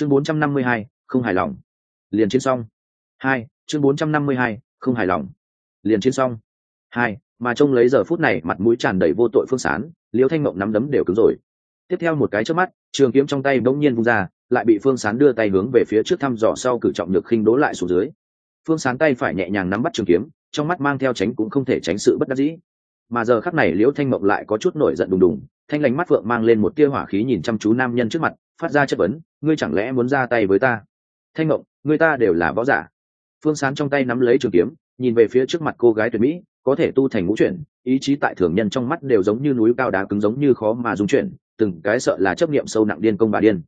chương 452, không hài lòng. Liền chiến xong. Hai chương 452, không hài lòng. Liền chiến xong. Hai mà trông lấy giờ phút này mặt mũi tràn đầy vô tội phương sán liêu thanh mộng nắm đấm đều cứng rồi. Tiếp theo một cái trước mắt trường kiếm trong tay bỗng nhiên vung ra lại bị phương sán đưa tay hướng về phía trước thăm dò sau cử trọng được khinh đố lại xuống dưới. Phương sán tay phải nhẹ nhàng nắm bắt trường kiếm trong mắt mang theo tránh cũng không thể tránh sự bất đắc dĩ. Mà giờ khắc này liễu thanh mộng lại có chút nổi giận đùng đùng thanh lành mắt phượng mang lên một tia hỏa khí nhìn chăm chú nam nhân trước mặt phát ra chất vấn, ngươi chẳng lẽ muốn ra tay với ta? Thanh mộng người ta đều là võ giả. Phương sán trong tay nắm lấy trường kiếm, nhìn về phía trước mặt cô gái tuyệt mỹ, có thể tu thành ngũ chuyển, ý chí tại thường nhân trong mắt đều giống như núi cao đá cứng giống như khó mà dung chuyển, từng cái sợ là chấp niệm sâu nặng điên công bà điên.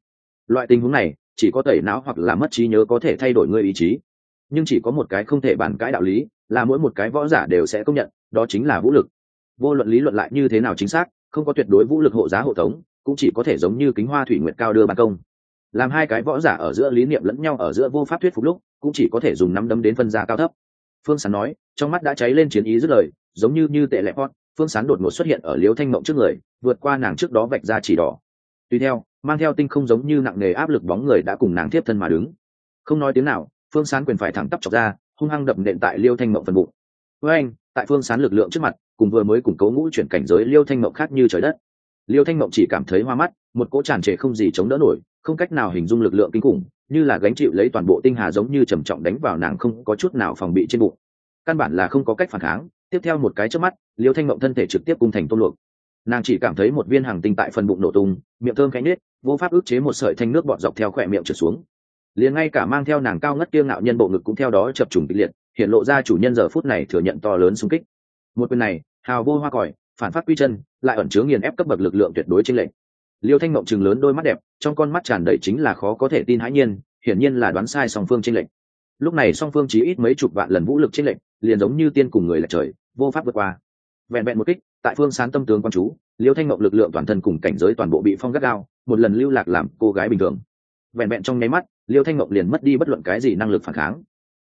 Loại tình huống này, chỉ có tẩy não hoặc là mất trí nhớ có thể thay đổi ngươi ý chí. Nhưng chỉ có một cái không thể bàn cãi đạo lý, là mỗi một cái võ giả đều sẽ công nhận, đó chính là vũ lực. Vô luận lý luận lại như thế nào chính xác, không có tuyệt đối vũ lực hộ giá hộ tống cũng chỉ có thể giống như kính hoa thủy nguyệt cao đưa ban công. Làm hai cái võ giả ở giữa lý niệm lẫn nhau ở giữa vô pháp thuyết phục lúc, cũng chỉ có thể dùng nắm đấm đến phân ra cao thấp. Phương sán nói, trong mắt đã cháy lên chiến ý dứt lời, giống như như tệ lẹ hót, phương sán đột ngột xuất hiện ở liếu thanh mộng trước người, vượt qua nàng trước đó vạch ra chỉ đỏ. Tùy theo, mang theo tinh không giống như nặng nề áp lực bóng người đã cùng nàng tiếp thân mà đứng. Không nói tiếng nào, phương sán quyền phải thẳng tắp chọc ra, hung hăng đập nện tại liêu thanh mộng phần bụng. Với anh tại phương sán lực lượng trước mặt, cùng vừa mới củng cố ngũ chuyển cảnh giới liêu thanh mộng khác như trời đất liêu thanh mộng chỉ cảm thấy hoa mắt, một cỗ tràn trề không gì chống đỡ nổi, không cách nào hình dung lực lượng kinh khủng, như là gánh chịu lấy toàn bộ tinh hà giống như trầm trọng đánh vào nàng không có chút nào phòng bị trên bụng. Căn bản là không có cách phản kháng. Tiếp theo một cái trước mắt, liêu thanh mộng thân thể trực tiếp cung thành tôn luộc. Nàng chỉ cảm thấy một viên hàng tinh tại phần bụng nổ tung, miệng thơm cánh nết vô pháp ức chế một sợi thanh nước bọt dọc theo khỏe miệng trượt xuống. Liền ngay cả mang theo nàng cao ngất kiêng ngạo nhân bộ ngực cũng theo đó chập trùng kịch liệt, hiện lộ ra chủ nhân giờ phút này thừa nhận to lớn xung kích. Một quyền này, hào vô hoa còi phản phát quy chân, lại ẩn chứa nghiền ép cấp bậc lực lượng tuyệt đối trên lệnh liêu thanh mộng chừng lớn đôi mắt đẹp, trong con mắt tràn đầy chính là khó có thể tin hãi nhiên, hiển nhiên là đoán sai song phương trên lệnh lúc này song phương chỉ ít mấy chục vạn lần vũ lực trên lệnh liền giống như tiên cùng người là trời, vô pháp vượt qua. Vẹn vẹn một kích, tại phương sán tâm tướng quan chú, liêu thanh mộng lực lượng toàn thân cùng cảnh giới toàn bộ bị phong gắt gao, một lần lưu lạc làm cô gái bình thường. Vẹn vẹn trong nháy mắt, liêu thanh mộng liền mất đi bất luận cái gì năng lực phản kháng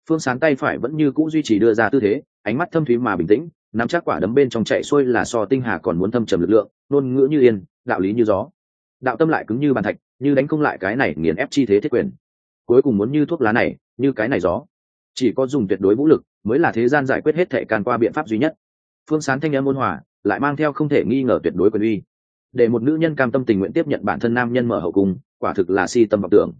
phương sán tay phải vẫn như cũ duy trì đưa ra tư thế, ánh mắt thâm thúy mà bình tĩnh, nắm chắc quả đấm bên trong chạy xuôi là so tinh hà còn muốn thâm trầm lực lượng, ngôn ngữ như yên, đạo lý như gió. Đạo tâm lại cứng như bàn thạch, như đánh không lại cái này nghiền ép chi thế thiết quyền. Cuối cùng muốn như thuốc lá này, như cái này gió. Chỉ có dùng tuyệt đối vũ lực mới là thế gian giải quyết hết thệ can qua biện pháp duy nhất. Phương sán thanh âm ôn hòa, lại mang theo không thể nghi ngờ tuyệt đối quyền uy. Để một nữ nhân cam tâm tình nguyện tiếp nhận bản thân nam nhân mở hậu cung, quả thực là si tâm vọng tưởng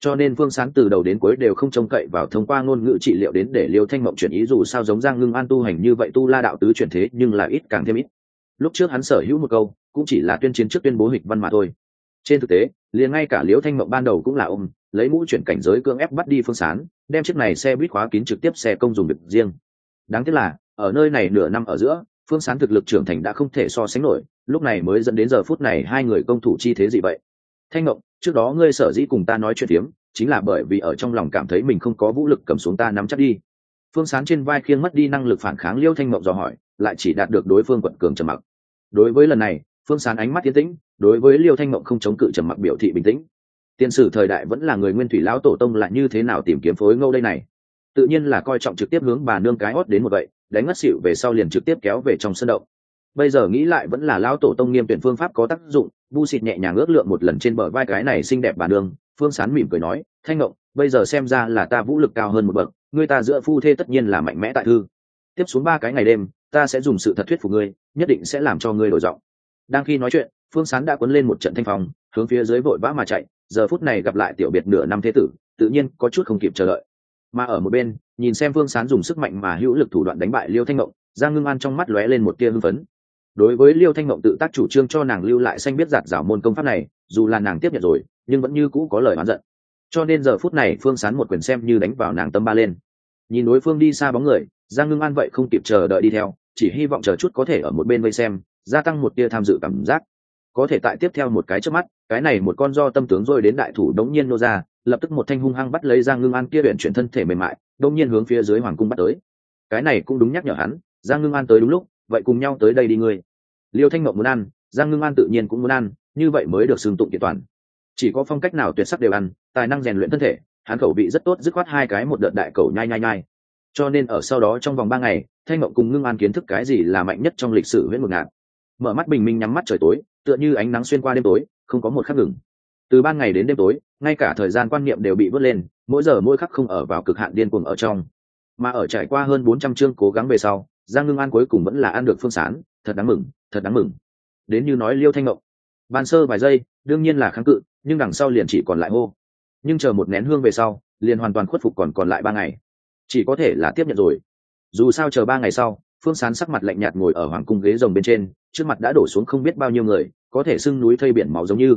cho nên phương sán từ đầu đến cuối đều không trông cậy vào thông qua ngôn ngữ trị liệu đến để liêu thanh mộng chuyển ý dù sao giống giang ngưng an tu hành như vậy tu la đạo tứ chuyển thế nhưng là ít càng thêm ít. Lúc trước hắn sở hữu một câu, cũng chỉ là tuyên chiến trước tuyên bố hịch văn mà thôi. Trên thực tế, liền ngay cả liễu thanh mộng ban đầu cũng là ôm, lấy mũ chuyển cảnh giới cưỡng ép bắt đi phương sán đem chiếc này xe buýt khóa kín trực tiếp xe công dùng được riêng. Đáng tiếc là, ở nơi này nửa năm ở giữa, phương sán thực lực trưởng thành đã không thể so sánh nổi, lúc này mới dẫn đến giờ phút này hai người công thủ chi thế gì vậy. Thanh mộng trước đó ngươi sở dĩ cùng ta nói chuyện tiếm chính là bởi vì ở trong lòng cảm thấy mình không có vũ lực cầm xuống ta nắm chắc đi. Phương sán trên vai khiêng mất đi năng lực phản kháng liêu thanh mộng dò hỏi, lại chỉ đạt được đối phương quận cường trầm mặc. Đối với lần này, phương sán ánh mắt tiến tĩnh, đối với liêu thanh mộng không chống cự trầm mặc biểu thị bình tĩnh. Tiên sử thời đại vẫn là người nguyên thủy lão tổ tông lại như thế nào tìm kiếm phối ngâu đây này? Tự nhiên là coi trọng trực tiếp hướng bà nương cái hót đến một vậy, đánh ngất xịu về sau liền trực tiếp kéo về trong sân động. Bây giờ nghĩ lại vẫn là lão tổ tông nghiêm tuyển phương pháp có tác dụng bu xịt nhẹ nhàng ước lượng một lần trên bờ vai cái này xinh đẹp bà nương, phương sán mỉm cười nói, thanh ngộng, bây giờ xem ra là ta vũ lực cao hơn một bậc người ta giữa phu thê tất nhiên là mạnh mẽ tại thư. Tiếp xuống ba cái ngày đêm, ta sẽ dùng sự thật thuyết phục ngươi, nhất định sẽ làm cho ngươi đổi giọng. Đang khi nói chuyện, phương sán đã cuốn lên một trận thanh phong, hướng phía dưới vội vã mà chạy, giờ phút này gặp lại tiểu biệt nửa năm thế tử, tự nhiên có chút không kịp chờ đợi. Mà ở một bên, nhìn xem phương sán dùng sức mạnh mà hữu lực thủ đoạn đánh bại liêu thanh ngộng, giang ngưng an trong mắt lóe lên một tia hưng phấn đối với liêu thanh mộng tự tác chủ trương cho nàng lưu lại xanh biết giạt rào môn công pháp này, dù là nàng tiếp nhận rồi, nhưng vẫn như cũ có lời oán giận. Cho nên giờ phút này phương sán một quyền xem như đánh vào nàng tâm ba lên. Nhìn đối phương đi xa bóng người, giang ngưng an vậy không kịp chờ đợi đi theo, chỉ hy vọng chờ chút có thể ở một bên vây xem, gia tăng một tia tham dự cảm giác. Có thể tại tiếp theo một cái trước mắt, cái này một con do tâm tướng rồi đến đại thủ đống nhiên nô ra, lập tức một thanh hung hăng bắt lấy giang ngưng an kia luyện chuyển thân thể mềm mại, đống nhiên hướng phía dưới hoàng cung bắt tới. Cái này cũng đúng nhắc nhở hắn, giang ngưng an tới đúng lúc vậy cùng nhau tới đây đi ngươi. Liêu thanh mộng muốn ăn, giang ngưng an tự nhiên cũng muốn ăn, như vậy mới được xưng tụng kiện toàn. Chỉ có phong cách nào tuyệt sắc đều ăn, tài năng rèn luyện thân thể hắn khẩu vị rất tốt, dứt khoát hai cái một đợt đại cầu nhai nhai nhai. Cho nên ở sau đó trong vòng ba ngày, thanh mộng cùng ngưng an kiến thức cái gì là mạnh nhất trong lịch sử huyết một ngạn. Mở mắt bình minh nhắm mắt trời tối, tựa như ánh nắng xuyên qua đêm tối, không có một khắc ngừng. Từ ban ngày đến đêm tối, ngay cả thời gian quan niệm đều bị vớt lên, mỗi giờ mỗi khắc không ở vào cực hạn điên cuồng ở trong. Mà ở trải qua hơn bốn trăm chương cố gắng về sau giang ngưng an cuối cùng vẫn là ăn được phương sán, thật đáng mừng, thật đáng mừng. Đến như nói liêu thanh ngộng bàn sơ vài giây, đương nhiên là kháng cự, nhưng đằng sau liền chỉ còn lại hô. Nhưng chờ một nén hương về sau, liền hoàn toàn khuất phục còn còn lại ba ngày. Chỉ có thể là tiếp nhận rồi. Dù sao chờ ba ngày sau, phương sán sắc mặt lạnh nhạt ngồi ở hoàng cung ghế rồng bên trên, trước mặt đã đổ xuống không biết bao nhiêu người, có thể sưng núi thây biển máu giống như.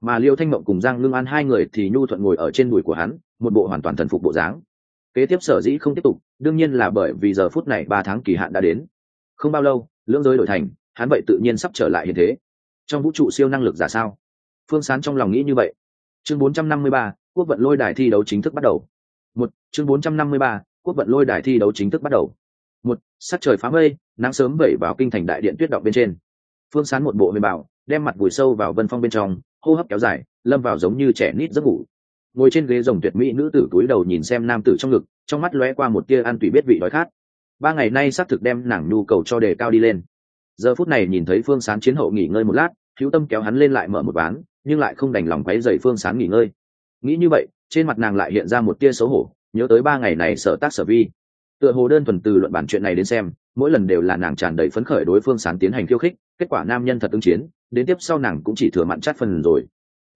Mà liêu thanh mộng cùng giang ngưng an hai người thì nhu thuận ngồi ở trên đùi của hắn, một bộ hoàn toàn thần phục bộ dáng kế tiếp sở dĩ không tiếp tục đương nhiên là bởi vì giờ phút này ba tháng kỳ hạn đã đến. Không bao lâu lưỡng giới đổi thành hắn vậy tự nhiên sắp trở lại hiện thế. Trong vũ trụ siêu năng lực giả sao? Phương sán trong lòng nghĩ như vậy. Chương 453, quốc vận lôi đài thi đấu chính thức bắt đầu. Một chương 453, quốc vận lôi đài thi đấu chính thức bắt đầu. Một sắc trời phá mây nắng sớm vẩy vào kinh thành đại điện tuyết động bên trên. Phương sán một bộ huyền bảo đem mặt vùi sâu vào vân phong bên trong hô hấp kéo dài lâm vào giống như trẻ nít giấc ngủ ngồi trên ghế rồng tuyệt mỹ nữ tử túi đầu nhìn xem nam tử trong ngực, trong mắt lóe qua một tia ăn tủy biết vị đói khát. Ba ngày nay xác thực đem nàng nhu cầu cho đề cao đi lên. Giờ phút này nhìn thấy phương sán chiến hậu nghỉ ngơi một lát, hữu tâm kéo hắn lên lại mở một ván, nhưng lại không đành lòng quấy dày phương sán nghỉ ngơi. Nghĩ như vậy, trên mặt nàng lại hiện ra một tia xấu hổ, nhớ tới ba ngày này sở tác sở vi. Tựa hồ đơn thuần từ luận bản chuyện này đến xem, mỗi lần đều là nàng tràn đầy phấn khởi đối phương sán tiến hành khiêu khích, kết quả nam nhân thật ứng chiến, đến tiếp sau nàng cũng chỉ thừa mặn chát phần rồi.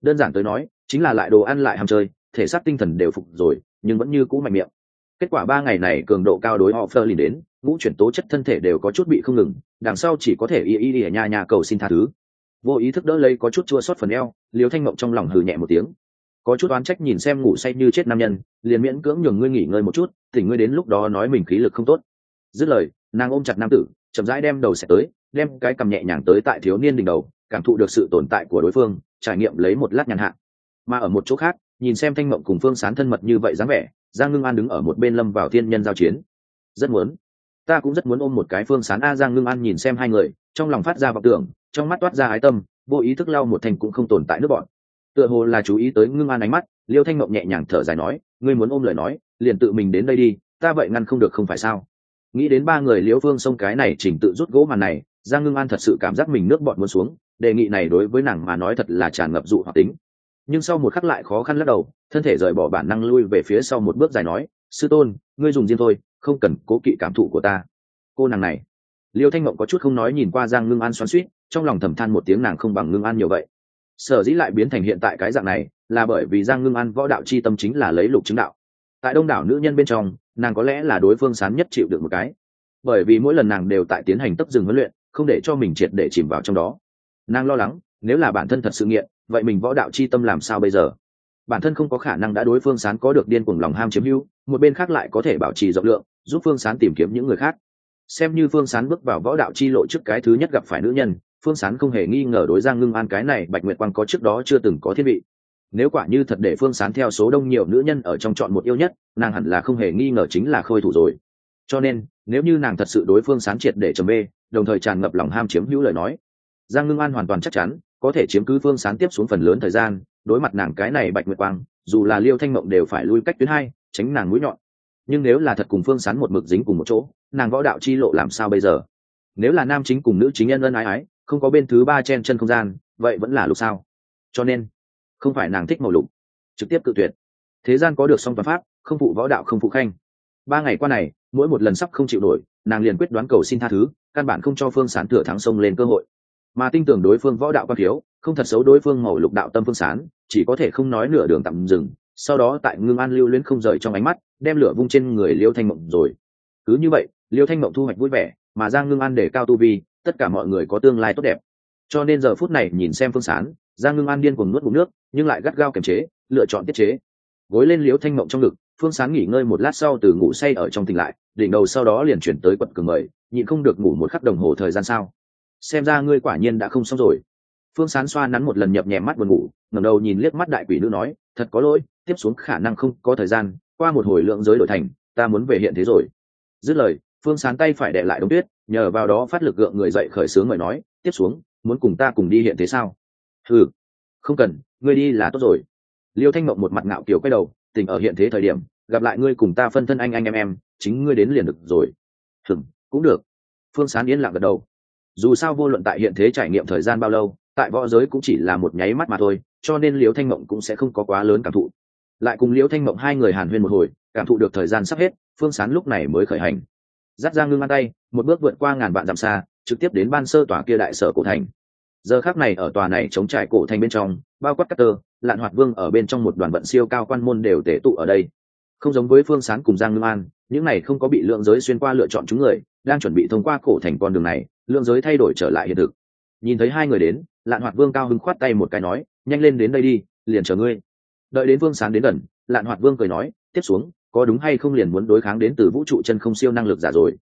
Đơn giản tới nói chính là lại đồ ăn lại ham chơi, thể xác tinh thần đều phục rồi, nhưng vẫn như cũ mạnh miệng. Kết quả ba ngày này cường độ cao đối họ phơ lìn đến, ngũ chuyển tố chất thân thể đều có chút bị không ngừng, đằng sau chỉ có thể y y ở nhà nhà cầu xin tha thứ. Vô ý thức đỡ lấy có chút chua sót phần eo liều thanh mộng trong lòng hừ nhẹ một tiếng. Có chút oán trách nhìn xem ngủ say như chết nam nhân, liền miễn cưỡng nhường ngươi nghỉ ngơi một chút, tỉnh ngươi đến lúc đó nói mình khí lực không tốt. Dứt lời, nàng ôm chặt nam tử, chậm rãi đem đầu xẻ tới, đem cái cầm nhẹ nhàng tới tại thiếu niên đỉnh đầu, cảm thụ được sự tồn tại của đối phương, trải nghiệm lấy một lát nhàn hạ mà ở một chỗ khác, nhìn xem thanh mộng cùng phương sán thân mật như vậy dáng vẻ, giang ngưng an đứng ở một bên lâm vào thiên nhân giao chiến. Rất muốn. Ta cũng rất muốn ôm một cái phương sán. A, giang ngưng an nhìn xem hai người, trong lòng phát ra vọng tưởng, trong mắt toát ra ái tâm, vô ý thức lau một thành cũng không tồn tại nước bọn. Tựa hồ là chú ý tới ngưng an ánh mắt, liêu thanh mộng nhẹ nhàng thở dài nói, ngươi muốn ôm lời nói, liền tự mình đến đây đi, ta vậy ngăn không được không phải sao? Nghĩ đến ba người liễu phương xông cái này chỉnh tự rút gỗ màn này, giang ngưng an thật sự cảm giác mình nước bọn muốn xuống, đề nghị này đối với nàng mà nói thật là tràn ngập dụ hoặc tính nhưng sau một khắc lại khó khăn lắc đầu, thân thể rời bỏ bản năng lui về phía sau một bước dài nói, sư tôn, ngươi dùng riêng thôi không cần cố kỵ cảm thụ của ta. Cô nàng này, liêu thanh mộng có chút không nói nhìn qua giang ngưng an xoắn suýt trong lòng thầm than một tiếng nàng không bằng ngưng an nhiều vậy. Sở dĩ lại biến thành hiện tại cái dạng này, là bởi vì giang ngưng an võ đạo c h i tâm chính là lấy lục chứng đạo. Tại đông đảo nữ nhân bên trong, nàng có lẽ là đối phương sán nhất chịu được một cái. Bởi vì mỗi lần nàng đều tại tiến hành tấp dừng huấn luyện, không để cho mình triệt để chìm vào trong đó. Nàng lo lắng, nếu là bản thân thật sự nghiện vậy mình võ đạo chi tâm làm sao bây giờ? Bản thân không có khả năng đã đối phương sán có được điên cuồng lòng ham chiếm hữu, một bên khác lại có thể bảo trì rộng lượng, giúp phương sán tìm kiếm những người khác. Xem như phương sán bước vào võ đạo chi lộ trước cái thứ nhất gặp phải nữ nhân, phương sán không hề nghi ngờ đối giang ngưng an cái này bạch nguyệt quang có trước đó chưa từng có thiết bị nếu quả như thật để phương sán theo số đông nhiều nữ nhân ở trong chọn một yêu nhất, nàng hẳn là không hề nghi ngờ chính là khôi thủ rồi. Cho nên, nếu như nàng thật sự đối phương sán triệt để trầm bê đồng thời tràn ngập lòng ham chiếm hữu lời nói, giang ngưng an hoàn toàn chắc chắn có thể chiếm cứ phương sán tiếp xuống phần lớn thời gian, đối mặt nàng cái này bạch nguyệt quang, dù là liêu thanh mộng đều phải lui cách tuyến hai, tránh nàng mũi nhọn. Nhưng nếu là thật cùng phương sán một mực dính cùng một chỗ, nàng võ đạo chi lộ làm sao bây giờ? Nếu là nam chính cùng nữ chính nhân ân ái ái, không có bên thứ ba chen chân không gian, vậy vẫn là lục sao? Cho nên, không phải nàng thích màu lục, trực tiếp cự tuyệt. Thế gian có được song toàn pháp, không phụ võ đạo không phụ khanh. Ba ngày qua này, mỗi một lần sắp không chịu nổi, nàng liền quyết đoán cầu xin tha thứ, căn bản không cho phương sán thừa thắng sông lên cơ hội mà tin tưởng đối phương võ đạo quan thiếu không thật xấu đối phương màu lục đạo tâm phương sán, chỉ có thể không nói nửa đường tạm dừng, sau đó tại ngưng an lưu luyến không rời trong ánh mắt, đem lửa vung trên người liêu thanh mộng rồi. Cứ như vậy, liêu thanh mộng thu hoạch vui vẻ, mà giang ngưng an để cao tu vi, tất cả mọi người có tương lai tốt đẹp. Cho nên giờ phút này nhìn xem phương sán, giang ngưng an điên cùng nuốt bụng nước, nhưng lại gắt gao kiềm chế, lựa chọn tiết chế. Gối lên liêu thanh mộng trong ngực, phương sáng nghỉ ngơi một lát sau từ ngủ say ở trong tỉnh lại, đỉnh đầu sau đó liền chuyển tới quận cường mời, nhịn không được ngủ một khắc đồng hồ thời gian sao xem ra ngươi quả nhiên đã không xong rồi. Phương sán xoa nắn một lần nhập nhèm mắt buồn ngủ, ngẩng đầu nhìn liếc mắt đại quỷ nữ nói, thật có lỗi, tiếp xuống khả năng không có thời gian, qua một hồi lượng giới đổi thành, ta muốn về hiện thế rồi. Dứt lời, phương sán tay phải đệ lại đống tuyết, nhờ vào đó phát lực gượng người dậy khởi sướng người nói, tiếp xuống, muốn cùng ta cùng đi hiện thế sao? Ừ không cần, ngươi đi là tốt rồi. Liêu thanh mộng một mặt ngạo kiểu quay đầu tình ở hiện thế thời điểm, gặp lại ngươi cùng ta phân thân anh anh em em, chính ngươi đến liền được rồi. Hừm, cũng được. Phương sán yên lặng gật đầu dù sao vô luận tại hiện thế trải nghiệm thời gian bao lâu, tại võ giới cũng chỉ là một nháy mắt mà thôi, cho nên liễu thanh mộng cũng sẽ không có quá lớn cảm thụ. Lại cùng liễu thanh mộng hai người hàn huyên một hồi, cảm thụ được thời gian sắp hết, phương sán lúc này mới khởi hành. Dắt ra ngưng ăn tay, một bước vượt qua ngàn vạn dặm xa, trực tiếp đến ban sơ tòa kia đại sở cổ thành. Giờ khác này ở tòa này chống trải cổ thành bên trong, bao quát các tơ, lạn hoạt vương ở bên trong một đoàn vận siêu cao quan môn đều tể tụ ở đây. Không giống với phương sán cùng giang ngưng an, những này không có bị lượng giới xuyên qua lựa chọn chúng người, đang chuẩn bị thông qua cổ thành con đường này lượng giới thay đổi trở lại hiện thực. Nhìn thấy hai người đến, lạn hoạt vương cao hứng khoát tay một cái nói, nhanh lên đến đây đi, liền chờ ngươi. Đợi đến vương sáng đến gần, lạn hoạt vương cười nói, tiếp xuống, có đúng hay không liền muốn đối kháng đến từ vũ trụ chân không siêu năng lực giả rồi?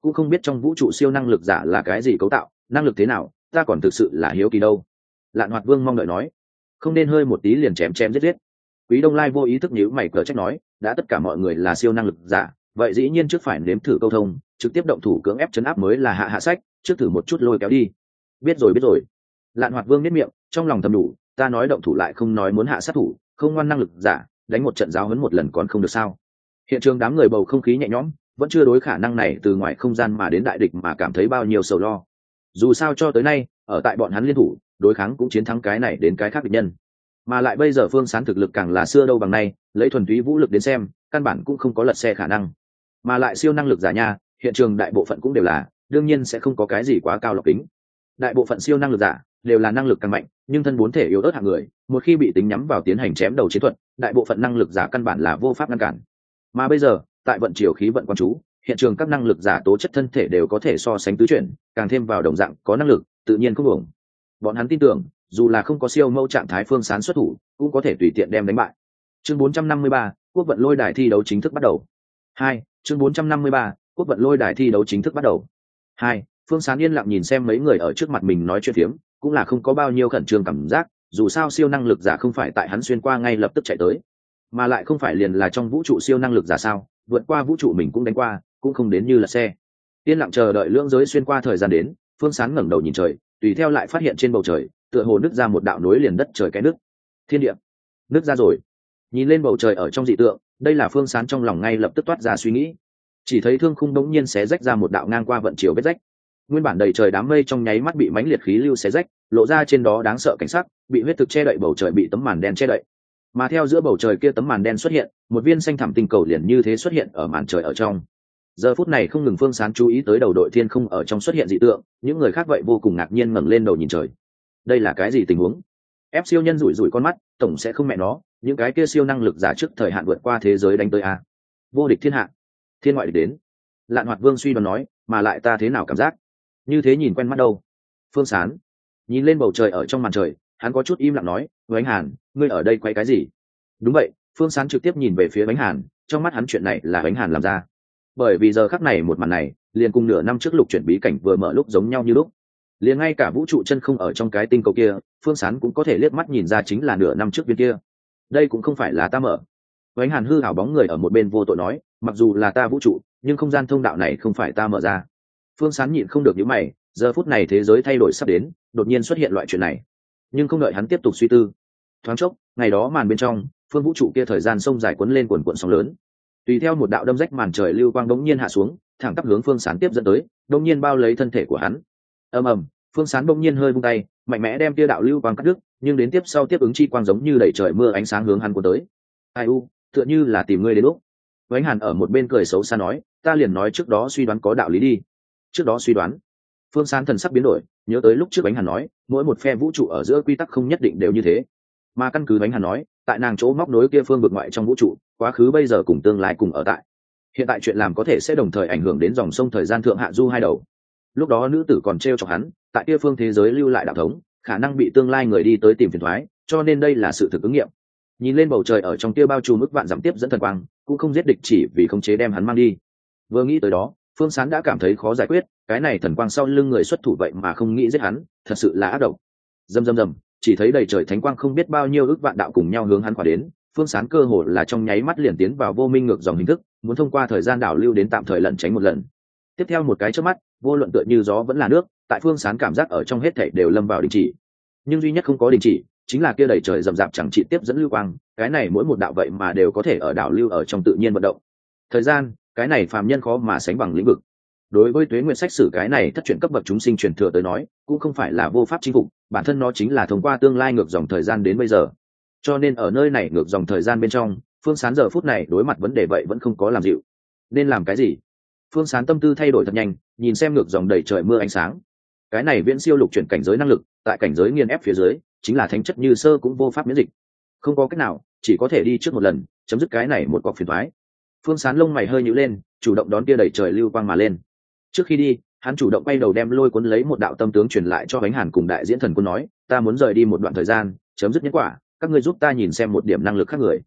Cũng không biết trong vũ trụ siêu năng lực giả là cái gì cấu tạo, năng lực thế nào, ta còn thực sự là hiếu kỳ đâu. Lạn hoạt vương mong đợi nói, không nên hơi một tí liền chém chém giết giết. Quý đông lai vô ý thức nhíu mày cờ trách nói, đã tất cả mọi người là siêu năng lực giả vậy dĩ nhiên trước phải nếm thử câu thông, trực tiếp động thủ cưỡng ép chấn áp mới là hạ hạ sách, trước thử một chút lôi kéo đi. Biết rồi biết rồi. Lạn hoạt vương biết miệng, trong lòng thầm đủ, ta nói động thủ lại không nói muốn hạ sát thủ, không ngoan năng lực giả, đánh một trận giáo hấn một lần còn không được sao? Hiện trường đám người bầu không khí nhẹ nhõm, vẫn chưa đối khả năng này từ ngoài không gian mà đến đại địch mà cảm thấy bao nhiêu sầu lo. Dù sao cho tới nay, ở tại bọn hắn liên thủ, đối kháng cũng chiến thắng cái này đến cái khác địch nhân. Mà lại bây giờ phương sán thực lực càng là xưa đâu bằng nay, lấy thuần túy vũ lực đến xem, căn bản cũng không có lật xe khả năng mà lại siêu năng lực giả nha hiện trường đại bộ phận cũng đều là đương nhiên sẽ không có cái gì quá cao lọc kính. Đại bộ phận siêu năng lực giả đều là năng lực càng mạnh nhưng thân bốn thể yếu ớt hạng người một khi bị tính nhắm vào tiến hành chém đầu chiến thuật đại bộ phận năng lực giả căn bản là vô pháp ngăn cản. Mà bây giờ tại vận chiều khí vận quan chú hiện trường các năng lực giả tố chất thân thể đều có thể so sánh tứ chuyển càng thêm vào đồng dạng có năng lực tự nhiên không ổn bọn hắn tin tưởng dù là không có siêu mẫu trạng thái phương sán xuất thủ cũng có thể tùy tiện đem đánh bại. Chương 453, quốc vận lôi đài thi đấu chính thức bắt đầu. Hai chương 453, quốc vận lôi đài thi đấu chính thức bắt đầu. Hai phương sán yên lặng nhìn xem mấy người ở trước mặt mình nói chuyện phiếm cũng là không có bao nhiêu khẩn trương cảm giác dù sao siêu năng lực giả không phải tại hắn xuyên qua ngay lập tức chạy tới mà lại không phải liền là trong vũ trụ siêu năng lực giả sao vượt qua vũ trụ mình cũng đánh qua cũng không đến như là xe. Yên lặng chờ đợi lưỡng giới xuyên qua thời gian đến phương sán ngẩng đầu nhìn trời tùy theo lại phát hiện trên bầu trời tựa hồ nứt ra một đạo nối liền đất trời cái nước thiên địa nứt ra rồi. Nhìn lên bầu trời ở trong dị tượng đây là phương sán trong lòng ngay lập tức toát ra suy nghĩ. Chỉ thấy thương khung đống nhiên xé rách ra một đạo ngang qua vận chiều vết rách. Nguyên bản đầy trời đám mây trong nháy mắt bị mánh liệt khí lưu xé rách, lộ ra trên đó đáng sợ cảnh sắc, bị huyết thực che đậy bầu trời bị tấm màn đen che đậy. Mà theo giữa bầu trời kia tấm màn đen xuất hiện, một viên xanh thẳm tinh cầu liền như thế xuất hiện ở màn trời ở trong. Giờ phút này không ngừng phương sán chú ý tới đầu đội thiên không ở trong xuất hiện dị tượng, những người khác vậy vô cùng ngạc nhiên ngẩng lên đầu nhìn trời. Đây là cái gì tình huống? Ép siêu nhân rủi rủi con mắt, tổng sẽ không mẹ nó, những cái kia siêu năng lực giả trước thời hạn vượt qua thế giới đánh tới a. Vô địch thiên hạ. Thiên ngoại địch đến. Lạn hoạt vương suy đoán nói, mà lại ta thế nào cảm giác? Như thế nhìn quen mắt đâu. Phương sán nhìn lên bầu trời ở trong màn trời, hắn có chút im lặng nói với anh hàn, ngươi ở đây quay cái gì? Đúng vậy, phương sán trực tiếp nhìn về phía bánh hàn, trong mắt hắn chuyện này là bánh hàn làm ra. Bởi vì giờ khắc này một màn này, liền cùng nửa năm trước lục chuyển bí cảnh vừa mở lúc giống nhau như lúc liền ngay cả vũ trụ chân không ở trong cái tinh cầu kia, phương sán cũng có thể liếc mắt nhìn ra chính là nửa năm trước viên kia. Đây cũng không phải là ta mở. Ánh hàn hư hảo bóng người ở một bên vô tội nói, mặc dù là ta vũ trụ, nhưng không gian thông đạo này không phải ta mở ra. Phương sán nhịn không được những mày, giờ phút này thế giới thay đổi sắp đến, đột nhiên xuất hiện loại chuyện này. Nhưng không đợi hắn tiếp tục suy tư, thoáng chốc, ngày đó màn bên trong, phương vũ trụ kia thời gian sông dài cuốn lên quần quận sóng lớn. Tùy theo một đạo đâm rách màn trời lưu quang đống nhiên hạ xuống, thẳng tắp hướng phương sán tiếp dẫn tới, đống nhiên bao lấy thân thể của hắn ầm ầm, phương sán bỗng nhiên hơi vung tay, mạnh mẽ đem tia đạo lưu quang cắt đứt, nhưng đến tiếp sau tiếp ứng chi quang giống như đẩy trời mưa ánh sáng hướng hắn cuốn tới. Ai u, tựa như là tìm ngươi đến lúc. Vánh hàn ở một bên cười xấu xa nói, ta liền nói trước đó suy đoán có đạo lý đi. Trước đó suy đoán. Phương sán thần sắc biến đổi, nhớ tới lúc trước vánh hàn nói, mỗi một phe vũ trụ ở giữa quy tắc không nhất định đều như thế. Mà căn cứ vánh hàn nói, tại nàng chỗ móc nối kia phương vực ngoại trong vũ trụ, quá khứ bây giờ cùng tương lai cùng ở tại. Hiện tại chuyện làm có thể sẽ đồng thời ảnh hưởng đến dòng sông thời gian thượng hạ du hai đầu lúc đó nữ tử còn t r e o chọc hắn, tại kia phương thế giới lưu lại đạo thống, khả năng bị tương lai người đi tới tìm phiền thoái, cho nên đây là sự thực ứng nghiệm. Nhìn lên bầu trời ở trong kia bao trùm ức vạn giảm tiếp dẫn thần quang, cũng không giết địch chỉ vì khống chế đem hắn mang đi. Vừa nghĩ tới đó, phương sán đã cảm thấy khó giải quyết, cái này thần quang sau lưng người xuất thủ vậy mà không nghĩ giết hắn, thật sự là ác độc. Dầm dầm dầm, chỉ thấy đầy trời thánh quang không biết bao nhiêu ước vạn đạo cùng nhau hướng hắn quả đến, phương sán cơ hồ là trong nháy mắt liền tiến vào vô minh ngược dòng hình thức, muốn thông qua thời gian đảo lưu đến tạm thời lẩn tránh một lần tiếp theo một cái trước mắt, vô luận tựa như gió vẫn là nước, tại phương sán cảm giác ở trong hết thảy đều lâm vào đình chỉ. Nhưng duy nhất không có đình chỉ, chính là kia đầy trời rậm rạp chẳng trị tiếp dẫn lưu quang, cái này mỗi một đạo vậy mà đều có thể ở đảo lưu ở trong tự nhiên vận động. Thời gian, cái này phàm nhân khó mà sánh bằng lĩnh vực. Đối với tuế nguyện sách sử cái này thất truyền cấp bậc chúng sinh truyền thừa tới nói, cũng không phải là vô pháp chinh phục, bản thân nó chính là thông qua tương lai ngược dòng thời gian đến bây giờ. Cho nên ở nơi này ngược dòng thời gian bên trong, phương sán giờ phút này đối mặt vấn đề vậy vẫn không có làm dịu. Nên làm cái gì? Phương sán tâm tư thay đổi thật nhanh, nhìn xem ngược dòng đầy trời mưa ánh sáng. Cái này viễn siêu lục chuyển cảnh giới năng lực, tại cảnh giới nghiên ép phía dưới, chính là thánh chất như sơ cũng vô pháp miễn dịch. Không có cách nào, chỉ có thể đi trước một lần, chấm dứt cái này một cọc phiền thoái phương sán lông mày hơi nhữ lên, chủ động đón kia đẩy trời lưu quang mà lên. Trước khi đi, hắn chủ động bay đầu đem lôi cuốn lấy một đạo tâm tướng truyền lại cho bánh hàn cùng đại diễn thần quân nói, ta muốn rời đi một đoạn thời gian, chấm dứt nhân quả, các ngươi giúp ta nhìn xem một điểm năng lực khác người.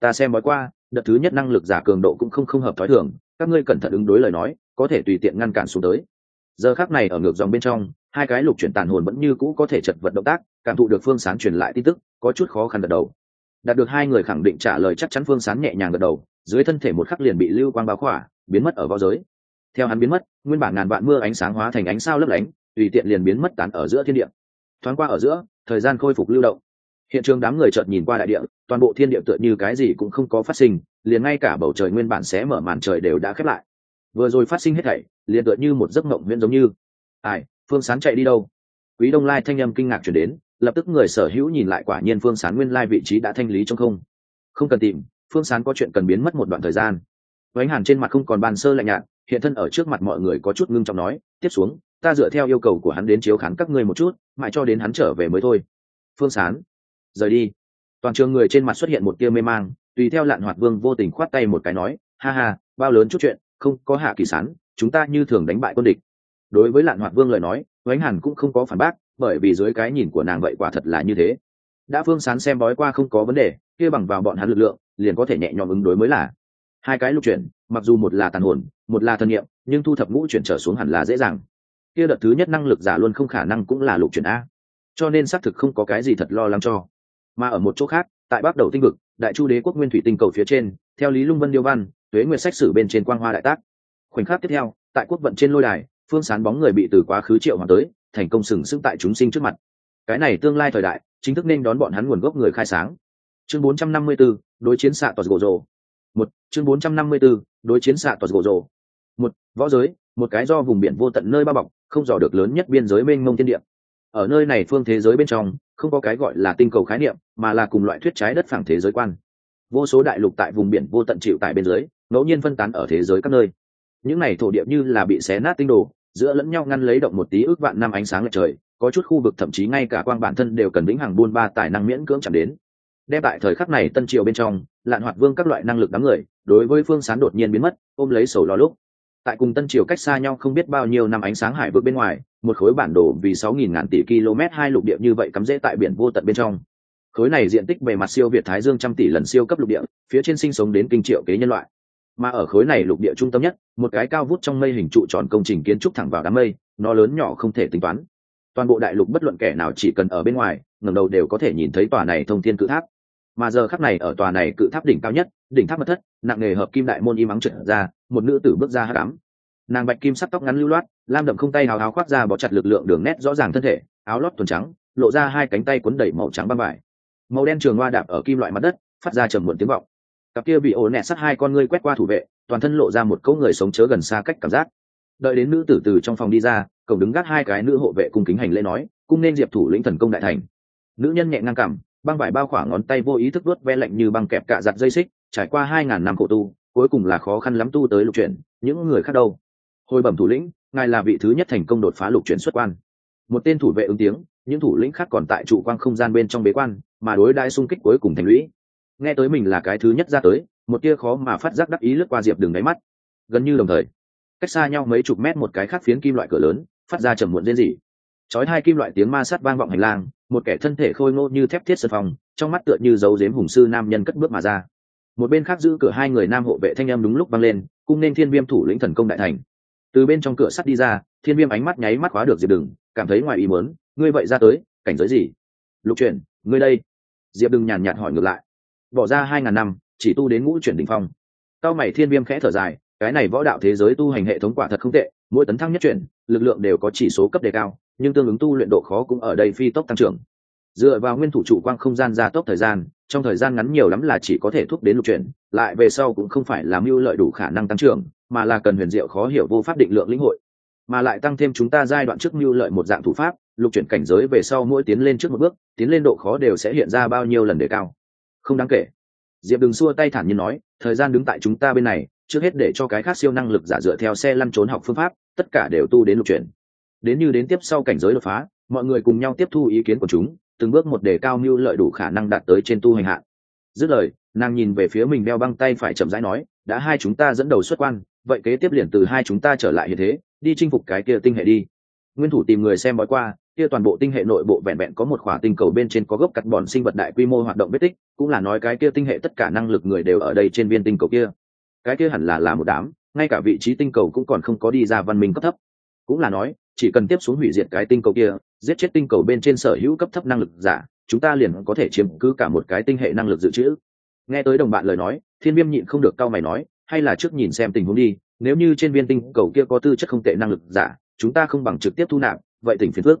Ta xem bói qua, đợt thứ nhất năng lực giả cường độ cũng không không hợp thói thường các ngươi cẩn thận ứng đối lời nói, có thể tùy tiện ngăn cản xuống tới. Giờ khác này ở ngược dòng bên trong, hai cái lục chuyển tàn hồn vẫn như cũ có thể chật vật động tác, cảm thụ được phương sán truyền lại tin tức, có chút khó khăn gật đầu. Đạt được hai người khẳng định trả lời chắc chắn phương sán nhẹ nhàng gật đầu, dưới thân thể một khắc liền bị lưu quang báo khỏa, biến mất ở võ giới. Theo hắn biến mất, nguyên bản ngàn vạn mưa ánh sáng hóa thành ánh sao lấp lánh, tùy tiện liền biến mất tán ở giữa thiên địa. Thoáng qua ở giữa, thời gian khôi phục lưu động. Hiện trường đám người chợt nhìn qua đại địa, toàn bộ thiên địa tựa như cái gì cũng không có phát sinh liền ngay cả bầu trời nguyên bản xé mở màn trời đều đã khép lại. Vừa rồi phát sinh hết thảy, liền tựa như một giấc mộng huyễn giống như. Ai, phương sán chạy đi đâu? Quý đông lai thanh âm kinh ngạc chuyển đến, lập tức người sở hữu nhìn lại quả nhiên phương sán nguyên lai vị trí đã thanh lý trong không. Không cần tìm, phương sán có chuyện cần biến mất một đoạn thời gian. Vánh hàn trên mặt không còn bàn sơ lạnh nhạt, hiện thân ở trước mặt mọi người có chút ngưng trọng nói, tiếp xuống, ta dựa theo yêu cầu của hắn đến chiếu khán các ngươi một chút, mãi cho đến hắn trở về mới thôi. Phương sán, rời đi. Toàn trường người trên mặt xuất hiện một tia mê mang tùy theo lạn hoạt vương vô tình khoát tay một cái nói, ha ha, bao lớn chút chuyện, không có hạ kỳ sán, chúng ta như thường đánh bại quân địch. Đối với lạn hoạt vương lời nói oánh hàn cũng không có phản bác, bởi vì dưới cái nhìn của nàng vậy quả thật là như thế. Đã phương sán xem bói qua không có vấn đề, kia bằng vào bọn hắn lực lượng, liền có thể nhẹ nhõm ứng đối mới là. Hai cái lục chuyển, mặc dù một là tàn hồn, một là thân nhiệm nhưng thu thập ngũ chuyển trở xuống hẳn là dễ dàng. Kia đợt thứ nhất năng lực giả luôn không khả năng cũng là lục chuyển a. Cho nên xác thực không có cái gì thật lo lắng cho. Mà ở một chỗ khác, tại bắc đầu tinh vực đại chu đế quốc nguyên thủy tinh cầu phía trên theo lý lung vân điêu văn tuế nguyệt sách sử bên trên quang hoa đại tác. Khoảnh khắc tiếp theo tại quốc vận trên lôi đài phương sán bóng người bị từ quá khứ triệu hoàng tới thành công sừng sững tại chúng sinh trước mặt. Cái này tương lai thời đại chính thức nên đón bọn hắn nguồn gốc người khai sáng. Chương 454, đối chiến xạ toàn gỗ rồ. Một chương 454, đối chiến xạ toàn gỗ rồ. Một võ giới một cái do vùng biển vô tận nơi bao bọc không dò được lớn nhất biên giới mênh mông thiên địa ở nơi này phương thế giới bên trong, không có cái gọi là tinh cầu khái niệm, mà là cùng loại thuyết trái đất phẳng thế giới quan. Vô số đại lục tại vùng biển vô tận chịu tại bên dưới, ngẫu nhiên phân tán ở thế giới các nơi. Những này thổ địa như là bị xé nát tinh đồ, giữa lẫn nhau ngăn lấy động một tí ước vạn năm ánh sáng lệch trời, có chút khu vực thậm chí ngay cả quang bản thân đều cần vĩnh hằng buôn ba tài năng miễn cưỡng chạm đến. Đem tại thời khắc này tân triều bên trong, lạn hoạt vương các loại năng lực đám người, đối với phương sán đột nhiên biến mất, ôm lấy sầu lo lúc tại cùng tân triều cách xa nhau không biết bao nhiêu năm ánh sáng hải vượt bên ngoài, một khối bản đồ vì sáu nghìn ngàn tỷ km hai lục địa như vậy cắm rễ tại biển vô tận bên trong. Khối này diện tích bề mặt siêu việt thái dương trăm tỷ lần siêu cấp lục địa, phía trên sinh sống đến kinh triệu kế nhân loại. Mà ở khối này lục địa trung tâm nhất, một cái cao vút trong mây hình trụ tròn công trình kiến trúc thẳng vào đám mây, nó lớn nhỏ không thể tính toán. Toàn bộ đại lục bất luận kẻ nào chỉ cần ở bên ngoài, ngẩng đầu đều có thể nhìn thấy tòa này thông thiên cự tháp. Mà giờ khắc này ở tòa này cự tháp đỉnh cao nhất đỉnh tháp mật thất, nặng nghề hợp kim đại môn im ắng trượt ra, một nữ tử bước ra hát đám. Nàng bạch kim sắc tóc ngắn lưu loát, lam đậm không tay hào hào khoác ra bó chặt lực lượng đường nét rõ ràng thân thể, áo lót tuần trắng, lộ ra hai cánh tay cuốn đẩy màu trắng băng vải. Màu đen trường hoa đạp ở kim loại mặt đất, phát ra trầm muộn tiếng vọng. Cặp kia bị ổ nẹt sắt hai con ngươi quét qua thủ vệ, toàn thân lộ ra một cỗ người sống chớ gần xa cách cảm giác. Đợi đến nữ tử từ trong phòng đi ra cổng đứng gác hai cái nữ hộ vệ cung kính hành lễ nói, cung nên diệp thủ lĩnh thần công đại thành. Nữ nhân nhẹ ngang cảm băng vải bao khoảng ngón tay vô ý thức vớt ve lạnh như băng kẹp cạ giặt dây xích trải qua hai ngàn năm khổ tu, cuối cùng là khó khăn lắm tu tới lục chuyển. Những người khác đâu? Hồi bẩm thủ lĩnh, ngài là vị thứ nhất thành công đột phá lục chuyển xuất quan. Một tên thủ vệ ứng tiếng, những thủ lĩnh khác còn tại trụ quang không gian bên trong bế quan, mà đối đãi xung kích cuối cùng thành lũy. Nghe tới mình là cái thứ nhất ra tới, một tia khó mà phát giác đắc ý lướt qua diệp đường đáy mắt. Gần như đồng thời, cách xa nhau mấy chục mét một cái khác phiến kim loại cửa lớn, phát ra trầm muộn rên rỉ. Chói hai kim loại tiếng ma sát vang vọng hành lang, một kẻ thân thể khôi ngô như thép thiết sân phòng trong mắt tựa như dấu dếm hùng sư nam nhân cất bước mà ra một bên khác giữ cửa hai người nam hộ vệ thanh em đúng lúc vang lên cung nên thiên viêm thủ lĩnh thần công đại thành. Từ bên trong cửa sắt đi ra, thiên viêm ánh mắt nháy mắt khóa được diệp đừng, cảm thấy ngoài ý muốn, ngươi vậy ra tới, cảnh giới gì? Lục chuyển, ngươi đây. Diệp đừng nhàn nhạt hỏi ngược lại. Bỏ ra hai ngàn năm, chỉ tu đến ngũ chuyển đ ỉ n h phong. Cao mày thiên viêm khẽ thở dài, cái này võ đạo thế giới tu hành hệ thống quả thật không tệ, mỗi tấn thăng nhất chuyển, lực lượng đều có chỉ số cấp đề cao, nhưng tương ứng tu luyện độ khó cũng ở đây phi tốc tăng trưởng. Dựa vào nguyên thủ trụ quang không gian gia tốc thời gian trong thời gian ngắn nhiều lắm là chỉ có thể thúc đến lục chuyển, lại về sau cũng không phải làm mưu lợi đủ khả năng tăng trưởng, mà là cần huyền diệu khó hiểu vô pháp định lượng lĩnh hội. Mà lại tăng thêm chúng ta giai đoạn trước mưu lợi một dạng thủ pháp, lục chuyển cảnh giới về sau mỗi tiến lên trước một bước, tiến lên độ khó đều sẽ hiện ra bao nhiêu lần đề cao. Không đáng kể. Diệp đừng xua tay thản nhiên nói, thời gian đứng tại chúng ta bên này, trước hết để cho cái khác siêu năng lực giả dựa theo xe lăn trốn học phương pháp, tất cả đều tu đến lục chuyển. Đến như đến tiếp sau cảnh giới đột phá, mọi người cùng nhau tiếp thu ý kiến của chúng từng bước một đề cao mưu lợi đủ khả năng đạt tới trên tu hành hạn. Dứt lời, nàng nhìn về phía mình đeo băng tay phải chậm rãi nói, đã hai chúng ta dẫn đầu xuất quan, vậy kế tiếp liền từ hai chúng ta trở lại như thế, đi chinh phục cái kia tinh hệ đi. Nguyên thủ tìm người xem bói qua, kia toàn bộ tinh hệ nội bộ vẹn vẹn có một khỏa tinh cầu bên trên có gốc cắt bọn sinh vật đại quy mô hoạt động vết tích, cũng là nói cái kia tinh hệ tất cả năng lực người đều ở đây trên viên tinh cầu kia. Cái kia hẳn là là một đám, ngay cả vị trí tinh cầu cũng còn không có đi ra văn minh cấp thấp. Cũng là nói, chỉ cần tiếp xuống hủy diệt cái tinh cầu kia giết chết tinh cầu bên trên sở hữu cấp thấp năng lực giả, chúng ta liền có thể chiếm cứ cả một cái tinh hệ năng lực dự trữ. Nghe tới đồng bạn lời nói, thiên viêm nhịn không được cau mày nói, hay là trước nhìn xem tình huống đi, nếu như trên viên tinh cầu kia có tư chất không tệ năng lực giả, chúng ta không bằng trực tiếp thu nạp, vậy tỉnh phiền phước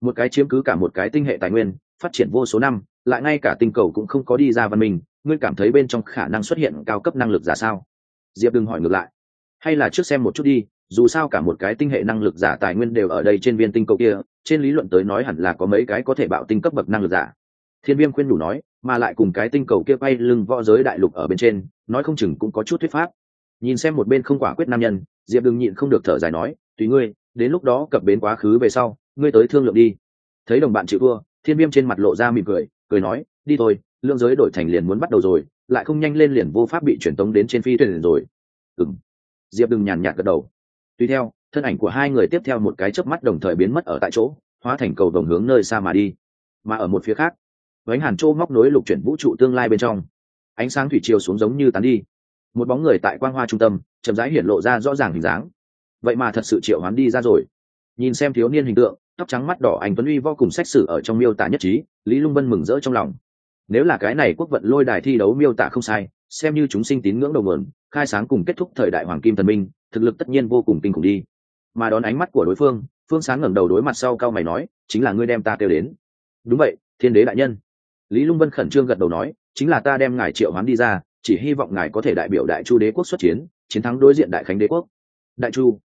một cái chiếm cứ cả một cái tinh hệ tài nguyên, phát triển vô số năm, lại ngay cả tinh cầu cũng không có đi ra văn minh, ngươi cảm thấy bên trong khả năng xuất hiện cao cấp năng lực giả sao? Diệp đừng hỏi ngược lại. Hay là trước xem một chút đi dù sao cả một cái tinh hệ năng lực giả tài nguyên đều ở đây trên viên tinh cầu kia, trên lý luận tới nói hẳn là có mấy cái có thể bạo tinh cấp bậc năng lực giả. Thiên viêm khuyên đủ nói, mà lại cùng cái tinh cầu kia bay lưng võ giới đại lục ở bên trên, nói không chừng cũng có chút thuyết pháp. Nhìn xem một bên không quả quyết nam nhân, diệp đừng nhịn không được thở dài nói, tùy ngươi, đến lúc đó cập bến quá khứ về sau, ngươi tới thương lượng đi. Thấy đồng bạn chịu thua, thiên viêm trên mặt lộ ra mỉm cười cười nói, đi thôi, lương giới đổi thành liền muốn bắt đầu rồi, lại không nhanh lên liền vô pháp bị truyền tống đến trên phi thuyền rồi. Ừng diệp đừng nhàn nhạt gật đầu tùy theo, thân ảnh của hai người tiếp theo một cái chớp mắt đồng thời biến mất ở tại chỗ, hóa thành cầu đồng hướng nơi xa mà đi. Mà ở một phía khác, vánh hàn châu móc nối lục chuyển vũ trụ tương lai bên trong. Ánh sáng thủy chiều xuống giống như tán đi. Một bóng người tại quang hoa trung tâm, chậm rãi hiển lộ ra rõ ràng hình dáng. Vậy mà thật sự triệu hoán đi ra rồi. Nhìn xem thiếu niên hình tượng, tóc trắng mắt đỏ anh tuấn uy vô cùng sách sử ở trong miêu tả nhất trí, lý lung vân mừng rỡ trong lòng. Nếu là cái này quốc vận lôi đài thi đấu miêu tả không sai, xem như chúng sinh tín ngưỡng đầu nguồn, khai sáng cùng kết thúc thời đại hoàng kim thần minh thực lực tất nhiên vô cùng kinh khủng đi. Mà đón ánh mắt của đối phương phương sáng ngẩng đầu đối mặt sau cao mày nói, chính là ngươi đem ta kêu đến. Đúng vậy, thiên đế đại nhân. Lý lung vân khẩn trương gật đầu nói, chính là ta đem ngài triệu hoán đi ra, chỉ hy vọng ngài có thể đại biểu đại chu đế quốc xuất chiến chiến thắng đối diện đại khánh đế quốc. Đại chu.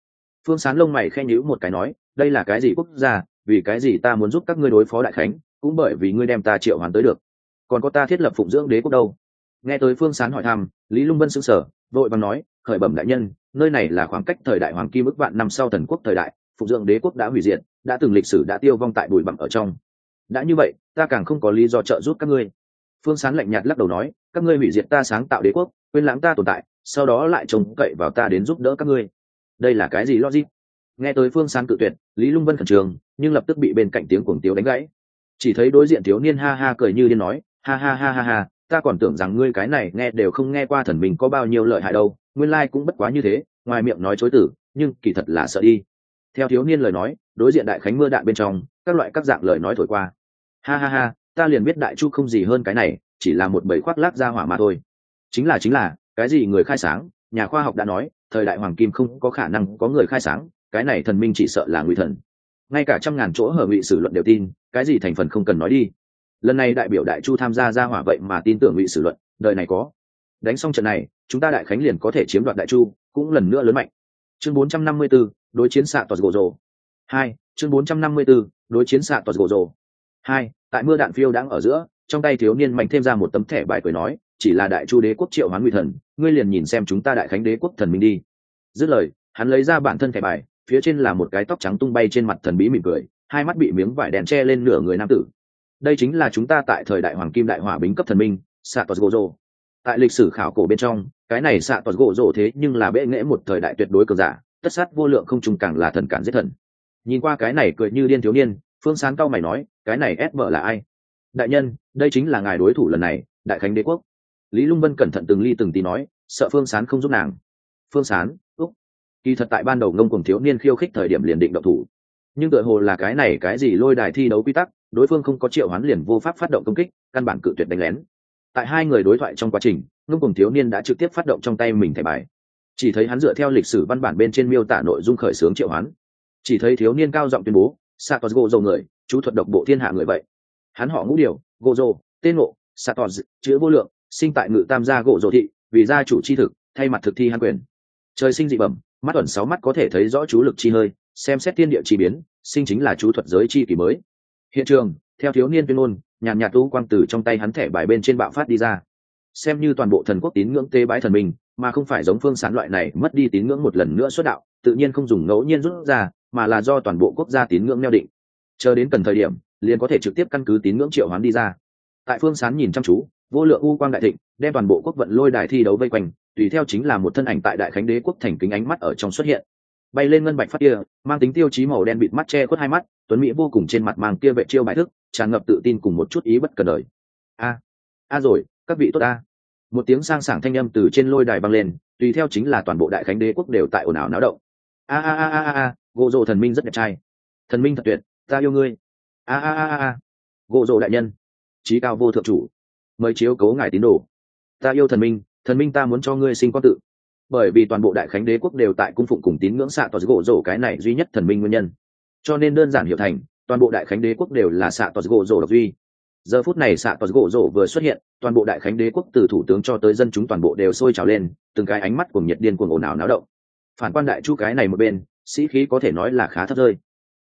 Phương sán lông mày khen nhữ một cái nói, đây là cái gì quốc gia, vì cái gì ta muốn giúp các ngươi đối phó đại khánh, cũng bởi vì ngươi đem ta triệu hoán tới được. Còn có ta thiết lập phụng dưỡng đế quốc đâu? Nghe tới phương sán hỏi thăm, lý lung vân s ữ n g sở vội bằng nói, khởi bẩm đại nhân nơi này là khoảng cách thời đại hoàng kim ức vạn năm sau thần quốc thời đại phụng dưỡng đế quốc đã hủy diệt, đã từng lịch sử đã tiêu vong tại bụi bặm ở trong. Đã như vậy, ta càng không có lý do trợ giúp các ngươi. Phương sán lạnh nhạt lắc đầu nói, các ngươi hủy diệt ta sáng tạo đế quốc, quên lãng ta tồn tại, sau đó lại trông cậy vào ta đến giúp đỡ các ngươi. Đây là cái gì logic? Nghe tới phương sán cự tuyệt, lý lung vân khẩn trường nhưng lập tức bị bên cạnh tiếng cuồng tiếu đánh gãy. Chỉ thấy đối diện thiếu niên ha ha cười như điên nói, ha ha ha ha ha ta còn tưởng rằng ngươi cái này nghe đều không nghe qua thần mình có bao nhiêu lợi hại đâu, nguyên lai、like、cũng bất quá như thế, ngoài miệng nói chối tử, nhưng kỳ thật là sợ đi. Theo thiếu niên lời nói, đối diện đại khánh mưa đạn bên trong, các loại các dạng lời nói thổi qua. Ha ha ha, ta liền biết đại chu không gì hơn cái này, chỉ là một bầy khoác lác ra hỏa mà thôi. Chính là chính là, cái gì người khai sáng, nhà khoa học đã nói, thời đại hoàng kim không có khả năng có người khai sáng, cái này thần minh chỉ sợ là nguy thần. Ngay cả trăm ngàn chỗ hở ngụy sử luận đều tin, cái gì thành phần không cần nói đi lần này đại biểu đại chu tham gia ra hỏa vậy mà tin tưởng ngụy sử luận đời này có. Đánh xong trận này chúng ta đại khánh liền có thể chiếm đoạt đại chu cũng lần nữa lớn mạnh. Chương 454, đối chiến xạ toàn gỗ rồ. Hai chương 454, đối chiến xạ toàn gỗ rồ. Hai tại mưa đạn phiêu đang ở giữa trong tay thiếu niên mạnh thêm ra một tấm thẻ bài cười nói chỉ là đại chu đế quốc triệu hoán nguy thần ngươi liền nhìn xem chúng ta đại khánh đế quốc thần minh đi. Dứt lời hắn lấy ra bản thân thẻ bài phía trên là một cái tóc trắng tung bay trên mặt thần bí mỉm cười hai mắt bị miếng vải đèn che lên nửa người nam tử đây chính là chúng ta tại thời đại hoàng kim đại hỏa bính cấp thần minh xạ tos gozo tại lịch sử khảo cổ bên trong, cái này xạ tos gozo thế nhưng là bệ nghễ một thời đại tuyệt đối cờ giả, tất sát vô lượng không trùng càng là thần cản giết thần. Nhìn qua cái này cười như điên thiếu niên, phương sáng cao mày nói, cái này ép vợ là ai? Đại nhân, đây chính là ngài đối thủ lần này, đại khánh đế quốc. Lý lung vân cẩn thận từng ly từng tí nói, sợ phương sán không giúp nàng. Phương sán, úc. Kỳ thật tại ban đầu ngông cùng thiếu niên khiêu khích thời điểm liền định độc thủ nhưng tựa hồ là cái này cái gì lôi đài thi đấu quy tắc, đối phương không có triệu hoán liền vô pháp phát động công kích, căn bản cự tuyệt đánh lén. Tại hai người đối thoại trong quá trình ngưng cùng thiếu niên đã trực tiếp phát động trong tay mình thẻ bài. Chỉ thấy hắn dựa theo lịch sử văn bản bên trên miêu tả nội dung khởi xướng triệu hoán. Chỉ thấy thiếu niên cao giọng tuyên bố satos gỗ dầu người, chú thuật độc bộ thiên hạ người vậy. Hắn họ ngũ điều gỗ dầu tên ngộ satos chữ vô lượng, sinh tại ngự tam gia gỗ dầu thị, vì gia chủ chi thực, thay mặt thực thi hắn quyền. Trời sinh dị bẩm, mắt ẩn sáu mắt có thể thấy rõ chú lực chi hơi xem xét tiên địa chi biến, sinh chính là chú thuật giới chi kỷ mới. Hiện trường, theo thiếu niên tuyên ngôn, nhàn nhạt tu quang từ trong tay hắn thẻ bài bên trên bạo phát đi ra. Xem như toàn bộ thần quốc tín ngưỡng tế bái thần mình, mà không phải giống phương sán loại này mất đi tín ngưỡng một lần nữa xuất đạo, tự nhiên không dùng ngẫu nhiên rút ra, mà là do toàn bộ quốc gia tín ngưỡng neo định. Chờ đến cần thời điểm, liền có thể trực tiếp căn cứ tín ngưỡng triệu hoán đi ra. Tại phương sán nhìn chăm chú, vô lượng u quang đại thịnh, đem toàn bộ quốc vận lôi đài thi đấu vây quanh, tùy theo chính là một thân ảnh tại đại khánh đế quốc thành kính ánh mắt ở trong xuất hiện bay lên ngân bạch phát kia, mang tính tiêu chí màu đen bịt mắt che khuất hai mắt, tuấn mỹ vô cùng trên mặt mang kia vệ chiêu bài thức, tràn ngập tự tin cùng một chút ý bất cần đời. A a rồi, các vị tốt a. Một tiếng sang sảng thanh âm từ trên lôi đài băng lên, tùy theo chính là toàn bộ đại khánh đế quốc đều tại ồn ào náo động. A a a a a, gỗ rộ thần minh rất đẹp trai. Thần minh thật tuyệt, ta yêu ngươi. A a a a gỗ rộ đại nhân trí cao vô thượng chủ, mời chiếu cố ngài tín đồ. Ta yêu thần minh thần minh ta muốn cho ngươi sinh con tự bởi vì toàn bộ đại khánh đế quốc đều tại cung phụng cùng tín ngưỡng xạ tòa gỗ rổ cái này duy nhất thần minh nguyên nhân. Cho nên đơn giản hiểu thành, toàn bộ đại khánh đế quốc đều là xạ tòa gỗ rổ độc duy. Giờ phút này xạ tòa gỗ rổ vừa xuất hiện, toàn bộ đại khánh đế quốc từ thủ tướng cho tới dân chúng toàn bộ đều sôi trào lên, từng cái ánh mắt của nhiệt điên cuồng ồn ào náo động. Phản quan đại chu cái này một bên, sĩ khí có thể nói là khá thấp rơi.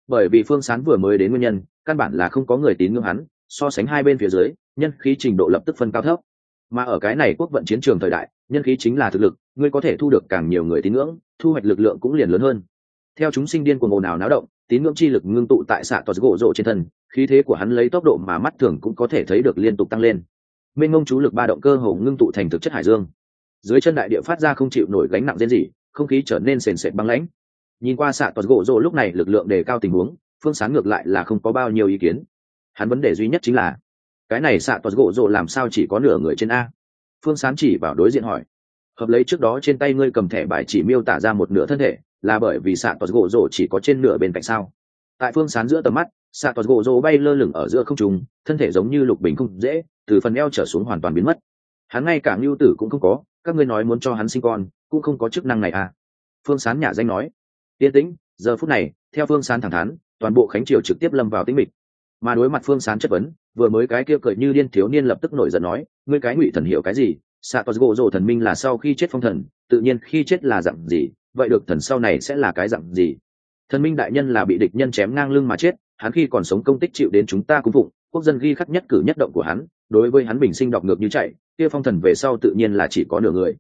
Bởi vì phương sán vừa mới đến nguyên nhân, căn bản là không có người tín ngưỡng hắn, so sánh hai bên phía dưới, nhân khí trình độ lập tức phân cao thấp. Mà ở cái này quốc vận chiến trường thời đại nhân khí chính là thực lực, ngươi có thể thu được càng nhiều người tín ngưỡng, thu hoạch lực lượng cũng liền lớn hơn. Theo chúng sinh điên của ồn ào náo động, tín ngưỡng chi lực ngưng tụ tại xạ tos gỗ rộ trên thân, khí thế của hắn lấy tốc độ mà mắt thường cũng có thể thấy được liên tục tăng lên. Minh ngông chú lực ba động cơ hồ ngưng tụ thành thực chất hải dương. Dưới chân đại địa phát ra không chịu nổi gánh nặng diễn gì không khí trở nên sền sệt băng lãnh. Nhìn qua xạ tos gỗ rộ lúc này lực lượng đề cao tình huống, phương sáng ngược lại là không có bao nhiêu ý kiến. Hắn vấn đề duy nhất chính là, cái này xạ tos gỗ rộ làm sao chỉ có nửa người trên a? Phương sán chỉ vào đối diện hỏi. Hợp lấy trước đó trên tay ngươi cầm thẻ bài chỉ miêu tả ra một nửa thân thể, là bởi vì xạ tòa gỗ Rổ chỉ có trên nửa bên cạnh sao? Tại phương sán giữa tầm mắt xạ tòa gỗ Rổ bay lơ lửng ở giữa không trùng thân thể giống như lục bình không dễ, từ phần eo trở xuống hoàn toàn biến mất. Hắn ngay cả ngưu tử cũng không có, các ngươi nói muốn cho hắn sinh con, cũng không có chức năng này à? Phương sán nhả danh nói. Yên tĩnh, giờ phút này, theo phương sán thẳng thắn, toàn bộ khánh triều trực tiếp lâm vào tĩnh mịch mà đối mặt phương sán chất vấn, vừa mới cái kia cười như điên thiếu niên lập tức nổi giận nói, ngươi cái ngụy thần hiểu cái gì? Xạ tos gỗ rồ thần minh là sau khi chết phong thần, tự nhiên khi chết là dặn gì, vậy được thần sau này sẽ là cái dặn gì? Thần minh đại nhân là bị địch nhân chém ngang lưng mà chết, hắn khi còn sống công tích chịu đến chúng ta cung phụng, quốc dân ghi khắc nhất cử nhất động của hắn, đối với hắn bình sinh đọc ngược như chạy, kia phong thần về sau tự nhiên là chỉ có nửa người.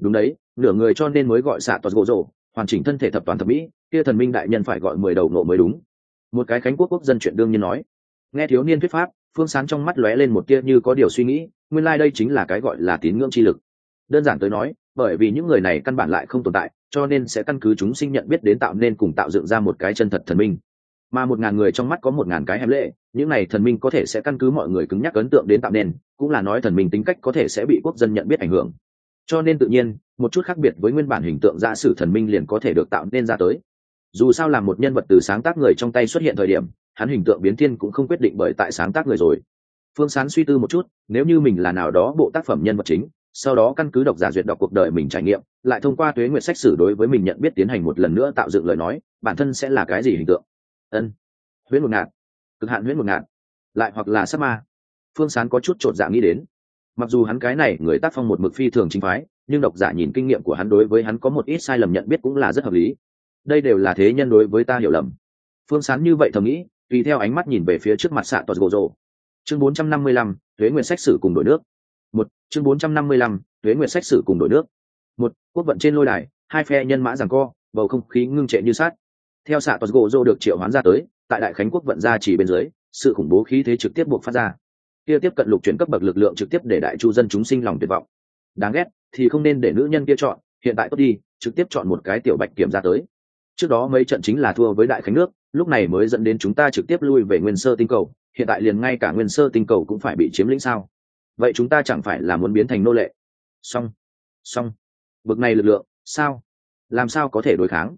Đúng đấy, nửa người cho nên mới gọi xạ tos gỗ rồ hoàn chỉnh thân thể thập toàn thập mỹ, kia thần minh đại nhân phải gọi mười đầu nộ mới đúng. Một cái khánh quốc quốc dân chuyện đương nhiên nói nghe thiếu niên thuyết pháp, phương sáng trong mắt lóe lên một tia như có điều suy nghĩ, nguyên lai、like、đây chính là cái gọi là tín ngưỡng chi lực. Đơn giản tới nói, bởi vì những người này căn bản lại không tồn tại, cho nên sẽ căn cứ chúng sinh nhận biết đến tạo nên cùng tạo dựng ra một cái chân thật thần minh. Mà một ngàn người trong mắt có một ngàn cái hẻm lệ, những này thần minh có thể sẽ căn cứ mọi người cứng nhắc ấn tượng đến tạo nên, cũng là nói thần minh tính cách có thể sẽ bị quốc dân nhận biết ảnh hưởng. Cho nên tự nhiên, một chút khác biệt với nguyên bản hình tượng giả sử thần minh liền có thể được tạo nên ra tới. Dù sao là một nhân vật từ sáng tác người trong tay xuất hiện thời điểm hắn hình tượng biến thiên cũng không quyết định bởi tại sáng tác người rồi. Phương sán suy tư một chút, nếu như mình là nào đó bộ tác phẩm nhân vật chính, sau đó căn cứ độc giả duyệt đọc cuộc đời mình trải nghiệm, lại thông qua tuế nguyện sách sử đối với mình nhận biết tiến hành một lần nữa tạo dựng lời nói, bản thân sẽ là cái gì hình tượng? Ân. Huyễn một ngạt cực hạn huyễn một ngạt lại hoặc là sắc ma. Phương sán có chút t r ộ t dạ nghĩ đến. Mặc dù hắn cái này người tác phong một mực phi thường chính phái, nhưng độc giả nhìn kinh nghiệm của hắn đối với hắn có một ít sai lầm nhận biết cũng là rất hợp lý. Đây đều là thế nhân đối với ta hiểu lầm. Phương sán như vậy thầm nghĩ tùy theo ánh mắt nhìn về phía trước mặt xạ toàn gỗ rồ. Chương 455, thuế nguyện sách sử cùng đổi nước. Một chương 455, thuế nguyện sách sử cùng đổi nước. Một quốc vận trên lôi đài hai phe nhân mã giằng co bầu không khí ngưng trệ như sát theo xạ toàn gỗ rồ được triệu hoán ra tới tại đại khánh quốc vận ra chỉ bên dưới sự khủng bố khí thế trực tiếp buộc phát ra. Kia tiếp cận lục chuyển cấp bậc lực lượng trực tiếp để đại chu dân chúng sinh lòng tuyệt vọng. Đáng ghét thì không nên để nữ nhân kia chọn hiện tại tốt đi trực tiếp chọn một cái tiểu bạch kiểm ra tới. Trước đó mấy trận chính là thua với đại khánh nước lúc này mới dẫn đến chúng ta trực tiếp lui về nguyên sơ tinh cầu, hiện tại liền ngay cả nguyên sơ tinh cầu cũng phải bị chiếm lĩnh sao? Vậy chúng ta chẳng phải là muốn biến thành nô lệ? Song song bực này lực lượng, sao? Làm sao có thể đối kháng?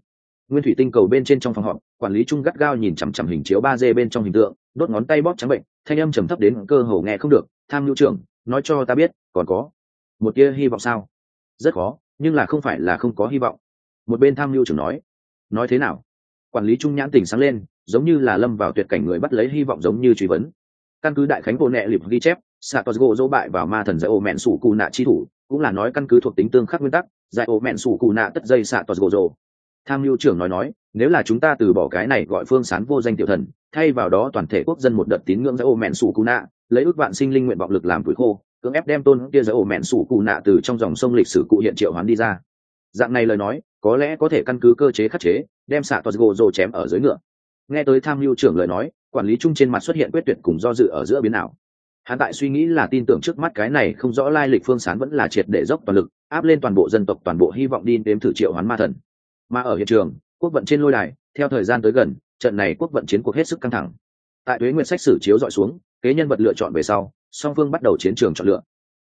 Nguyên thủy tinh cầu bên trên trong phòng họp, quản lý trung gắt gao nhìn chằm chằm hình chiếu ba d bên trong hình tượng, đốt ngón tay bóp trắng bệnh, thanh âm trầm thấp đến cơ hồ nghe không được. Tham nhu trưởng, nói cho ta biết, còn có một tia hy vọng sao? Rất khó, nhưng là không phải là không có hy vọng. Một bên tham mưu trưởng nói nói thế nào? Quản lý trung nhãn tỉnh sáng lên, giống như là lâm vào tuyệt cảnh người bắt lấy hy vọng giống như truy vấn căn cứ đại khánh vô nệ liệp ghi chép satos gỗ dỗ bại vào ma thần giải ô mẹn sủ cù nạ chi thủ, cũng là nói căn cứ thuộc tính tương khắc nguyên tắc, giải ô mẹn sủ cù nạ tất dây xạ toàn gỗ dỗ. tham mưu trưởng nói nói, nếu là chúng ta từ bỏ cái này gọi phương sán vô danh tiểu thần, thay vào đó toàn thể quốc dân một đợt tín ngưỡng giải ô mẹn sủ cù nạ, lấy ước vạn sinh linh nguyện vọng lực làm tuổi khô, cưỡng ép đem tôn kia giải ô mẹn sủ cù nạ từ trong dòng sông lịch sử cụ hiện triệu hoán đi ra dạng này lời nói có lẽ có thể căn cứ cơ chế khắc chế, đem xạ toàn gỗ rồ chém ở dưới ngựa. Nghe tới tham mưu trưởng lời nói, quản lý chung trên mặt xuất hiện quyết tuyệt cùng do dự ở giữa biến nào. hắn tại suy nghĩ là tin tưởng trước mắt cái này không rõ lai lịch phương sán vẫn là triệt để dốc toàn lực, áp lên toàn bộ dân tộc, toàn bộ hy vọng đi đếm thử triệu hoán ma thần. Mà ở hiện trường, quốc vận trên lôi đài, theo thời gian tới gần, trận này quốc vận chiến cuộc hết sức căng thẳng. Tại tuế nguyện sách sử chiếu dọi xuống, kế nhân vật lựa chọn về sau, song phương bắt đầu chiến trường chọn lựa.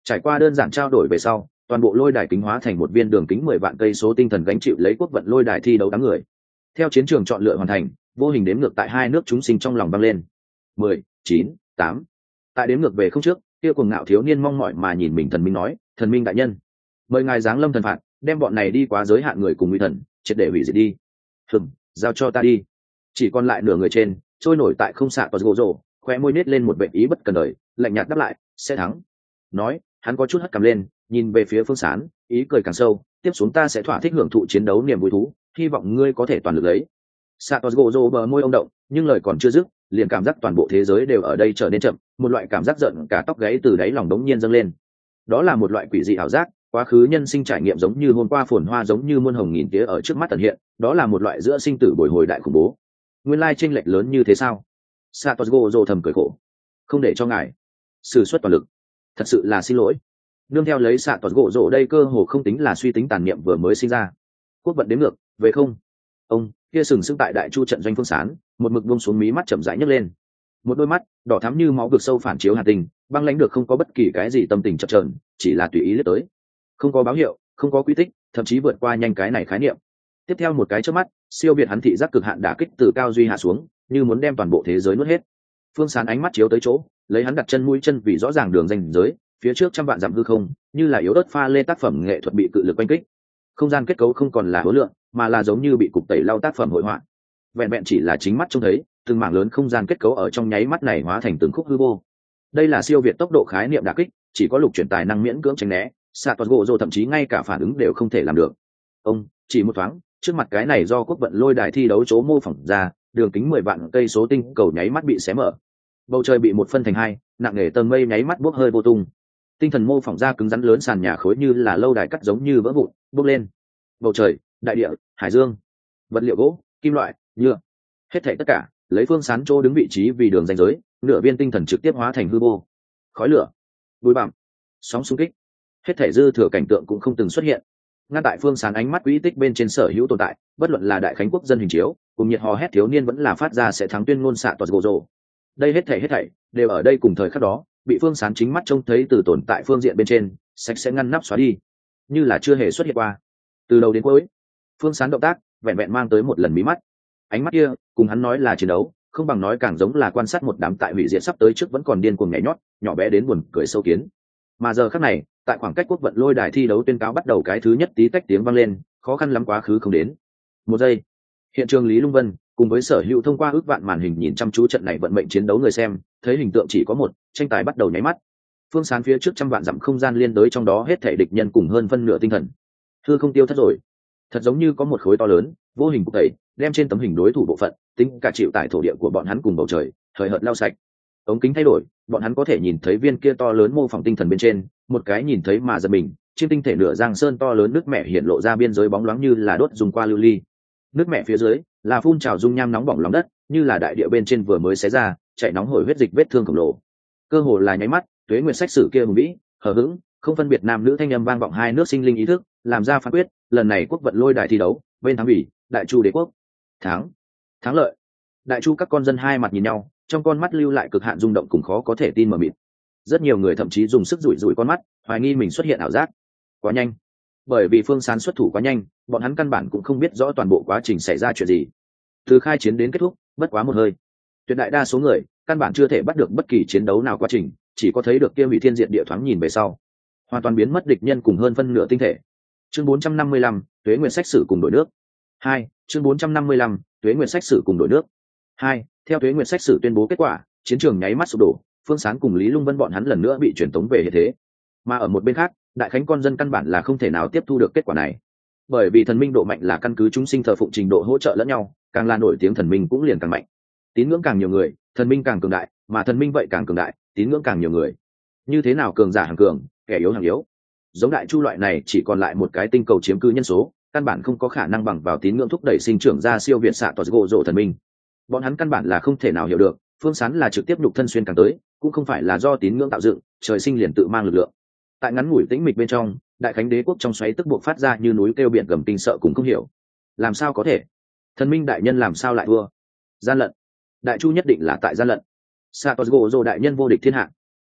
Trải qua đơn giản trao đổi về sau toàn bộ lôi đài kính hóa thành một viên đường kính mười vạn cây số tinh thần gánh chịu lấy quốc vận lôi đài thi đấu đám người. Theo chiến trường chọn lựa hoàn thành, vô hình đếm ngược tại hai nước chúng sinh trong lòng băng lên. Mười, chín, tám. Tại đếm ngược về không trước, kia cùng ngạo thiếu niên mong mỏi mà nhìn mình thần minh nói, thần minh đại nhân, mời ngài giáng lâm thần phạt, đem bọn này đi quá giới hạn người cùng nguy thần, triệt để hủy diệt đi. Hừng giao cho ta đi. Chỉ còn lại nửa người trên, trôi nổi tại không xạ toàn gỗ rồ khoe môi nết lên một vệ ý bất cần đời, lạnh nhạt đáp lại, sẽ thắng. Nói, hắn có chút hất cầm lên nhìn về phía phương sán, ý cười càng sâu, tiếp xuống ta sẽ thỏa thích hưởng thụ chiến đấu niềm vui thú, hy vọng ngươi có thể toàn lực lấy. Satos gỗ bờ môi ông động, nhưng lời còn chưa dứt, liền cảm giác toàn bộ thế giới đều ở đây trở nên chậm, một loại cảm giác giận cả tóc gáy từ đáy lòng đống nhiên dâng lên. Đó là một loại quỷ dị ảo giác, quá khứ nhân sinh trải nghiệm giống như hôm qua phồn hoa giống như muôn hồng nghìn tía ở trước mắt tận hiện, đó là một loại giữa sinh tử bồi hồi đại khủng bố. Nguyên lai tranh lệch lớn như thế sao? Satoshi dô thầm cười khổ. Không để cho ngài sử xuất toàn lực. Thật sự là xin lỗi nương theo lấy xạ toàn gỗ rộ đây cơ hồ không tính là suy tính tàn niệm vừa mới sinh ra. Quốc vận đến ngược, về không. Ông, kia sừng sững tại đại chu trận doanh phương sán, một mực buông xuống mí mắt chậm rãi nhấc lên. Một đôi mắt, đỏ thắm như máu vực sâu phản chiếu hạt tình, băng lãnh được không có bất kỳ cái gì tâm tình chập trờn chỉ là tùy ý lướt tới. Không có báo hiệu, không có quy tích, thậm chí vượt qua nhanh cái này khái niệm. Tiếp theo một cái trước mắt, siêu việt hắn thị giác cực hạn đả kích từ cao duy hạ xuống, như muốn đem toàn bộ thế giới nuốt hết. Phương sán ánh mắt chiếu tới chỗ, lấy hắn đặt chân mũi chân vì rõ ràng đường danh giới phía trước trăm vạn dặm hư không, như là yếu ớt pha lê tác phẩm nghệ thuật bị cự lực oanh kích. Không gian kết cấu không còn là hối lượng, mà là giống như bị cục tẩy lau tác phẩm hội họa. Vẹn vẹn chỉ là chính mắt trông thấy, từng mảng lớn không gian kết cấu ở trong nháy mắt này hóa thành từng khúc hư vô. Đây là siêu việt tốc độ khái niệm đà kích, chỉ có lục chuyển tài năng miễn cưỡng tránh né xạ toàn gỗ rồ thậm chí ngay cả phản ứng đều không thể làm được. Ông, chỉ một thoáng, trước mặt cái này do quốc vận lôi đài thi đấu chỗ mô phỏng ra, đường kính mười vạn cây số tinh cầu nháy mắt bị xé mở. Bầu trời bị một phân thành hai, nặng nề tầng mây nháy mắt bốc hơi vô tung tinh thần mô phỏng ra cứng rắn lớn sàn nhà khối như là lâu đài cắt giống như vỡ vụn, bốc lên. Bầu trời, đại địa, hải dương, vật liệu gỗ, kim loại, nhựa, hết thảy tất cả, lấy phương sán chỗ đứng vị trí vì đường danh giới, nửa viên tinh thần trực tiếp hóa thành hư vô. Khói lửa, bụi bặm, sóng xung kích, hết thảy dư thừa cảnh tượng cũng không từng xuất hiện. Ngăn tại phương sán ánh mắt quỹ tích bên trên sở hữu tồn tại, bất luận là đại khánh quốc dân hình chiếu, cùng nhiệt hò hét thiếu niên vẫn là phát ra sẽ thắng tuyên ngôn xạ toàn gỗ rồ. Đây hết thảy hết thảy, đều ở đây cùng thời khắc đó bị phương sán chính mắt trông thấy từ tồn tại phương diện bên trên, sạch sẽ ngăn nắp xóa đi. Như là chưa hề xuất hiện qua. Từ đầu đến cuối, phương sán động tác vẹn vẹn mang tới một lần mí mắt. Ánh mắt kia, cùng hắn nói là chiến đấu, không bằng nói càng giống là quan sát một đám tại hủy diệt sắp tới trước vẫn còn điên cuồng nhảy nhót, nhỏ bé đến buồn cười sâu kiến. Mà giờ khác này, tại khoảng cách quốc vận lôi đài thi đấu tuyên cáo bắt đầu cái thứ nhất tí tách tiếng vang lên, khó khăn lắm quá khứ không đến. Một giây, hiện trường lý lung vân cùng với sở hữu thông qua ước vạn màn hình nhìn chăm chú trận này vận mệnh chiến đấu người xem, thấy hình tượng chỉ có một, tranh tài bắt đầu nháy mắt. Phương sán phía trước trăm vạn dặm không gian liên đới trong đó hết thể địch nhân cùng hơn phân nửa tinh thần. Thưa không tiêu thất rồi. Thật giống như có một khối to lớn, vô hình cục tẩy, đem trên tấm hình đối thủ bộ phận, tính cả chịu tại thổ địa của bọn hắn cùng bầu trời, thời hợt lao sạch. Ống kính thay đổi, bọn hắn có thể nhìn thấy viên kia to lớn mô phỏng tinh thần bên trên, một cái nhìn thấy mà giật mình, trên tinh thể nửa giang sơn to lớn nước mẹ hiện lộ ra biên giới bóng loáng như là đốt dùng qua lưu ly. Nước mẹ phía dưới là phun trào dung nham nóng bỏng lòng đất, như là đại địa bên trên vừa mới xé ra chạy nóng hổi huyết dịch vết thương khổng lồ. Cơ hồ là nháy mắt, tuế nguyệt sách sử kia hùng vĩ, hờ hững, không phân biệt nam nữ thanh âm vang vọng hai nước sinh linh ý thức, làm ra phán quyết, lần này quốc vận lôi đại thi đấu, bên thắng bỉ đại chu đế quốc. Thắng. Thắng lợi. Đại chu các con dân hai mặt nhìn nhau, trong con mắt lưu lại cực hạn rung động cùng khó có thể tin mờ mịt. Rất nhiều người thậm chí dùng sức rủi rủi con mắt, hoài nghi mình xuất hiện ảo giác. Quá nhanh bởi vì phương sán xuất thủ quá nhanh bọn hắn căn bản cũng không biết rõ toàn bộ quá trình xảy ra chuyện gì. Từ khai chiến đến kết thúc bất quá một hơi. Tuyệt đại đa số người căn bản chưa thể bắt được bất kỳ chiến đấu nào quá trình chỉ có thấy được kia hủy thiên diện địa thoáng nhìn về sau. Hoàn toàn biến mất địch nhân cùng hơn phân nửa tinh thể. Chương 455, tuế nguyện sách sử cùng đổi nước. Hai chương 455, tuế nguyện sách sử cùng đổi nước. Hai theo tuế nguyện sách sử tuyên bố kết quả chiến trường nháy mắt sụp đổ phương sáng cùng lý lung vân bọn hắn lần nữa bị truyền tống về hiện thế mà ở một bên khác, đại khánh con dân căn bản là không thể nào tiếp thu được kết quả này. Bởi vì thần minh độ mạnh là căn cứ chúng sinh thờ phụng trình độ hỗ trợ lẫn nhau, càng là nổi tiếng thần minh cũng liền càng mạnh. Tín ngưỡng càng nhiều người, thần minh càng cường đại, mà thần minh vậy càng cường đại, tín ngưỡng càng nhiều người. Như thế nào cường giả hàng cường, kẻ yếu hàng yếu? Giống đại chu loại này chỉ còn lại một cái tinh cầu chiếm cư nhân số, căn bản không có khả năng bằng vào tín ngưỡng thúc đẩy sinh trưởng ra siêu việt xạ toàn gỗ rộ thần minh. Bọn hắn căn bản là không thể nào hiểu được, phương sán là trực tiếp nhục thân xuyên càng tới, cũng không phải là do tín ngưỡng tạo dựng, trời sinh liền tự mang lực lượng tại ngắn ngủi tĩnh mịch bên trong, đại khánh đế quốc trong xoáy tức buộc phát ra như núi kêu biển gầm kinh sợ cũng không hiểu. Làm sao có thể? Thần minh đại nhân làm sao lại thua? Gian lận. Đại chu nhất định là tại gian lận. Satos gỗ dô đại nhân vô địch thiên hạ.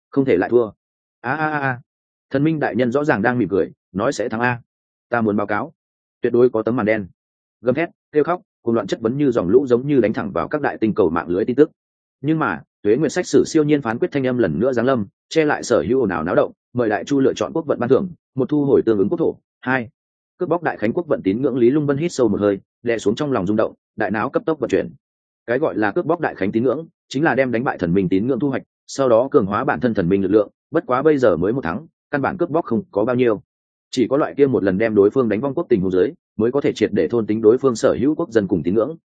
Không thể lại thua. A a a. Thần minh đại nhân rõ ràng đang mỉm cười, nói sẽ thắng a. Ta muốn báo cáo. Tuyệt đối có tấm màn đen. Gầm thét, kêu khóc, cùng loạn chất vấn như dòng lũ giống như đánh thẳng vào các đại tinh cầu mạng lưới tin tức nhưng mà, tuế nguyệt sách sử siêu nhiên phán quyết thanh âm lần nữa giáng lâm, che lại sở hữu ồn ào náo động, mời đại chu lựa chọn quốc vận ban thưởng, một thu hồi tương ứng quốc thổ, hai, cướp bóc đại khánh quốc vận tín ngưỡng lý lung vân hít sâu một hơi, đè xuống trong lòng rung động, đại não cấp tốc vận chuyển. Cái gọi là cướp bóc đại khánh tín ngưỡng, chính là đem đánh bại thần minh tín ngưỡng thu hoạch, sau đó cường hóa bản thân thần minh lực lượng, bất quá bây giờ mới một tháng, căn bản cướp bóc không có bao nhiêu. Chỉ có loại kia một lần đem đối phương đánh vong quốc tình hồ giới mới có thể triệt để thôn tính đối phương sở hữu quốc dân cùng tín ngưỡng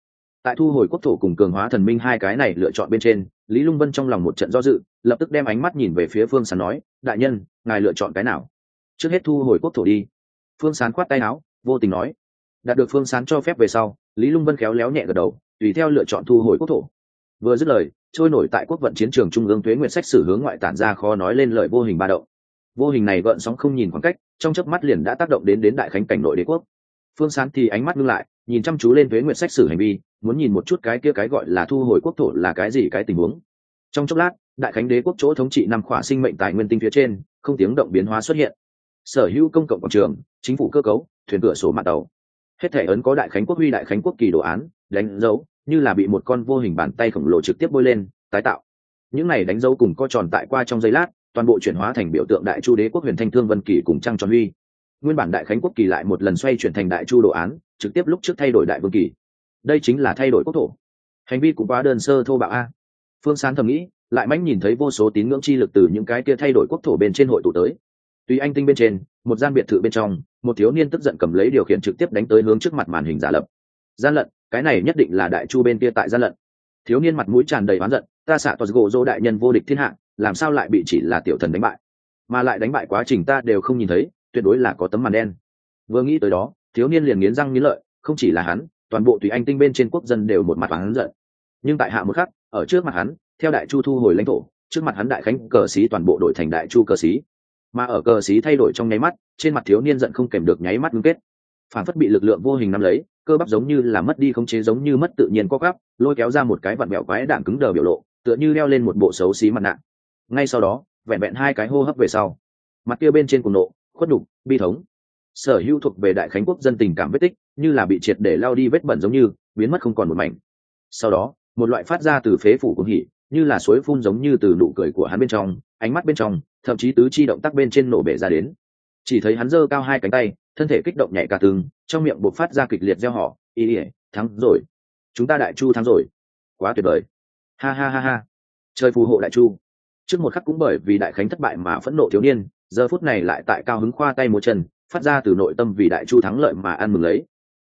tại thu hồi quốc thổ cùng cường hóa thần minh hai cái này lựa chọn bên trên, lý lung vân trong lòng một trận do dự, lập tức đem ánh mắt nhìn về phía phương sán nói, đại nhân, ngài lựa chọn cái nào? Trước hết thu hồi quốc thổ đi. Phương sán khoát tay áo, vô tình nói. Đạt được phương sán cho phép về sau, lý lung vân khéo léo nhẹ gật đầu, tùy theo lựa chọn thu hồi quốc thổ. Vừa dứt lời, trôi nổi tại quốc vận chiến trường trung ương tuế nguyện sách sử hướng ngoại tản ra khó nói lên lời vô hình ba động. Vô hình này gợn sóng không nhìn khoảng cách, trong chớp mắt liền đã tác động đến đến đại khánh cảnh nội đế quốc. Phương sán thì ánh mắt ngưng lại, nhìn chăm chú lên tuế nguyện sách sử hành vi muốn nhìn một chút cái kia cái gọi là thu hồi quốc thổ là cái gì cái tình huống. Trong chốc lát, đại khánh đế quốc chỗ thống trị năm khỏa sinh mệnh tài nguyên tinh phía trên, không tiếng động biến hóa xuất hiện. Sở hữu công cộng quảng trường, chính phủ cơ cấu, thuyền cửa sổ mạng tàu. Hết thể ấn có đại khánh quốc huy đại khánh quốc kỳ đồ án, đánh dấu, như là bị một con vô hình bàn tay khổng lồ trực tiếp bôi lên, tái tạo. Những này đánh dấu cùng co tròn tại qua trong giây lát, toàn bộ chuyển hóa thành biểu tượng đại chu đế quốc huyền thanh thương vân kỳ cùng trăng tròn huy. Nguyên bản đại khánh quốc kỳ lại một lần xoay chuyển thành đại chu đồ án, trực tiếp lúc trước thay đổi đại vương kỳ đây chính là thay đổi quốc thổ. Hành vi cũng quá đơn sơ thô bạo a. Phương sán thầm nghĩ, lại mãnh nhìn thấy vô số tín ngưỡng chi lực từ những cái kia thay đổi quốc thổ bên trên hội tụ tới. Tuy anh tinh bên trên, một gian biệt thự bên trong, một thiếu niên tức giận cầm lấy điều khiển trực tiếp đánh tới hướng trước mặt màn hình giả lập. Gian lận, cái này nhất định là đại chu bên kia tại gian lận. Thiếu niên mặt mũi tràn đầy oán giận, ta xạ toàn gỗ dỗ đại nhân vô địch thiên hạ, làm sao lại bị chỉ là tiểu thần đánh bại? Mà lại đánh bại quá trình ta đều không nhìn thấy, tuyệt đối là có tấm màn đen. Vừa nghĩ tới đó, thiếu niên liền nghiến răng nghiến lợi, không chỉ là hắn toàn bộ tùy anh tinh bên trên quốc dân đều một mặt hắn giận. Nhưng tại hạ một khắc, ở trước mặt hắn, theo đại chu thu hồi lãnh thổ, trước mặt hắn đại khánh cờ xí toàn bộ đội thành đại chu cờ xí. Mà ở cờ xí thay đổi trong nháy mắt, trên mặt thiếu niên giận không kèm được nháy mắt ngưng kết. Phản phất bị lực lượng vô hình nắm lấy, cơ bắp giống như là mất đi khống chế giống như mất tự nhiên co gắp lôi kéo ra một cái vặn mẹo quái đạn cứng đờ biểu lộ, tựa như leo lên một bộ xấu xí mặt nạ. Ngay sau đó, vẹn vẹn hai cái hô hấp về sau, mặt kia bên trên cùng nộ, khuất đục bi thống sở hữu thuộc về đại khánh quốc dân tình cảm vết tích, như là bị triệt để lao đi vết bẩn giống như, biến mất không còn một mảnh. Sau đó, một loại phát ra từ phế phủ cũng hỉ, như là suối phun giống như từ nụ cười của hắn bên trong, ánh mắt bên trong, thậm chí tứ chi động tác bên trên nổ bể ra đến. Chỉ thấy hắn giơ cao hai cánh tay, thân thể kích động nhảy cả từng trong miệng buộc phát ra kịch liệt gieo họ, ý ỉa thắng rồi. Chúng ta đại chu thắng rồi. Quá tuyệt vời. Ha ha ha ha. Trời phù hộ đại chu. Trước một khắc cũng bởi vì đại khánh thất bại mà phẫn nộ thiếu niên, giờ phút này lại tại cao hứng khoa tay một chân phát ra từ nội tâm vì đại chu thắng lợi mà ăn mừng lấy.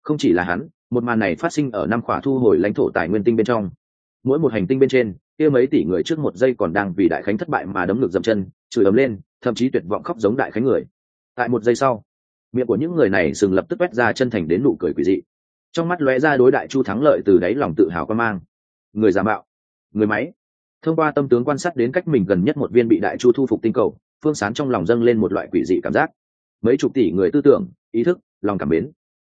Không chỉ là hắn, một màn này phát sinh ở năm khỏa thu hồi lãnh thổ tài nguyên tinh bên trong. Mỗi một hành tinh bên trên, kia mấy tỷ người trước một giây còn đang vì đại khánh thất bại mà đấm ngược dậm chân, chửi ấm lên, thậm chí tuyệt vọng khóc giống đại khánh người. Tại một giây sau, miệng của những người này sừng lập tức quét ra chân thành đến nụ cười quỷ dị. Trong mắt lóe ra đối đại chu thắng lợi từ đáy lòng tự hào quan mang. Người giả mạo, người máy. Thông qua tâm tướng quan sát đến cách mình gần nhất một viên bị đại chu thu phục tinh cầu, phương sán trong lòng dâng lên một loại quỷ dị cảm giác mấy chục tỷ người tư tưởng, ý thức, lòng cảm mến.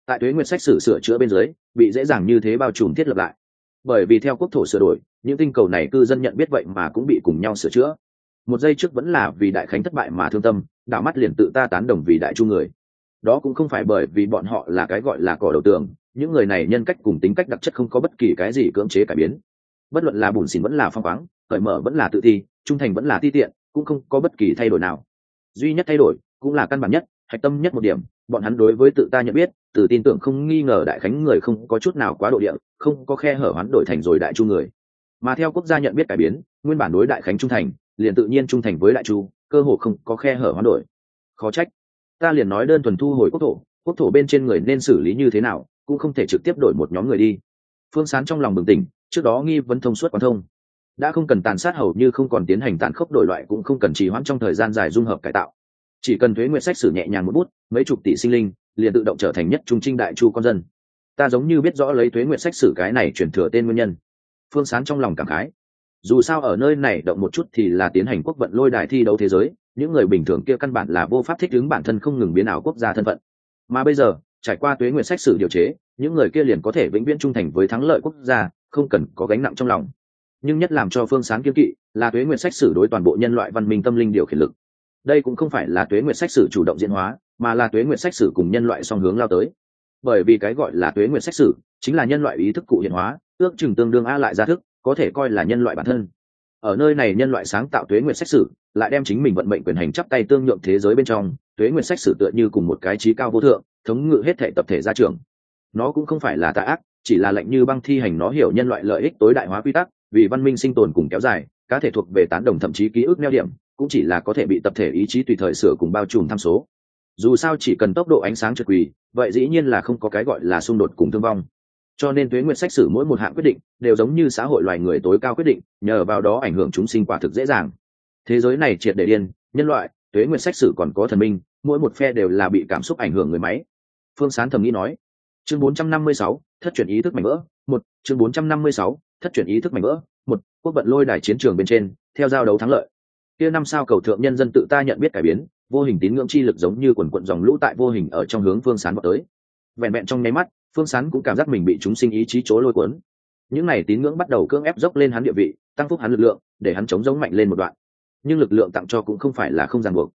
Tại thuế nguyên sách sử sửa chữa bên dưới, bị dễ dàng như thế bao trùm thiết lập lại. Bởi vì theo quốc thổ sửa đổi, những tinh cầu này cư dân nhận biết vậy mà cũng bị cùng nhau sửa chữa. Một giây trước vẫn là vì đại khánh thất bại mà thương tâm, đảo mắt liền tự ta tán đồng vì đại chu người. Đó cũng không phải bởi vì bọn họ là cái gọi là cỏ đầu tường, những người này nhân cách cùng tính cách đặc chất không có bất kỳ cái gì cưỡng chế cải biến. Bất luận là bùn xỉn vẫn là phong khoáng, cởi mở vẫn là tự thi, trung thành vẫn là ti tiện, cũng không có bất kỳ thay đổi nào. Duy nhất thay đổi cũng là căn bản nhất, hạch tâm nhất một điểm, bọn hắn đối với tự ta nhận biết, từ tin tưởng không nghi ngờ đại khánh người không có chút nào quá độ địa, không có khe hở hoán đổi thành rồi đại chu người. Mà theo quốc gia nhận biết cải biến, nguyên bản đối đại khánh trung thành, liền tự nhiên trung thành với đại chu, cơ hồ không có khe hở hoán đổi. Khó trách. Ta liền nói đơn thuần thu hồi quốc thổ quốc thổ bên trên người nên xử lý như thế nào, cũng không thể trực tiếp đổi một nhóm người đi. Phương sán trong lòng bừng tỉnh, trước đó nghi vấn thông suốt quan thông. Đã không cần tàn sát hầu như không còn tiến hành tàn khốc đổi loại cũng không cần trì hoãn trong thời gian dài dung hợp cải tạo chỉ cần thuế nguyện sách sử nhẹ nhàng một bút, mấy chục tỷ sinh linh, liền tự động trở thành nhất trung trinh đại chu con dân. Ta giống như biết rõ lấy thuế nguyện sách sử cái này chuyển thừa tên nguyên nhân. Phương sán trong lòng cảm khái. Dù sao ở nơi này động một chút thì là tiến hành quốc vận lôi đài thi đấu thế giới, những người bình thường kia căn bản là vô pháp thích ứng bản thân không ngừng biến ảo quốc gia thân phận. Mà bây giờ, trải qua tuế nguyện sách sử điều chế, những người kia liền có thể vĩnh viễn trung thành với thắng lợi quốc gia, không cần có gánh nặng trong lòng. Nhưng nhất làm cho phương sáng kiên kỵ là tuế nguyện sách sử đối toàn bộ nhân loại văn minh tâm linh điều khiển lực đây cũng không phải là tuế nguyện sách sử chủ động diễn hóa, mà là tuế nguyện sách sử cùng nhân loại song hướng lao tới. Bởi vì cái gọi là tuế nguyện sách sử chính là nhân loại ý thức cụ hiện hóa, ước chừng tương đương a lại ra thức, có thể coi là nhân loại bản thân. Ở nơi này nhân loại sáng tạo tuế nguyện sách sử, lại đem chính mình vận mệnh quyền hành chắp tay tương nhượng thế giới bên trong, tuế nguyện sách sử tựa như cùng một cái trí cao vô thượng, thống ngự hết thể tập thể gia trưởng. Nó cũng không phải là tà ác, chỉ là lệnh như băng thi hành nó hiểu nhân loại lợi ích tối đại hóa quy tắc, vì văn minh sinh tồn cùng kéo dài, cá thể thuộc về tán đồng thậm chí ký ức neo điểm cũng chỉ là có thể bị tập thể ý chí tùy thời sửa cùng bao trùm tham số. Dù sao chỉ cần tốc độ ánh sáng trượt quỳ vậy dĩ nhiên là không có cái gọi là xung đột cùng thương vong. Cho nên tuế nguyện sách sử mỗi một hạng quyết định đều giống như xã hội loài người tối cao quyết định nhờ vào đó ảnh hưởng chúng sinh quả thực dễ dàng. Thế giới này triệt để điên nhân loại tuế nguyện sách sử còn có thần minh mỗi một phe đều là bị cảm xúc ảnh hưởng người máy. Phương sán thầm nghĩ nói chương 456, thất chuyển ý thức mảnh vỡ một chương 456, thất chuyển ý thức mảnh vỡ một quốc vận lôi đài chiến trường bên trên theo giao đấu thắng lợi kia năm sao cầu thượng nhân dân tự ta nhận biết cải biến, vô hình tín ngưỡng chi lực giống như quần quận dòng lũ tại vô hình ở trong hướng phương sán vào tới. Vẹn vẹn trong nháy mắt, phương sán cũng cảm giác mình bị chúng sinh ý chí chối lôi cuốn. Những n à y tín ngưỡng bắt đầu cưỡng ép dốc lên hắn địa vị, tăng phúc hắn lực lượng, để hắn chống giống mạnh lên một đoạn. Nhưng lực lượng tặng cho cũng không phải là không ràng buộc.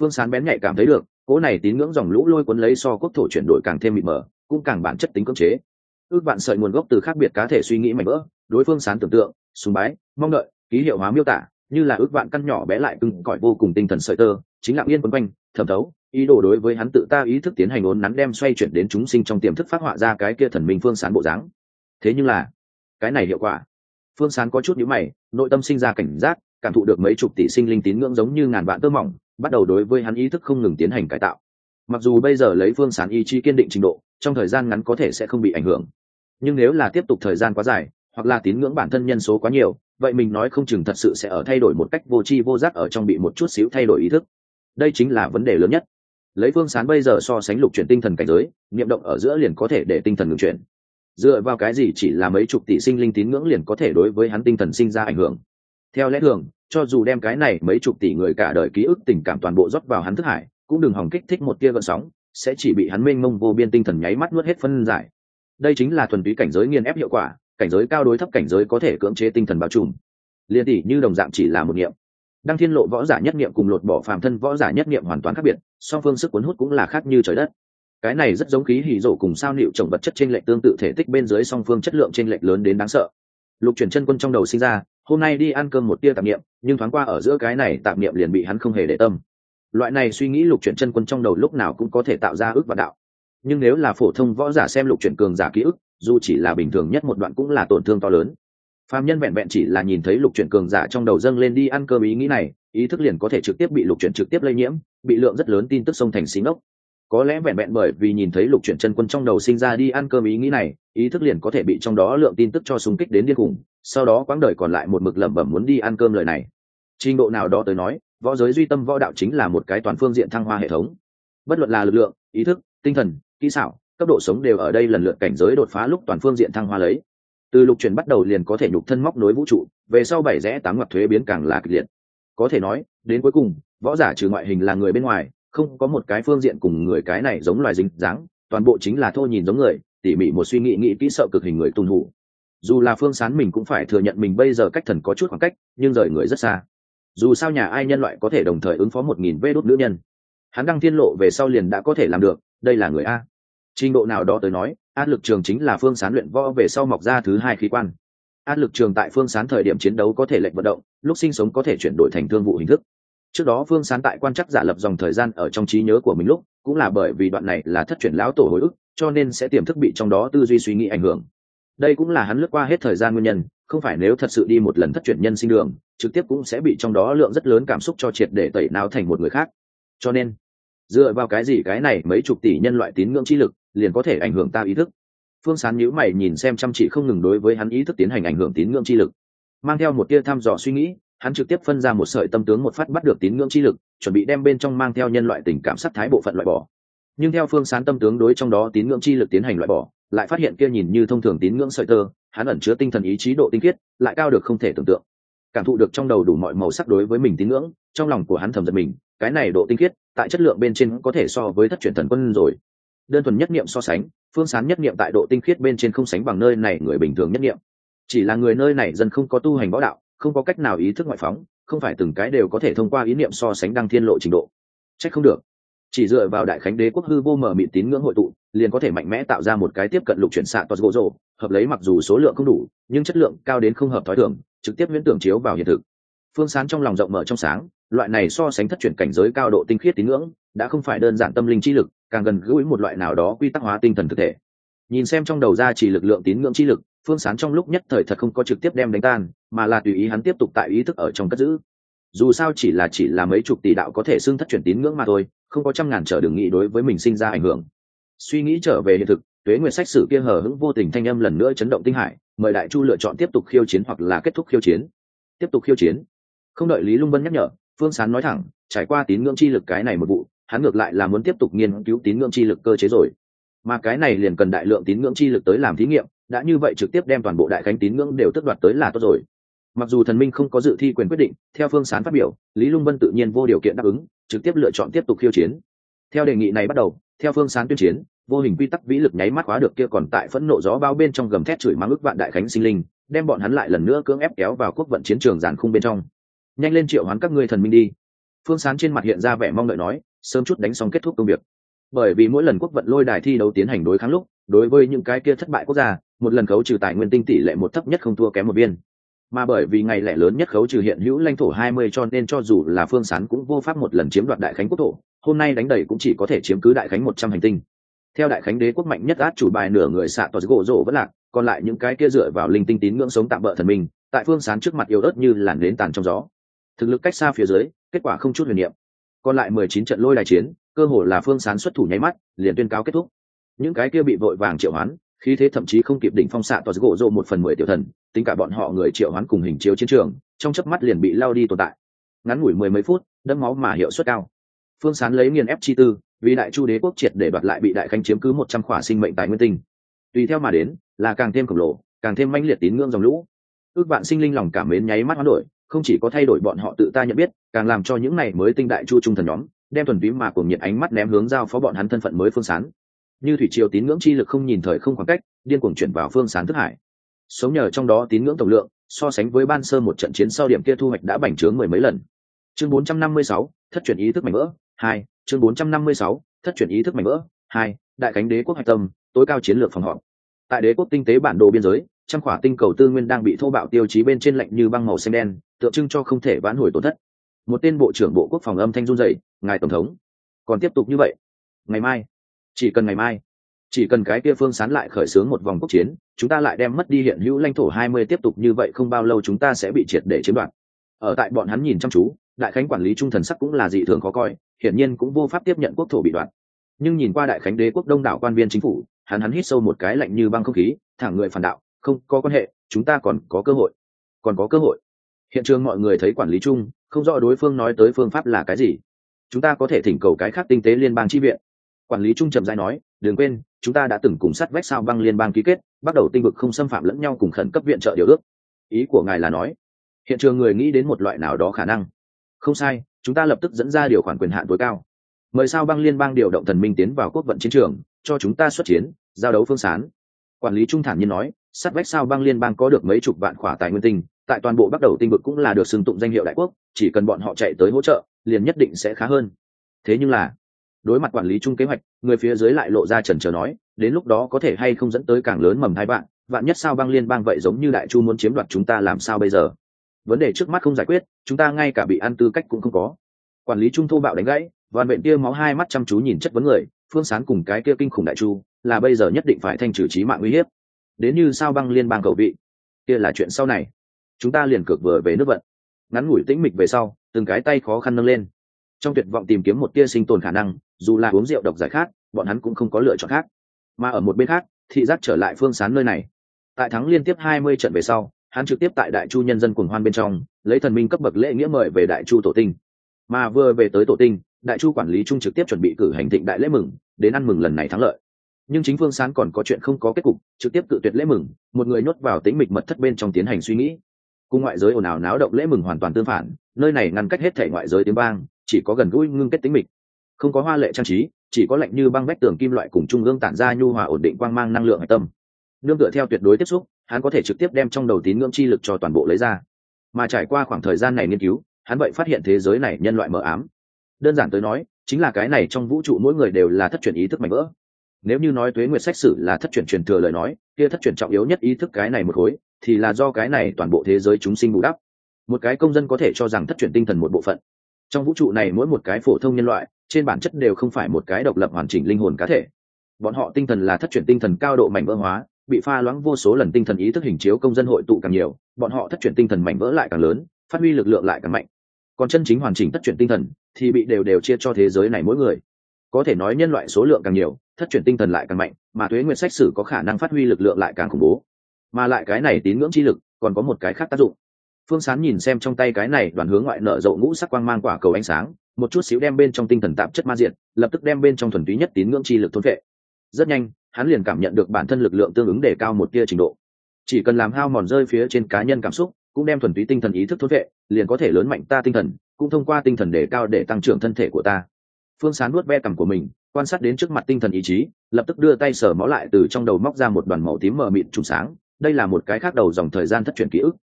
Phương sán bén nhạy cảm thấy được cỗ này tín ngưỡng dòng lũ lôi cuốn lấy so quốc thổ chuyển đổi càng thêm mịt mờ, cũng càng bản chất tính cưỡng chế. Ước bạn sợi nguồn gốc từ khác biệt cá thể suy nghĩ mạnh vỡ, đối phương sán tưởng tượng, sùng bái, mong đợi, ký hiệu hóa miêu tả như là ước vạn căn nhỏ bé lại cưng cõi vô cùng tinh thần sợi tơ, chính lặng yên quấn quanh, thẩm thấu, ý đồ đối với hắn tự ta ý thức tiến hành ốn nắn đem xoay chuyển đến chúng sinh trong tiềm thức phát họa ra cái kia thần minh phương sán bộ dáng. Thế nhưng là, cái này hiệu quả. Phương sán có chút nhữ mày, nội tâm sinh ra cảnh giác, cảm thụ được mấy chục tỷ sinh linh tín ngưỡng giống như ngàn vạn tơ mỏng, bắt đầu đối với hắn ý thức không ngừng tiến hành cải tạo. Mặc dù bây giờ lấy phương sán ý chí kiên định trình độ, trong thời gian ngắn có thể sẽ không bị ảnh hưởng. Nhưng nếu là tiếp tục thời gian quá dài, hoặc là tín ngưỡng bản thân nhân số quá nhiều vậy mình nói không chừng thật sự sẽ ở thay đổi một cách vô tri vô giác ở trong bị một chút xíu thay đổi ý thức. Đây chính là vấn đề lớn nhất. Lấy phương sán bây giờ so sánh lục chuyển tinh thần cảnh giới, niệm động ở giữa liền có thể để tinh thần ngừng chuyển. Dựa vào cái gì chỉ là mấy chục tỷ sinh linh tín ngưỡng liền có thể đối với hắn tinh thần sinh ra ảnh hưởng? Theo lẽ thường, cho dù đem cái này mấy chục tỷ người cả đời ký ức tình cảm toàn bộ rót vào hắn thức hải, cũng đừng hòng kích thích một tia gợn sóng, sẽ chỉ bị hắn mênh mông vô biên tinh thần nháy mắt nuốt hết phân giải. Đây chính là thuần túy cảnh giới nghiên ép hiệu quả cảnh giới cao đối thấp cảnh giới có thể cưỡng chế tinh thần bao trùm. Liên tỷ như đồng dạng chỉ là một niệm. Đăng thiên lộ võ giả nhất niệm cùng lột bỏ phàm thân võ giả nhất niệm hoàn toàn khác biệt, song phương sức cuốn hút cũng là khác như trời đất. Cái này rất giống khí hỉ rổ cùng sao liệu trồng vật chất trên lệch tương tự thể tích bên dưới song phương chất lượng trên lệch lớn đến đáng sợ. Lục chuyển chân quân trong đầu sinh ra, hôm nay đi ăn cơm một tia tạp niệm, nhưng thoáng qua ở giữa cái này tạp niệm liền bị hắn không hề để tâm. Loại này suy nghĩ lục chuyển chân quân trong đầu lúc nào cũng có thể tạo ra ước và đạo nhưng nếu là phổ thông võ giả xem lục chuyển cường giả ký ức, dù chỉ là bình thường nhất một đoạn cũng là tổn thương to lớn. Phạm nhân vẹn vẹn chỉ là nhìn thấy lục chuyển cường giả trong đầu dâng lên đi ăn cơm ý nghĩ này, ý thức liền có thể trực tiếp bị lục chuyển trực tiếp lây nhiễm, bị lượng rất lớn tin tức xông thành xí ngốc. Có lẽ vẹn vẹn bởi vì nhìn thấy lục chuyển chân quân trong đầu sinh ra đi ăn cơm ý nghĩ này, ý thức liền có thể bị trong đó lượng tin tức cho súng kích đến điên khủng, sau đó quãng đời còn lại một mực lẩm bẩm muốn đi ăn cơm lời này. Trình độ nào đó tới nói, võ giới duy tâm võ đạo chính là một cái toàn phương diện thăng hoa hệ thống. Bất luận là lực lượng, ý thức, tinh thần kỹ xảo, cấp độ sống đều ở đây lần lượt cảnh giới đột phá lúc toàn phương diện thăng hoa lấy. Từ lục chuyển bắt đầu liền có thể nhục thân móc nối vũ trụ, về sau bảy rẽ tám ngoặc thuế biến càng là kịch liệt. Có thể nói, đến cuối cùng, võ giả trừ ngoại hình là người bên ngoài, không có một cái phương diện cùng người cái này giống loài dính dáng, toàn bộ chính là thô nhìn giống người, tỉ mỉ một suy nghĩ nghĩ kỹ sợ cực hình người tuân thủ dù là phương sán mình cũng phải thừa nhận mình bây giờ cách thần có chút khoảng cách, nhưng rời người rất xa. Dù sao nhà ai nhân loại có thể đồng thời ứng phó một nghìn vê đốt nữ nhân. Hắn đăng thiên lộ về sau liền đã có thể làm được đây là người a. Trình độ nào đó tới nói áp lực trường chính là phương sán luyện võ về sau mọc ra thứ hai khí quan. Áp lực trường tại phương sán thời điểm chiến đấu có thể lệnh vận động, lúc sinh sống có thể chuyển đổi thành thương vụ hình thức. Trước đó phương sán tại quan chắc giả lập dòng thời gian ở trong trí nhớ của mình lúc, cũng là bởi vì đoạn này là thất truyền lão tổ hồi ức, cho nên sẽ tiềm thức bị trong đó tư duy suy nghĩ ảnh hưởng. Đây cũng là hắn lướt qua hết thời gian nguyên nhân, không phải nếu thật sự đi một lần thất truyền nhân sinh đường, trực tiếp cũng sẽ bị trong đó lượng rất lớn cảm xúc cho triệt để tẩy não thành một người khác. Cho nên dựa vào cái gì cái này mấy chục tỷ nhân loại tín ngưỡng chi lực liền có thể ảnh hưởng ta ý thức? Phương sán nhíu mày nhìn xem chăm chỉ không ngừng đối với hắn ý thức tiến hành ảnh hưởng tín ngưỡng chi lực. Mang theo một tia thăm dò suy nghĩ, hắn trực tiếp phân ra một sợi tâm tướng một phát bắt được tín ngưỡng chi lực, chuẩn bị đem bên trong mang theo nhân loại tình cảm sắc thái bộ phận loại bỏ. Nhưng theo phương sán tâm tướng đối trong đó tín ngưỡng chi lực tiến hành loại bỏ, lại phát hiện kia nhìn như thông thường tín ngưỡng sợi tơ, hắn ẩn chứa tinh thần ý chí độ tinh khiết, lại cao được không thể tưởng tượng. Cảm thụ được trong đầu đủ mọi màu sắc đối với mình tín ngưỡng, trong lòng của hắn thầm giật mình, cái này độ tinh khiết tại chất lượng bên trên có thể so với thất truyền thần quân rồi. Đơn thuần nhất niệm so sánh, phương sán nhất niệm tại độ tinh khiết bên trên không sánh bằng nơi này người bình thường nhất niệm. Chỉ là người nơi này dân không có tu hành võ đạo, không có cách nào ý thức ngoại phóng, không phải từng cái đều có thể thông qua ý niệm so sánh đăng thiên lộ trình độ. Trách không được. Chỉ dựa vào đại khánh đế quốc hư vô mở mịn tín ngưỡng hội tụ, liền có thể mạnh mẽ tạo ra một cái tiếp cận lục chuyển xạ toa gỗ rộ hợp lấy mặc dù số lượng không đủ, nhưng chất lượng cao đến không hợp thói thường, trực tiếp huyễn tưởng chiếu vào hiện thực. Phương sán trong lòng rộng mở trong sáng loại này so sánh thất chuyển cảnh giới cao độ tinh khiết tín ngưỡng, đã không phải đơn giản tâm linh chi lực, càng gần gũi một loại nào đó quy tắc hóa tinh thần thực thể. Nhìn xem trong đầu ra chỉ lực lượng tín ngưỡng chi lực, phương sán trong lúc nhất thời thật không có trực tiếp đem đánh tan, mà là tùy ý hắn tiếp tục tại ý thức ở trong cất giữ. Dù sao chỉ là chỉ là mấy chục tỷ đạo có thể xưng thất chuyển tín ngưỡng mà thôi, không có trăm ngàn trở đường nghị đối với mình sinh ra ảnh hưởng. Suy nghĩ trở về hiện thực, tuế nguyệt sách sử kia hờ hững vô tình thanh âm lần nữa chấn động tinh hải, mời đại chu lựa chọn tiếp tục khiêu chiến hoặc là kết thúc khiêu chiến. Tiếp tục khiêu chiến. Không đợi lý lung vân nhắc nhở phương sán nói thẳng, trải qua tín ngưỡng chi lực cái này một vụ, hắn ngược lại là muốn tiếp tục nghiên cứu tín ngưỡng chi lực cơ chế rồi. Mà cái này liền cần đại lượng tín ngưỡng chi lực tới làm thí nghiệm, đã như vậy trực tiếp đem toàn bộ đại khánh tín ngưỡng đều tước đoạt tới là tốt rồi. Mặc dù thần minh không có dự thi quyền quyết định, theo phương sán phát biểu, lý lung vân tự nhiên vô điều kiện đáp ứng, trực tiếp lựa chọn tiếp tục khiêu chiến. Theo đề nghị này bắt đầu, theo phương sán tuyên chiến, vô hình quy tắc vĩ lực nháy mắt hóa được kia còn tại phẫn nộ gió bao bên trong gầm thét chửi mắng ức vạn đại khánh sinh linh, đem bọn hắn lại lần nữa cưỡng ép kéo vào quốc vận chiến trường giàn khung bên trong nhanh lên triệu hoán các ngươi thần minh đi. Phương sán trên mặt hiện ra vẻ mong đợi nói, sớm chút đánh xong kết thúc công việc. Bởi vì mỗi lần quốc vận lôi đài thi đấu tiến hành đối kháng lúc, đối với những cái kia thất bại quốc gia, một lần khấu trừ tài nguyên tinh tỷ lệ một thấp nhất không thua kém một viên. Mà bởi vì ngày lẻ lớn nhất khấu trừ hiện hữu lãnh thổ hai mươi cho nên cho dù là phương sán cũng vô pháp một lần chiếm đoạt đại khánh quốc thổ, hôm nay đánh đầy cũng chỉ có thể chiếm cứ đại khánh một trăm hành tinh. Theo đại khánh đế quốc mạnh nhất át chủ bài nửa người xạ tòa gỗ rổ vẫn lạc, còn lại những cái kia dựa vào linh tinh tín ngưỡng sống tạm bỡ thần minh, tại phương sán trước mặt yếu ớt như làn đến tàn trong gió thực lực cách xa phía dưới, kết quả không chút huyền niệm. Còn lại mười chín trận lôi đài chiến, cơ hồ là phương sán xuất thủ nháy mắt, liền tuyên cáo kết thúc. Những cái kia bị vội vàng triệu hoán, khí thế thậm chí không kịp đỉnh phong xạ tòa gỗ rộ một phần mười tiểu thần, tính cả bọn họ người triệu hoán cùng hình chiếu chiến trường, trong chớp mắt liền bị lao đi tồn tại. Ngắn ngủi mười mấy phút đẫm máu mà hiệu suất cao. Phương sán lấy nghiền ép chi tư, vì đại chu đế quốc triệt để đoạt lại bị đại khanh chiếm cứ một trăm khỏa sinh mệnh tài nguyên tinh. Tùy theo mà đến, là càng thêm khổng lồ, càng thêm manh liệt tín ngưỡng dòng lũ. Ước bạn sinh linh lòng cảm mến nháy mắt hoán đổi không chỉ có thay đổi bọn họ tự ta nhận biết càng làm cho những này mới tinh đại chu trung thần nhóm đem thuần túy mà cùng nhiệt ánh mắt ném hướng giao phó bọn hắn thân phận mới phương sán. Như thủy triều tín ngưỡng chi lực không nhìn thời không khoảng cách điên cuồng chuyển vào phương sán thức hải. Sống nhờ trong đó tín ngưỡng tổng lượng so sánh với ban sơ một trận chiến sau điểm kia thu hoạch đã bành trướng mười mấy lần. Chương 456, thất chuyển ý thức mảnh vỡ hai chương 456, thất chuyển ý thức mảnh vỡ hai đại cánh đế quốc hạch tâm tối cao chiến lược phòng họp. Tại đế quốc tinh tế bản đồ biên giới trăm khỏa tinh cầu tư nguyên đang bị thô bạo tiêu chí bên trên lạnh như băng màu xanh đen, tượng trưng cho không thể vãn hồi tổn thất. Một tên bộ trưởng bộ quốc phòng âm thanh run dậy ngài tổng thống, còn tiếp tục như vậy? Ngày mai, chỉ cần ngày mai, chỉ cần cái kia phương sán lại khởi xướng một vòng quốc chiến, chúng ta lại đem mất đi hiện hữu lãnh thổ hai mươi tiếp tục như vậy không bao lâu chúng ta sẽ bị triệt để chiếm đoạt. Ở tại bọn hắn nhìn chăm chú, đại khánh quản lý trung thần sắc cũng là dị thường khó coi, hiển nhiên cũng vô pháp tiếp nhận quốc thổ bị đoạt. Nhưng nhìn qua đại khánh đế quốc đông đảo quan viên chính phủ, hắn hắn hít sâu một cái lạnh như băng không khí, thẳng người phản đạo không có quan hệ, chúng ta còn có cơ hội. Còn có cơ hội. Hiện trường mọi người thấy quản lý chung, không rõ đối phương nói tới phương pháp là cái gì. Chúng ta có thể thỉnh cầu cái khác tinh tế liên bang chi viện. Quản lý trung trầm giai nói, đừng quên, chúng ta đã từng cùng sắt vách sao băng liên bang ký kết, bắt đầu tinh vực không xâm phạm lẫn nhau cùng khẩn cấp viện trợ điều ước. Ý của ngài là nói, hiện trường người nghĩ đến một loại nào đó khả năng. Không sai, chúng ta lập tức dẫn ra điều khoản quyền hạn tối cao. Mời sao băng liên bang điều động thần minh tiến vào quốc vận chiến trường, cho chúng ta xuất chiến, giao đấu phương sán. Quản lý trung thản nhiên nói Sát vách sao băng liên bang có được mấy chục vạn khỏa tài nguyên tinh, tại toàn bộ bắt đầu tinh vực cũng là được xưng tụng danh hiệu đại quốc, chỉ cần bọn họ chạy tới hỗ trợ, liền nhất định sẽ khá hơn. Thế nhưng là, đối mặt quản lý chung kế hoạch, người phía dưới lại lộ ra trần trờ nói, đến lúc đó có thể hay không dẫn tới càng lớn mầm hai bạn vạn nhất sao băng liên bang vậy giống như đại chu muốn chiếm đoạt chúng ta làm sao bây giờ? Vấn đề trước mắt không giải quyết, chúng ta ngay cả bị ăn tư cách cũng không có. Quản lý trung thô bạo đánh gãy đoàn bệnh kia máu hai mắt chăm chú nhìn chất vấn người, phương sán cùng cái kia kinh khủng đại chu, là bây giờ nhất định phải thanh trừ trí mạng uy hiếp đến như sao băng liên bang cầu vị. Kia là chuyện sau này. Chúng ta liền cược vừa về nước vận. Ngắn ngủi tĩnh mịch về sau, từng cái tay khó khăn nâng lên. Trong tuyệt vọng tìm kiếm một tia sinh tồn khả năng, dù là uống rượu độc giải khát, bọn hắn cũng không có lựa chọn khác. Mà ở một bên khác, thị giác trở lại phương sán nơi này. Tại thắng liên tiếp hai mươi trận về sau, hắn trực tiếp tại đại chu nhân dân cùng hoan bên trong, lấy thần minh cấp bậc lễ nghĩa mời về đại chu tổ tinh. Mà vừa về tới tổ tinh, đại chu quản lý trung trực tiếp chuẩn bị cử hành thịnh đại lễ mừng, đến ăn mừng lần này thắng lợi nhưng chính phương sán còn có chuyện không có kết cục, trực tiếp cự tuyệt lễ mừng, một người nhốt vào tính mịch mật thất bên trong tiến hành suy nghĩ. Cùng ngoại giới ồn ào náo động lễ mừng hoàn toàn tương phản, nơi này ngăn cách hết thể ngoại giới tiếng bang chỉ có gần gũi ngưng kết tính mịch. Không có hoa lệ trang trí, chỉ có lạnh như băng vách tường kim loại cùng trung ương tản ra nhu hòa ổn định quang mang năng lượng hạch tâm. Nương tựa theo tuyệt đối tiếp xúc, hắn có thể trực tiếp đem trong đầu tín ngưỡng chi lực cho toàn bộ lấy ra. Mà trải qua khoảng thời gian này nghiên cứu, hắn vậy phát hiện thế giới này nhân loại mờ ám. Đơn giản tới nói, chính là cái này trong vũ trụ mỗi người đều là thất truyền ý thức mạnh vỡ nếu như nói tuế nguyệt sách sử là thất truyền truyền thừa lời nói, kia thất truyền trọng yếu nhất ý thức cái này một khối, thì là do cái này toàn bộ thế giới chúng sinh bù đắp. Một cái công dân có thể cho rằng thất truyền tinh thần một bộ phận. Trong vũ trụ này mỗi một cái phổ thông nhân loại, trên bản chất đều không phải một cái độc lập hoàn chỉnh linh hồn cá thể. Bọn họ tinh thần là thất truyền tinh thần cao độ mảnh vỡ hóa, bị pha loãng vô số lần tinh thần ý thức hình chiếu công dân hội tụ càng nhiều, bọn họ thất truyền tinh thần mảnh vỡ lại càng lớn, phát huy lực lượng lại càng mạnh. Còn chân chính hoàn chỉnh thất truyền tinh thần, thì bị đều đều chia cho thế giới này mỗi người. Có thể nói nhân loại số lượng càng nhiều thất truyền tinh thần lại càng mạnh, mà thuế nguyện sách sử có khả năng phát huy lực lượng lại càng khủng bố. Mà lại cái này tín ngưỡng chi lực còn có một cái khác tác dụng. Phương sán nhìn xem trong tay cái này đoàn hướng ngoại nợ rộ ngũ sắc quang mang quả cầu ánh sáng, một chút xíu đem bên trong tinh thần tạp chất ma diện, lập tức đem bên trong thuần túy nhất tín ngưỡng chi lực thôn vệ. Rất nhanh, hắn liền cảm nhận được bản thân lực lượng tương ứng để cao một tia trình độ. Chỉ cần làm hao mòn rơi phía trên cá nhân cảm xúc, cũng đem thuần túy tinh thần ý thức thôn vệ, liền có thể lớn mạnh ta tinh thần, cũng thông qua tinh thần để cao để tăng trưởng thân thể của ta phương sán nuốt ve cằm của mình, quan sát đến trước mặt tinh thần ý chí, lập tức đưa tay sờ mó lại từ trong đầu móc ra một đoàn màu tím mờ mịn trùng sáng. Đây là một cái khác đầu dòng thời gian thất truyền ký ức.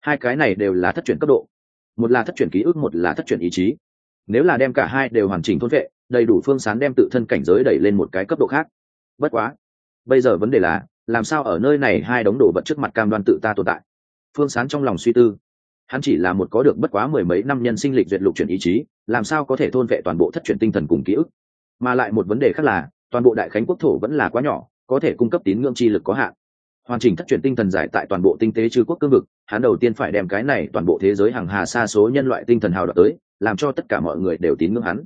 Hai cái này đều là thất truyền cấp độ. Một là thất truyền ký ức, một là thất truyền ý chí. Nếu là đem cả hai đều hoàn chỉnh thôn vệ, đầy đủ phương sán đem tự thân cảnh giới đẩy lên một cái cấp độ khác. Bất quá, bây giờ vấn đề là, làm sao ở nơi này hai đống đồ vật trước mặt cam đoan tự ta tồn tại? Phương sán trong lòng suy tư. Hắn chỉ là một có được bất quá mười mấy năm nhân sinh lịch duyệt lục chuyển ý chí làm sao có thể thôn vệ toàn bộ thất truyền tinh thần cùng ký ức? Mà lại một vấn đề khác là toàn bộ đại khánh quốc thổ vẫn là quá nhỏ có thể cung cấp tín ngưỡng chi lực có hạn. Hoàn chỉnh thất truyền tinh thần giải tại toàn bộ tinh tế chư quốc cương vực hắn đầu tiên phải đem cái này toàn bộ thế giới hàng hà xa số nhân loại tinh thần hào đ tới làm cho tất cả mọi người đều tín ngưỡng hắn.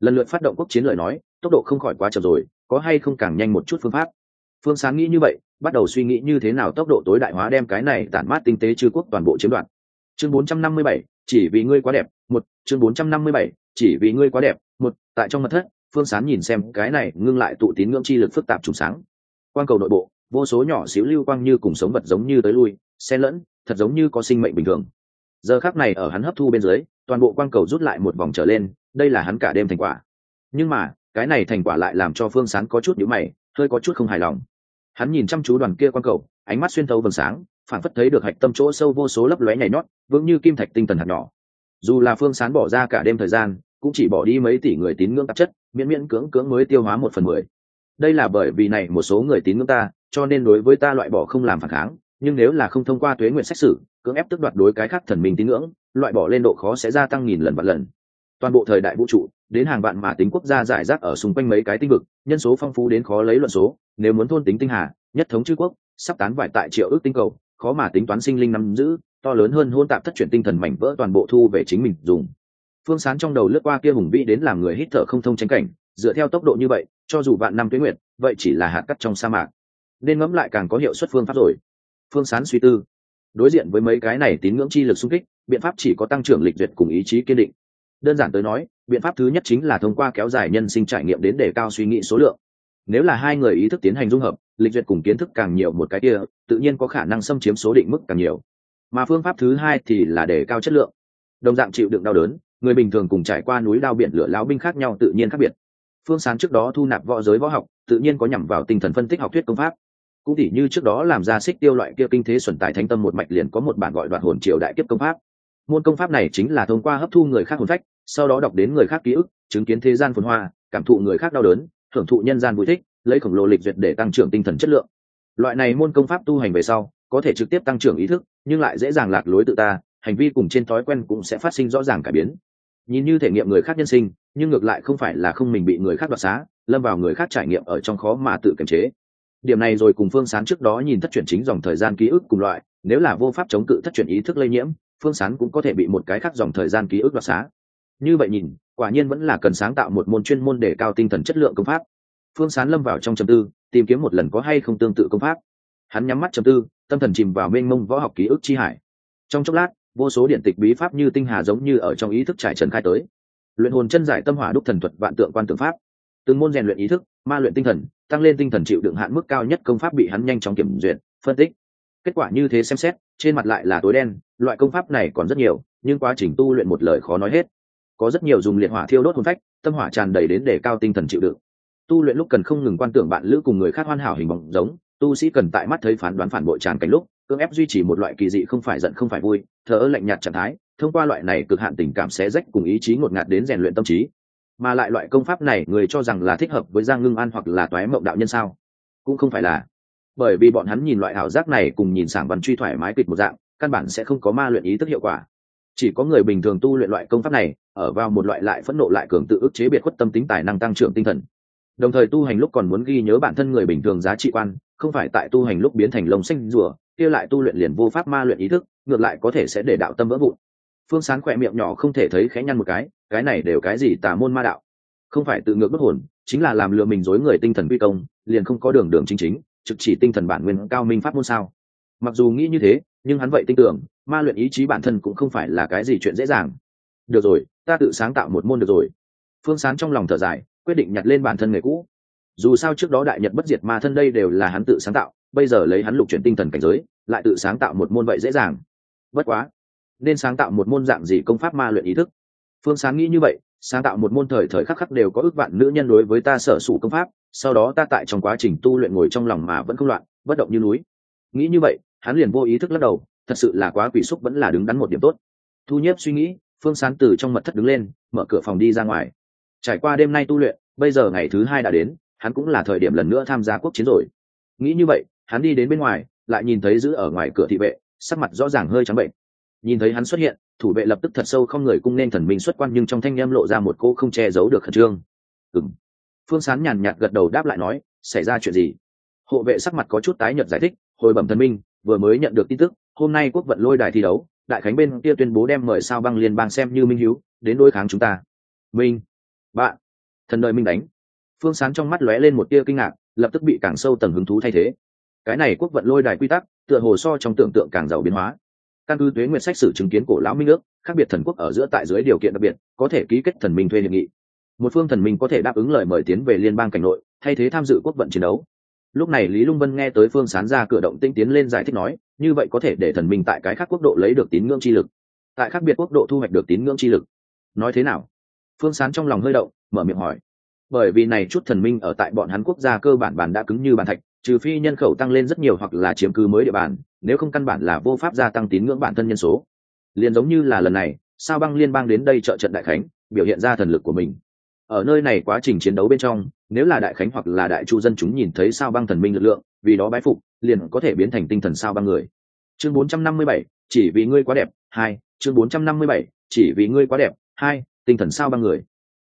Lần lượt phát động quốc chiến lời nói tốc độ không khỏi quá chậm rồi có hay không càng nhanh một chút phương pháp? Phương sáng nghĩ như vậy bắt đầu suy nghĩ như thế nào tốc độ tối đại hóa đem cái này tản mát tinh tế chư quốc toàn bộ chiếm đoạt. Chương 457, chỉ vì ngươi quá đẹp một chương 457, chỉ vì ngươi quá đẹp một tại trong mật thất phương sán nhìn xem cái này ngưng lại tụ tín ngưỡng chi lực phức tạp trùng sáng. Quang cầu nội bộ vô số nhỏ xíu lưu quang như cùng sống vật giống như tới lui xen lẫn thật giống như có sinh mệnh bình thường. Giờ khác này ở hắn hấp thu bên dưới toàn bộ quang cầu rút lại một vòng trở lên đây là hắn cả đêm thành quả. Nhưng mà cái này thành quả lại làm cho phương sán có chút nhữ mày hơi có chút không hài lòng. Hắn nhìn chăm chú đoàn kia quang cầu ánh mắt xuyên thấu vầng sáng phản phất thấy được hạch tâm chỗ sâu vô số lấp lóe nhảy nhót, vững như kim thạch tinh thần hạt nhỏ. Dù là phương sán bỏ ra cả đêm thời gian, cũng chỉ bỏ đi mấy tỷ người tín ngưỡng tạp chất, miễn miễn cưỡng cưỡng mới tiêu hóa một phần mười. Đây là bởi vì này một số người tín ngưỡng ta, cho nên đối với ta loại bỏ không làm phản kháng, nhưng nếu là không thông qua tuế nguyện xét xử cưỡng ép tức đoạt đối cái khác thần minh tín ngưỡng, loại bỏ lên độ khó sẽ gia tăng nghìn lần vạn lần. Toàn bộ thời đại vũ trụ, đến hàng vạn mà tính quốc gia giải rác ở xung quanh mấy cái tinh vực, nhân số phong phú đến khó lấy luận số, nếu muốn thôn tính tinh hà, nhất thống chư quốc, sắp tán vải tại triệu ước tinh cầu khó mà tính toán sinh linh nắm giữ, to lớn hơn hôn tạp thất chuyển tinh thần mảnh vỡ toàn bộ thu về chính mình dùng. Phương sán trong đầu lướt qua kia hùng vĩ đến làm người hít thở không thông tranh cảnh, dựa theo tốc độ như vậy, cho dù vạn năm tuyến nguyệt, vậy chỉ là hạt cắt trong sa mạc. Nên ngẫm lại càng có hiệu suất phương pháp rồi. Phương sán suy tư. Đối diện với mấy cái này tín ngưỡng chi lực xung kích, biện pháp chỉ có tăng trưởng lịch duyệt cùng ý chí kiên định. Đơn giản tới nói, biện pháp thứ nhất chính là thông qua kéo dài nhân sinh trải nghiệm đến để cao suy nghĩ số lượng. Nếu là hai người ý thức tiến hành dung hợp lịch duyệt cùng kiến thức càng nhiều một cái kia, tự nhiên có khả năng xâm chiếm số định mức càng nhiều. Mà phương pháp thứ hai thì là để cao chất lượng. Đồng dạng chịu đựng đau đớn, người bình thường cùng trải qua núi đao biển lửa lão binh khác nhau tự nhiên khác biệt. Phương sán trước đó thu nạp võ giới võ học, tự nhiên có nhằm vào tinh thần phân tích học thuyết công pháp. Cũng tỉ như trước đó làm ra xích tiêu loại kia kinh thế xuẩn tài thánh tâm một mạch liền có một bản gọi đoạt hồn triều đại kiếp công pháp. Môn công pháp này chính là thông qua hấp thu người khác hồn phách, sau đó đọc đến người khác ký ức, chứng kiến thế gian phồn hoa, cảm thụ người khác đau đớn, thưởng thụ nhân gian vui thích lấy khổng lồ lịch duyệt để tăng trưởng tinh thần chất lượng. Loại này môn công pháp tu hành về sau, có thể trực tiếp tăng trưởng ý thức, nhưng lại dễ dàng lạc lối tự ta, hành vi cùng trên thói quen cũng sẽ phát sinh rõ ràng cải biến. Nhìn như thể nghiệm người khác nhân sinh, nhưng ngược lại không phải là không mình bị người khác đoạt xá, lâm vào người khác trải nghiệm ở trong khó mà tự kiềm chế. Điểm này rồi cùng phương sán trước đó nhìn thất chuyển chính dòng thời gian ký ức cùng loại, nếu là vô pháp chống cự thất chuyển ý thức lây nhiễm, phương sán cũng có thể bị một cái khác dòng thời gian ký ức đoạt xá. Như vậy nhìn, quả nhiên vẫn là cần sáng tạo một môn chuyên môn để cao tinh thần chất lượng công pháp phương sán lâm vào trong trầm tư, tìm kiếm một lần có hay không tương tự công pháp. Hắn nhắm mắt trầm tư, tâm thần chìm vào mênh mông võ học ký ức chi hải. Trong chốc lát, vô số điện tịch bí pháp như tinh hà giống như ở trong ý thức trải trần khai tới. Luyện hồn chân giải tâm hỏa đúc thần thuật vạn tượng quan tượng pháp. Từng môn rèn luyện ý thức, ma luyện tinh thần, tăng lên tinh thần chịu đựng hạn mức cao nhất công pháp bị hắn nhanh chóng kiểm duyệt, phân tích. Kết quả như thế xem xét, trên mặt lại là tối đen, loại công pháp này còn rất nhiều, nhưng quá trình tu luyện một lời khó nói hết. Có rất nhiều dùng liệt hỏa thiêu đốt hồn phách, tâm hỏa tràn đầy đến để cao tinh thần chịu đựng tu luyện lúc cần không ngừng quan tưởng bạn lữ cùng người khác hoàn hảo hình bóng giống, tu sĩ cần tại mắt thấy phán đoán phản bội tràn cảnh lúc, cưỡng ép duy trì một loại kỳ dị không phải giận không phải vui, thờ ơ lạnh nhạt trạng thái, thông qua loại này cực hạn tình cảm xé rách cùng ý chí ngột ngạt đến rèn luyện tâm trí. Mà lại loại công pháp này, người cho rằng là thích hợp với giang ngưng an hoặc là toái mộng đạo nhân sao? Cũng không phải là. Bởi vì bọn hắn nhìn loại ảo giác này cùng nhìn sảng văn truy thoải mái kịch một dạng, căn bản sẽ không có ma luyện ý thức hiệu quả. Chỉ có người bình thường tu luyện loại công pháp này, ở vào một loại lại phẫn nộ lại cường tự ức chế biệt khuất tâm tính tài năng tăng trưởng tinh thần đồng thời tu hành lúc còn muốn ghi nhớ bản thân người bình thường giá trị quan, không phải tại tu hành lúc biến thành lồng xanh rùa, kia lại tu luyện liền vô pháp ma luyện ý thức, ngược lại có thể sẽ để đạo tâm vỡ vụn. Phương sán khỏe miệng nhỏ không thể thấy khẽ nhăn một cái cái này đều cái gì tà môn ma đạo? Không phải tự ngược bất hồn, chính là làm lừa mình dối người tinh thần quy công, liền không có đường đường chính chính, trực chỉ tinh thần bản nguyên cao minh pháp môn sao? Mặc dù nghĩ như thế, nhưng hắn vậy tin tưởng, ma luyện ý chí bản thân cũng không phải là cái gì chuyện dễ dàng. Được rồi, ta tự sáng tạo một môn được rồi. Phương sán trong lòng thở dài quyết định nhặt lên bản thân người cũ. Dù sao trước đó đại nhật bất diệt ma thân đây đều là hắn tự sáng tạo, bây giờ lấy hắn lục chuyển tinh thần cảnh giới, lại tự sáng tạo một môn vậy dễ dàng. Bất quá, nên sáng tạo một môn dạng gì công pháp ma luyện ý thức? Phương sáng nghĩ như vậy, sáng tạo một môn thời thời khắc khắc đều có ước vạn nữ nhân đối với ta sở sủ công pháp, sau đó ta tại trong quá trình tu luyện ngồi trong lòng mà vẫn không loạn, bất động như núi. Nghĩ như vậy, hắn liền vô ý thức lắc đầu, thật sự là quá quỷ xúc vẫn là đứng đắn một điểm tốt. Thu nhếp suy nghĩ, phương sán từ trong mật thất đứng lên, mở cửa phòng đi ra ngoài trải qua đêm nay tu luyện, bây giờ ngày thứ hai đã đến, hắn cũng là thời điểm lần nữa tham gia quốc chiến rồi. Nghĩ như vậy, hắn đi đến bên ngoài, lại nhìn thấy giữ ở ngoài cửa thị vệ, sắc mặt rõ ràng hơi trắng bệnh. Nhìn thấy hắn xuất hiện, thủ vệ lập tức thật sâu không người cung nên thần minh xuất quan nhưng trong thanh em lộ ra một cô không che giấu được khẩn trương. Ừng phương sán nhàn nhạt gật đầu đáp lại nói, xảy ra chuyện gì? Hộ vệ sắc mặt có chút tái nhợt giải thích, hồi bẩm thần minh, vừa mới nhận được tin tức, hôm nay quốc vận lôi đài thi đấu, đại khánh bên kia tuyên bố đem mời sao băng liên bang xem như minh hiếu, đến đối kháng chúng ta. Minh bạn, thần đời minh đánh. Phương sán trong mắt lóe lên một tia kinh ngạc, lập tức bị càng sâu tầng hứng thú thay thế. Cái này quốc vận lôi đài quy tắc, tựa hồ so trong tưởng tượng càng giàu biến hóa. Căn cứ thuế nguyệt sách sử chứng kiến cổ lão minh ước, khác biệt thần quốc ở giữa tại dưới điều kiện đặc biệt, có thể ký kết thần minh thuê hiệp nghị. Một phương thần minh có thể đáp ứng lời mời tiến về liên bang cảnh nội, thay thế tham dự quốc vận chiến đấu. Lúc này lý lung vân nghe tới phương sán ra cửa động tinh tiến lên giải thích nói, như vậy có thể để thần minh tại cái khác quốc độ lấy được tín ngưỡng chi lực. Tại khác biệt quốc độ thu hoạch được tín ngưỡng chi lực. Nói thế nào? Phương sán trong lòng hơi động mở miệng hỏi. Bởi vì này chút thần minh ở tại bọn hắn quốc gia cơ bản bản đã cứng như bàn thạch trừ phi nhân khẩu tăng lên rất nhiều hoặc là chiếm cứ mới địa bàn nếu không căn bản là vô pháp gia tăng tín ngưỡng bản thân nhân số. Liền giống như là lần này sao băng liên bang đến đây trợ trận đại khánh biểu hiện ra thần lực của mình. Ở nơi này quá trình chiến đấu bên trong nếu là đại khánh hoặc là đại chu dân chúng nhìn thấy sao băng thần minh lực lượng vì đó bái phục liền có thể biến thành tinh thần sao băng người. Chương 457, chỉ vì ngươi quá đẹp hai. Chương 457, chỉ vì ngươi quá đẹp hai tinh thần sao băng người.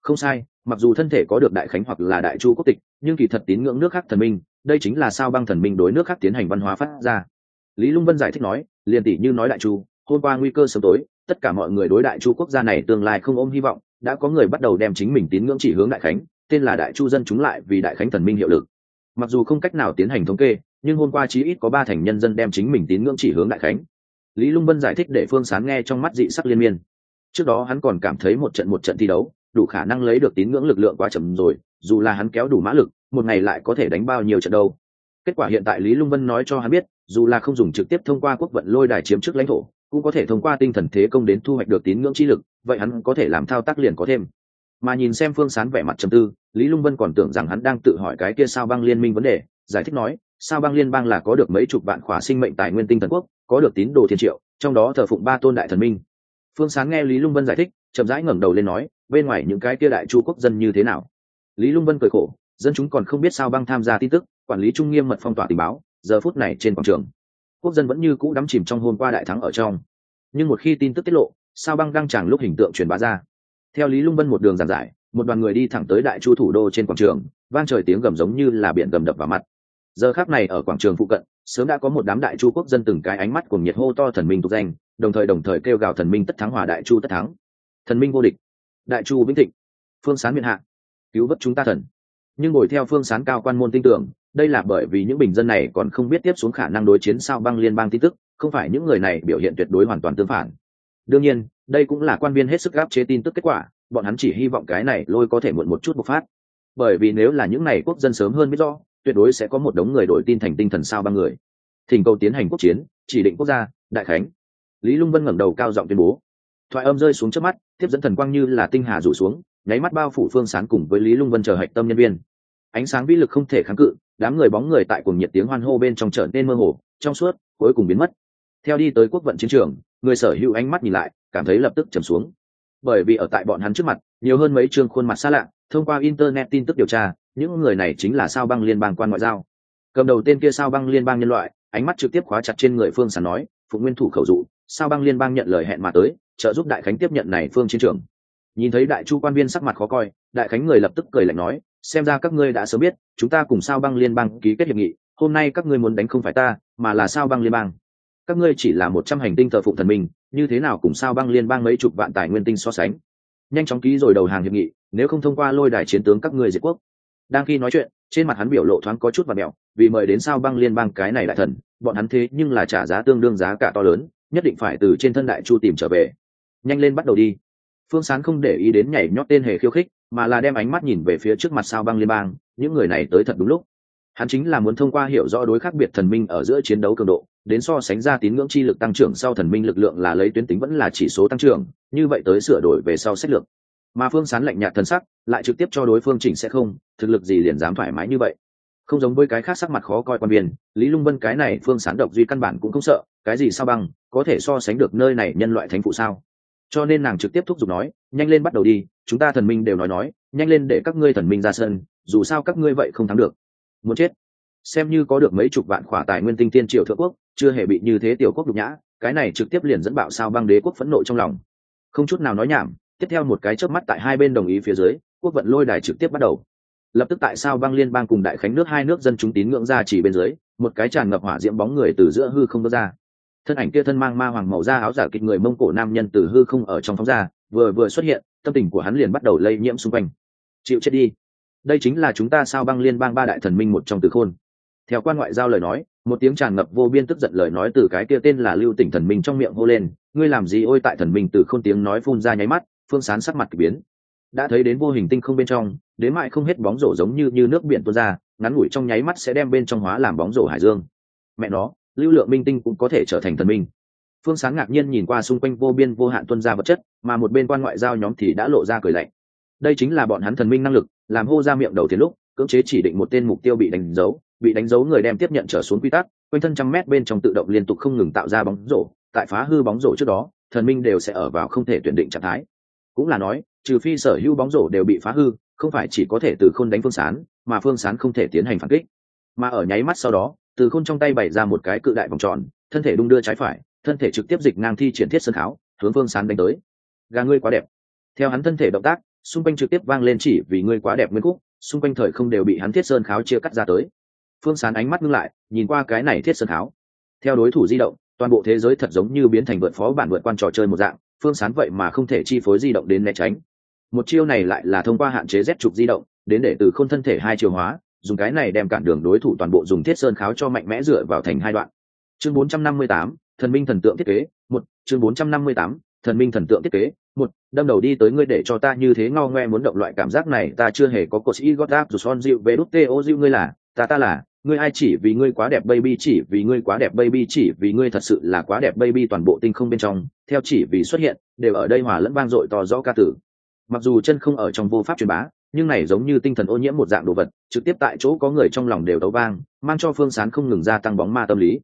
Không sai, mặc dù thân thể có được đại khánh hoặc là đại chu quốc tịch, nhưng kỳ thật tín ngưỡng nước khác thần minh, đây chính là sao băng thần minh đối nước khác tiến hành văn hóa phát ra. Lý lung vân giải thích nói, liền tỷ như nói đại chu, hôm qua nguy cơ sớm tối, tất cả mọi người đối đại chu quốc gia này tương lai không ôm hy vọng, đã có người bắt đầu đem chính mình tín ngưỡng chỉ hướng đại khánh, tên là đại chu dân chúng lại vì đại khánh thần minh hiệu lực. Mặc dù không cách nào tiến hành thống kê, nhưng hôm qua chí ít có ba thành nhân dân đem chính mình tín ngưỡng chỉ hướng đại khánh. Lý lung vân giải thích để phương sán nghe trong mắt dị sắc liên miên trước đó hắn còn cảm thấy một trận một trận thi đấu, đủ khả năng lấy được tín ngưỡng lực lượng quá chậm rồi, dù là hắn kéo đủ mã lực, một ngày lại có thể đánh bao nhiêu trận đâu. Kết quả hiện tại lý lung vân nói cho hắn biết, dù là không dùng trực tiếp thông qua quốc vận lôi đài chiếm trước lãnh thổ, cũng có thể thông qua tinh thần thế công đến thu hoạch được tín ngưỡng chi lực, vậy hắn có thể làm thao tác liền có thêm. Mà nhìn xem phương sán vẻ mặt trầm tư, lý lung vân còn tưởng rằng hắn đang tự hỏi cái kia sao băng liên minh vấn đề, giải thích nói, sao băng liên bang là có được mấy chục vạn khỏa sinh mệnh tài nguyên tinh thần quốc, có được tín đồ thiên triệu, trong đó thờ phụng ba tôn đại thần minh phương sán nghe lý lung vân giải thích, chậm rãi ngẩng đầu lên nói, bên ngoài những cái kia đại chu quốc dân như thế nào? Lý lung vân cười khổ, dân chúng còn không biết sao băng tham gia tin tức, quản lý trung nghiêm mật phong tỏa tình báo, giờ phút này trên quảng trường, quốc dân vẫn như cũ đắm chìm trong hôm qua đại thắng ở trong. Nhưng một khi tin tức tiết lộ, sao băng đang chẳng lúc hình tượng truyền bá ra? Theo lý lung vân một đường giàn giải, một đoàn người đi thẳng tới đại chu thủ đô trên quảng trường, vang trời tiếng gầm giống như là biển gầm đập vào mặt. Giờ khác này ở quảng trường phụ cận sớm đã có một đám đại chu quốc dân từng cái ánh mắt cùng nhiệt hô to thần minh tục danh, đồng thời đồng thời kêu gào thần minh tất thắng hòa đại chu tất thắng. Thần minh vô địch. Đại chu vĩnh thịnh. Phương sán miền hạ. Cứu vớt chúng ta thần. Nhưng ngồi theo phương sán cao quan môn tin tưởng, đây là bởi vì những bình dân này còn không biết tiếp xuống khả năng đối chiến sao băng liên bang tin tức, không phải những người này biểu hiện tuyệt đối hoàn toàn tương phản. Đương nhiên, đây cũng là quan viên hết sức gáp chế tin tức kết quả, bọn hắn chỉ hy vọng cái này lôi có thể muộn một chút bộc phát. Bởi vì nếu là những này quốc dân sớm hơn biết rõ tuyệt đối sẽ có một đống người đổi tin thành tinh thần sao băng người. Thỉnh cầu tiến hành quốc chiến, chỉ định quốc gia, đại khánh. Lý lung vân ngẩng đầu cao giọng tuyên bố. Thoại âm rơi xuống trước mắt, tiếp dẫn thần quang như là tinh hà rủ xuống, nháy mắt bao phủ phương sán cùng với lý lung vân chờ hạch tâm nhân viên. Ánh sáng vĩ lực không thể kháng cự, đám người bóng người tại cùng nhiệt tiếng hoan hô bên trong trở nên mơ hồ, trong suốt, cuối cùng biến mất. Theo đi tới quốc vận chiến trường, người sở hữu ánh mắt nhìn lại, cảm thấy lập tức trầm xuống. Bởi vì ở tại bọn hắn trước mặt, nhiều hơn mấy chương khuôn mặt xa lạ, thông qua internet tin tức điều tra những người này chính là sao băng liên bang quan ngoại giao. Cầm đầu tên kia sao băng liên bang nhân loại, ánh mắt trực tiếp khóa chặt trên người phương sản nói, phụ nguyên thủ khẩu dụ, sao băng liên bang nhận lời hẹn mà tới, trợ giúp đại khánh tiếp nhận này phương chiến trường. Nhìn thấy đại chu quan viên sắc mặt khó coi, đại khánh người lập tức cười lạnh nói, xem ra các ngươi đã sớm biết, chúng ta cùng sao băng liên bang ký kết hiệp nghị, hôm nay các ngươi muốn đánh không phải ta, mà là sao băng liên bang. Các ngươi chỉ là một trăm hành tinh thờ phụng thần minh, như thế nào cùng sao băng liên bang mấy chục vạn tài nguyên tinh so sánh? Nhanh chóng ký rồi đầu hàng hiệp nghị, nếu không thông qua lôi đài chiến tướng các ngươi diệt quốc đang khi nói chuyện, trên mặt hắn biểu lộ thoáng có chút và mẹo, vì mời đến sao băng liên bang cái này đại thần, bọn hắn thế nhưng là trả giá tương đương giá cả to lớn, nhất định phải từ trên thân đại chu tìm trở về. Nhanh lên bắt đầu đi. Phương sán không để ý đến nhảy nhót tên hề khiêu khích, mà là đem ánh mắt nhìn về phía trước mặt sao băng liên bang, những người này tới thật đúng lúc. Hắn chính là muốn thông qua hiểu rõ đối khác biệt thần minh ở giữa chiến đấu cường độ, đến so sánh ra tín ngưỡng chi lực tăng trưởng sau thần minh lực lượng là lấy tuyến tính vẫn là chỉ số tăng trưởng, như vậy tới sửa đổi về sau sách lược mà phương sán lạnh nhạt thần sắc lại trực tiếp cho đối phương chỉnh sẽ không, thực lực gì liền dám thoải mái như vậy. Không giống với cái khác sắc mặt khó coi quan viên, lý lung vân cái này phương sán độc duy căn bản cũng không sợ, cái gì sao băng, có thể so sánh được nơi này nhân loại thánh phụ sao? Cho nên nàng trực tiếp thúc giục nói, nhanh lên bắt đầu đi, chúng ta thần minh đều nói nói, nhanh lên để các ngươi thần minh ra sân, dù sao các ngươi vậy không thắng được. Muốn chết. Xem như có được mấy chục vạn khỏa tài nguyên tinh tiên triều thượng quốc, chưa hề bị như thế tiểu quốc đục nhã, cái này trực tiếp liền dẫn bạo sao băng đế quốc phẫn nộ trong lòng. Không chút nào nói nhảm tiếp theo một cái chớp mắt tại hai bên đồng ý phía dưới, quốc vận lôi đài trực tiếp bắt đầu. Lập tức tại sao băng liên bang cùng đại khánh nước hai nước dân chúng tín ngưỡng ra chỉ bên dưới, một cái tràn ngập hỏa diễm bóng người từ giữa hư không bước ra. Thân ảnh kia thân mang ma hoàng màu da áo giả kịch người mông cổ nam nhân từ hư không ở trong phóng ra, vừa vừa xuất hiện, tâm tình của hắn liền bắt đầu lây nhiễm xung quanh. Chịu chết đi. Đây chính là chúng ta sao băng liên bang ba đại thần minh một trong từ khôn. Theo quan ngoại giao lời nói, một tiếng tràn ngập vô biên tức giận lời nói từ cái kia tên là lưu tỉnh thần minh trong miệng hô lên, ngươi làm gì ôi tại thần minh từ khôn tiếng nói phun ra nháy mắt? Phương sán sắc mặt k ỳ biến. Đã thấy đến vô hình tinh không bên trong, đến mại không hết bóng rổ giống như như nước biển tuôn ra, ngắn ngủi trong nháy mắt sẽ đem bên trong hóa làm bóng rổ hải dương. Mẹ nó, lưu lượng minh tinh cũng có thể trở thành thần minh. Phương sáng ngạc nhiên nhìn qua xung quanh vô biên vô hạn tuân ra vật chất, mà một bên quan ngoại giao nhóm thì đã lộ ra cười lạnh. Đây chính là bọn hắn thần minh năng lực, làm hô ra miệng đầu tiên lúc, cưỡng chế chỉ định một tên mục tiêu bị đánh dấu, bị đánh dấu người đem tiếp nhận trở xuống quy tắc, quanh thân trăm mét bên trong tự động liên tục không ngừng tạo ra bóng rổ, tại phá hư bóng rổ trước đó, thần minh đều sẽ ở vào không thể tuyển định trạng thái cũng là nói, trừ phi sở hữu bóng rổ đều bị phá hư, không phải chỉ có thể từ khôn đánh phương sán, mà phương sán không thể tiến hành phản kích. Mà ở nháy mắt sau đó, từ khôn trong tay bày ra một cái cự đại vòng tròn, thân thể đung đưa trái phải, thân thể trực tiếp dịch ngang thi triển thiết sân kháo hướng phương sán đánh tới. Gà ngươi quá đẹp. Theo hắn thân thể động tác, xung quanh trực tiếp vang lên chỉ vì ngươi quá đẹp nguyên khúc, xung quanh thời không đều bị hắn thiết sơn kháo chia cắt ra tới. Phương sán ánh mắt ngưng lại, nhìn qua cái này thiết sơn kháo theo đối thủ di động, toàn bộ thế giới thật giống như biến thành vượt phó bản vượt quan trò chơi một dạng phương sán vậy mà không thể chi phối di động đến né tránh. Một chiêu này lại là thông qua hạn chế z trục di động đến để từ k h ô n thân thể hai chiều hóa dùng cái này đem cản đường đối thủ toàn bộ dùng thiết sơn kháo cho mạnh mẽ dựa vào thành hai đoạn. Chương 458, thần minh thần tượng thiết kế một chương 458, thần minh thần tượng thiết kế một đâm đầu đi tới ngươi để cho ta như thế ngao ngoe muốn động loại cảm giác này ta chưa hề có cột sĩ gót áp dù son dịu về đút tê ô dịu ngươi là ta ta là ngươi ai chỉ vì ngươi quá đẹp baby chỉ vì ngươi quá đẹp baby chỉ vì ngươi thật sự là quá đẹp baby toàn bộ tinh không bên trong theo chỉ vì xuất hiện, đều ở đây hòa lẫn vang dội to rõ ca tử. Mặc dù chân không ở trong vô pháp truyền bá, nhưng này giống như tinh thần ô nhiễm một dạng đồ vật, trực tiếp tại chỗ có người trong lòng đều đấu vang, mang cho phương sán không ngừng gia tăng bóng ma tâm lý.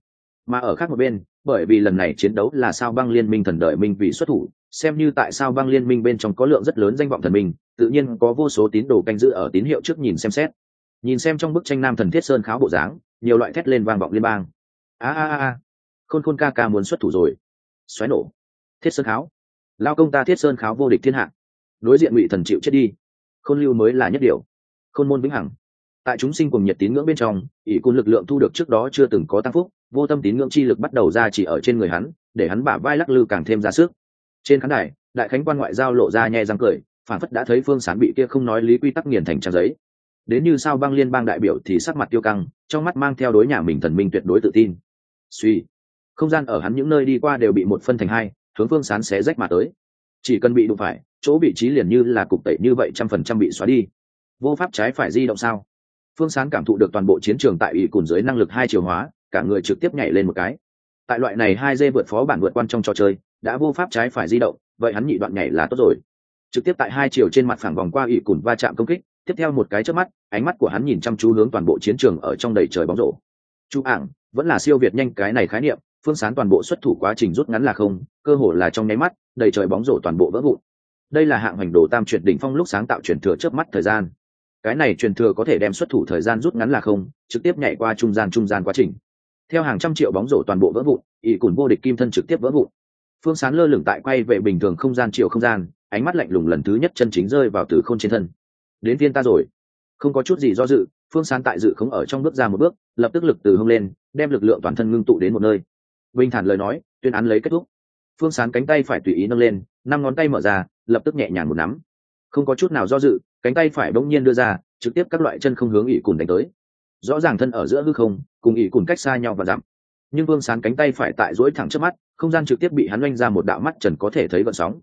Mà ở khác một bên, bởi vì lần này chiến đấu là sao băng liên minh thần đợi minh vì xuất thủ, xem như tại sao băng liên minh bên trong có lượng rất lớn danh vọng thần minh tự nhiên có vô số tín đồ canh giữ ở tín hiệu trước nhìn xem xét. Nhìn xem trong bức tranh nam thần thiết sơn kháo bộ dáng, nhiều loại thét lên vang vọng liên bang. A a a. Khôn khôn ca ca muốn xuất thủ rồi. Xoáy nổ thiết sơn kháo. Lao công ta thiết sơn kháo vô địch thiên hạ. Đối diện ngụy thần chịu chết đi. Khôn lưu mới là nhất điều. Khôn môn vĩnh hằng. Tại chúng sinh cùng nhiệt tín ngưỡng bên trong, ỷ cùn lực lượng thu được trước đó chưa từng có tăng phúc, vô tâm tín ngưỡng chi lực bắt đầu ra chỉ ở trên người hắn, để hắn bả vai lắc lư càng thêm ra sức. Trên khán đài, đại khánh quan ngoại giao lộ ra nhẹ răng cười, phản phất đã thấy phương sán bị kia không nói lý quy tắc nghiền thành trang giấy. Đến như sao băng liên bang đại biểu thì sắc mặt tiêu căng, trong mắt mang theo đối nhà mình thần minh tuyệt đối tự tin. Suy, không gian ở hắn những nơi đi qua đều bị một phân thành hai hướng phương sán xé rách mà tới. Chỉ cần bị đụng phải, chỗ vị trí liền như là cục tẩy như vậy trăm phần trăm bị xóa đi. Vô pháp trái phải di động sao? Phương sán cảm thụ được toàn bộ chiến trường tại ủy cùn dưới năng lực hai chiều hóa, cả người trực tiếp nhảy lên một cái. Tại loại này hai dê vượt phó bản vượt quan trong trò chơi, đã vô pháp trái phải di động, vậy hắn nhị đoạn nhảy là tốt rồi. Trực tiếp tại hai chiều trên mặt phẳng vòng qua ủy cùn va chạm công kích, tiếp theo một cái trước mắt, ánh mắt của hắn nhìn chăm chú hướng toàn bộ chiến trường ở trong đầy trời bóng rổ. Chú ảng, vẫn là siêu việt nhanh cái này khái niệm phương sán toàn bộ xuất thủ quá trình rút ngắn là không, cơ hồ là trong nháy mắt, đầy trời bóng rổ toàn bộ vỡ vụn. Đây là hạng hành đồ tam truyền đỉnh phong lúc sáng tạo truyền thừa trước mắt thời gian. Cái này truyền thừa có thể đem xuất thủ thời gian rút ngắn là không, trực tiếp nhảy qua trung gian trung gian quá trình. Theo hàng trăm triệu bóng rổ toàn bộ vỡ vụn ỷ cùn vô địch kim thân trực tiếp vỡ vụn. Phương sán lơ lửng tại quay về bình thường không gian triệu không gian, ánh mắt lạnh lùng lần thứ nhất chân chính rơi vào từ k h ô n trên thân. Đến viên ta rồi. Không có chút gì do dự, phương sán tại dự không ở trong bước ra một bước, lập tức lực từ hông lên, đem lực lượng toàn thân ngưng tụ đến một nơi bình thản lời nói, tuyên án lấy kết thúc. Phương sán cánh tay phải tùy ý nâng lên, năm ngón tay mở ra, lập tức nhẹ nhàng một nắm. Không có chút nào do dự, cánh tay phải bỗng nhiên đưa ra, trực tiếp các loại chân không hướng ỷ cùn đánh tới. Rõ ràng thân ở giữa hư không, cùng ỷ cùn cách xa nhau và dặm. Nhưng vương sán cánh tay phải tại dỗi thẳng trước mắt, không gian trực tiếp bị hắn oanh ra một đạo mắt trần có thể thấy vận sóng.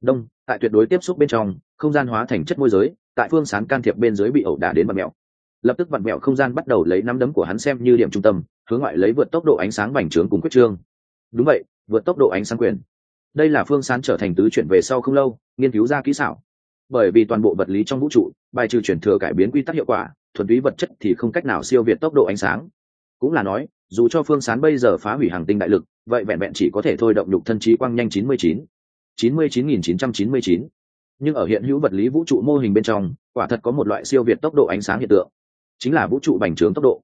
Đông, tại tuyệt đối tiếp xúc bên trong, không gian hóa thành chất môi giới, tại phương sán can thiệp bên dưới bị ẩu đả đến vặn mẹo. Lập tức vặn mẹo không gian bắt đầu lấy nắm đấm của hắn xem như điểm trung tâm hướng ngoại lấy vượt tốc độ ánh sáng bành trướng cùng quyết trương. Đúng vậy, vượt tốc độ ánh sáng quyền. Đây là phương sán trở thành tứ chuyển về sau không lâu, nghiên cứu ra kỹ xảo. Bởi vì toàn bộ vật lý trong vũ trụ, bài trừ chuyển thừa cải biến quy tắc hiệu quả, thuần túy vật chất thì không cách nào siêu việt tốc độ ánh sáng. Cũng là nói, dù cho phương sán bây giờ phá hủy hàng tinh đại lực, vậy vẹn vẹn chỉ có thể thôi động nhục thân trí quang nhanh chín mươi chín. chín mươi chín nghìn chín trăm chín mươi chín. Nhưng ở hiện hữu vật lý vũ trụ mô hình bên trong, quả thật có một loại siêu việt tốc độ ánh sáng hiện tượng. Chính là vũ trụ bành trướng tốc độ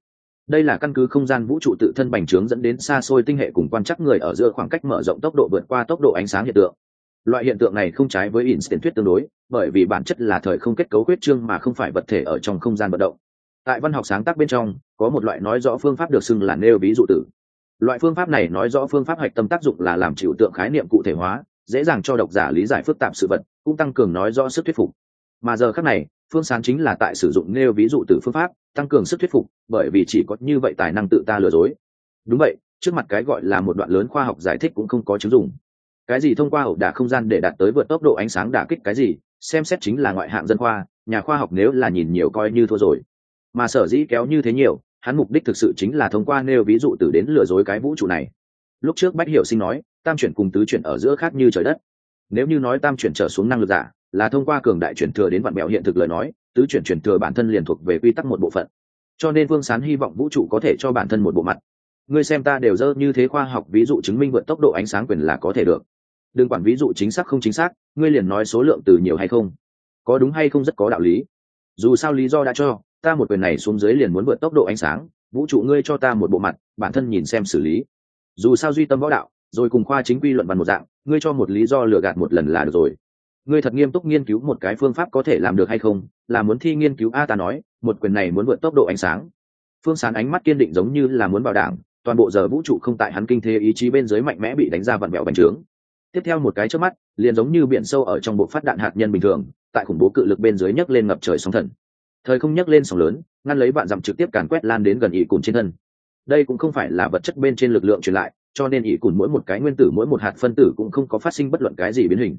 đây là căn cứ không gian vũ trụ tự thân bành trướng dẫn đến xa xôi tinh hệ cùng quan chắc người ở giữa khoảng cách mở rộng tốc độ vượt qua tốc độ ánh sáng hiện tượng. Loại hiện tượng này không trái với Einstein thuyết tương đối, bởi vì bản chất là thời không kết cấu huyết trương mà không phải vật thể ở trong không gian vận động. Tại văn học sáng tác bên trong, có một loại nói rõ phương pháp được xưng là nêu ví dụ tử. Loại phương pháp này nói rõ phương pháp hạch tâm tác dụng là làm chịu tượng khái niệm cụ thể hóa, dễ dàng cho độc giả lý giải phức tạp sự vật, cũng tăng cường nói rõ sức thuyết phục. Mà giờ khác này phương sáng chính là tại sử dụng nêu ví dụ từ phương pháp, tăng cường sức thuyết phục, bởi vì chỉ có như vậy tài năng tự ta lừa dối. Đúng vậy, trước mặt cái gọi là một đoạn lớn khoa học giải thích cũng không có chứng dụng. Cái gì thông qua ẩu đả không gian để đạt tới vượt tốc độ ánh sáng đả kích cái gì, xem xét chính là ngoại hạng dân khoa, nhà khoa học nếu là nhìn nhiều coi như thua rồi. Mà sở dĩ kéo như thế nhiều, hắn mục đích thực sự chính là thông qua nêu ví dụ từ đến lừa dối cái vũ trụ này. Lúc trước bách hiểu sinh nói, tam chuyển cùng tứ chuyển ở giữa khác như trời đất. Nếu như nói tam chuyển trở xuống năng lực giả là thông qua cường đại chuyển thừa đến vạn mẹo hiện thực lời nói, tứ chuyển chuyển thừa bản thân liền thuộc về quy tắc một bộ phận. Cho nên vương sán hy vọng vũ trụ có thể cho bản thân một bộ mặt. Ngươi xem ta đều dơ như thế khoa học ví dụ chứng minh vượt tốc độ ánh sáng quyền là có thể được. Đừng quản ví dụ chính xác không chính xác, ngươi liền nói số lượng từ nhiều hay không. Có đúng hay không rất có đạo lý. Dù sao lý do đã cho, ta một quyền này xuống dưới liền muốn vượt tốc độ ánh sáng, vũ trụ ngươi cho ta một bộ mặt, bản thân nhìn xem xử lý. Dù sao duy tâm võ đạo, rồi cùng khoa chính quy luận văn một dạng, ngươi cho một lý do lừa gạt một lần là được rồi ngươi thật nghiêm túc nghiên cứu một cái phương pháp có thể làm được hay không, là muốn thi nghiên cứu a ta nói, một quyền này muốn vượt tốc độ ánh sáng. Phương sán ánh mắt kiên định giống như là muốn bảo đảm, toàn bộ giờ vũ trụ không tại hắn kinh thế ý chí bên dưới mạnh mẽ bị đánh ra vặn vẹo bành trướng. Tiếp theo một cái trước mắt, liền giống như biển sâu ở trong bộ phát đạn hạt nhân bình thường, tại khủng bố cự lực bên dưới nhấc lên ngập trời sóng thần. Thời không nhấc lên sóng lớn, ngăn lấy bạn dặm trực tiếp càn quét lan đến gần ỷ cùn trên thân. Đây cũng không phải là vật chất bên trên lực lượng truyền lại, cho nên ỷ cùn mỗi một cái nguyên tử, mỗi một hạt phân tử cũng không có phát sinh bất luận cái gì biến hình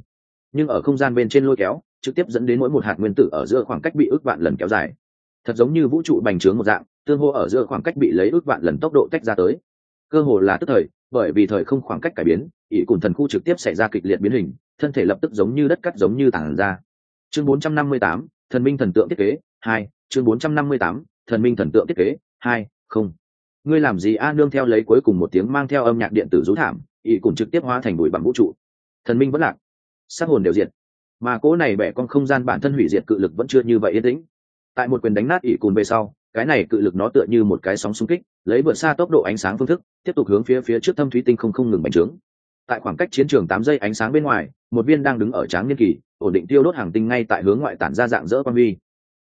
nhưng ở không gian bên trên lôi kéo trực tiếp dẫn đến mỗi một hạt nguyên tử ở giữa khoảng cách bị ước vạn lần kéo dài. Thật giống như vũ trụ bành trướng một dạng tương hô ở giữa khoảng cách bị lấy ước vạn lần tốc độ tách ra tới. Cơ hồ là tức thời bởi vì thời không khoảng cách cải biến ỷ cùng thần khu trực tiếp xảy ra kịch liệt biến hình thân thể lập tức giống như đất cắt giống như tảng ra. Chương 458, thần minh thần tượng thiết kế hai chương 458, thần minh thần tượng thiết kế hai không. Ngươi làm gì a nương theo lấy cuối cùng một tiếng mang theo âm nhạc điện tử rú thảm ỷ cùng trực tiếp hóa thành bụi bằng vũ trụ. Thần minh vẫn lạc sát hồn đều diệt. Mà cỗ này bẻ con không gian bản thân hủy diệt cự lực vẫn chưa như vậy yên tĩnh. Tại một quyền đánh nát ỷ cùn về sau, cái này cự lực nó tựa như một cái sóng xung kích, lấy vượt xa tốc độ ánh sáng phương thức, tiếp tục hướng phía phía trước thâm thúy tinh không không ngừng bành trướng. Tại khoảng cách chiến trường tám giây ánh sáng bên ngoài, một viên đang đứng ở tráng niên kỳ, ổn định tiêu đốt hàng tinh ngay tại hướng ngoại tản ra dạng dỡ quan vi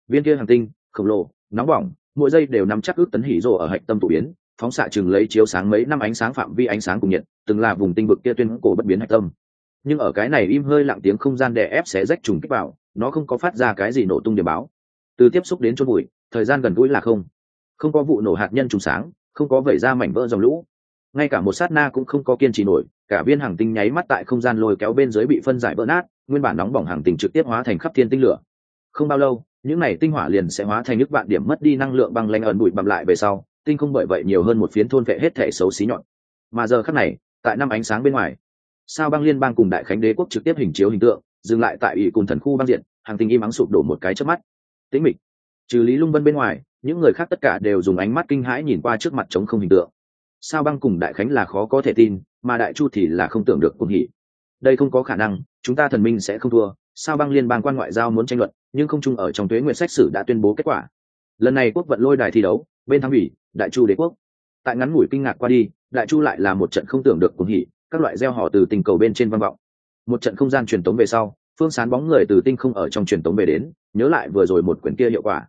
viên kia hàng tinh, khổng lồ, nóng bỏng, mỗi giây đều nắm chắc ước tấn hỉ rồ ở hạch tâm tụ biến, phóng xạ chừng lấy chiếu sáng mấy năm ánh sáng phạm vi ánh sáng cùng nhiệt, từng là vùng tinh vực kia tuyên cổ bất biến hạch tâm nhưng ở cái này im hơi lặng tiếng không gian đè ép sẽ rách trùng kích vào, nó không có phát ra cái gì nổ tung điểm báo. Từ tiếp xúc đến chôn bụi thời gian gần gũi là không. Không có vụ nổ hạt nhân trùng sáng, không có vẩy ra mảnh vỡ dòng lũ. Ngay cả một sát na cũng không có kiên trì nổi, cả viên hàng tinh nháy mắt tại không gian lôi kéo bên dưới bị phân giải vỡ nát, nguyên bản nóng bỏng hàng tinh trực tiếp hóa thành khắp thiên tinh lửa. Không bao lâu, những này tinh hỏa liền sẽ hóa thành nước vạn điểm mất đi năng lượng bằng lanh ẩn bụi bặm lại về sau, tinh không bởi vậy nhiều hơn một phiến thôn vệ hết thể xấu xí nhọn. Mà giờ khắc này, tại năm ánh sáng bên ngoài sao băng liên bang cùng đại khánh đế quốc trực tiếp hình chiếu hình tượng, dừng lại tại ủy cùng thần khu băng diện, hàng tinh im ắng sụp đổ một cái trước mắt. Tĩnh mịch. Trừ lý lung vân bên ngoài, những người khác tất cả đều dùng ánh mắt kinh hãi nhìn qua trước mặt trống không hình tượng. Sao băng cùng đại khánh là khó có thể tin, mà đại chu thì là không tưởng được cùng hỉ. Đây không có khả năng, chúng ta thần minh sẽ không thua, sao băng liên bang quan ngoại giao muốn tranh luận, nhưng không chung ở trong tuế nguyện sách sử đã tuyên bố kết quả. Lần này quốc vận lôi đài thi đấu, bên thắng ủy đại chu đế quốc. Tại ngắn ngủi kinh ngạc qua đi, đại chu lại là một trận không tưởng được cùng hỉ các loại gieo họ từ tình cầu bên trên văn vọng. Một trận không gian truyền tống về sau, phương sán bóng người từ tinh không ở trong truyền tống về đến, nhớ lại vừa rồi một quyển kia hiệu quả.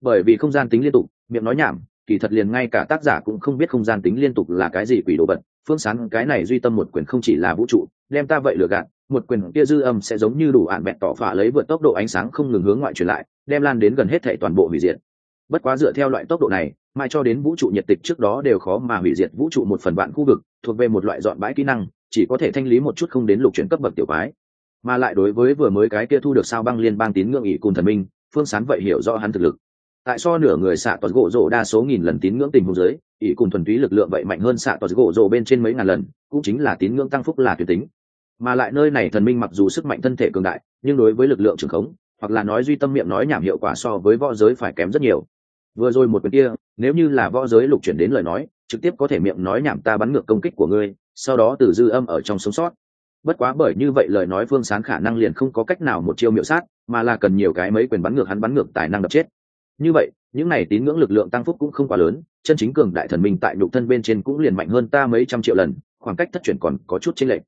Bởi vì không gian tính liên tục, miệng nói nhảm, kỳ thật liền ngay cả tác giả cũng không biết không gian tính liên tục là cái gì quỷ đồ vật. Phương sán cái này duy tâm một quyển không chỉ là vũ trụ, đem ta vậy lừa gạt, một quyền kia dư âm sẽ giống như đủ ạn bẹn tỏ phả lấy vượt tốc độ ánh sáng không ngừng hướng ngoại truyền lại, đem lan đến gần hết thể toàn bộ hủy diệt bất quá dựa theo loại tốc độ này mai cho đến vũ trụ nhiệt tịch trước đó đều khó mà hủy diệt vũ trụ một phần vạn khu vực, thuộc về một loại dọn bãi kỹ năng, chỉ có thể thanh lý một chút không đến lục chuyển cấp bậc tiểu quái. Mà lại đối với vừa mới cái kia thu được sao băng liên bang tín ngưỡng ỷ cùng thần minh, phương sán vậy hiểu rõ hắn thực lực. Tại so nửa người xạ toàn gỗ rổ đa số nghìn lần tín ngưỡng tình huống giới ỷ cùng thuần túy lực lượng vậy mạnh hơn xạ toàn gỗ rổ bên trên mấy ngàn lần, cũng chính là tín ngưỡng tăng phúc là tuyệt tính. Mà lại nơi này thần minh mặc dù sức mạnh thân thể cường đại, nhưng đối với lực lượng trường khống, hoặc là nói duy tâm miệng nói nhảm hiệu quả so với võ giới phải kém rất nhiều vừa rồi một quyền kia, nếu như là võ giới lục chuyển đến lời nói, trực tiếp có thể miệng nói nhảm ta bắn ngược công kích của ngươi, sau đó từ dư âm ở trong sống sót. Bất quá bởi như vậy lời nói phương sán khả năng liền không có cách nào một chiêu miệu sát, mà là cần nhiều cái mấy quyền bắn ngược hắn bắn ngược tài năng đập chết. Như vậy, những này tín ngưỡng lực lượng tăng phúc cũng không quá lớn, chân chính cường đại thần minh tại nhục thân bên trên cũng liền mạnh hơn ta mấy trăm triệu lần, khoảng cách thất chuyển còn có chút chênh lệch.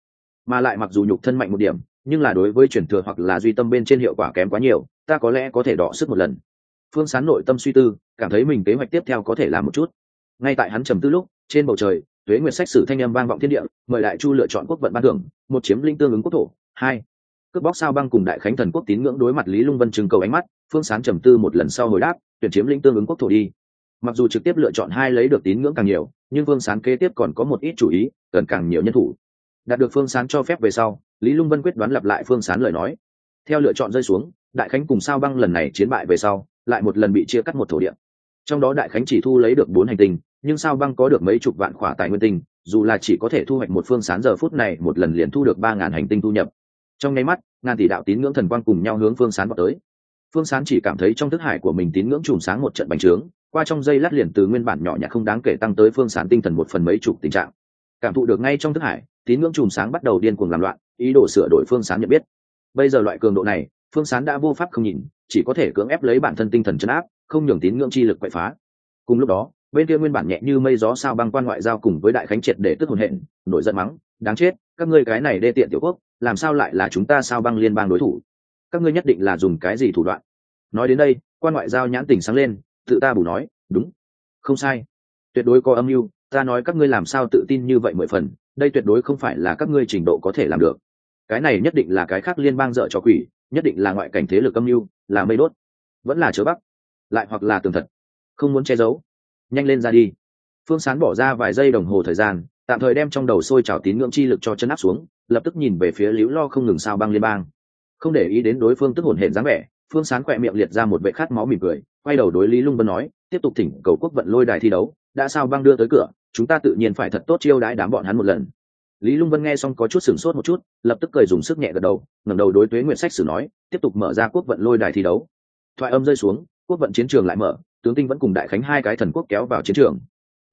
Mà lại mặc dù nhục thân mạnh một điểm, nhưng là đối với chuyển thừa hoặc là duy tâm bên trên hiệu quả kém quá nhiều, ta có lẽ có thể đọ sức một lần phương sán nội tâm suy tư, cảm thấy mình kế hoạch tiếp theo có thể làm một chút. Ngay tại hắn trầm tư lúc, trên bầu trời, tuế nguyệt sách sử thanh âm vang vọng thiên địa, mời đại chu lựa chọn quốc vận ban thưởng, một chiếm linh tương ứng quốc thổ, hai. Cướp bóc sao băng cùng đại khánh thần quốc tín ngưỡng đối mặt lý lung vân trừng cầu ánh mắt, phương sán trầm tư một lần sau hồi đáp, tuyển chiếm linh tương ứng quốc thổ đi. Mặc dù trực tiếp lựa chọn hai lấy được tín ngưỡng càng nhiều, nhưng phương sán kế tiếp còn có một ít chủ ý, cần càng nhiều nhân thủ. Đạt được phương sán cho phép về sau, lý lung vân quyết đoán lặp lại phương sán lời nói. Theo lựa chọn rơi xuống, đại khánh cùng sao băng lần này chiến bại về sau lại một lần bị chia cắt một thổ địa. Trong đó đại khánh chỉ thu lấy được bốn hành tinh, nhưng sao băng có được mấy chục vạn khỏa tài nguyên tinh, dù là chỉ có thể thu hoạch một phương sán giờ phút này, một lần liền thu được ba ngàn hành tinh thu nhập. Trong nháy mắt, ngàn tỷ đạo tín ngưỡng thần quang cùng nhau hướng phương sán vào tới. Phương sán chỉ cảm thấy trong thức hải của mình tín ngưỡng chùm sáng một trận bành trướng, qua trong dây lát liền từ nguyên bản nhỏ nhặt không đáng kể tăng tới phương sán tinh thần một phần mấy chục tình trạng. Cảm thụ được ngay trong thức hải, tín ngưỡng chùm sáng bắt đầu điên cuồng làm loạn, ý đồ sửa đổi phương sán nhận biết. Bây giờ loại cường độ này, phương sán đã vô pháp không nhìn chỉ có thể cưỡng ép lấy bản thân tinh thần chấn áp, không nhường tín ngưỡng chi lực quậy phá. Cùng lúc đó, bên kia nguyên bản nhẹ như mây gió sao băng quan ngoại giao cùng với đại khánh triệt để tức hồn hện, nổi giận mắng, đáng chết, các ngươi cái này đê tiện tiểu quốc, làm sao lại là chúng ta sao băng liên bang đối thủ? Các ngươi nhất định là dùng cái gì thủ đoạn? Nói đến đây, quan ngoại giao nhãn tình sáng lên, tự ta bù nói, đúng, không sai. Tuyệt đối có âm mưu, ta nói các ngươi làm sao tự tin như vậy mười phần, đây tuyệt đối không phải là các ngươi trình độ có thể làm được cái này nhất định là cái khác liên bang dợ cho quỷ, nhất định là ngoại cảnh thế lực âm mưu, là mây đốt. Vẫn là chớ bắc lại hoặc là tường thật. Không muốn che giấu. Nhanh lên ra đi. Phương sán bỏ ra vài giây đồng hồ thời gian, tạm thời đem trong đầu sôi trào tín ngưỡng chi lực cho chân áp xuống, lập tức nhìn về phía liễu lo không ngừng sao băng liên bang. Không để ý đến đối phương tức hồn hển dáng vẻ, phương sán khỏe miệng liệt ra một vệ khát máu mỉm cười, quay đầu đối lý lung vân nói, tiếp tục thỉnh cầu quốc vận lôi đài thi đấu, đã sao băng đưa tới cửa, chúng ta tự nhiên phải thật tốt chiêu đãi đám bọn hắn một lần lý lung vân nghe xong có chút sửng sốt một chút, lập tức cười dùng sức nhẹ gật đầu, ngẩng đầu đối tuế nguyện sách sử nói, tiếp tục mở ra quốc vận lôi đài thi đấu. Thoại âm rơi xuống, quốc vận chiến trường lại mở, tướng tinh vẫn cùng đại khánh hai cái thần quốc kéo vào chiến trường.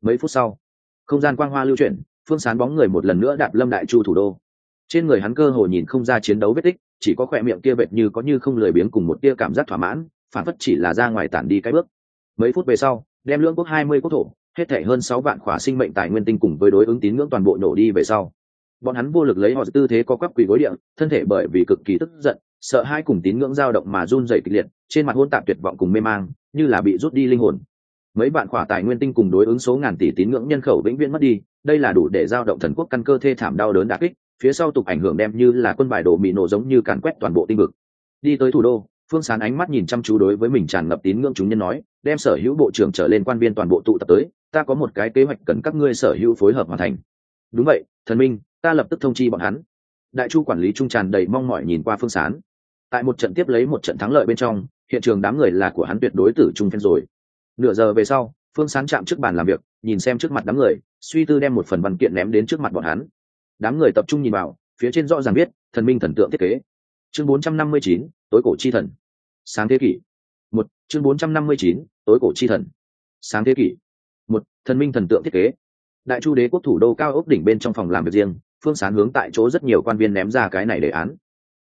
Mấy phút sau, không gian quang hoa lưu chuyển, phương sán bóng người một lần nữa đạp lâm đại chu thủ đô. Trên người hắn cơ hồ nhìn không ra chiến đấu vết tích, chỉ có khỏe miệng kia vệt như có như không lười biếng cùng một tia cảm giác thỏa mãn, phản phất chỉ là ra ngoài tản đi cái bước. Mấy phút về sau, đem lưỡng quốc hai mươi quốc thổ hết thể hơn sáu vạn khỏa sinh mệnh tài nguyên tinh cùng với đối ứng tín ngưỡng toàn bộ nổ đi về sau. Bọn hắn vô lực lấy họ tư thế có quắp quỳ gối địa, thân thể bởi vì cực kỳ tức giận, sợ hai cùng tín ngưỡng dao động mà run dày kịch liệt, trên mặt hôn tạp tuyệt vọng cùng mê mang, như là bị rút đi linh hồn. Mấy bạn khỏa tài nguyên tinh cùng đối ứng số ngàn tỷ tín ngưỡng nhân khẩu vĩnh viễn mất đi, đây là đủ để dao động thần quốc căn cơ thê thảm đau đớn đà kích, phía sau tục ảnh hưởng đem như là quân bài đồ mị nổ giống như càn quét toàn bộ tinh vực. Đi tới thủ đô, phương sán ánh mắt nhìn chăm chú đối với mình tràn ngập tín ngưỡng chúng nhân nói, đem sở hữu bộ trưởng trở lên quan viên toàn bộ tụ tập tới ta có một cái kế hoạch cần các ngươi sở hữu phối hợp hoàn thành. Đúng vậy thần minh ta lập tức thông chi bọn hắn. Đại chu quản lý trung tràn đầy mong mỏi nhìn qua phương sán. Tại một trận tiếp lấy một trận thắng lợi bên trong hiện trường đám người là của hắn tuyệt đối tử trung phen rồi. Nửa giờ về sau phương sán chạm trước bàn làm việc nhìn xem trước mặt đám người suy tư đem một phần văn kiện ném đến trước mặt bọn hắn. Đám người tập trung nhìn vào phía trên rõ ràng viết thần minh thần tượng thiết kế. Chương 459, tối cổ chi thần. Sáng thế kỷ. Một chương 459, tối cổ chi thần. Sáng thế kỷ một, thần minh thần tượng thiết kế. Đại chu đế quốc thủ đô cao ốc đỉnh bên trong phòng làm việc riêng, phương sán hướng tại chỗ rất nhiều quan viên ném ra cái này đề án.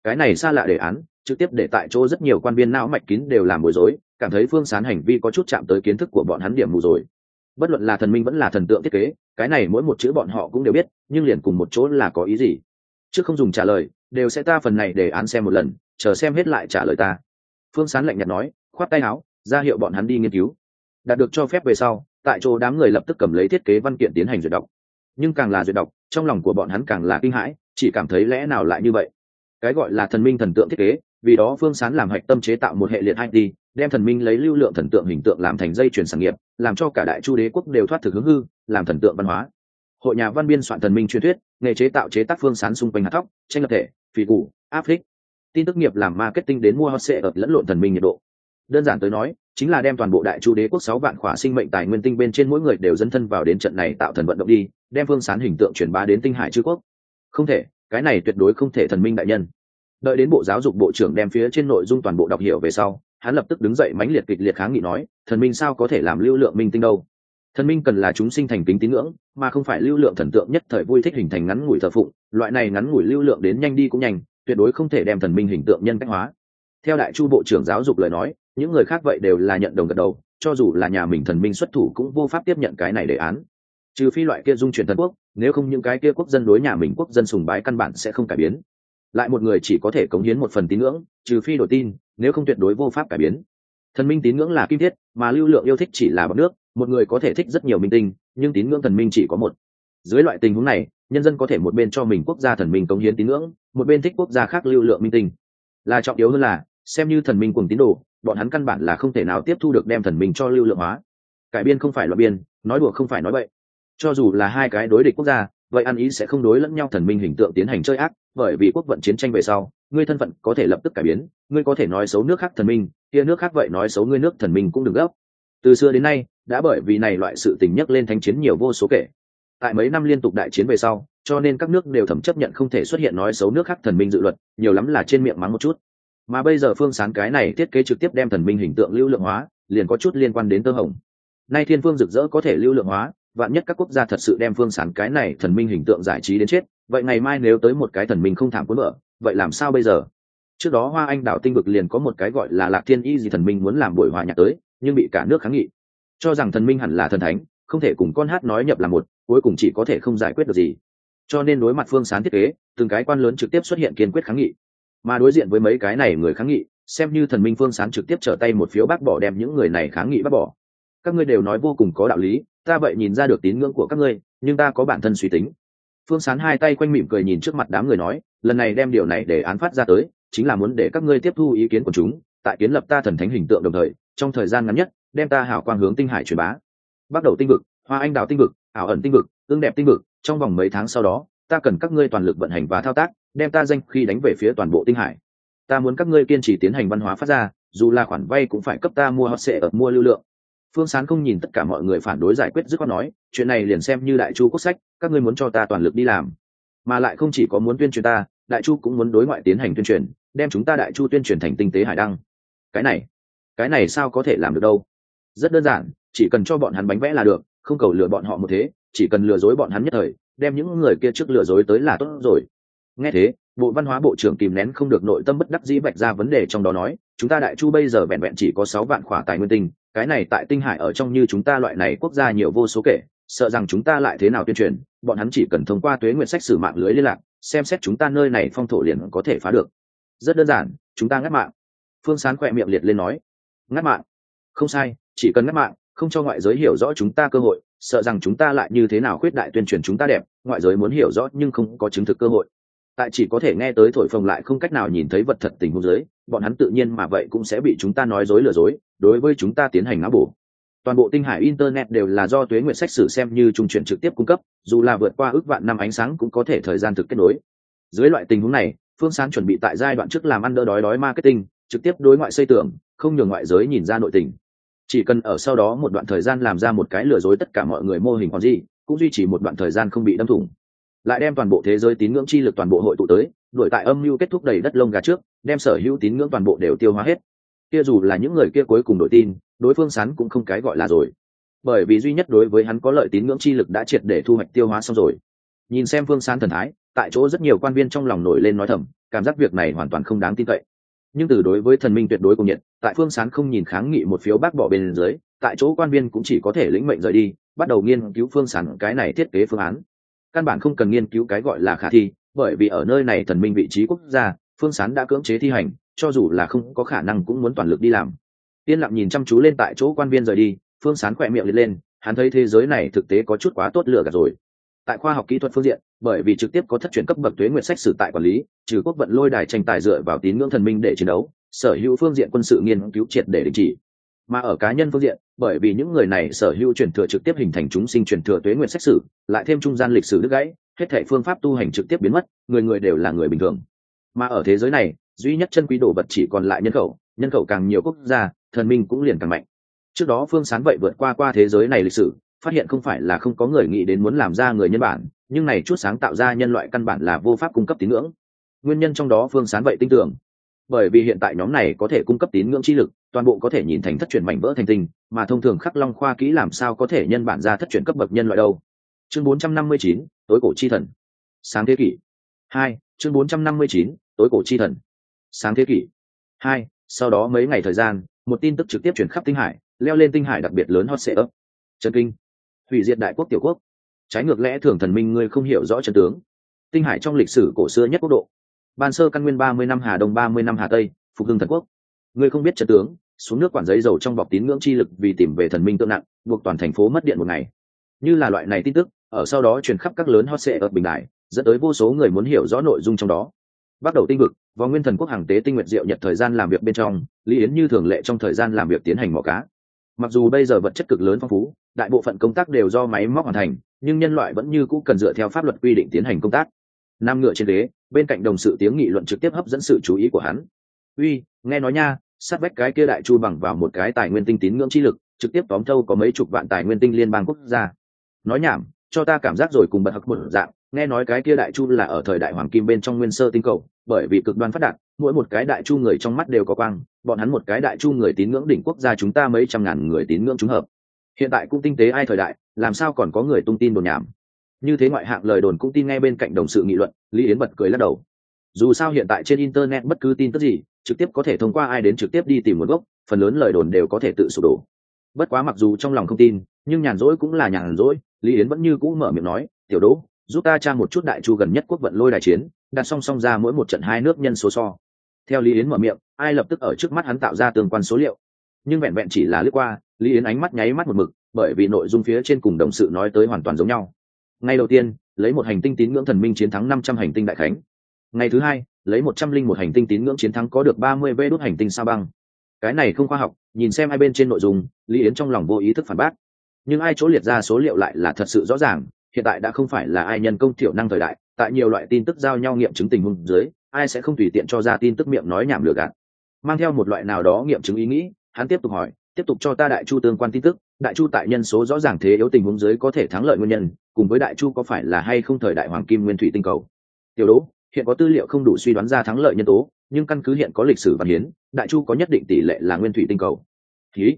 Cái này xa lạ đề án, trực tiếp để tại chỗ rất nhiều quan viên não mạch kín đều làm bối rối, cảm thấy phương sán hành vi có chút chạm tới kiến thức của bọn hắn điểm mù rồi. Bất luận là thần minh vẫn là thần tượng thiết kế, cái này mỗi một chữ bọn họ cũng đều biết, nhưng liền cùng một chỗ là có ý gì? Trước không dùng trả lời, đều sẽ ta phần này để án xem một lần, chờ xem hết lại trả lời ta. Phương sán lạnh nhạt nói, khoát tay áo, ra hiệu bọn hắn đi nghiên cứu. Đạt được cho phép về sau tại chỗ đám người lập tức cầm lấy thiết kế văn kiện tiến hành duyệt đọc. Nhưng càng là duyệt đọc, trong lòng của bọn hắn càng là kinh hãi, chỉ cảm thấy lẽ nào lại như vậy? Cái gọi là thần minh thần tượng thiết kế, vì đó phương sán làm hạch tâm chế tạo một hệ liệt hai đi đem thần minh lấy lưu lượng thần tượng hình tượng làm thành dây chuyển sản nghiệp, làm cho cả đại chu đế quốc đều thoát thực hướng hư, làm thần tượng văn hóa. Hội nhà văn biên soạn thần minh truyền thuyết, nghề chế tạo chế tác phương sán xung quanh hạt thóc, tranh lập thể, phỉ củ, áp thích tin tức nghiệp làm marketing đến mua hot sệ ở lẫn lộn thần minh nhiệt độ. Đơn giản tới nói chính là đem toàn bộ đại chu đế quốc sáu vạn khỏa sinh mệnh tài nguyên tinh bên trên mỗi người đều dấn thân vào đến trận này tạo thần vận động đi, đem phương sán hình tượng truyền bá đến tinh hải chư quốc. Không thể, cái này tuyệt đối không thể thần minh đại nhân. Đợi đến bộ giáo dục bộ trưởng đem phía trên nội dung toàn bộ đọc hiểu về sau, hắn lập tức đứng dậy mãnh liệt kịch liệt kháng nghị nói, thần minh sao có thể làm lưu lượng minh tinh đâu? Thần minh cần là chúng sinh thành kính tín ngưỡng, mà không phải lưu lượng thần tượng nhất thời vui thích hình thành ngắn ngủi thờ phụng, loại này ngắn ngủi lưu lượng đến nhanh đi cũng nhanh, tuyệt đối không thể đem thần minh hình tượng nhân cách hóa. Theo đại chu bộ trưởng giáo dục lời nói những người khác vậy đều là nhận đồng gật đầu, cho dù là nhà mình thần minh xuất thủ cũng vô pháp tiếp nhận cái này đề án. Trừ phi loại kia dung chuyển thần quốc, nếu không những cái kia quốc dân đối nhà mình quốc dân sùng bái căn bản sẽ không cải biến. Lại một người chỉ có thể cống hiến một phần tín ngưỡng, trừ phi đổi tin, nếu không tuyệt đối vô pháp cải biến. Thần minh tín ngưỡng là kim thiết, mà lưu lượng yêu thích chỉ là bọc nước, một người có thể thích rất nhiều minh tinh, nhưng tín ngưỡng thần minh chỉ có một. Dưới loại tình huống này, nhân dân có thể một bên cho mình quốc gia thần minh cống hiến tín ngưỡng, một bên thích quốc gia khác lưu lượng minh tinh. Là trọng yếu hơn là, xem như thần minh cùng tín đồ bọn hắn căn bản là không thể nào tiếp thu được đem thần minh cho lưu lượng hóa. Cải biên không phải loại biên, nói đùa không phải nói bậy. Cho dù là hai cái đối địch quốc gia, vậy ăn ý sẽ không đối lẫn nhau thần minh hình tượng tiến hành chơi ác, bởi vì quốc vận chiến tranh về sau, ngươi thân phận có thể lập tức cải biến, ngươi có thể nói xấu nước khác thần minh, kia nước khác vậy nói xấu ngươi nước thần minh cũng đừng gấp. Từ xưa đến nay, đã bởi vì này loại sự tình nhắc lên thánh chiến nhiều vô số kể. Tại mấy năm liên tục đại chiến về sau, cho nên các nước đều thẩm chấp nhận không thể xuất hiện nói xấu nước khác thần minh dự luật, nhiều lắm là trên miệng mắng một chút mà bây giờ phương sáng cái này thiết kế trực tiếp đem thần minh hình tượng lưu lượng hóa, liền có chút liên quan đến tơ hồng. Nay thiên phương rực rỡ có thể lưu lượng hóa, vạn nhất các quốc gia thật sự đem phương sán cái này thần minh hình tượng giải trí đến chết, vậy ngày mai nếu tới một cái thần minh không thảm cuốn vợ, vậy làm sao bây giờ? Trước đó hoa anh đảo tinh vực liền có một cái gọi là lạc thiên y gì thần minh muốn làm buổi hòa nhạc tới, nhưng bị cả nước kháng nghị. Cho rằng thần minh hẳn là thần thánh, không thể cùng con hát nói nhập là một, cuối cùng chỉ có thể không giải quyết được gì. Cho nên đối mặt phương sán thiết kế, từng cái quan lớn trực tiếp xuất hiện kiên quyết kháng nghị mà đối diện với mấy cái này người kháng nghị, xem như thần minh phương sán trực tiếp trở tay một phiếu bác bỏ đem những người này kháng nghị bác bỏ. Các ngươi đều nói vô cùng có đạo lý, ta vậy nhìn ra được tín ngưỡng của các ngươi, nhưng ta có bản thân suy tính. Phương sán hai tay quanh mỉm cười nhìn trước mặt đám người nói, lần này đem điều này để án phát ra tới, chính là muốn để các ngươi tiếp thu ý kiến của chúng, tại kiến lập ta thần thánh hình tượng đồng thời, trong thời gian ngắn nhất, đem ta hảo quang hướng tinh hải truyền bá. Bắt đầu tinh vực, hoa anh đào tinh vực, ảo ẩn tinh vực tương đẹp tinh vực, trong vòng mấy tháng sau đó, ta cần các ngươi toàn lực vận hành và thao tác đem ta danh khi đánh về phía toàn bộ tinh hải. Ta muốn các ngươi kiên trì tiến hành văn hóa phát ra, dù là khoản vay cũng phải cấp ta mua hot sệ ở mua lưu lượng. Phương sán không nhìn tất cả mọi người phản đối giải quyết, dứt khoát nói, chuyện này liền xem như đại chu quốc sách, các ngươi muốn cho ta toàn lực đi làm. Mà lại không chỉ có muốn tuyên truyền ta, đại chu cũng muốn đối ngoại tiến hành tuyên truyền, đem chúng ta đại chu tuyên truyền thành tinh tế hải đăng. Cái này cái này sao có thể làm được đâu? Rất đơn giản, chỉ cần cho bọn hắn bánh vẽ là được, không cầu lừa bọn họ một thế, chỉ cần lừa dối bọn hắn nhất thời, đem những người kia trước lừa dối tới là tốt rồi nghe thế, bộ văn hóa bộ trưởng kìm nén không được nội tâm bất đắc dĩ vạch ra vấn đề trong đó nói, chúng ta đại chu bây giờ vẹn vẹn chỉ có sáu vạn khỏa tài nguyên tinh, cái này tại tinh hải ở trong như chúng ta loại này quốc gia nhiều vô số kể, sợ rằng chúng ta lại thế nào tuyên truyền, bọn hắn chỉ cần thông qua tuế nguyện sách sử mạng lưới liên lạc, xem xét chúng ta nơi này phong thổ liền có thể phá được. Rất đơn giản, chúng ta ngắt mạng. Phương sán khỏe miệng liệt lên nói, ngắt mạng? Không sai, chỉ cần ngắt mạng, không cho ngoại giới hiểu rõ chúng ta cơ hội, sợ rằng chúng ta lại như thế nào khuyết đại tuyên truyền chúng ta đẹp, ngoại giới muốn hiểu rõ nhưng không có chứng thực cơ hội tại chỉ có thể nghe tới thổi phồng lại không cách nào nhìn thấy vật thật tình huống giới, bọn hắn tự nhiên mà vậy cũng sẽ bị chúng ta nói dối lừa dối, đối với chúng ta tiến hành ngã bổ. Toàn bộ tinh hải internet đều là do tuế nguyện sách sử xem như trung chuyển trực tiếp cung cấp, dù là vượt qua ước vạn năm ánh sáng cũng có thể thời gian thực kết nối. Dưới loại tình huống này, phương sán chuẩn bị tại giai đoạn trước làm ăn đỡ đói đói marketing, trực tiếp đối ngoại xây tưởng không nhường ngoại giới nhìn ra nội tình. Chỉ cần ở sau đó một đoạn thời gian làm ra một cái lừa dối tất cả mọi người mô hình còn gì, cũng duy trì một đoạn thời gian không bị đâm thủng lại đem toàn bộ thế giới tín ngưỡng chi lực toàn bộ hội tụ tới, đuổi tại âm mưu kết thúc đầy đất lông gà trước, đem sở hữu tín ngưỡng toàn bộ đều tiêu hóa hết. Kia dù là những người kia cuối cùng đổi tin, đối phương sán cũng không cái gọi là rồi. Bởi vì duy nhất đối với hắn có lợi tín ngưỡng chi lực đã triệt để thu hoạch tiêu hóa xong rồi. Nhìn xem phương sán thần thái, tại chỗ rất nhiều quan viên trong lòng nổi lên nói thầm, cảm giác việc này hoàn toàn không đáng tin cậy. Nhưng từ đối với thần minh tuyệt đối công nhận tại phương sán không nhìn kháng nghị một phiếu bác bỏ bên dưới, tại chỗ quan viên cũng chỉ có thể lĩnh mệnh rời đi, bắt đầu nghiên cứu phương sán cái này thiết kế phương án căn bản không cần nghiên cứu cái gọi là khả thi, bởi vì ở nơi này thần minh vị trí quốc gia, phương sán đã cưỡng chế thi hành, cho dù là không có khả năng cũng muốn toàn lực đi làm. Yên lặng nhìn chăm chú lên tại chỗ quan viên rời đi, phương sán khỏe miệng liệt lên, hắn thấy thế giới này thực tế có chút quá tốt lửa gạt rồi. Tại khoa học kỹ thuật phương diện, bởi vì trực tiếp có thất truyền cấp bậc thuế nguyện sách sử tại quản lý, trừ quốc vận lôi đài tranh tài dựa vào tín ngưỡng thần minh để chiến đấu, sở hữu phương diện quân sự nghiên cứu triệt để đình chỉ mà ở cá nhân phương diện, bởi vì những người này sở hữu truyền thừa trực tiếp hình thành chúng sinh truyền thừa tuế nguyện sách sử, lại thêm trung gian lịch sử đứt gãy, hết thể phương pháp tu hành trực tiếp biến mất, người người đều là người bình thường. Mà ở thế giới này, duy nhất chân quý đồ vật chỉ còn lại nhân khẩu nhân khẩu càng nhiều quốc gia, thần minh cũng liền càng mạnh. Trước đó phương sán vậy vượt qua qua thế giới này lịch sử, phát hiện không phải là không có người nghĩ đến muốn làm ra người nhân bản, nhưng này chút sáng tạo ra nhân loại căn bản là vô pháp cung cấp tín ngưỡng. Nguyên nhân trong đó phương sán vậy tin tưởng bởi vì hiện tại nhóm này có thể cung cấp tín ngưỡng chi lực toàn bộ có thể nhìn thành thất truyền mảnh vỡ thành tinh mà thông thường khắc long khoa kỹ làm sao có thể nhân bản ra thất truyền cấp bậc nhân loại đâu. Chương 459, tối cổ chi thần. Sáng thế kỷ. Hai chương 459, tối cổ chi thần. Sáng thế kỷ. Hai sau đó mấy ngày thời gian một tin tức trực tiếp chuyển khắp tinh hải leo lên tinh hải đặc biệt lớn hot sệ ấp. Trần kinh. Hủy diệt đại quốc tiểu quốc. Trái ngược lẽ thường thần minh ngươi không hiểu rõ trận tướng. Tinh hải trong lịch sử cổ xưa nhất quốc độ ban sơ căn nguyên ba mươi năm hà đông ba mươi năm hà tây, phục hưng thần quốc. Ngươi không biết trận tướng, xuống nước quản giấy dầu trong bọc tín ngưỡng chi lực vì tìm về thần minh tượng nặng, buộc toàn thành phố mất điện một ngày. Như là loại này tin tức, ở sau đó truyền khắp các lớn hot sệ ở bình đại, dẫn tới vô số người muốn hiểu rõ nội dung trong đó. Bắt đầu tinh vực, vào nguyên thần quốc hàng tế tinh nguyện diệu nhật thời gian làm việc bên trong, lý yến như thường lệ trong thời gian làm việc tiến hành mỏ cá. Mặc dù bây giờ vật chất cực lớn phong phú, đại bộ phận công tác đều do máy móc hoàn thành, nhưng nhân loại vẫn như cũ cần dựa theo pháp luật quy định tiến hành công tác. Nam ngựa trên ghế bên cạnh đồng sự tiếng nghị luận trực tiếp hấp dẫn sự chú ý của hắn. Uy, nghe nói nha, sát vách cái kia đại chu bằng vào một cái tài nguyên tinh tín ngưỡng chi lực, trực tiếp tóm thâu có mấy chục vạn tài nguyên tinh liên bang quốc gia. Nói nhảm, cho ta cảm giác rồi cùng bật hặc một dạng, nghe nói cái kia đại chu là ở thời đại hoàng kim bên trong nguyên sơ tinh cầu, bởi vì cực đoan phát đạt, mỗi một cái đại chu người trong mắt đều có quang, bọn hắn một cái đại chu người tín ngưỡng đỉnh quốc gia chúng ta mấy trăm ngàn người tín ngưỡng trúng hợp. Hiện tại cũng tinh tế ai thời đại, làm sao còn có người tung tin đồn nhảm? Như thế ngoại hạng lời đồn cũng tin ngay bên cạnh đồng sự nghị luận, lý yến bật cười lắc đầu. Dù sao hiện tại trên internet bất cứ tin tức gì, trực tiếp có thể thông qua ai đến trực tiếp đi tìm nguồn gốc, phần lớn lời đồn đều có thể tự sụp đổ. Bất quá mặc dù trong lòng không tin, nhưng nhàn rỗi cũng là nhàn rỗi, lý yến vẫn như cũ mở miệng nói, tiểu đỗ, giúp ta tra một chút đại chu gần nhất quốc vận lôi đại chiến, đặt song song ra mỗi một trận hai nước nhân số so. Theo lý yến mở miệng, ai lập tức ở trước mắt hắn tạo ra tương quan số liệu. Nhưng vẹn vẹn chỉ là lướt qua, lý yến ánh mắt nháy mắt một mực, bởi vì nội dung phía trên cùng đồng sự nói tới hoàn toàn giống nhau ngày đầu tiên, lấy một hành tinh tín ngưỡng thần minh chiến thắng năm trăm hành tinh đại khánh. Ngày thứ hai, lấy một trăm linh một hành tinh tín ngưỡng chiến thắng có được ba mươi vê đốt hành tinh sao băng. Cái này không khoa học, nhìn xem hai bên trên nội dung, lý yến trong lòng vô ý thức phản bác. Nhưng ai chỗ liệt ra số liệu lại là thật sự rõ ràng, hiện tại đã không phải là ai nhân công thiểu năng thời đại, tại nhiều loại tin tức giao nhau nghiệm chứng tình huống dưới, ai sẽ không tùy tiện cho ra tin tức miệng nói nhảm lừa gạt. Mang theo một loại nào đó nghiệm chứng ý nghĩ, hắn tiếp tục hỏi, tiếp tục cho ta đại chu tương quan tin tức đại chu tại nhân số rõ ràng thế yếu tình huống dưới có thể thắng lợi nguyên nhân, cùng với đại chu có phải là hay không thời đại hoàng kim nguyên thủy tinh cầu. Tiểu đỗ, hiện có tư liệu không đủ suy đoán ra thắng lợi nhân tố, nhưng căn cứ hiện có lịch sử văn hiến, đại chu có nhất định tỷ lệ là nguyên thủy tinh cầu. Ký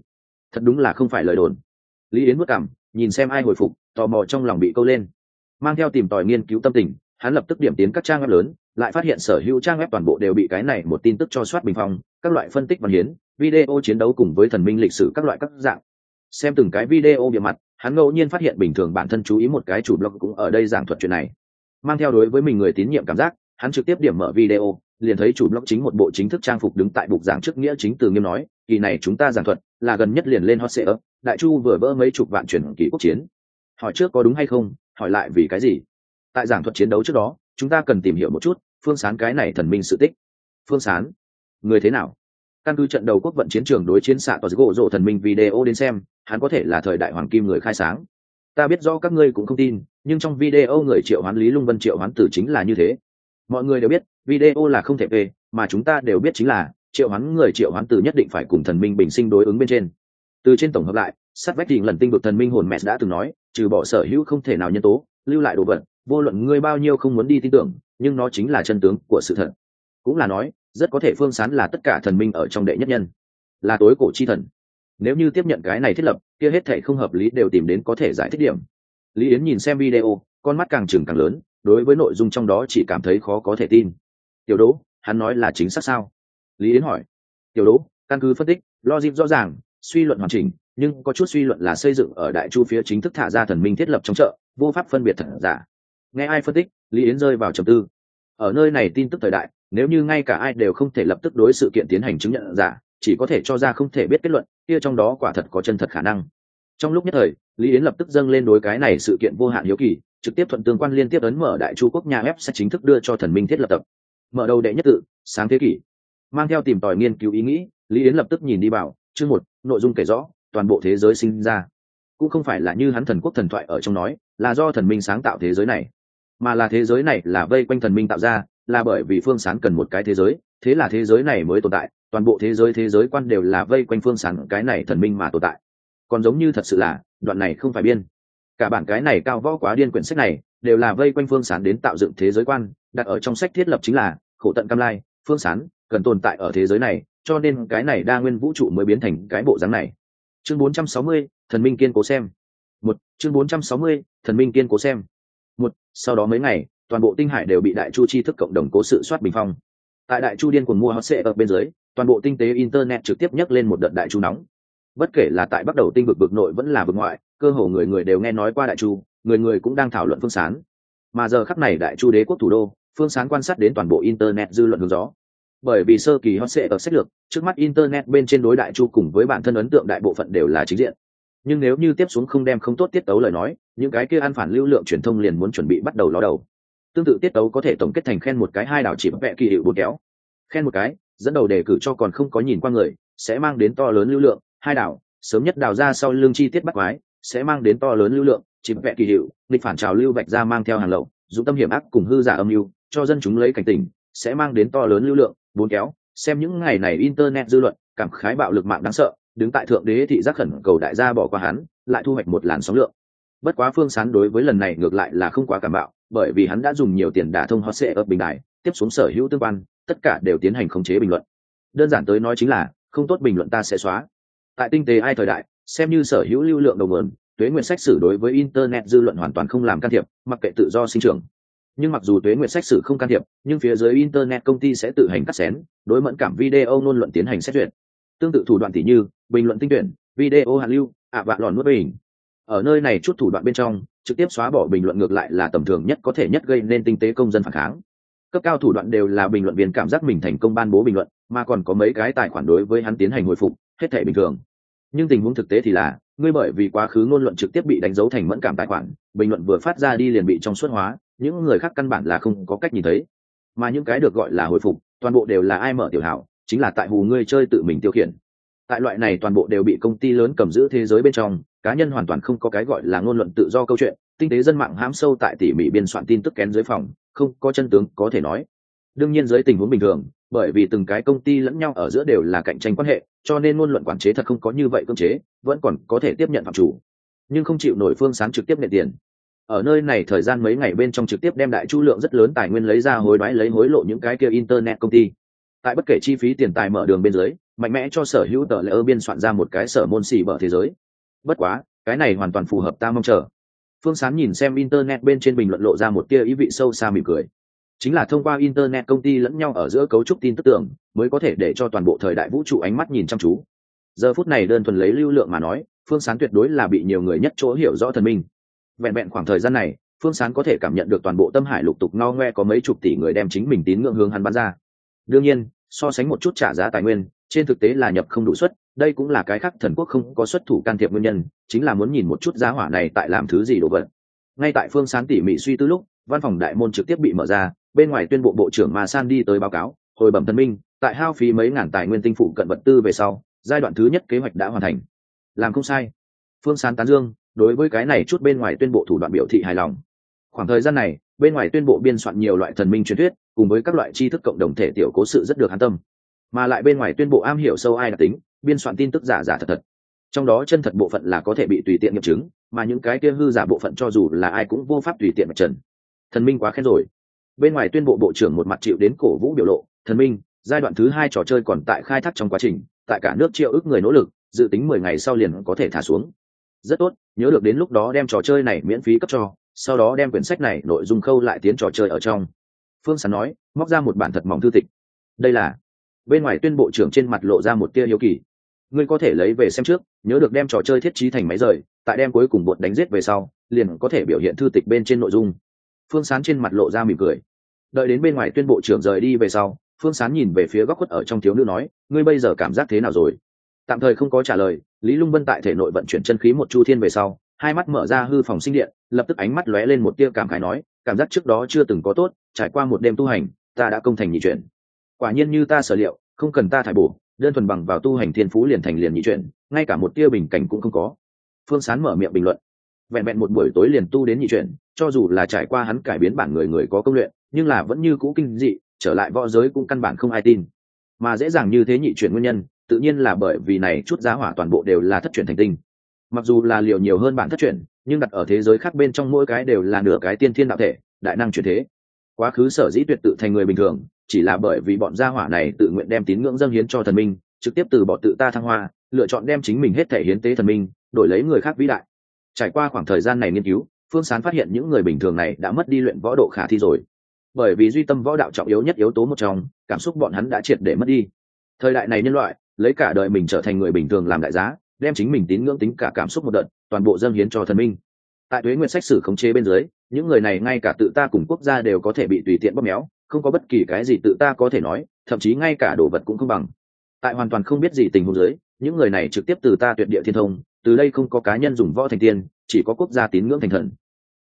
thật đúng là không phải lời đồn. Lý yến mất cảm, nhìn xem ai hồi phục, tò mò trong lòng bị câu lên. Mang theo tìm tòi nghiên cứu tâm tình, hắn lập tức điểm tiến các trang web lớn, lại phát hiện sở hữu trang web toàn bộ đều bị cái này một tin tức cho soát bình phong, các loại phân tích văn hiến, video chiến đấu cùng với thần minh lịch sử các loại các dạng xem từng cái video bề mặt, hắn ngẫu nhiên phát hiện bình thường bản thân chú ý một cái chủ blog cũng ở đây giảng thuật chuyện này. Mang theo đối với mình người tín nhiệm cảm giác, hắn trực tiếp điểm mở video, liền thấy chủ blog chính một bộ chính thức trang phục đứng tại bục giảng trước nghĩa chính từ nghiêm nói, kỳ này chúng ta giảng thuật là gần nhất liền lên hot sale đại chu vừa vỡ mấy chục vạn chuyển kỳ quốc chiến. Hỏi trước có đúng hay không, hỏi lại vì cái gì? Tại giảng thuật chiến đấu trước đó, chúng ta cần tìm hiểu một chút, phương sán cái này thần minh sự tích. Phương sán, người thế nào? Căn cứ trận đầu quốc vận chiến trường đối chiến xạ tòa gỗ rộ thần minh video đến xem, hắn có thể là thời đại hoàng kim người khai sáng. Ta biết rõ các ngươi cũng không tin, nhưng trong video người triệu hoán lý lung vân triệu hoán tử chính là như thế. Mọi người đều biết, video là không thể về, mà chúng ta đều biết chính là, triệu hoán người triệu hoán tử nhất định phải cùng thần minh bình sinh đối ứng bên trên. Từ trên tổng hợp lại, sát vách thì lần tinh vực thần minh hồn mẹ đã từng nói, trừ bỏ sở hữu không thể nào nhân tố, lưu lại đồ vật, vô luận ngươi bao nhiêu không muốn đi tin tưởng, nhưng nó chính là chân tướng của sự thật. Cũng là nói rất có thể phương sán là tất cả thần minh ở trong đệ nhất nhân, là tối cổ chi thần. Nếu như tiếp nhận cái này thiết lập, kia hết thể không hợp lý đều tìm đến có thể giải thích điểm. Lý yến nhìn xem video, con mắt càng trừng càng lớn, đối với nội dung trong đó chỉ cảm thấy khó có thể tin. Tiểu đỗ, hắn nói là chính xác sao? Lý yến hỏi. Tiểu đỗ, căn cứ phân tích, logic rõ ràng, suy luận hoàn chỉnh, nhưng có chút suy luận là xây dựng ở đại chu phía chính thức thả ra thần minh thiết lập trong chợ, vô pháp phân biệt thật giả. Nghe ai phân tích, lý yến rơi vào trầm tư. Ở nơi này tin tức thời đại nếu như ngay cả ai đều không thể lập tức đối sự kiện tiến hành chứng nhận giả, chỉ có thể cho ra không thể biết kết luận, kia trong đó quả thật có chân thật khả năng. Trong lúc nhất thời, lý yến lập tức dâng lên đối cái này sự kiện vô hạn hiếu kỳ, trực tiếp thuận tương quan liên tiếp ấn mở đại chu quốc nhà ép sẽ chính thức đưa cho thần minh thiết lập tập. Mở đầu đệ nhất tự, sáng thế kỷ. Mang theo tìm tòi nghiên cứu ý nghĩ, lý yến lập tức nhìn đi vào, chương một, nội dung kể rõ, toàn bộ thế giới sinh ra. Cũng không phải là như hắn thần quốc thần thoại ở trong nói, là do thần minh sáng tạo thế giới này, mà là thế giới này là vây quanh thần minh tạo ra là bởi vì phương sán cần một cái thế giới thế là thế giới này mới tồn tại toàn bộ thế giới thế giới quan đều là vây quanh phương sán cái này thần minh mà tồn tại. Còn giống như thật sự là đoạn này không phải biên. Cả bản cái này cao võ quá điên quyển sách này đều là vây quanh phương sán đến tạo dựng thế giới quan đặt ở trong sách thiết lập chính là khổ tận cam lai phương sán cần tồn tại ở thế giới này cho nên cái này đa nguyên vũ trụ mới biến thành cái bộ dáng này. Chương 460, thần minh kiên cố xem. Một chương 460, thần minh kiên cố xem. Một sau đó mấy ngày toàn bộ tinh hải đều bị đại chu chi thức cộng đồng cố sự soát bình phong. Tại đại chu điên cuồng mua hot sệ ở bên dưới, toàn bộ tinh tế internet trực tiếp nhấc lên một đợt đại chu nóng. Bất kể là tại bắt đầu tinh vực vực nội vẫn là vực ngoại, cơ hồ người người đều nghe nói qua đại chu, người người cũng đang thảo luận phương sán. Mà giờ khắc này đại chu đế quốc thủ đô, phương sán quan sát đến toàn bộ internet dư luận hướng gió. Bởi vì sơ kỳ hot sệ ở sách lược, trước mắt internet bên trên đối đại chu cùng với bản thân ấn tượng đại bộ phận đều là chính diện. Nhưng nếu như tiếp xuống không đem không tốt tiết tấu lời nói, những cái kia ăn phản lưu lượng truyền thông liền muốn chuẩn bị bắt đầu ló đầu tương tự tiết tấu có thể tổng kết thành khen một cái hai đảo chỉ vẽ kỳ hiệu bốn kéo. Khen một cái, dẫn đầu đề cử cho còn không có nhìn qua người, sẽ mang đến to lớn lưu lượng, hai đảo, sớm nhất đào ra sau lương chi tiết bắt quái, sẽ mang đến to lớn lưu lượng, chỉ vẽ kỳ hiệu, nghịch phản trào lưu vạch ra mang theo hàng lậu dùng tâm hiểm ác cùng hư giả âm mưu, cho dân chúng lấy cảnh tỉnh sẽ mang đến to lớn lưu lượng, bốn kéo, xem những ngày này internet dư luận, cảm khái bạo lực mạng đáng sợ, đứng tại thượng đế thị giác khẩn cầu đại gia bỏ qua hắn, lại thu hoạch một làn sóng lượng. Bất quá phương sán đối với lần này ngược lại là không quá cảm bạo bởi vì hắn đã dùng nhiều tiền đả thông hot sệ ở bình đại tiếp xuống sở hữu tương quan, tất cả đều tiến hành khống chế bình luận. Đơn giản tới nói chính là, không tốt bình luận ta sẽ xóa. Tại tinh tế ai thời đại, xem như sở hữu lưu lượng đầu nguồn, tuế nguyện sách sử đối với internet dư luận hoàn toàn không làm can thiệp, mặc kệ tự do sinh trưởng. Nhưng mặc dù tuế nguyện sách sử không can thiệp, nhưng phía dưới internet công ty sẽ tự hành cắt xén, đối mẫn cảm video ngôn luận tiến hành xét duyệt. Tương tự thủ đoạn tỷ như, bình luận tinh tuyển, video hàn lưu, ạ vạ lòn nuốt bình ở nơi này chút thủ đoạn bên trong, trực tiếp xóa bỏ bình luận ngược lại là tầm thường nhất có thể nhất gây nên tinh tế công dân phản kháng. Cấp cao thủ đoạn đều là bình luận viên cảm giác mình thành công ban bố bình luận, mà còn có mấy cái tài khoản đối với hắn tiến hành hồi phục, hết thể bình thường. Nhưng tình huống thực tế thì là, ngươi bởi vì quá khứ ngôn luận trực tiếp bị đánh dấu thành mẫn cảm tài khoản, bình luận vừa phát ra đi liền bị trong suốt hóa, những người khác căn bản là không có cách nhìn thấy. Mà những cái được gọi là hồi phục, toàn bộ đều là ai mở tiểu hảo, chính là tại hù ngươi chơi tự mình tiêu khiển tại loại này toàn bộ đều bị công ty lớn cầm giữ thế giới bên trong, cá nhân hoàn toàn không có cái gọi là ngôn luận tự do câu chuyện, tinh tế dân mạng hãm sâu tại tỉ mỉ biên soạn tin tức kén dưới phòng, không có chân tướng có thể nói. Đương nhiên dưới tình huống bình thường, bởi vì từng cái công ty lẫn nhau ở giữa đều là cạnh tranh quan hệ, cho nên ngôn luận quản chế thật không có như vậy cơ chế, vẫn còn có thể tiếp nhận phạm chủ. Nhưng không chịu nổi phương sáng trực tiếp nhận tiền. Ở nơi này thời gian mấy ngày bên trong trực tiếp đem đại chu lượng rất lớn tài nguyên lấy ra hối đoái lấy hối lộ những cái kia internet công ty. Tại bất kể chi phí tiền tài mở đường bên dưới mạnh mẽ cho sở hữu tờ lễ ơ biên soạn ra một cái sở môn xì bở thế giới. Bất quá, cái này hoàn toàn phù hợp ta mong chờ. Phương sán nhìn xem internet bên trên bình luận lộ ra một tia ý vị sâu xa mỉm cười. Chính là thông qua internet công ty lẫn nhau ở giữa cấu trúc tin tức tưởng, mới có thể để cho toàn bộ thời đại vũ trụ ánh mắt nhìn chăm chú. Giờ phút này đơn thuần lấy lưu lượng mà nói, phương sán tuyệt đối là bị nhiều người nhất chỗ hiểu rõ thần minh. Vẹn vẹn khoảng thời gian này, phương sán có thể cảm nhận được toàn bộ tâm hải lục tục ngao ngoe có mấy chục tỷ người đem chính mình tín ngưỡng hướng hắn bắn ra. Đương nhiên, so sánh một chút trả giá tài nguyên trên thực tế là nhập không đủ suất, đây cũng là cái khác thần quốc không có xuất thủ can thiệp nguyên nhân, chính là muốn nhìn một chút giá hỏa này tại làm thứ gì đồ vật. Ngay tại phương sán tỉ mỉ suy tư lúc, văn phòng đại môn trực tiếp bị mở ra, bên ngoài tuyên bộ bộ trưởng mà san đi tới báo cáo, hồi bẩm thần minh, tại hao phí mấy ngàn tài nguyên tinh phụ cận vật tư về sau, giai đoạn thứ nhất kế hoạch đã hoàn thành. Làm không sai. Phương sán tán dương, đối với cái này chút bên ngoài tuyên bộ thủ đoạn biểu thị hài lòng. Khoảng thời gian này, bên ngoài tuyên bộ biên soạn nhiều loại thần minh truyền thuyết, cùng với các loại tri thức cộng đồng thể tiểu cố sự rất được an tâm mà lại bên ngoài tuyên bộ am hiểu sâu ai đặc tính, biên soạn tin tức giả giả thật thật. Trong đó chân thật bộ phận là có thể bị tùy tiện nghiệm chứng, mà những cái kia hư giả bộ phận cho dù là ai cũng vô pháp tùy tiện mặt trần. Thần minh quá khen rồi. Bên ngoài tuyên bộ bộ trưởng một mặt chịu đến cổ vũ biểu lộ, thần minh, giai đoạn thứ hai trò chơi còn tại khai thác trong quá trình, tại cả nước triệu ước người nỗ lực, dự tính mười ngày sau liền có thể thả xuống. Rất tốt, nhớ được đến lúc đó đem trò chơi này miễn phí cấp cho, sau đó đem quyển sách này nội dung khâu lại tiến trò chơi ở trong. Phương sán nói, móc ra một bản thật mỏng thư tịch. Đây là bên ngoài tuyên bộ trưởng trên mặt lộ ra một tia hiếu kỳ. Ngươi có thể lấy về xem trước, nhớ được đem trò chơi thiết trí thành máy rời, tại đem cuối cùng bột đánh giết về sau, liền có thể biểu hiện thư tịch bên trên nội dung. Phương sán trên mặt lộ ra mỉm cười. Đợi đến bên ngoài tuyên bộ trưởng rời đi về sau, phương sán nhìn về phía góc khuất ở trong thiếu nữ nói, ngươi bây giờ cảm giác thế nào rồi? Tạm thời không có trả lời, lý lung vân tại thể nội vận chuyển chân khí một chu thiên về sau, hai mắt mở ra hư phòng sinh điện, lập tức ánh mắt lóe lên một tia cảm khải nói, cảm giác trước đó chưa từng có tốt, trải qua một đêm tu hành, ta đã công thành nhị chuyển quả nhiên như ta sở liệu, không cần ta thải bổ, đơn thuần bằng vào tu hành thiên phú liền thành liền nhị chuyển ngay cả một tia bình cảnh cũng không có. Phương sán mở miệng bình luận. Vẹn vẹn một buổi tối liền tu đến nhị chuyển cho dù là trải qua hắn cải biến bản người người có công luyện, nhưng là vẫn như cũ kinh dị, trở lại võ giới cũng căn bản không ai tin. Mà dễ dàng như thế nhị chuyển nguyên nhân, tự nhiên là bởi vì này chút giá hỏa toàn bộ đều là thất chuyển thành tinh. Mặc dù là liều nhiều hơn bản thất chuyển nhưng đặt ở thế giới khác bên trong mỗi cái đều là nửa cái tiên thiên đạo thể, đại năng chuyển thế quá khứ sở dĩ tuyệt tự thành người bình thường, chỉ là bởi vì bọn gia hỏa này tự nguyện đem tín ngưỡng dâng hiến cho thần minh, trực tiếp từ bọn tự ta thăng hoa, lựa chọn đem chính mình hết thể hiến tế thần minh, đổi lấy người khác vĩ đại. Trải qua khoảng thời gian này nghiên cứu, phương sán phát hiện những người bình thường này đã mất đi luyện võ độ khả thi rồi. Bởi vì duy tâm võ đạo trọng yếu nhất yếu tố một trong, cảm xúc bọn hắn đã triệt để mất đi. Thời đại này nhân loại, lấy cả đời mình trở thành người bình thường làm đại giá, đem chính mình tín ngưỡng tính cả cảm xúc một đợt, toàn bộ dâng hiến cho thần minh tại thuế nguyện sách sử khống chế bên dưới, những người này ngay cả tự ta cùng quốc gia đều có thể bị tùy tiện bóp méo, không có bất kỳ cái gì tự ta có thể nói, thậm chí ngay cả đồ vật cũng không bằng. Tại hoàn toàn không biết gì tình huống dưới, những người này trực tiếp từ ta tuyệt địa thiên thông, từ đây không có cá nhân dùng võ thành tiên, chỉ có quốc gia tín ngưỡng thành thần.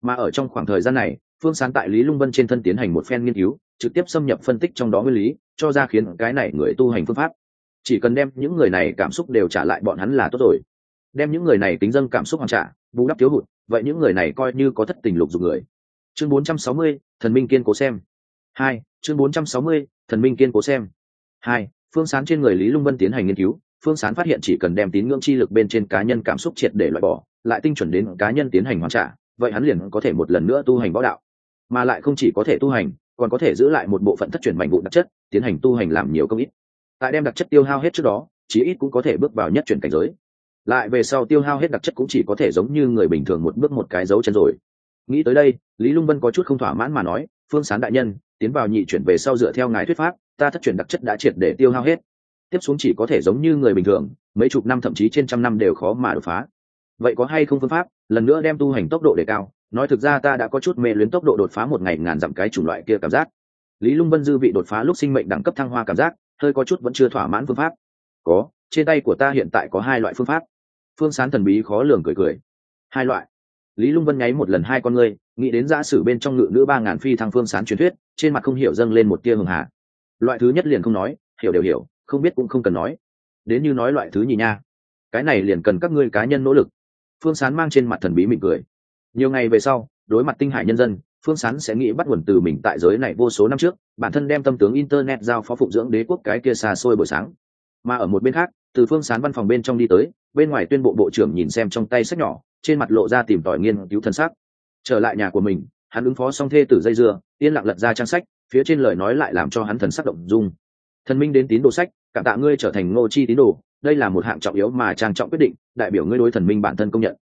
Mà ở trong khoảng thời gian này, phương sáng tại lý lung vân trên thân tiến hành một phen nghiên cứu, trực tiếp xâm nhập phân tích trong đó nguyên lý, cho ra khiến cái này người tu hành phương pháp. Chỉ cần đem những người này cảm xúc đều trả lại bọn hắn là tốt rồi. Đem những người này tính dân cảm xúc hoàn trả, bù đắp thiếu hụt vậy những người này coi như có thất tình lục dục người. Chương 460, thần minh kiên cố xem. Hai chương 460, thần minh kiên cố xem. Hai phương sán trên người lý lung vân tiến hành nghiên cứu phương sán phát hiện chỉ cần đem tín ngưỡng chi lực bên trên cá nhân cảm xúc triệt để loại bỏ lại tinh chuẩn đến cá nhân tiến hành hoàn trả vậy hắn liền có thể một lần nữa tu hành võ đạo. Mà lại không chỉ có thể tu hành còn có thể giữ lại một bộ phận thất truyền mạnh vụ đặc chất tiến hành tu hành làm nhiều công ít. Tại đem đặc chất tiêu hao hết trước đó chí ít cũng có thể bước vào nhất chuyển cảnh giới lại về sau tiêu hao hết đặc chất cũng chỉ có thể giống như người bình thường một bước một cái dấu chân rồi. Nghĩ tới đây, lý lung vân có chút không thỏa mãn mà nói, phương sán đại nhân, tiến vào nhị chuyển về sau dựa theo ngài thuyết pháp, ta thất chuyển đặc chất đã triệt để tiêu hao hết. Tiếp xuống chỉ có thể giống như người bình thường, mấy chục năm thậm chí trên trăm năm đều khó mà đột phá. Vậy có hay không phương pháp, lần nữa đem tu hành tốc độ đề cao? Nói thực ra ta đã có chút mê luyến tốc độ đột phá một ngày ngàn dặm cái chủng loại kia cảm giác. Lý lung vân dư vị đột phá lúc sinh mệnh đẳng cấp thăng hoa cảm giác, hơi có chút vẫn chưa thỏa mãn phương pháp. Có, trên tay của ta hiện tại có hai loại phương pháp phương sán thần bí khó lường cười cười. Hai loại. Lý lung vân nháy một lần hai con ngươi, nghĩ đến giã sử bên trong ngự nữ ba ngàn phi thăng phương sán truyền thuyết, trên mặt không hiểu dâng lên một tia hường hạ loại thứ nhất liền không nói, hiểu đều hiểu, không biết cũng không cần nói. Đến như nói loại thứ nhì nha. Cái này liền cần các ngươi cá nhân nỗ lực. Phương sán mang trên mặt thần bí mỉm cười. Nhiều ngày về sau, đối mặt tinh hải nhân dân, phương sán sẽ nghĩ bắt nguồn từ mình tại giới này vô số năm trước, bản thân đem tâm tướng internet giao phó phụng dưỡng đế quốc cái kia xa xôi buổi sáng. Mà ở một bên khác từ phương sán văn phòng bên trong đi tới, bên ngoài tuyên bộ bộ trưởng nhìn xem trong tay sách nhỏ, trên mặt lộ ra tìm tòi nghiên cứu thân xác. Trở lại nhà của mình, hắn ứng phó xong thê tử dây dưa, yên lặng lật ra trang sách, phía trên lời nói lại làm cho hắn thần sắc động dung. Thần minh đến tín đồ sách, cảm tạ ngươi trở thành ngô chi tín đồ, đây là một hạng trọng yếu mà trang trọng quyết định, đại biểu ngươi đối thần minh bản thân công nhận.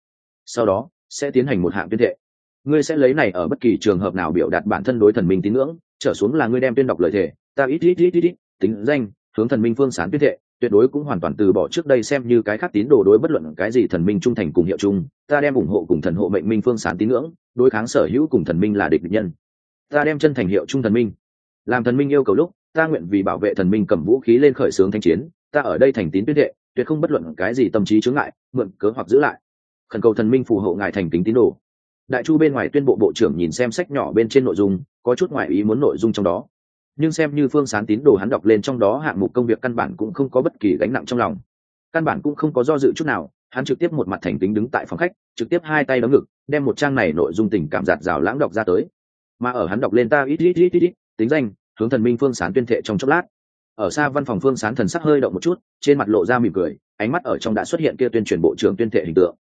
Sau đó, sẽ tiến hành một hạng tuyên thệ. Ngươi sẽ lấy này ở bất kỳ trường hợp nào biểu đạt bản thân đối thần minh tín ngưỡng, trở xuống là ngươi đem tuyên đọc lời thề, ta ít ít ít ít ít, tính danh, hướng thần minh phương sán tuyên thệ tuyệt đối cũng hoàn toàn từ bỏ trước đây xem như cái khác tín đồ đối bất luận cái gì thần minh trung thành cùng hiệu chung, ta đem ủng hộ cùng thần hộ mệnh minh phương sán tín ngưỡng, đối kháng sở hữu cùng thần minh là địch nhân. Ta đem chân thành hiệu trung thần minh. Làm thần minh yêu cầu lúc, ta nguyện vì bảo vệ thần minh cầm vũ khí lên khởi xướng thanh chiến, ta ở đây thành tín tuyên thệ, tuyệt không bất luận cái gì tâm trí chướng ngại, mượn cớ hoặc giữ lại. Khẩn cầu thần minh phù hộ ngài thành kính tín đồ. Đại chu bên ngoài tuyên bộ bộ trưởng nhìn xem sách nhỏ bên trên nội dung, có chút ngoại ý muốn nội dung trong đó nhưng xem như phương sán tín đồ hắn đọc lên trong đó hạng mục công việc căn bản cũng không có bất kỳ gánh nặng trong lòng. Căn bản cũng không có do dự chút nào hắn trực tiếp một mặt thành tính đứng tại phòng khách trực tiếp hai tay đấm ngực đem một trang này nội dung tình cảm giạt rào lãng đọc ra tới. Mà ở hắn đọc lên ta ít ít ít ít, ít tính danh hướng thần minh phương sán tuyên thệ trong chốc lát. Ở xa văn phòng phương sán thần sắc hơi động một chút trên mặt lộ ra mỉm cười ánh mắt ở trong đã xuất hiện kia tuyên truyền bộ trưởng tuyên thệ hình tượng.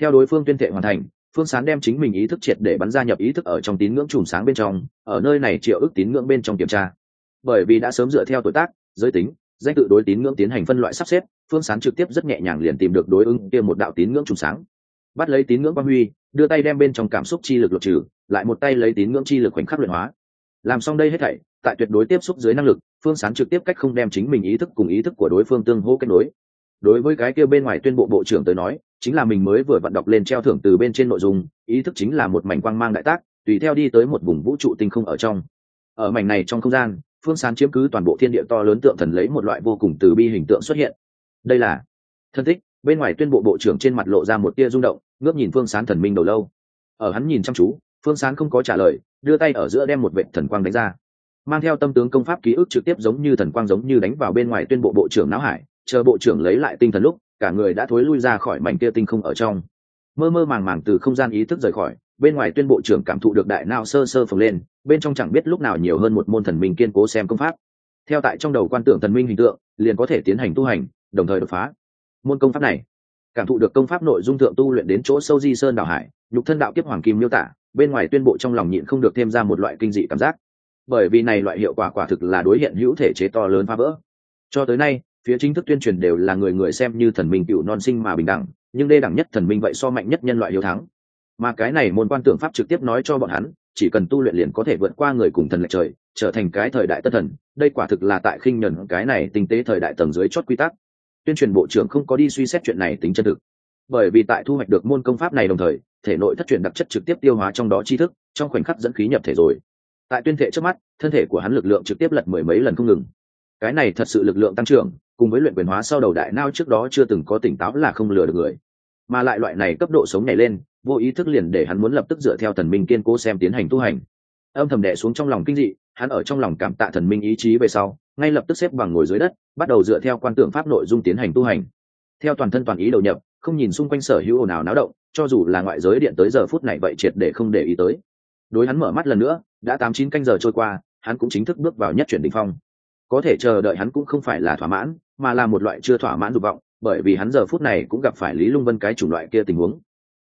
Theo đối phương tuyên thệ hoàn thành phương sán đem chính mình ý thức triệt để bắn ra nhập ý thức ở trong tín ngưỡng chùm sáng bên trong ở nơi này triệu ước tín ngưỡng bên trong kiểm tra bởi vì đã sớm dựa theo tuổi tác, giới tính, danh tự đối tín ngưỡng tiến hành phân loại sắp xếp, phương sán trực tiếp rất nhẹ nhàng liền tìm được đối ứng kia một đạo tín ngưỡng trùng sáng. Bắt lấy tín ngưỡng quang huy, đưa tay đem bên trong cảm xúc chi lực lột trừ, lại một tay lấy tín ngưỡng chi lực khoảnh khắc luyện hóa. Làm xong đây hết thảy, tại tuyệt đối tiếp xúc dưới năng lực, phương sán trực tiếp cách không đem chính mình ý thức cùng ý thức của đối phương tương hỗ kết nối. Đối với cái kia bên ngoài tuyên bộ bộ trưởng tới nói, chính là mình mới vừa vận đọc lên treo thưởng từ bên trên nội dung, ý thức chính là một mảnh quang mang đại tác, tùy theo đi tới một vùng vũ trụ tinh không ở trong. Ở mảnh này trong không gian phương sán chiếm cứ toàn bộ thiên địa to lớn tượng thần lấy một loại vô cùng từ bi hình tượng xuất hiện. Đây là thân tích. Bên ngoài tuyên bộ bộ trưởng trên mặt lộ ra một tia rung động, ngước nhìn phương sán thần minh đầu lâu. Ở hắn nhìn chăm chú, phương sán không có trả lời, đưa tay ở giữa đem một vệ thần quang đánh ra. Mang theo tâm tướng công pháp ký ức trực tiếp giống như thần quang giống như đánh vào bên ngoài tuyên bộ bộ trưởng não hải, chờ bộ trưởng lấy lại tinh thần lúc, cả người đã thối lui ra khỏi mảnh kia tinh không ở trong. Mơ mơ màng màng từ không gian ý thức rời khỏi bên ngoài tuyên bộ trưởng cảm thụ được đại nao sơ sơ phồng lên, bên trong chẳng biết lúc nào nhiều hơn một môn thần minh kiên cố xem công pháp. Theo tại trong đầu quan tưởng thần minh hình tượng, liền có thể tiến hành tu hành, đồng thời đột phá. Môn công pháp này, cảm thụ được công pháp nội dung thượng tu luyện đến chỗ sâu di sơn đảo hải, nhục thân đạo kiếp hoàng kim miêu tả, bên ngoài tuyên bộ trong lòng nhịn không được thêm ra một loại kinh dị cảm giác. Bởi vì này loại hiệu quả quả thực là đối hiện hữu thể chế to lớn phá vỡ. Cho tới nay, phía chính thức tuyên truyền đều là người người xem như thần minh cựu non sinh mà bình đẳng, nhưng đê đẳng nhất thần minh vậy so mạnh nhất nhân loại hiếu thắng mà cái này môn quan tưởng pháp trực tiếp nói cho bọn hắn, chỉ cần tu luyện liền có thể vượt qua người cùng thần lệch trời, trở thành cái thời đại tân thần. Đây quả thực là tại khinh nhuần cái này tinh tế thời đại tầng dưới chót quy tắc. Tuyên truyền bộ trưởng không có đi suy xét chuyện này tính chân thực. Bởi vì tại thu hoạch được môn công pháp này đồng thời, thể nội thất truyền đặc chất trực tiếp tiêu hóa trong đó tri thức, trong khoảnh khắc dẫn khí nhập thể rồi. Tại tuyên thể trước mắt, thân thể của hắn lực lượng trực tiếp lật mười mấy lần không ngừng. Cái này thật sự lực lượng tăng trưởng, cùng với luyện quyền hóa sau đầu đại nao trước đó chưa từng có tỉnh táo là không lừa được người. Mà lại loại này cấp độ sống nhảy lên vô ý thức liền để hắn muốn lập tức dựa theo thần minh kiên cố xem tiến hành tu hành. Âm thầm đệ xuống trong lòng kinh dị, hắn ở trong lòng cảm tạ thần minh ý chí về sau, ngay lập tức xếp bằng ngồi dưới đất, bắt đầu dựa theo quan tưởng pháp nội dung tiến hành tu hành. Theo toàn thân toàn ý đầu nhập, không nhìn xung quanh sở hữu ồn ào náo động, cho dù là ngoại giới điện tới giờ phút này vậy triệt để không để ý tới. Đối hắn mở mắt lần nữa, đã tám chín canh giờ trôi qua, hắn cũng chính thức bước vào nhất chuyển đ ỉ n h phong. Có thể chờ đợi hắn cũng không phải là thỏa mãn, mà là một loại chưa thỏa mãn dục vọng, bởi vì hắn giờ phút này cũng gặp phải lý lung vân cái chủng loại kia tình huống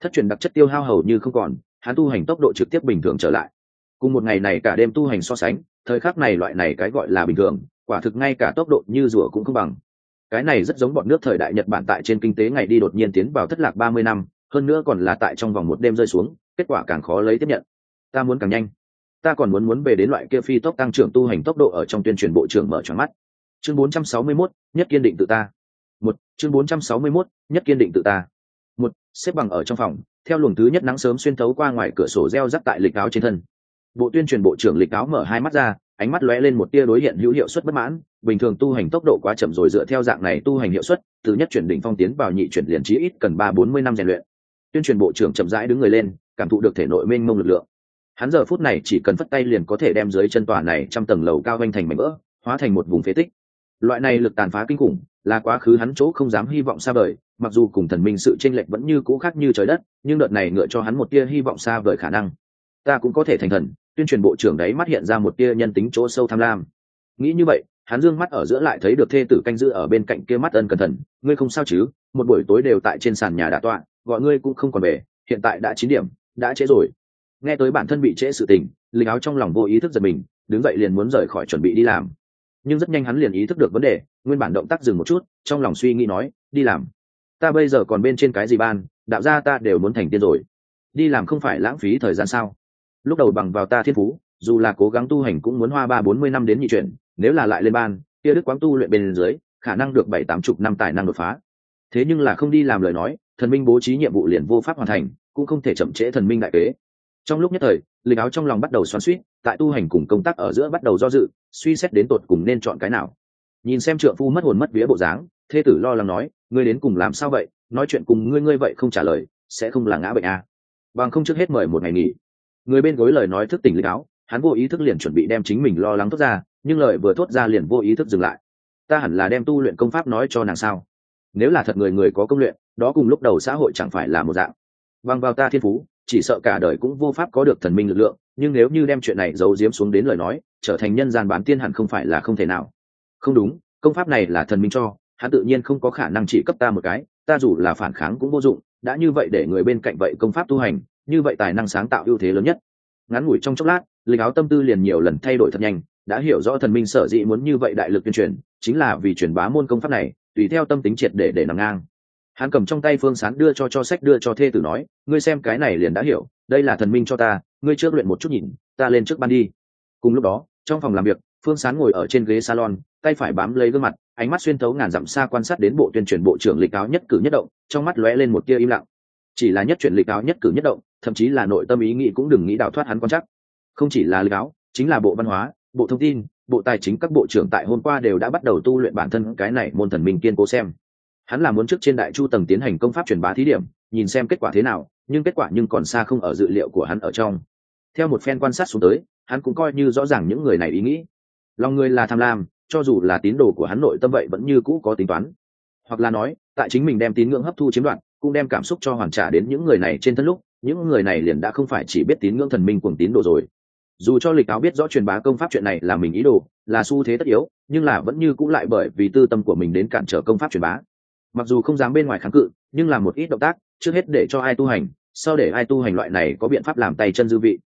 thất truyền đặc chất tiêu hao hầu như không còn hắn tu hành tốc độ trực tiếp bình thường trở lại. Cùng một ngày này cả đêm tu hành so sánh thời khắc này loại này cái gọi là bình thường quả thực ngay cả tốc độ như rùa cũng không bằng. Cái này rất giống bọn nước thời đại nhật bản tại trên kinh tế ngày đi đột nhiên tiến vào thất lạc ba mươi năm hơn nữa còn là tại trong vòng một đêm rơi xuống kết quả càng khó lấy tiếp nhận. Ta muốn càng nhanh. Ta còn muốn muốn về đến loại kia phi tốc tăng trưởng tu hành tốc độ ở trong tuyên truyền bộ trưởng mở tròn mắt. Chương 461, nhất kiên định tự ta. Một chương 461, nhất kiên định tự ta một, xếp bằng ở trong phòng, theo luồng thứ nhất nắng sớm xuyên thấu qua ngoài cửa sổ reo rắc tại lịch áo trên thân. Bộ tuyên truyền bộ trưởng lịch áo mở hai mắt ra, ánh mắt lóe lên một tia đối hiện hữu hiệu suất bất mãn, bình thường tu hành tốc độ quá chậm rồi dựa theo dạng này tu hành hiệu suất, từ nhất chuyển đỉnh phong tiến vào nhị chuyển liền trí ít cần ba bốn mươi năm rèn luyện. Tuyên truyền bộ trưởng chậm rãi đứng người lên, cảm thụ được thể nội mênh mông lực lượng. Hắn giờ phút này chỉ cần phất tay liền có thể đem dưới chân tòa này trăm tầng lầu cao vanh thành mảnh vỡ, hóa thành một vùng phế tích. Loại này lực tàn phá kinh khủng là quá khứ hắn chỗ không dám hy vọng xa vời, mặc dù cùng thần minh sự tranh lệch vẫn như cũ khác như trời đất, nhưng đợt này ngựa cho hắn một tia hy vọng xa vời khả năng. Ta cũng có thể thành thần, tuyên truyền bộ trưởng đấy mắt hiện ra một tia nhân tính chỗ sâu tham lam. Nghĩ như vậy, hắn dương mắt ở giữa lại thấy được thê tử canh giữ ở bên cạnh kia mắt ân cẩn thận, ngươi không sao chứ? Một buổi tối đều tại trên sàn nhà đã tọa, gọi ngươi cũng không còn về, hiện tại đã chín điểm, đã trễ rồi. Nghe tới bản thân bị trễ sự tình lịch áo trong lòng vô ý thức giật mình, đứng dậy liền muốn rời khỏi chuẩn bị đi làm nhưng rất nhanh hắn liền ý thức được vấn đề, nguyên bản động tác dừng một chút, trong lòng suy nghĩ nói, đi làm. Ta bây giờ còn bên trên cái gì ban, đạo ra ta đều muốn thành tiên rồi. Đi làm không phải lãng phí thời gian sao? Lúc đầu bằng vào ta thiên phú, dù là cố gắng tu hành cũng muốn hoa ba bốn mươi năm đến nhị chuyển, nếu là lại lên ban, kia đức quáng tu luyện bên dưới, khả năng được bảy tám chục năm tài năng đột phá. Thế nhưng là không đi làm lời nói, thần minh bố trí nhiệm vụ liền vô pháp hoàn thành, cũng không thể chậm trễ thần minh đại kế trong lúc nhất thời, lịch áo trong lòng bắt đầu xoắn suýt tại tu hành cùng công tác ở giữa bắt đầu do dự, suy xét đến tột cùng nên chọn cái nào. Nhìn xem trượng phu mất hồn mất vía bộ dáng, thê tử lo lắng nói, ngươi đến cùng làm sao vậy? Nói chuyện cùng ngươi ngươi vậy không trả lời, sẽ không là ngã bệnh à. bằng không trước hết mời một ngày nghỉ. Người bên gối lời nói thức tỉnh lịch áo, hắn vô ý thức liền chuẩn bị đem chính mình lo lắng thốt ra, nhưng lời vừa thốt ra liền vô ý thức dừng lại. Ta hẳn là đem tu luyện công pháp nói cho nàng sao? Nếu là thật người người có công luyện, đó cùng lúc đầu xã hội chẳng phải là một dạng. Bằng vào ta thiên phú chỉ sợ cả đời cũng vô pháp có được thần minh lực lượng, nhưng nếu như đem chuyện này giấu giếm xuống đến lời nói, trở thành nhân gian bán tiên hẳn không phải là không thể nào. Không đúng, công pháp này là thần minh cho, hắn tự nhiên không có khả năng chỉ cấp ta một cái, ta dù là phản kháng cũng vô dụng, đã như vậy để người bên cạnh vậy công pháp tu hành, như vậy tài năng sáng tạo ưu thế lớn nhất. Ngắn ngủi trong chốc lát linh áo tâm tư liền nhiều lần thay đổi thật nhanh, đã hiểu rõ thần minh sở dĩ muốn như vậy đại lực tuyên truyền, chính là vì truyền bá môn công pháp này, tùy theo tâm tính triệt để để nằm ngang hắn cầm trong tay phương sán đưa cho cho sách, đưa cho thê tử nói, ngươi xem cái này liền đã hiểu, đây là thần minh cho ta, ngươi trước luyện một chút nhìn, ta lên trước ban đi. Cùng lúc đó, trong phòng làm việc, phương sán ngồi ở trên ghế salon, tay phải bám lấy gương mặt, ánh mắt xuyên thấu ngàn dặm xa quan sát đến bộ tuyên truyền bộ trưởng lịch áo nhất cử nhất động, trong mắt lóe lên một tia im lặng. Chỉ là nhất chuyển lịch áo nhất cử nhất động, thậm chí là nội tâm ý nghĩ cũng đừng nghĩ đào thoát hắn quan chắc không chỉ là lịch áo, chính là bộ văn hóa, bộ thông tin, bộ tài chính các bộ trưởng tại hôm qua đều đã bắt đầu tu luyện bản thân cái này môn thần minh kiên cố xem hắn là muốn trước trên đại chu tầng tiến hành công pháp truyền bá thí điểm, nhìn xem kết quả thế nào, nhưng kết quả nhưng còn xa không ở dự liệu của hắn ở trong. Theo một phen quan sát xuống tới, hắn cũng coi như rõ ràng những người này ý nghĩ. Lòng người là tham lam, cho dù là tín đồ của hắn nội tâm vậy vẫn như cũ có tính toán. Hoặc là nói, tại chính mình đem tín ngưỡng hấp thu chiếm đoạt, cũng đem cảm xúc cho hoàn trả đến những người này trên thân lúc, những người này liền đã không phải chỉ biết tín ngưỡng thần minh cuồng tín đồ rồi. Dù cho lịch áo biết rõ truyền bá công pháp chuyện này là mình ý đồ, là xu thế tất yếu, nhưng là vẫn như cũng lại bởi vì tư tâm của mình đến cản trở công pháp truyền bá mặc dù không dám bên ngoài kháng cự, nhưng làm một ít động tác, trước hết để cho ai tu hành, sau để ai tu hành loại này có biện pháp làm tay chân dư vị.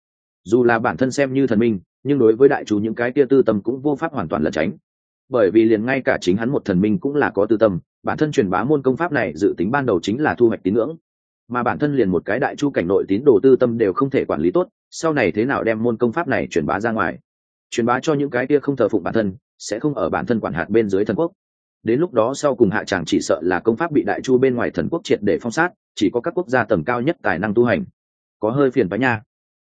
Dù là bản thân xem như thần minh, nhưng đối với đại chú những cái tia tư tâm cũng vô pháp hoàn toàn lẩn tránh. Bởi vì liền ngay cả chính hắn một thần minh cũng là có tư tâm, bản thân truyền bá môn công pháp này dự tính ban đầu chính là thu hoạch tín ngưỡng. Mà bản thân liền một cái đại chu cảnh nội tín đồ tư tâm đều không thể quản lý tốt, sau này thế nào đem môn công pháp này truyền bá ra ngoài? Truyền bá cho những cái kia không thờ phụng bản thân, sẽ không ở bản thân quản hạt bên dưới thần quốc đến lúc đó sau cùng hạ chàng chỉ sợ là công pháp bị đại chu bên ngoài thần quốc triệt để phong sát, chỉ có các quốc gia tầm cao nhất tài năng tu hành. Có hơi phiền phá nha.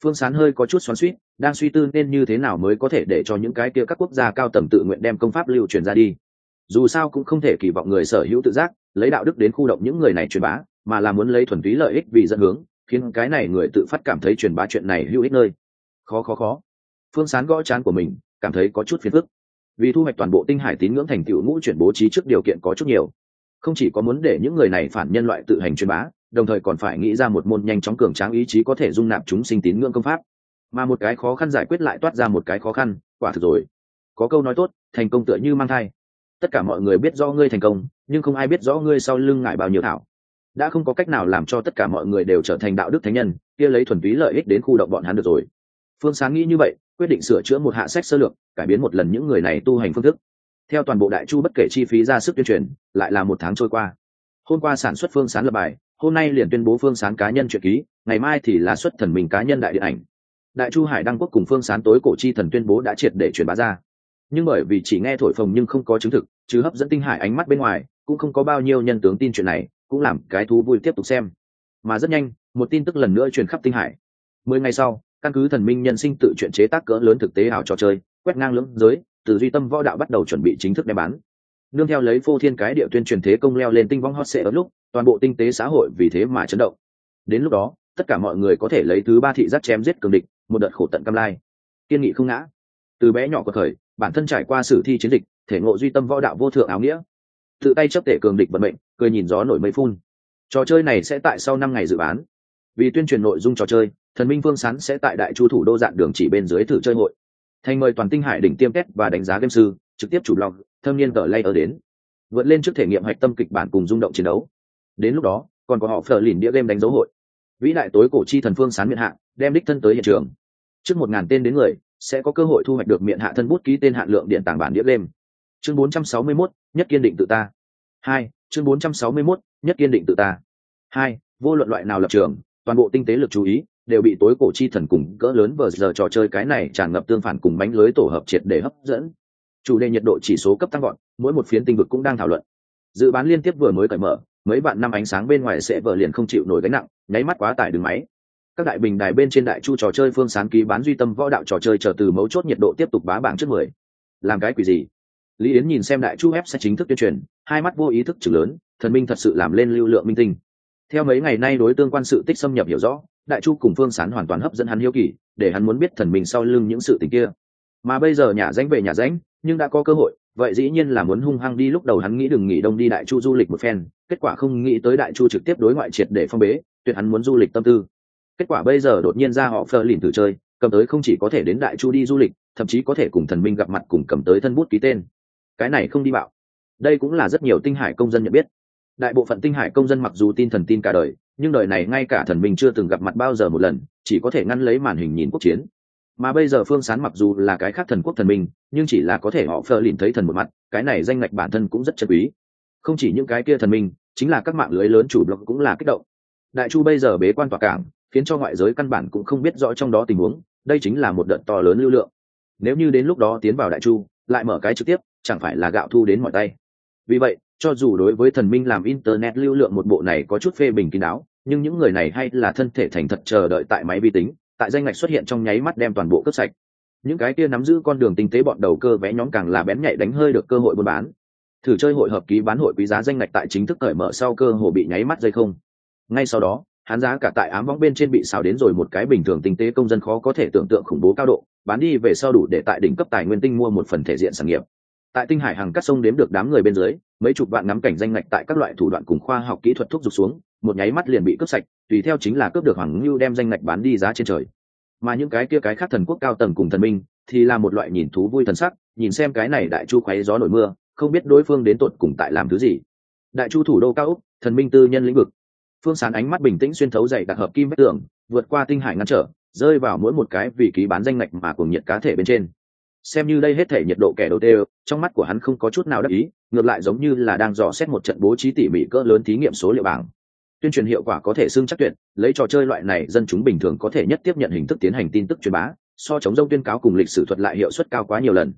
Phương sán hơi có chút xoắn suýt đang suy tư nên như thế nào mới có thể để cho những cái kia các quốc gia cao tầm tự nguyện đem công pháp lưu truyền ra đi. Dù sao cũng không thể kỳ vọng người sở hữu tự giác, lấy đạo đức đến khu động những người này truyền bá, mà là muốn lấy thuần túy lợi ích vì dẫn hướng, khiến cái này người tự phát cảm thấy truyền bá chuyện này hữu ích nơi. Khó khó khó. Phương sán gõ chán của mình, cảm thấy có chút phiền phức vì thu hoạch toàn bộ tinh hải tín ngưỡng thành tựu ngũ chuyển bố trí trước điều kiện có chút nhiều. Không chỉ có muốn để những người này phản nhân loại tự hành truyền bá, đồng thời còn phải nghĩ ra một môn nhanh chóng cường tráng ý chí có thể dung nạp chúng sinh tín ngưỡng công pháp. Mà một cái khó khăn giải quyết lại toát ra một cái khó khăn, quả thực rồi. Có câu nói tốt, thành công tựa như mang thai. Tất cả mọi người biết rõ ngươi thành công, nhưng không ai biết rõ ngươi sau lưng ngại bao nhiêu thảo. Đã không có cách nào làm cho tất cả mọi người đều trở thành đạo đức thánh nhân, kia lấy thuần túy lợi ích đến khu động bọn hắn được rồi phương sáng nghĩ như vậy, quyết định sửa chữa một hạ sách sơ lược, cải biến một lần những người này tu hành phương thức. Theo toàn bộ đại chu bất kể chi phí ra sức tuyên truyền, lại là một tháng trôi qua. Hôm qua sản xuất phương sán lập bài, hôm nay liền tuyên bố phương sán cá nhân truyện ký, ngày mai thì là xuất thần mình cá nhân đại điện ảnh. Đại chu hải đăng quốc cùng phương sán tối cổ chi thần tuyên bố đã triệt để truyền bá ra. Nhưng bởi vì chỉ nghe thổi phồng nhưng không có chứng thực chứ hấp dẫn tinh hải ánh mắt bên ngoài, cũng không có bao nhiêu nhân tướng tin chuyện này, cũng làm cái thú vui tiếp tục xem. Mà rất nhanh, một tin tức lần nữa truyền khắp tinh hải. Mười ngày sau căn cứ thần minh nhân sinh tự chuyện chế tác cỡ lớn thực tế ảo trò chơi, quét ngang lưỡng giới, từ duy tâm võ đạo bắt đầu chuẩn bị chính thức đem bán. Nương theo lấy phô thiên cái địa tuyên truyền thế công leo lên tinh vong hot sệ ở lúc, toàn bộ tinh tế xã hội vì thế mà chấn động. Đến lúc đó, tất cả mọi người có thể lấy thứ ba thị giác chém giết cường địch, một đợt khổ tận cam lai. Kiên nghị không ngã. Từ bé nhỏ của thời, bản thân trải qua sử thi chiến dịch, thể ngộ duy tâm võ đạo vô thượng áo nghĩa. Tự tay chấp tể cường địch vận mệnh, cười nhìn gió nổi mây phun. Trò chơi này sẽ tại sau năm ngày dự bán. Vì tuyên truyền nội dung trò chơi thần minh phương sán sẽ tại đại chu thủ đô dạn đường chỉ bên dưới thử chơi hội. Thành mời toàn tinh hải đỉnh tiêm test và đánh giá game sư trực tiếp chủ lòng thâm niên tờ lay ở đến. Vượt lên trước thể nghiệm hạch tâm kịch bản cùng rung động chiến đấu. Đến lúc đó còn có họ phờ lìn đĩa game đánh dấu hội. Vĩ đại tối cổ chi thần phương sán miệng hạ đem đích thân tới hiện trường. Trước một ngàn tên đến người sẽ có cơ hội thu hoạch được miệng hạ thân bút ký tên hạn lượng điện tảng bản đĩa game. Chương 461, nhất kiên định tự ta. Hai chương 461, nhất kiên định tự ta. Hai vô luận loại nào lập trường toàn bộ tinh tế lực chú ý đều bị tối cổ chi thần cùng cỡ lớn vờ giờ trò chơi cái này tràn ngập tương phản cùng bánh lưới tổ hợp triệt để hấp dẫn. Chủ đề nhiệt độ chỉ số cấp tăng gọn mỗi một phiến tinh vực cũng đang thảo luận. Dự bán liên tiếp vừa mới cởi mở, mấy bạn năm ánh sáng bên ngoài sẽ vờ liền không chịu nổi gánh nặng, nháy mắt quá tải đường máy. Các đại bình đài bên trên đại chu trò chơi phương sáng ký bán duy tâm võ đạo trò chơi chờ từ mấu chốt nhiệt độ tiếp tục bá bảng trước mười. Làm cái quỷ gì? Lý yến nhìn xem đại chu web sẽ chính thức tuyên truyền, hai mắt vô ý thức chừng lớn, thần minh thật sự làm lên lưu lượng minh tinh. Theo mấy ngày nay đối tương quan sự tích xâm nhập hiểu rõ đại chu cùng phương sán hoàn toàn hấp dẫn hắn hiếu kỳ, để hắn muốn biết thần minh sau lưng những sự tình kia. Mà bây giờ nhà danh về nhà danh nhưng đã có cơ hội, vậy dĩ nhiên là muốn hung hăng đi lúc đầu hắn nghĩ đừng nghỉ đông đi đại chu du lịch một phen, kết quả không nghĩ tới đại chu trực tiếp đối ngoại triệt để phong bế, tuyệt hắn muốn du lịch tâm tư. Kết quả bây giờ đột nhiên ra họ phờ lìn thử chơi, cầm tới không chỉ có thể đến đại chu đi du lịch, thậm chí có thể cùng thần minh gặp mặt cùng cầm tới thân bút ký tên. Cái này không đi bạo. Đây cũng là rất nhiều tinh hải công dân nhận biết. Đại bộ phận tinh hải công dân mặc dù tin thần tin cả đời nhưng đời này ngay cả thần minh chưa từng gặp mặt bao giờ một lần, chỉ có thể ngăn lấy màn hình nhìn quốc chiến. Mà bây giờ phương sán mặc dù là cái khác thần quốc thần minh, nhưng chỉ là có thể họ phờ lìn thấy thần một mặt, cái này danh ngạch bản thân cũng rất chân quý. Không chỉ những cái kia thần minh, chính là các mạng lưới lớn chủ blog cũng là kích động. Đại chu bây giờ bế quan tỏa cảng, khiến cho ngoại giới căn bản cũng không biết rõ trong đó tình huống, đây chính là một đợt to lớn lưu lượng. Nếu như đến lúc đó tiến vào đại chu, lại mở cái trực tiếp, chẳng phải là gạo thu đến mọi tay. Vì vậy cho dù đối với thần minh làm internet lưu lượng một bộ này có chút phê bình kín đáo, nhưng những người này hay là thân thể thành thật chờ đợi tại máy vi tính, tại danh ngạch xuất hiện trong nháy mắt đem toàn bộ cướp sạch. Những cái kia nắm giữ con đường tinh tế bọn đầu cơ vé nhóm càng là bén nhạy đánh hơi được cơ hội buôn bán. Thử chơi hội hợp ký bán hội quý giá danh ngạch tại chính thức cởi mở sau cơ hồ bị nháy mắt dây không. Ngay sau đó, hắn giá cả tại ám võng bên trên bị xào đến rồi một cái bình thường tinh tế công dân khó có thể tưởng tượng khủng bố cao độ, bán đi về sau đủ để tại đỉnh cấp tài nguyên tinh mua một phần thể diện sản nghiệp tại tinh hải hàng cắt sông đếm được đám người bên dưới, mấy chục vạn ngắm cảnh danh ngạch tại các loại thủ đoạn cùng khoa học kỹ thuật thúc giục xuống, một nháy mắt liền bị cướp sạch, tùy theo chính là cướp được hoàng ngưu đem danh ngạch bán đi giá trên trời. Mà những cái kia cái khác thần quốc cao tầng cùng thần minh, thì là một loại nhìn thú vui thần sắc, nhìn xem cái này đại chu khoáy gió nổi mưa, không biết đối phương đến tột cùng tại làm thứ gì. Đại chu thủ đô cao úc thần minh tư nhân lĩnh vực. Phương sán ánh mắt bình tĩnh xuyên thấu dày đặc hợp kim vách tường, vượt qua tinh hải ngăn trở, rơi vào mỗi một cái vì ký bán danh ngạch mà cùng nhiệt cá thể bên trên xem như đây hết thể nhiệt độ kẻ đầu tê trong mắt của hắn không có chút nào đắc ý, ngược lại giống như là đang dò xét một trận bố trí tỉ mỉ cỡ lớn thí nghiệm số liệu bảng. Tuyên truyền hiệu quả có thể xưng chắc tuyệt, lấy trò chơi loại này, dân chúng bình thường có thể nhất tiếp nhận hình thức tiến hành tin tức truyền bá, so chống dông tuyên cáo cùng lịch sử thuật lại hiệu suất cao quá nhiều lần.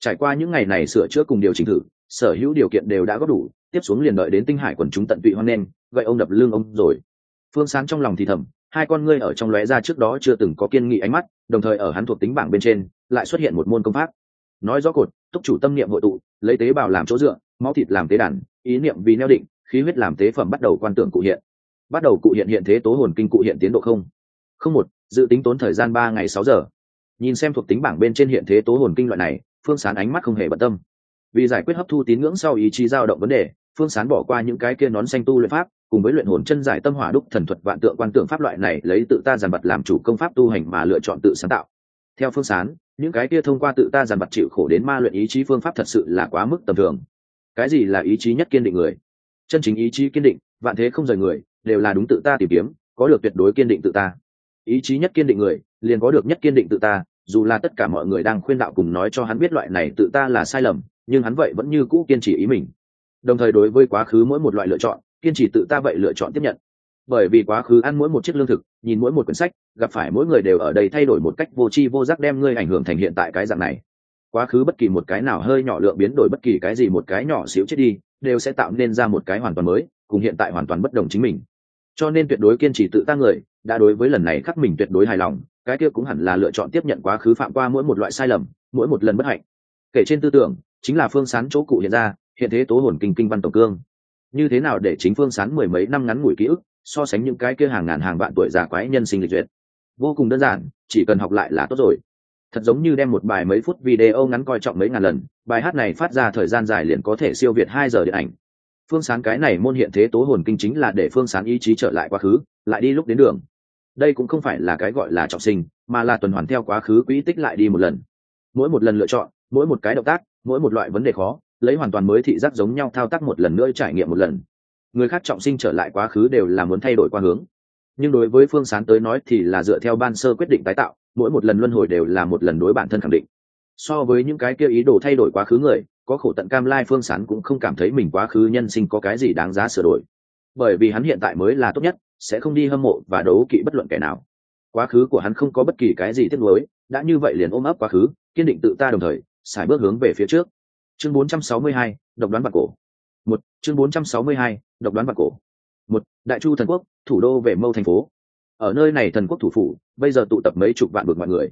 Trải qua những ngày này sửa chữa cùng điều chỉnh thử, sở hữu điều kiện đều đã góp đủ, tiếp xuống liền đợi đến tinh hải quần chúng tận tụy hoan nghênh vậy ông đập lương ông rồi. Phương sáng trong lòng thì thầm, hai con ngươi ở trong lóe ra trước đó chưa từng có kiên nghị ánh mắt, đồng thời ở hắn thuộc tính bảng bên trên lại xuất hiện một môn công pháp. Nói rõ cột, túc chủ tâm niệm hội tụ, lấy tế bào làm chỗ dựa, máu thịt làm tế đàn, ý niệm vì neo định, khí huyết làm tế phẩm bắt đầu quan tưởng cụ hiện. Bắt đầu cụ hiện hiện thế tố hồn kinh cụ hiện tiến độ không? Không một, dự tính tốn thời gian ba ngày sáu giờ. Nhìn xem thuộc tính bảng bên trên hiện thế tố hồn kinh loại này, phương sán ánh mắt không hề bận tâm. Vì giải quyết hấp thu tín ngưỡng sau ý chí dao động vấn đề, phương sán bỏ qua những cái kia nón xanh tu luyện pháp, cùng với luyện hồn chân giải tâm hỏa đúc thần thuật vạn tượng quan tượng pháp loại này lấy tự ta giàn vật làm chủ công pháp tu hành mà lựa chọn tự sáng tạo. Theo phương sán những cái kia thông qua tự ta giàn vật chịu khổ đến ma luyện ý chí phương pháp thật sự là quá mức tầm thường. Cái gì là ý chí nhất kiên định người? Chân chính ý chí kiên định, vạn thế không rời người, đều là đúng tự ta tìm kiếm, có được tuyệt đối kiên định tự ta. Ý chí nhất kiên định người, liền có được nhất kiên định tự ta, dù là tất cả mọi người đang khuyên đạo cùng nói cho hắn biết loại này tự ta là sai lầm, nhưng hắn vậy vẫn như cũ kiên trì ý mình. Đồng thời đối với quá khứ mỗi một loại lựa chọn, kiên trì tự ta vậy lựa chọn tiếp nhận bởi vì quá khứ ăn mỗi một chiếc lương thực, nhìn mỗi một quyển sách, gặp phải mỗi người đều ở đây thay đổi một cách vô tri vô giác đem ngươi ảnh hưởng thành hiện tại cái dạng này. Quá khứ bất kỳ một cái nào hơi nhỏ lượng biến đổi bất kỳ cái gì một cái nhỏ xíu chết đi, đều sẽ tạo nên ra một cái hoàn toàn mới, cùng hiện tại hoàn toàn bất đồng chính mình. Cho nên tuyệt đối kiên trì tự ta người, đã đối với lần này khắc mình tuyệt đối hài lòng, cái kia cũng hẳn là lựa chọn tiếp nhận quá khứ phạm qua mỗi một loại sai lầm, mỗi một lần bất hạnh. Kể trên tư tưởng, chính là phương sán chỗ cụ hiện ra, hiện thế tố hồn kinh kinh văn tổng cương. Như thế nào để chính phương sán mười mấy năm ngắn ngủi ký ức so sánh những cái kia hàng ngàn hàng vạn tuổi già quái nhân sinh lịch duyệt. Vô cùng đơn giản, chỉ cần học lại là tốt rồi. Thật giống như đem một bài mấy phút video ngắn coi trọng mấy ngàn lần, bài hát này phát ra thời gian dài liền có thể siêu việt hai giờ điện ảnh. Phương sán cái này môn hiện thế tố hồn kinh chính là để phương sán ý chí trở lại quá khứ, lại đi lúc đến đường. Đây cũng không phải là cái gọi là trọng sinh, mà là tuần hoàn theo quá khứ quỹ tích lại đi một lần. Mỗi một lần lựa chọn, mỗi một cái động tác, mỗi một loại vấn đề khó, lấy hoàn toàn mới thị giác giống nhau thao tác một lần nữa trải nghiệm một lần người khác trọng sinh trở lại quá khứ đều là muốn thay đổi qua hướng. Nhưng đối với phương sán tới nói thì là dựa theo ban sơ quyết định tái tạo mỗi một lần luân hồi đều là một lần đối bản thân khẳng định. So với những cái kia ý đồ thay đổi quá khứ người có khổ tận cam lai phương sán cũng không cảm thấy mình quá khứ nhân sinh có cái gì đáng giá sửa đổi. Bởi vì hắn hiện tại mới là tốt nhất sẽ không đi hâm mộ và đấu kỵ bất luận kẻ nào. Quá khứ của hắn không có bất kỳ cái gì tiếc nuối đã như vậy liền ôm ấp quá khứ, kiên định tự ta đồng thời xài bước hướng về phía trước. Chương 462, độc đoán bạc cổ một chương 462, độc đoán bạc cổ. Một đại chu thần quốc thủ đô về mâu thành phố. Ở nơi này thần quốc thủ phủ bây giờ tụ tập mấy chục vạn bực mọi người.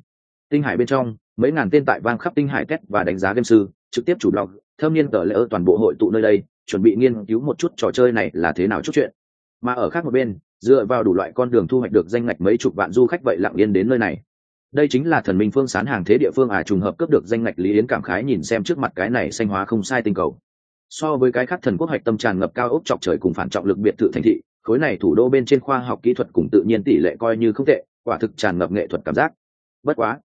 Tinh hải bên trong mấy ngàn tên tại vang khắp tinh hải test và đánh giá game sư trực tiếp chủ blog thâm niên tờ lễ ơ toàn bộ hội tụ nơi đây chuẩn bị nghiên cứu một chút trò chơi này là thế nào chút chuyện. Mà ở khác một bên dựa vào đủ loại con đường thu hoạch được danh ngạch mấy chục vạn du khách vậy lặng yên đến nơi này. Đây chính là thần minh phương sán hàng thế địa phương à trùng hợp cướp được danh ngạch lý yến cảm khái nhìn xem trước mặt cái này xanh hóa không sai tinh cầu so với cái khác thần quốc hạch tâm tràn ngập cao ốc chọc trời cùng phản trọng lực biệt thự thành thị, khối này thủ đô bên trên khoa học kỹ thuật cùng tự nhiên tỷ lệ coi như không tệ, quả thực tràn ngập nghệ thuật cảm giác. Bất quá,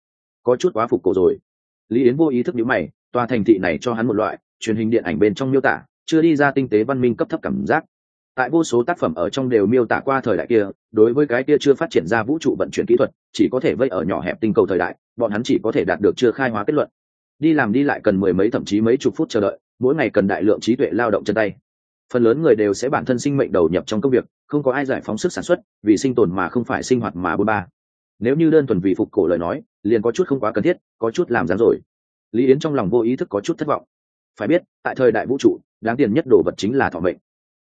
có chút quá phục cổ rồi. Lý yến vô ý thức nhữ mày, tòa thành thị này cho hắn một loại truyền hình điện ảnh bên trong miêu tả, chưa đi ra tinh tế văn minh cấp thấp cảm giác. Tại vô số tác phẩm ở trong đều miêu tả qua thời đại kia, đối với cái kia chưa phát triển ra vũ trụ vận chuyển kỹ thuật, chỉ có thể vây ở nhỏ hẹp tinh cầu thời đại, bọn hắn chỉ có thể đạt được chưa khai hóa kết luận. Đi làm đi lại cần mười mấy thậm chí mấy chục phút chờ đợi mỗi ngày cần đại lượng trí tuệ lao động chân tay. Phần lớn người đều sẽ bản thân sinh mệnh đầu nhập trong công việc, không có ai giải phóng sức sản xuất, vì sinh tồn mà không phải sinh hoạt mà bôn ba. Nếu như đơn thuần vì phục cổ lời nói, liền có chút không quá cần thiết, có chút làm dáng rồi. Lý yến trong lòng vô ý thức có chút thất vọng. Phải biết, tại thời đại vũ trụ, đáng tiền nhất đồ vật chính là thọ mệnh.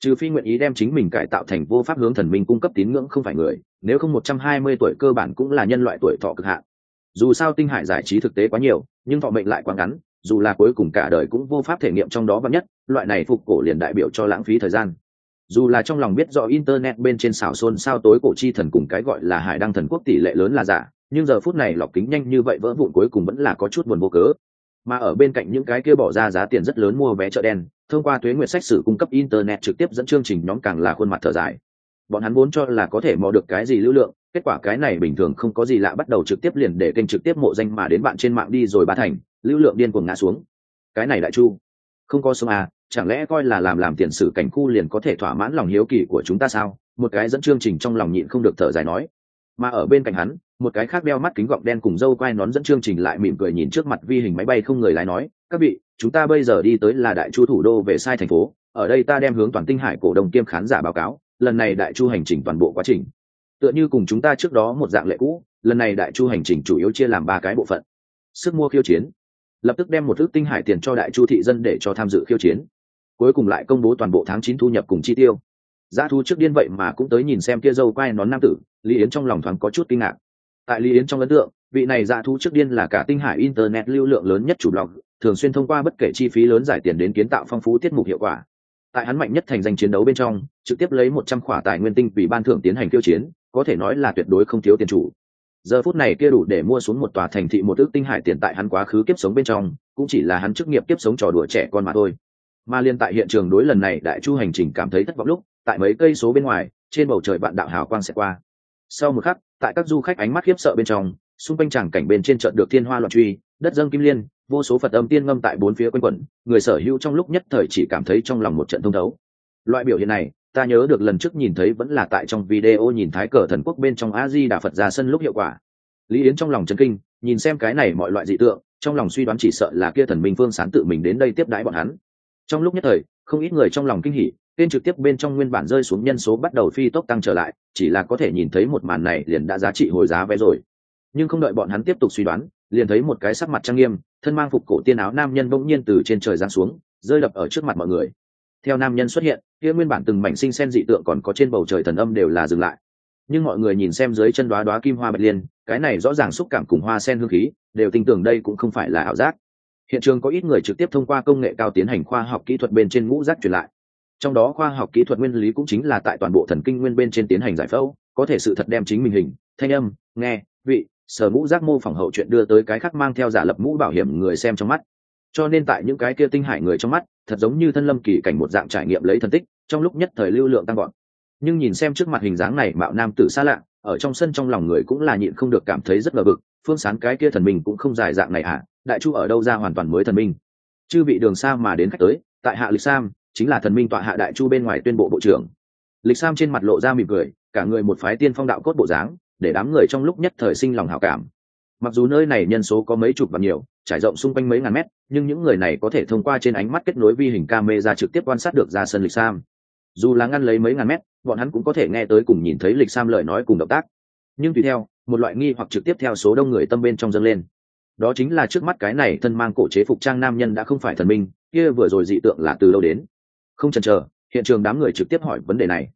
Trừ phi nguyện ý đem chính mình cải tạo thành vô pháp hướng thần minh cung cấp tín ngưỡng không phải người, nếu không một trăm hai mươi tuổi cơ bản cũng là nhân loại tuổi thọ cực hạn. Dù sao tinh hải giải trí thực tế quá nhiều, nhưng thọ mệnh lại quá ngắn dù là cuối cùng cả đời cũng vô pháp thể nghiệm trong đó và nhất, loại này phục cổ liền đại biểu cho lãng phí thời gian. Dù là trong lòng biết rõ internet bên trên xảo xôn sao tối cổ chi thần cùng cái gọi là hải đăng thần quốc tỷ lệ lớn là giả, nhưng giờ phút này lọc kính nhanh như vậy vỡ vụn cuối cùng vẫn là có chút buồn vô cớ. Mà ở bên cạnh những cái kia bỏ ra giá tiền rất lớn mua vé chợ đen, thông qua thuế nguyện sách sử cung cấp internet trực tiếp dẫn chương trình nhóm càng là khuôn mặt thở dài. Bọn hắn vốn cho là có thể mò được cái gì lưu lượng, kết quả cái này bình thường không có gì lạ bắt đầu trực tiếp liền để kênh trực tiếp mộ danh mà đến bạn trên mạng đi rồi ba thành lưu lượng điên cuồng ngã xuống. Cái này đại chu, không có sông à chẳng lẽ coi là làm làm tiền sử cảnh khu liền có thể thỏa mãn lòng hiếu kỳ của chúng ta sao? Một cái dẫn chương trình trong lòng nhịn không được thở dài nói. Mà ở bên cạnh hắn, một cái khác đeo mắt kính gọng đen cùng dâu quai nón dẫn chương trình lại mỉm cười nhìn trước mặt vi hình máy bay không người lái nói, các vị, chúng ta bây giờ đi tới là đại chu thủ đô về sai thành phố, ở đây ta đem hướng toàn tinh hải cổ đồng kiêm khán giả báo cáo, lần này đại chu hành trình toàn bộ quá trình. Tựa như cùng chúng ta trước đó một dạng lệ cũ, lần này đại chu hành trình chủ yếu chia làm ba cái bộ phận. Sức mua khiêu chiến lập tức đem một ước tinh hải tiền cho đại chu thị dân để cho tham dự khiêu chiến. Cuối cùng lại công bố toàn bộ tháng chín thu nhập cùng chi tiêu. Giá thu trước điên vậy mà cũng tới nhìn xem kia dâu quai nón nam tử, lý yến trong lòng thoáng có chút kinh ngạc. Tại lý yến trong ấn tượng, vị này dạ thu trước điên là cả tinh hải internet lưu lượng lớn nhất chủ blog, thường xuyên thông qua bất kể chi phí lớn giải tiền đến kiến tạo phong phú tiết mục hiệu quả. Tại hắn mạnh nhất thành danh chiến đấu bên trong, trực tiếp lấy một trăm khỏa tài nguyên tinh vì ban thưởng tiến hành tiêu chiến, có thể nói là tuyệt đối không thiếu tiền chủ giờ phút này kia đủ để mua xuống một tòa thành thị một ước tinh hải tiền tại hắn quá khứ kiếp sống bên trong, cũng chỉ là hắn chức nghiệp kiếp sống trò đùa trẻ con mà thôi. Mà liên tại hiện trường đối lần này đại chu hành trình cảm thấy thất vọng lúc, tại mấy cây số bên ngoài, trên bầu trời bạn đạo hào quang sẽ qua. Sau một khắc, tại các du khách ánh mắt khiếp sợ bên trong, xung quanh tràng cảnh bên trên trận được thiên hoa loạn truy, đất dâng kim liên, vô số phật âm tiên ngâm tại bốn phía quanh quẩn, người sở hữu trong lúc nhất thời chỉ cảm thấy trong lòng một trận thông thấu. Loại biểu hiện này ta nhớ được lần trước nhìn thấy vẫn là tại trong video nhìn thái cờ thần quốc bên trong a di đà phật ra sân lúc hiệu quả. Lý yến trong lòng chấn kinh, nhìn xem cái này mọi loại dị tượng, trong lòng suy đoán chỉ sợ là kia thần minh phương sán tự mình đến đây tiếp đãi bọn hắn. Trong lúc nhất thời, không ít người trong lòng kinh hỉ, tên trực tiếp bên trong nguyên bản rơi xuống nhân số bắt đầu phi tốc tăng trở lại, chỉ là có thể nhìn thấy một màn này liền đã giá trị hồi giá vé rồi. Nhưng không đợi bọn hắn tiếp tục suy đoán, liền thấy một cái sắc mặt trang nghiêm, thân mang phục cổ tiên áo nam nhân bỗng nhiên từ trên trời giáng xuống, rơi đập ở trước mặt mọi người theo nam nhân xuất hiện, kia nguyên bản từng mảnh sinh sen dị tượng còn có trên bầu trời thần âm đều là dừng lại. Nhưng mọi người nhìn xem dưới chân đoá đoá kim hoa bạch liên, cái này rõ ràng xúc cảm cùng hoa sen hương khí, đều tin tưởng đây cũng không phải là ảo giác. Hiện trường có ít người trực tiếp thông qua công nghệ cao tiến hành khoa học kỹ thuật bên trên ngũ giác truyền lại. Trong đó khoa học kỹ thuật nguyên lý cũng chính là tại toàn bộ thần kinh nguyên bên trên tiến hành giải phẫu, có thể sự thật đem chính mình hình, thanh âm, nghe, vị, sở ngũ giác mô phỏng hậu chuyện đưa tới cái khác mang theo giả lập mũ bảo hiểm người xem trong mắt cho nên tại những cái kia tinh hải người trong mắt, thật giống như thân lâm kỳ cảnh một dạng trải nghiệm lấy thần tích, trong lúc nhất thời lưu lượng tăng gọn nhưng nhìn xem trước mặt hình dáng này mạo nam tử xa lạ, ở trong sân trong lòng người cũng là nhịn không được cảm thấy rất ngờ vực, phương sán cái kia thần minh cũng không dài dạng này à đại chu ở đâu ra hoàn toàn mới thần minh? Chư bị đường xa mà đến khách tới, tại hạ lịch sam, chính là thần minh tọa hạ đại chu bên ngoài tuyên bộ bộ trưởng. Lịch sam trên mặt lộ ra mỉm cười, cả người một phái tiên phong đạo cốt bộ dáng, để đám người trong lúc nhất thời sinh lòng hảo cảm mặc dù nơi này nhân số có mấy chục và nhiều, trải rộng xung quanh mấy ngàn mét, nhưng những người này có thể thông qua trên ánh mắt kết nối vi hình camera trực tiếp quan sát được ra sân lịch sam. Dù là ngăn lấy mấy ngàn mét, bọn hắn cũng có thể nghe tới cùng nhìn thấy lịch sam lời nói cùng động tác. Nhưng tùy theo, một loại nghi hoặc trực tiếp theo số đông người tâm bên trong dâng lên. Đó chính là trước mắt cái này thân mang cổ chế phục trang nam nhân đã không phải thần minh, kia vừa rồi dị tượng là từ lâu đến? Không chần chờ, hiện trường đám người trực tiếp hỏi vấn đề này.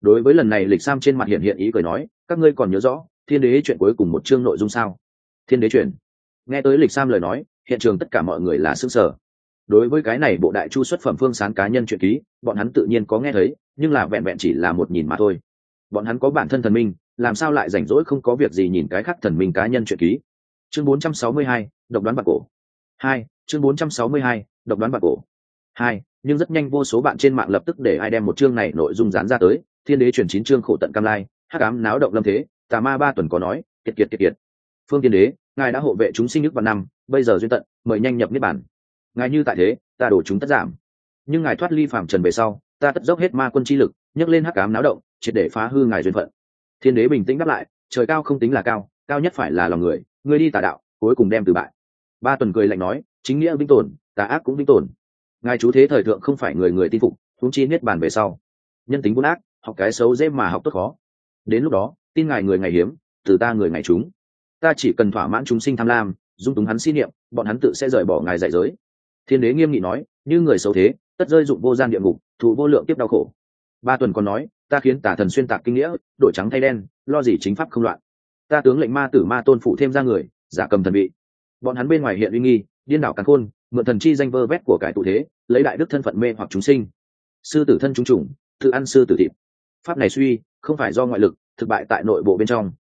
Đối với lần này lịch sam trên mặt hiện hiện ý cười nói, các ngươi còn nhớ rõ, thiên đế chuyện cuối cùng một chương nội dung sao? Thiên đế truyền, nghe tới lịch sam lời nói hiện trường tất cả mọi người là s sở đối với cái này bộ đại chu xuất phẩm phương sán cá nhân truyện ký bọn hắn tự nhiên có nghe thấy nhưng là vẹn vẹn chỉ là một nhìn mà thôi. Bọn hắn có bản thân thần minh làm sao lại rảnh rỗi không có việc gì nhìn cái khác thần minh cá nhân truyện ký? Chương 462, độc đoán bạc cổ. Hai chương 462, độc đoán bạc cổ. Hai nhưng rất nhanh vô số bạn trên mạng lập tức để ai đem một chương này nội dung dán ra tới thiên đế chuyển chín chương khổ tận cam lai hắc ám náo động lâm thế tà ma ba tuần có nói kiệt kiệt kiệt kiệt phương tiên đế, ngài đã hộ vệ chúng sinh nước vào năm, bây giờ duyên tận, mời nhanh nhập niết bản ngài như tại thế, ta đổ chúng tất giảm. Nhưng ngài thoát ly phạm trần về sau, ta tất dốc hết ma quân chi lực, nhấc lên hắc ám náo động, triệt để phá hư ngài duyên phận. Thiên đế bình tĩnh đáp lại, trời cao không tính là cao cao nhất phải là lòng người ngươi đi tà đạo, cuối cùng đem từ bại. Ba tuần cười lạnh nói, chính nghĩa vĩnh tồn, tà ác cũng vĩnh tồn. Ngài chú thế thời thượng không phải người người tin phục thúng chi niết bàn về sau. Nhân tính buôn ác, học cái xấu dễ mà học tốt khó. Đến lúc đó, tin ngài người ngày hiếm, từ ta người ngày chúng ta chỉ cần thỏa mãn chúng sinh tham lam, dung túng hắn xin niệm, bọn hắn tự sẽ rời bỏ ngài dạy giới. Thiên đế nghiêm nghị nói, như người xấu thế, tất rơi dụng vô gian địa ngục, thụ vô lượng tiếp đau khổ. Ba tuần còn nói, ta khiến tả thần xuyên tạc kinh nghĩa, đổi trắng thay đen, lo gì chính pháp không loạn. Ta tướng lệnh ma tử ma tôn phụ thêm ra người, giả cầm thần vị. Bọn hắn bên ngoài hiện uy nghi, điên đảo càn khôn, mượn thần chi danh vơ vét của cải tụ thế, lấy đại đức thân phận mê hoặc chúng sinh. Sư tử thân trung trùng, tự ăn sư tử thịt. Pháp này suy, không phải do ngoại lực, thực bại tại nội bộ bên trong.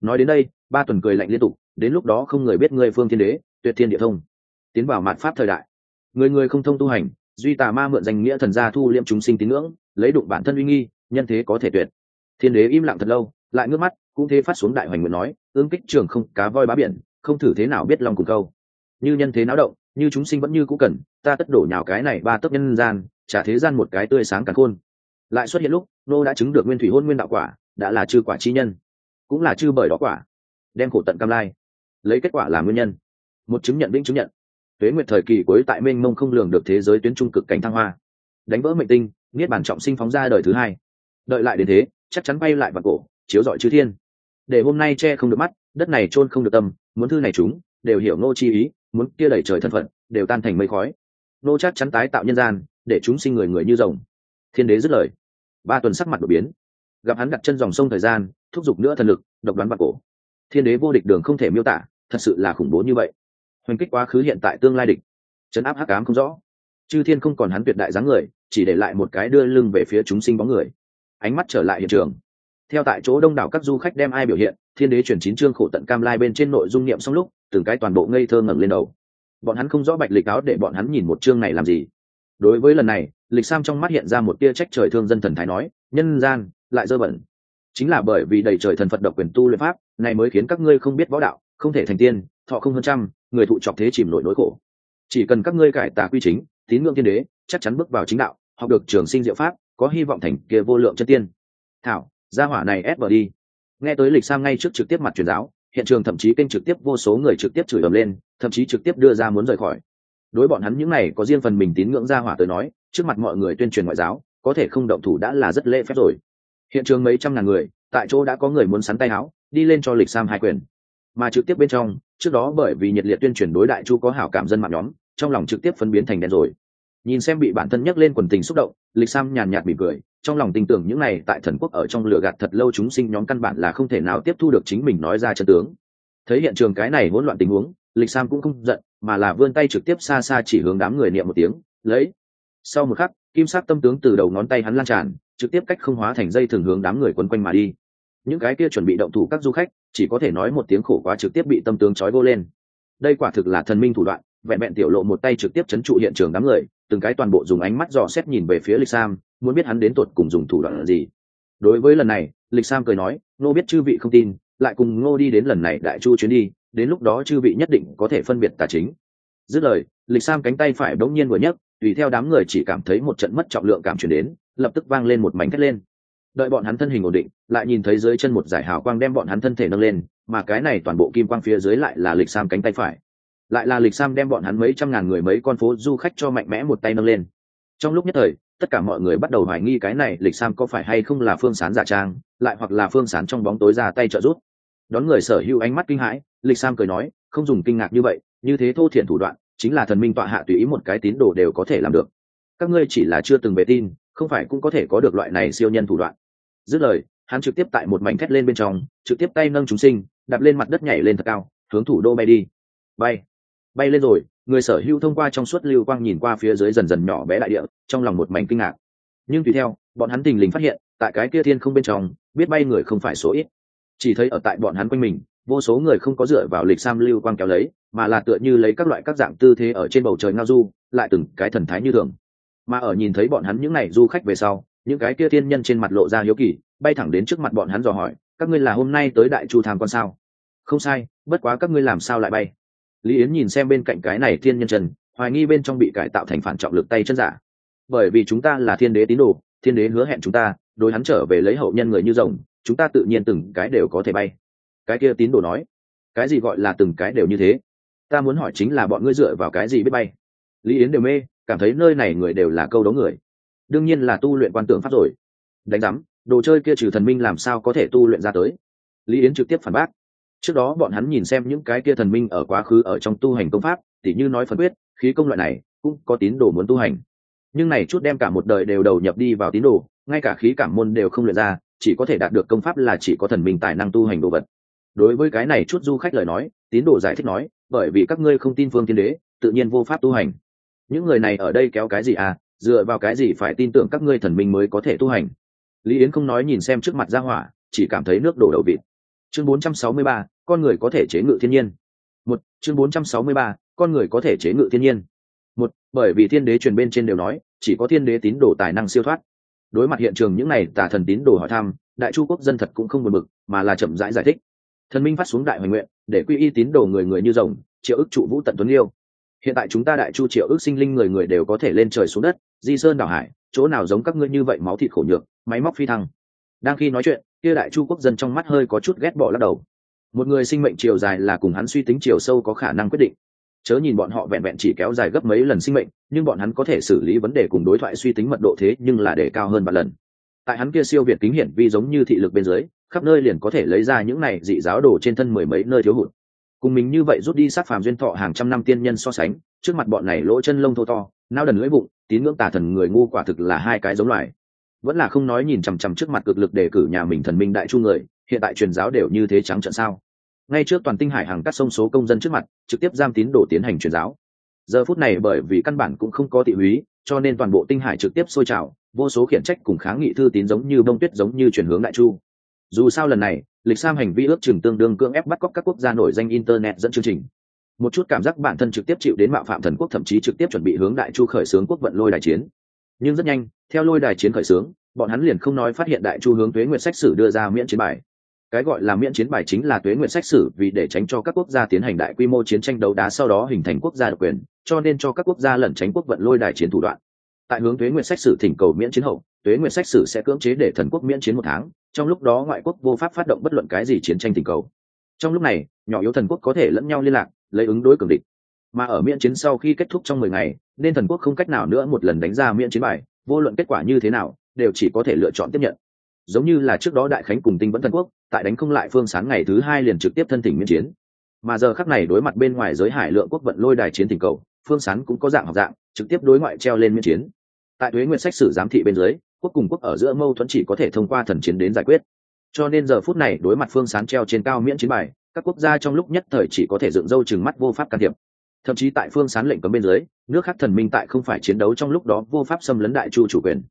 Nói đến đây ba tuần cười lạnh liên tục, đến lúc đó không người biết ngươi phương thiên đế, tuyệt thiên địa thông. Tiến vào mạt pháp thời đại. Người người không thông tu hành, duy tà ma mượn danh nghĩa thần gia thu liêm chúng sinh tín ngưỡng, lấy đụng bản thân uy nghi, nhân thế có thể tuyệt. Thiên đế im lặng thật lâu, lại ngước mắt, cũng thế phát xuống đại hoành nguyện nói ương kích trường không, cá voi bá biển, không thử thế nào biết lòng cùng câu. Như nhân thế náo động, như chúng sinh vẫn như cũ cần, ta tất đổ nhào cái này ba tấc nhân gian, trả thế gian một cái tươi sáng cả khôn. Lại xuất hiện lúc, nô đã chứng được nguyên thủy hôn nguyên đạo quả, đã là chư quả chi nhân, cũng là chư bởi đó quả đem khổ tận cam lai. Lấy kết quả làm nguyên nhân. Một chứng nhận vĩnh chứng nhận. Tuế nguyệt thời kỳ cuối tại mênh mông không lường được thế giới tuyến trung cực cảnh thăng hoa. Đánh vỡ mệnh tinh, niết bản trọng sinh phóng ra đời thứ hai. Đợi lại đến thế, chắc chắn bay lại vào cổ, chiếu rọi chư thiên. Để hôm nay che không được mắt, đất này chôn không được tâm, muốn thư này chúng, đều hiểu ngô chi ý, muốn kia đẩy trời thân phận, đều tan thành mây khói. Nô chắc chắn tái tạo nhân gian, để chúng sinh người người như rồng. Thiên đế dứt lời. Ba tuần sắc mặt đột biến. Gặp hắn đặt chân dòng sông thời gian, thúc giục nữa thần lực, độc đoán bạc cổ thiên đế vô địch đường không thể miêu tả, thật sự là khủng bố như vậy. Hoành kích quá khứ hiện tại tương lai địch. Chấn áp hắc ám không rõ. Chư thiên không còn hắn tuyệt đại dáng người, chỉ để lại một cái đưa lưng về phía chúng sinh bóng người. Ánh mắt trở lại hiện trường. Theo tại chỗ đông đảo các du khách đem ai biểu hiện, thiên đế chuyển chín chương khổ tận cam lai bên trên nội dung niệm xong lúc, từng cái toàn bộ ngây thơ ngẩng lên đầu. Bọn hắn không rõ bạch lịch áo để bọn hắn nhìn một chương này làm gì. Đối với lần này, lịch sam trong mắt hiện ra một tia trách trời thương dân thần thái nói, nhân gian, lại dơ bẩn chính là bởi vì đầy trời thần phật độc quyền tu luyện pháp, này mới khiến các ngươi không biết võ đạo, không thể thành tiên, thọ không hơn trăm, người thụ trọc thế chìm nổi nỗi khổ. Chỉ cần các ngươi cải tà quy chính, tín ngưỡng tiên đế, chắc chắn bước vào chính đạo, học được trường sinh diệu pháp, có hy vọng thành kia vô lượng chân tiên. Thảo, gia hỏa này ép vào đi. Nghe tới lịch sam ngay trước trực tiếp mặt truyền giáo, hiện trường thậm chí kênh trực tiếp vô số người trực tiếp chửi ầm lên, thậm chí trực tiếp đưa ra muốn rời khỏi. Đối bọn hắn những này có riêng phần mình tín ngưỡng gia hỏa tới nói, trước mặt mọi người tuyên truyền ngoại giáo, có thể không động thủ đã là rất lễ phép rồi hiện trường mấy trăm ngàn người, tại chỗ đã có người muốn sắn tay áo, đi lên cho lịch sam hai quyền. Mà trực tiếp bên trong, trước đó bởi vì nhiệt liệt tuyên truyền đối đại chu có hảo cảm dân mạng nhóm, trong lòng trực tiếp phân biến thành đen rồi. Nhìn xem bị bản thân nhắc lên quần tình xúc động, lịch sam nhàn nhạt mỉm cười, trong lòng tin tưởng những này tại thần quốc ở trong lửa gạt thật lâu chúng sinh nhóm căn bản là không thể nào tiếp thu được chính mình nói ra chân tướng. Thấy hiện trường cái này hỗn loạn tình huống, lịch sam cũng không giận, mà là vươn tay trực tiếp xa xa chỉ hướng đám người niệm một tiếng, lấy. Sau một khắc, kim sắc tâm tướng từ đầu ngón tay hắn lan tràn trực tiếp cách không hóa thành dây thường hướng đám người quấn quanh mà đi. Những cái kia chuẩn bị động thủ các du khách, chỉ có thể nói một tiếng khổ quá trực tiếp bị tâm tướng trói vô lên. Đây quả thực là thần minh thủ đoạn, vẹn vẹn tiểu lộ một tay trực tiếp chấn trụ hiện trường đám người, từng cái toàn bộ dùng ánh mắt dò xét nhìn về phía lịch sam, muốn biết hắn đến tột cùng dùng thủ đoạn là gì. Đối với lần này, lịch sam cười nói, ngô biết chư vị không tin, lại cùng ngô đi đến lần này đại chu chuyến đi, đến lúc đó chư vị nhất định có thể phân biệt tà chính. Dứt lời, lịch sam cánh tay phải bỗng nhiên vừa nhấc, tùy theo đám người chỉ cảm thấy một trận mất trọng lượng cảm chuyển đến lập tức vang lên một mảnh thét lên. Đợi bọn hắn thân hình ổn định, lại nhìn thấy dưới chân một giải hào quang đem bọn hắn thân thể nâng lên, mà cái này toàn bộ kim quang phía dưới lại là lịch sam cánh tay phải. Lại là lịch sam đem bọn hắn mấy trăm ngàn người mấy con phố du khách cho mạnh mẽ một tay nâng lên. Trong lúc nhất thời, tất cả mọi người bắt đầu hoài nghi cái này lịch sam có phải hay không là phương sán giả trang, lại hoặc là phương sán trong bóng tối ra tay trợ giúp. Đón người sở hữu ánh mắt kinh hãi, lịch sam cười nói, không dùng kinh ngạc như vậy, như thế thô thiển thủ đoạn, chính là thần minh tọa hạ tùy ý một cái tín đồ đều có thể làm được. Các ngươi chỉ là chưa từng về tin không phải cũng có thể có được loại này siêu nhân thủ đoạn. Dứt lời, hắn trực tiếp tại một mảnh thét lên bên trong, trực tiếp tay nâng chúng sinh, đạp lên mặt đất nhảy lên thật cao, hướng thủ đô bay đi. Bay. Bay lên rồi, người sở hữu thông qua trong suốt lưu quang nhìn qua phía dưới dần dần nhỏ bé đại địa, trong lòng một mảnh kinh ngạc. Nhưng tùy theo, bọn hắn tình lình phát hiện, tại cái kia thiên không bên trong, biết bay người không phải số ít. Chỉ thấy ở tại bọn hắn quanh mình, vô số người không có dựa vào lịch sam lưu quang kéo lấy, mà là tựa như lấy các loại các dạng tư thế ở trên bầu trời ngao du, lại từng cái thần thái như thường mà ở nhìn thấy bọn hắn những n à y du khách về sau, những cái kia thiên nhân trên mặt lộ ra hiếu kỳ, bay thẳng đến trước mặt bọn hắn dò hỏi, các ngươi là hôm nay tới đại chu tham quan sao? Không sai, bất quá các ngươi làm sao lại bay? Lý yến nhìn xem bên cạnh cái này thiên nhân trần, hoài nghi bên trong bị cải tạo thành phản trọng lực tay chân giả. Bởi vì chúng ta là thiên đế tín đồ, thiên đế hứa hẹn chúng ta, đối hắn trở về lấy hậu nhân người như rồng, chúng ta tự nhiên từng cái đều có thể bay. Cái kia tín đồ nói. Cái gì gọi là từng cái đều như thế? Ta muốn hỏi chính là bọn ngươi dựa vào cái gì biết bay? Lý yến đều mê cảm thấy nơi này người đều là câu đấu người. Đương nhiên là tu luyện quan tưởng pháp rồi. Đánh giám, đồ chơi kia trừ thần minh làm sao có thể tu luyện ra tới? Lý yến trực tiếp phản bác. Trước đó bọn hắn nhìn xem những cái kia thần minh ở quá khứ ở trong tu hành công pháp, tỉ như nói phân quyết, khí công loại này, cũng có tín đồ muốn tu hành. Nhưng này chút đem cả một đời đều đầu nhập đi vào tín đồ, ngay cả khí cảm môn đều không luyện ra, chỉ có thể đạt được công pháp là chỉ có thần minh tài năng tu hành đồ vật. Đối với cái này chút du khách lời nói, tín đồ giải thích nói, bởi vì các ngươi không tin phương tiên đế, tự nhiên vô pháp tu hành những người này ở đây kéo cái gì à? Dựa vào cái gì phải tin tưởng các ngươi thần minh mới có thể tu hành? Lý yến không nói nhìn xem trước mặt ra hỏa chỉ cảm thấy nước đổ đầu vịt. Chương 463, con người có thể chế ngự thiên nhiên. Một chương 463, con người có thể chế ngự thiên nhiên. Một bởi vì thiên đế truyền bên trên đều nói chỉ có thiên đế tín đồ tài năng siêu thoát. Đối mặt hiện trường những này tà thần tín đồ hỏi thăm đại chu quốc dân thật cũng không buồn bực mà là chậm rãi giải, giải thích. Thần minh phát xuống đại hoành nguyện để quy y tín đồ người người như rồng triệu ức trụ vũ tận tuấn liêu hiện tại chúng ta đại chu triệu ước sinh linh người người đều có thể lên trời xuống đất, di sơn đảo hải, chỗ nào giống các ngươi như vậy máu thịt khổ nhược, máy móc phi thăng. Đang khi nói chuyện, kia đại chu quốc dân trong mắt hơi có chút ghét bỏ lắc đầu. Một người sinh mệnh chiều dài là cùng hắn suy tính chiều sâu có khả năng quyết định. Chớ nhìn bọn họ vẹn vẹn chỉ kéo dài gấp mấy lần sinh mệnh, nhưng bọn hắn có thể xử lý vấn đề cùng đối thoại suy tính mật độ thế nhưng là để cao hơn vài lần. Tại hắn kia siêu việt kính hiển vi giống như thị lực bên dưới, khắp nơi liền có thể lấy ra những này dị giáo đồ trên thân mười mấy nơi thiếu hụt cùng mình như vậy rút đi sát phàm duyên thọ hàng trăm năm tiên nhân so sánh, trước mặt bọn này lỗ chân lông thô to, nao đần lưỡi bụng, tín ngưỡng tà thần người ngu quả thực là hai cái giống loài. Vẫn là không nói nhìn chằm chằm trước mặt cực lực đề cử nhà mình thần minh đại chu người, hiện tại truyền giáo đều như thế trắng trận sao? Ngay trước toàn tinh hải hàng các sông số công dân trước mặt, trực tiếp giam tín đồ tiến hành truyền giáo. Giờ phút này bởi vì căn bản cũng không có thị húy, cho nên toàn bộ tinh hải trực tiếp sôi trào, vô số khiển trách cùng kháng nghị thư tín giống như bông tuyết giống như chuyển hướng đại chu. Dù sao lần này lịch sam hành vi ước chừng tương đương cưỡng ép bắt cóc các quốc gia nổi danh internet dẫn chương trình. Một chút cảm giác bản thân trực tiếp chịu đến mạo phạm thần quốc thậm chí trực tiếp chuẩn bị hướng đại chu khởi xướng quốc vận lôi đài chiến. Nhưng rất nhanh, theo lôi đài chiến khởi xướng, bọn hắn liền không nói phát hiện đại chu hướng thuế nguyện sách sử đưa ra miễn chiến bài. Cái gọi là miễn chiến bài chính là tuế nguyện sách sử vì để tránh cho các quốc gia tiến hành đại quy mô chiến tranh đấu đá sau đó hình thành quốc gia độc quyền, cho nên cho các quốc gia lẩn tránh quốc vận lôi đài chiến thủ đoạn. Tại hướng tuế nguyện sách sử thỉnh cầu miễn chiến hậu tuế nguyện sách sử sẽ cưỡng chế để thần quốc miễn chiến một tháng, trong lúc đó ngoại quốc vô pháp phát động bất luận cái gì chiến tranh tình cầu. Trong lúc này, nhỏ yếu thần quốc có thể lẫn nhau liên lạc, lấy ứng đối cường địch. Mà ở miễn chiến sau khi kết thúc trong mười ngày, nên thần quốc không cách nào nữa một lần đánh ra miễn chiến bài, vô luận kết quả như thế nào, đều chỉ có thể lựa chọn tiếp nhận. Giống như là trước đó đại khánh cùng tinh vẫn thần quốc, tại đánh không lại phương sáng ngày thứ hai liền trực tiếp thân tỉnh miễn chiến. Mà giờ khắc này đối mặt bên ngoài giới hải lượng quốc vận lôi đài chiến tình cầu, phương sán cũng có dạng học dạng, trực tiếp đối ngoại treo lên miễn chiến. Tại thuế nguyện sách sử giám thị bên dưới quốc cùng quốc ở giữa mâu thuẫn chỉ có thể thông qua thần chiến đến giải quyết. Cho nên giờ phút này đối mặt phương sán treo trên cao miễn chiến bài, các quốc gia trong lúc nhất thời chỉ có thể dựng râu chừng mắt vô pháp can thiệp. Thậm chí tại phương sán lệnh cấm bên dưới, nước khác thần minh tại không phải chiến đấu trong lúc đó vô pháp xâm lấn đại chu chủ quyền.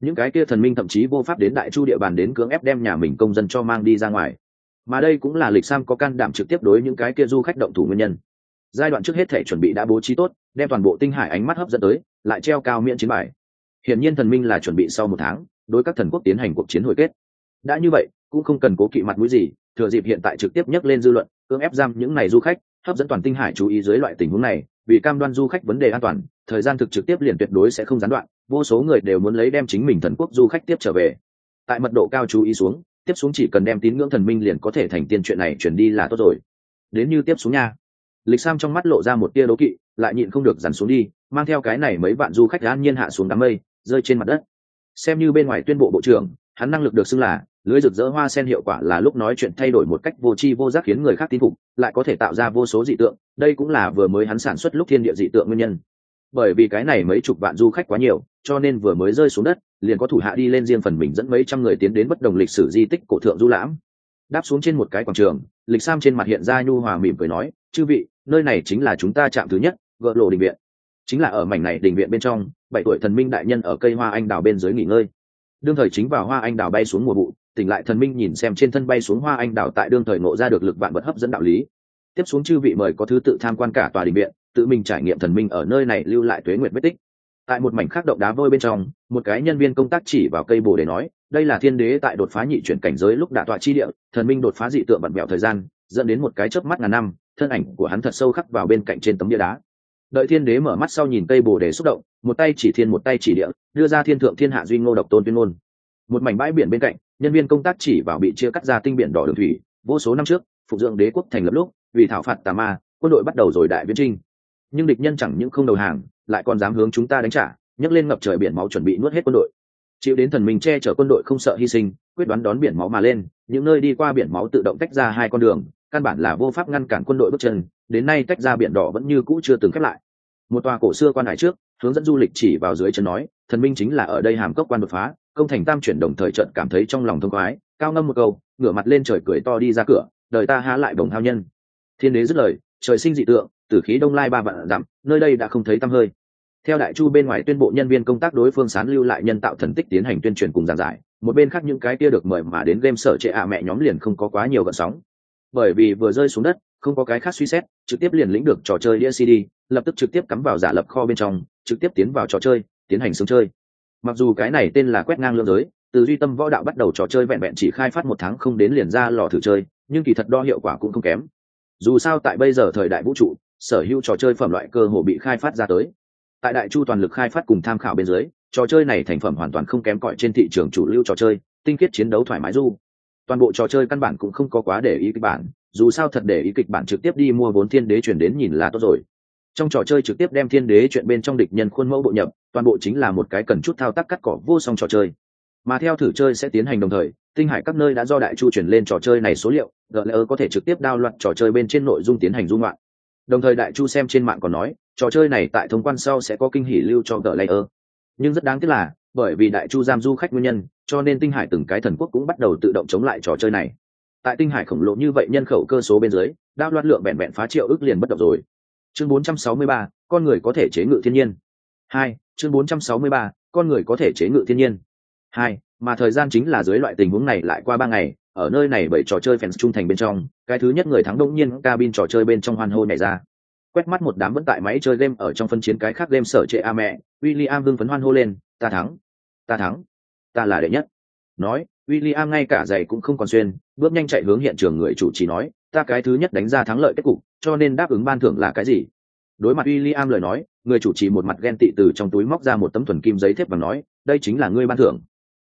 Những cái kia thần minh thậm chí vô pháp đến đại chu địa bàn đến cưỡng ép đem nhà mình công dân cho mang đi ra ngoài. Mà đây cũng là lịch sam có can đảm trực tiếp đối những cái kia du khách động thủ nguyên nhân. Giai đoạn trước hết thể chuẩn bị đã bố trí tốt, đem toàn bộ tinh hải ánh mắt hấp dẫn tới, lại treo cao miễn chiến bài hiển nhiên thần minh là chuẩn bị sau một tháng, đối các thần quốc tiến hành cuộc chiến hồi kết. Đã như vậy, cũng không cần cố kỵ mặt mũi gì, thừa dịp hiện tại trực tiếp nhắc lên dư luận, cưỡng ép giam những này du khách, hấp dẫn toàn tinh hải chú ý dưới loại tình huống này, vì cam đoan du khách vấn đề an toàn, thời gian thực trực tiếp liền tuyệt đối sẽ không gián đoạn, vô số người đều muốn lấy đem chính mình thần quốc du khách tiếp trở về. Tại mật độ cao chú ý xuống, tiếp xuống chỉ cần đem tín ngưỡng thần minh liền có thể thành tiên chuyện này chuyển đi là tốt rồi. Đến như tiếp xuống nha. Lịch sam trong mắt lộ ra một tia đố kỵ, lại nhịn không được dằn xuống đi, mang theo cái này mấy vạn du khách an nhiên hạ xuống đám mây rơi trên mặt đất. Xem như bên ngoài tuyên bộ bộ trưởng, hắn năng lực được xưng là lưới rực rỡ hoa sen hiệu quả là lúc nói chuyện thay đổi một cách vô tri vô giác khiến người khác tin phục, lại có thể tạo ra vô số dị tượng, đây cũng là vừa mới hắn sản xuất lúc thiên địa dị tượng nguyên nhân. Bởi vì cái này mấy chục vạn du khách quá nhiều, cho nên vừa mới rơi xuống đất, liền có thủ hạ đi lên riêng phần mình dẫn mấy trăm người tiến đến bất đồng lịch sử di tích cổ thượng du lãm. Đáp xuống trên một cái quảng trường, lịch sam trên mặt hiện ra nhu hòa mỉm cười nói, chư vị, nơi này chính là chúng ta chạm thứ nhất, gợ lộ đỉnh viện chính là ở mảnh này đình viện bên trong, bảy tuổi thần minh đại nhân ở cây hoa anh đào bên dưới nghỉ ngơi. Đương thời chính vào hoa anh đào bay xuống mùa vụ, tỉnh lại thần minh nhìn xem trên thân bay xuống hoa anh đào tại đương thời ngộ ra được lực vạn vật hấp dẫn đạo lý. Tiếp xuống chư vị mời có thứ tự tham quan cả tòa đình viện, tự mình trải nghiệm thần minh ở nơi này lưu lại tuế nguyệt vết tích. Tại một mảnh khác động đá vôi bên trong, một cái nhân viên công tác chỉ vào cây bồ để nói, đây là thiên đế tại đột phá nhị chuyển cảnh giới lúc đả tọa chi địa, thần minh đột phá dị tượng bận mẹo thời gian, dẫn đến một cái chớp mắt ngàn năm, thân ảnh của hắn thật sâu khắc vào bên cạnh trên tấm địa đá đợi thiên đế mở mắt sau nhìn cây bồ đề xúc động, một tay chỉ thiên một tay chỉ địa, đưa ra thiên thượng thiên hạ duy ngô độc tôn tuyên ngôn. Một mảnh bãi biển bên cạnh, nhân viên công tác chỉ vào bị chia cắt ra tinh biển đỏ đường thủy, vô số năm trước, phục dưỡng đế quốc thành lập lúc, vì thảo phạt tà ma, quân đội bắt đầu rồi đại viễn trinh. Nhưng địch nhân chẳng những không đầu hàng, lại còn dám hướng chúng ta đánh trả, nhấc lên ngập trời biển máu chuẩn bị nuốt hết quân đội. Chịu đến thần minh che chở quân đội không sợ hy sinh, quyết đoán đón biển máu mà lên, những nơi đi qua biển máu tự động tách ra hai con đường, căn bản là vô pháp ngăn cản quân đội bước chân đến nay tách ra biển đỏ vẫn như cũ chưa từng khép lại. Một tòa cổ xưa quan hải trước, hướng dẫn du lịch chỉ vào dưới chân nói, thần minh chính là ở đây hàm cốc quan đột phá, công thành tam chuyển đồng thời trận cảm thấy trong lòng thông khoái, cao ngâm một câu, ngửa mặt lên trời cười to đi ra cửa, đời ta há lại đồng thao nhân. Thiên đế dứt lời, trời sinh dị tượng, tử khí đông lai ba vạn dặm, nơi đây đã không thấy tăm hơi. Theo đại chu bên ngoài tuyên bộ nhân viên công tác đối phương sán lưu lại nhân tạo thần tích tiến hành tuyên truyền cùng giảng giải, một bên khác những cái kia được mời mà đến game sở trệ ạ mẹ nhóm liền không có quá nhiều gợn sóng. Bởi vì vừa rơi xuống đất không có cái khác suy xét, trực tiếp liền lĩnh được trò chơi đĩa cd, lập tức trực tiếp cắm vào giả lập kho bên trong, trực tiếp tiến vào trò chơi, tiến hành sướng chơi. Mặc dù cái này tên là quét ngang lương giới, từ duy tâm võ đạo bắt đầu trò chơi vẹn vẹn chỉ khai phát một tháng không đến liền ra lò thử chơi, nhưng kỳ thật đo hiệu quả cũng không kém. Dù sao tại bây giờ thời đại vũ trụ, sở hữu trò chơi phẩm loại cơ hồ bị khai phát ra tới. Tại đại chu toàn lực khai phát cùng tham khảo bên dưới, trò chơi này thành phẩm hoàn toàn không kém cỏi trên thị trường chủ lưu trò chơi, tinh khiết chiến đấu thoải mái du toàn bộ trò chơi căn bản cũng không có quá để ý kịch bản, dù sao thật để ý kịch bản trực tiếp đi mua vốn thiên đế chuyển đến nhìn là tốt rồi. Trong trò chơi trực tiếp đem thiên đế chuyện bên trong địch nhân khuôn mẫu bộ nhập, toàn bộ chính là một cái cần chút thao tác cắt cỏ vô song trò chơi. Mà theo thử chơi sẽ tiến hành đồng thời, tinh hải các nơi đã do đại chu chuyển lên trò chơi này số liệu gợi lỡ có thể trực tiếp đao loạn trò chơi bên trên nội dung tiến hành dung loạn. Đồng thời đại chu xem trên mạng còn nói, trò chơi này tại thông quan sau sẽ có kinh hỉ lưu cho gợi layer nhưng rất đáng tiếc là bởi vì đại chu giam du khách nguyên nhân cho nên tinh hải từng cái thần quốc cũng bắt đầu tự động chống lại trò chơi này. Tại tinh hải khổng lồ như vậy nhân khẩu cơ số bên dưới đao loạn lượng vẹn vẹn phá triệu ước liền bất động rồi. Chương 463, con người có thể chế ngự thiên nhiên. Hai chương 463, con người có thể chế ngự thiên nhiên. Hai mà thời gian chính là dưới loại tình huống này lại qua ba ngày ở nơi này bởi trò chơi fans trung thành bên trong cái thứ nhất người thắng đông nhiên cabin trò chơi bên trong hoan hô nhảy ra. Quét mắt một đám vẫn tại máy chơi game ở trong phân chiến cái khác game sở trệ a mẹ William hưng phấn hoan hô lên ta thắng ta thắng, ta là đệ nhất. Nói, William ngay cả giày cũng không còn xuyên, bước nhanh chạy hướng hiện trường người chủ trì nói, ta cái thứ nhất đánh ra thắng lợi kết cục, cho nên đáp ứng ban thưởng là cái gì? Đối mặt William lời nói, người chủ trì một mặt ghen tị từ trong túi móc ra một tấm thuần kim giấy thép và nói, đây chính là ngươi ban thưởng.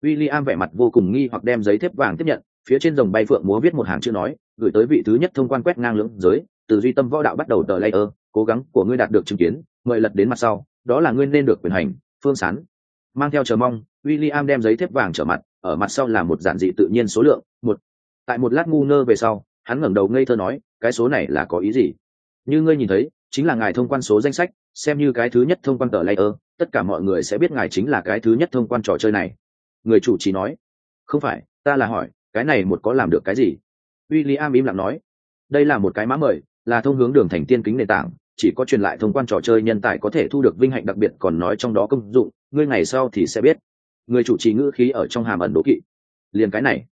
William vẻ mặt vô cùng nghi hoặc đem giấy thép vàng tiếp nhận, phía trên dòng bay phượng múa viết một hàng chữ nói, gửi tới vị thứ nhất thông quan quét ngang lưỡng giới, từ duy tâm võ đạo bắt đầu tờ layer, cố gắng của ngươi đạt được chứng kiến, mời lật đến mặt sau, đó là ngươi nên được quyền hành, phương sán mang theo chờ mong, William đem giấy thép vàng trở mặt, ở mặt sau là một giản dị tự nhiên số lượng, một. Tại một lát ngu ngơ về sau, hắn ngẩng đầu ngây thơ nói, cái số này là có ý gì? Như ngươi nhìn thấy, chính là ngài thông quan số danh sách, xem như cái thứ nhất thông quan tờ layer, tất cả mọi người sẽ biết ngài chính là cái thứ nhất thông quan trò chơi này. Người chủ trì nói, không phải, ta là hỏi, cái này một có làm được cái gì? William im lặng nói, đây là một cái mã mời, là thông hướng đường thành tiên kính nền tảng chỉ có truyền lại thông quan trò chơi nhân tài có thể thu được vinh hạnh đặc biệt, còn nói trong đó công dụng, ngươi ngày sau thì sẽ biết. Người chủ trì ngữ khí ở trong hàm ẩn đố kỵ. Liền cái này.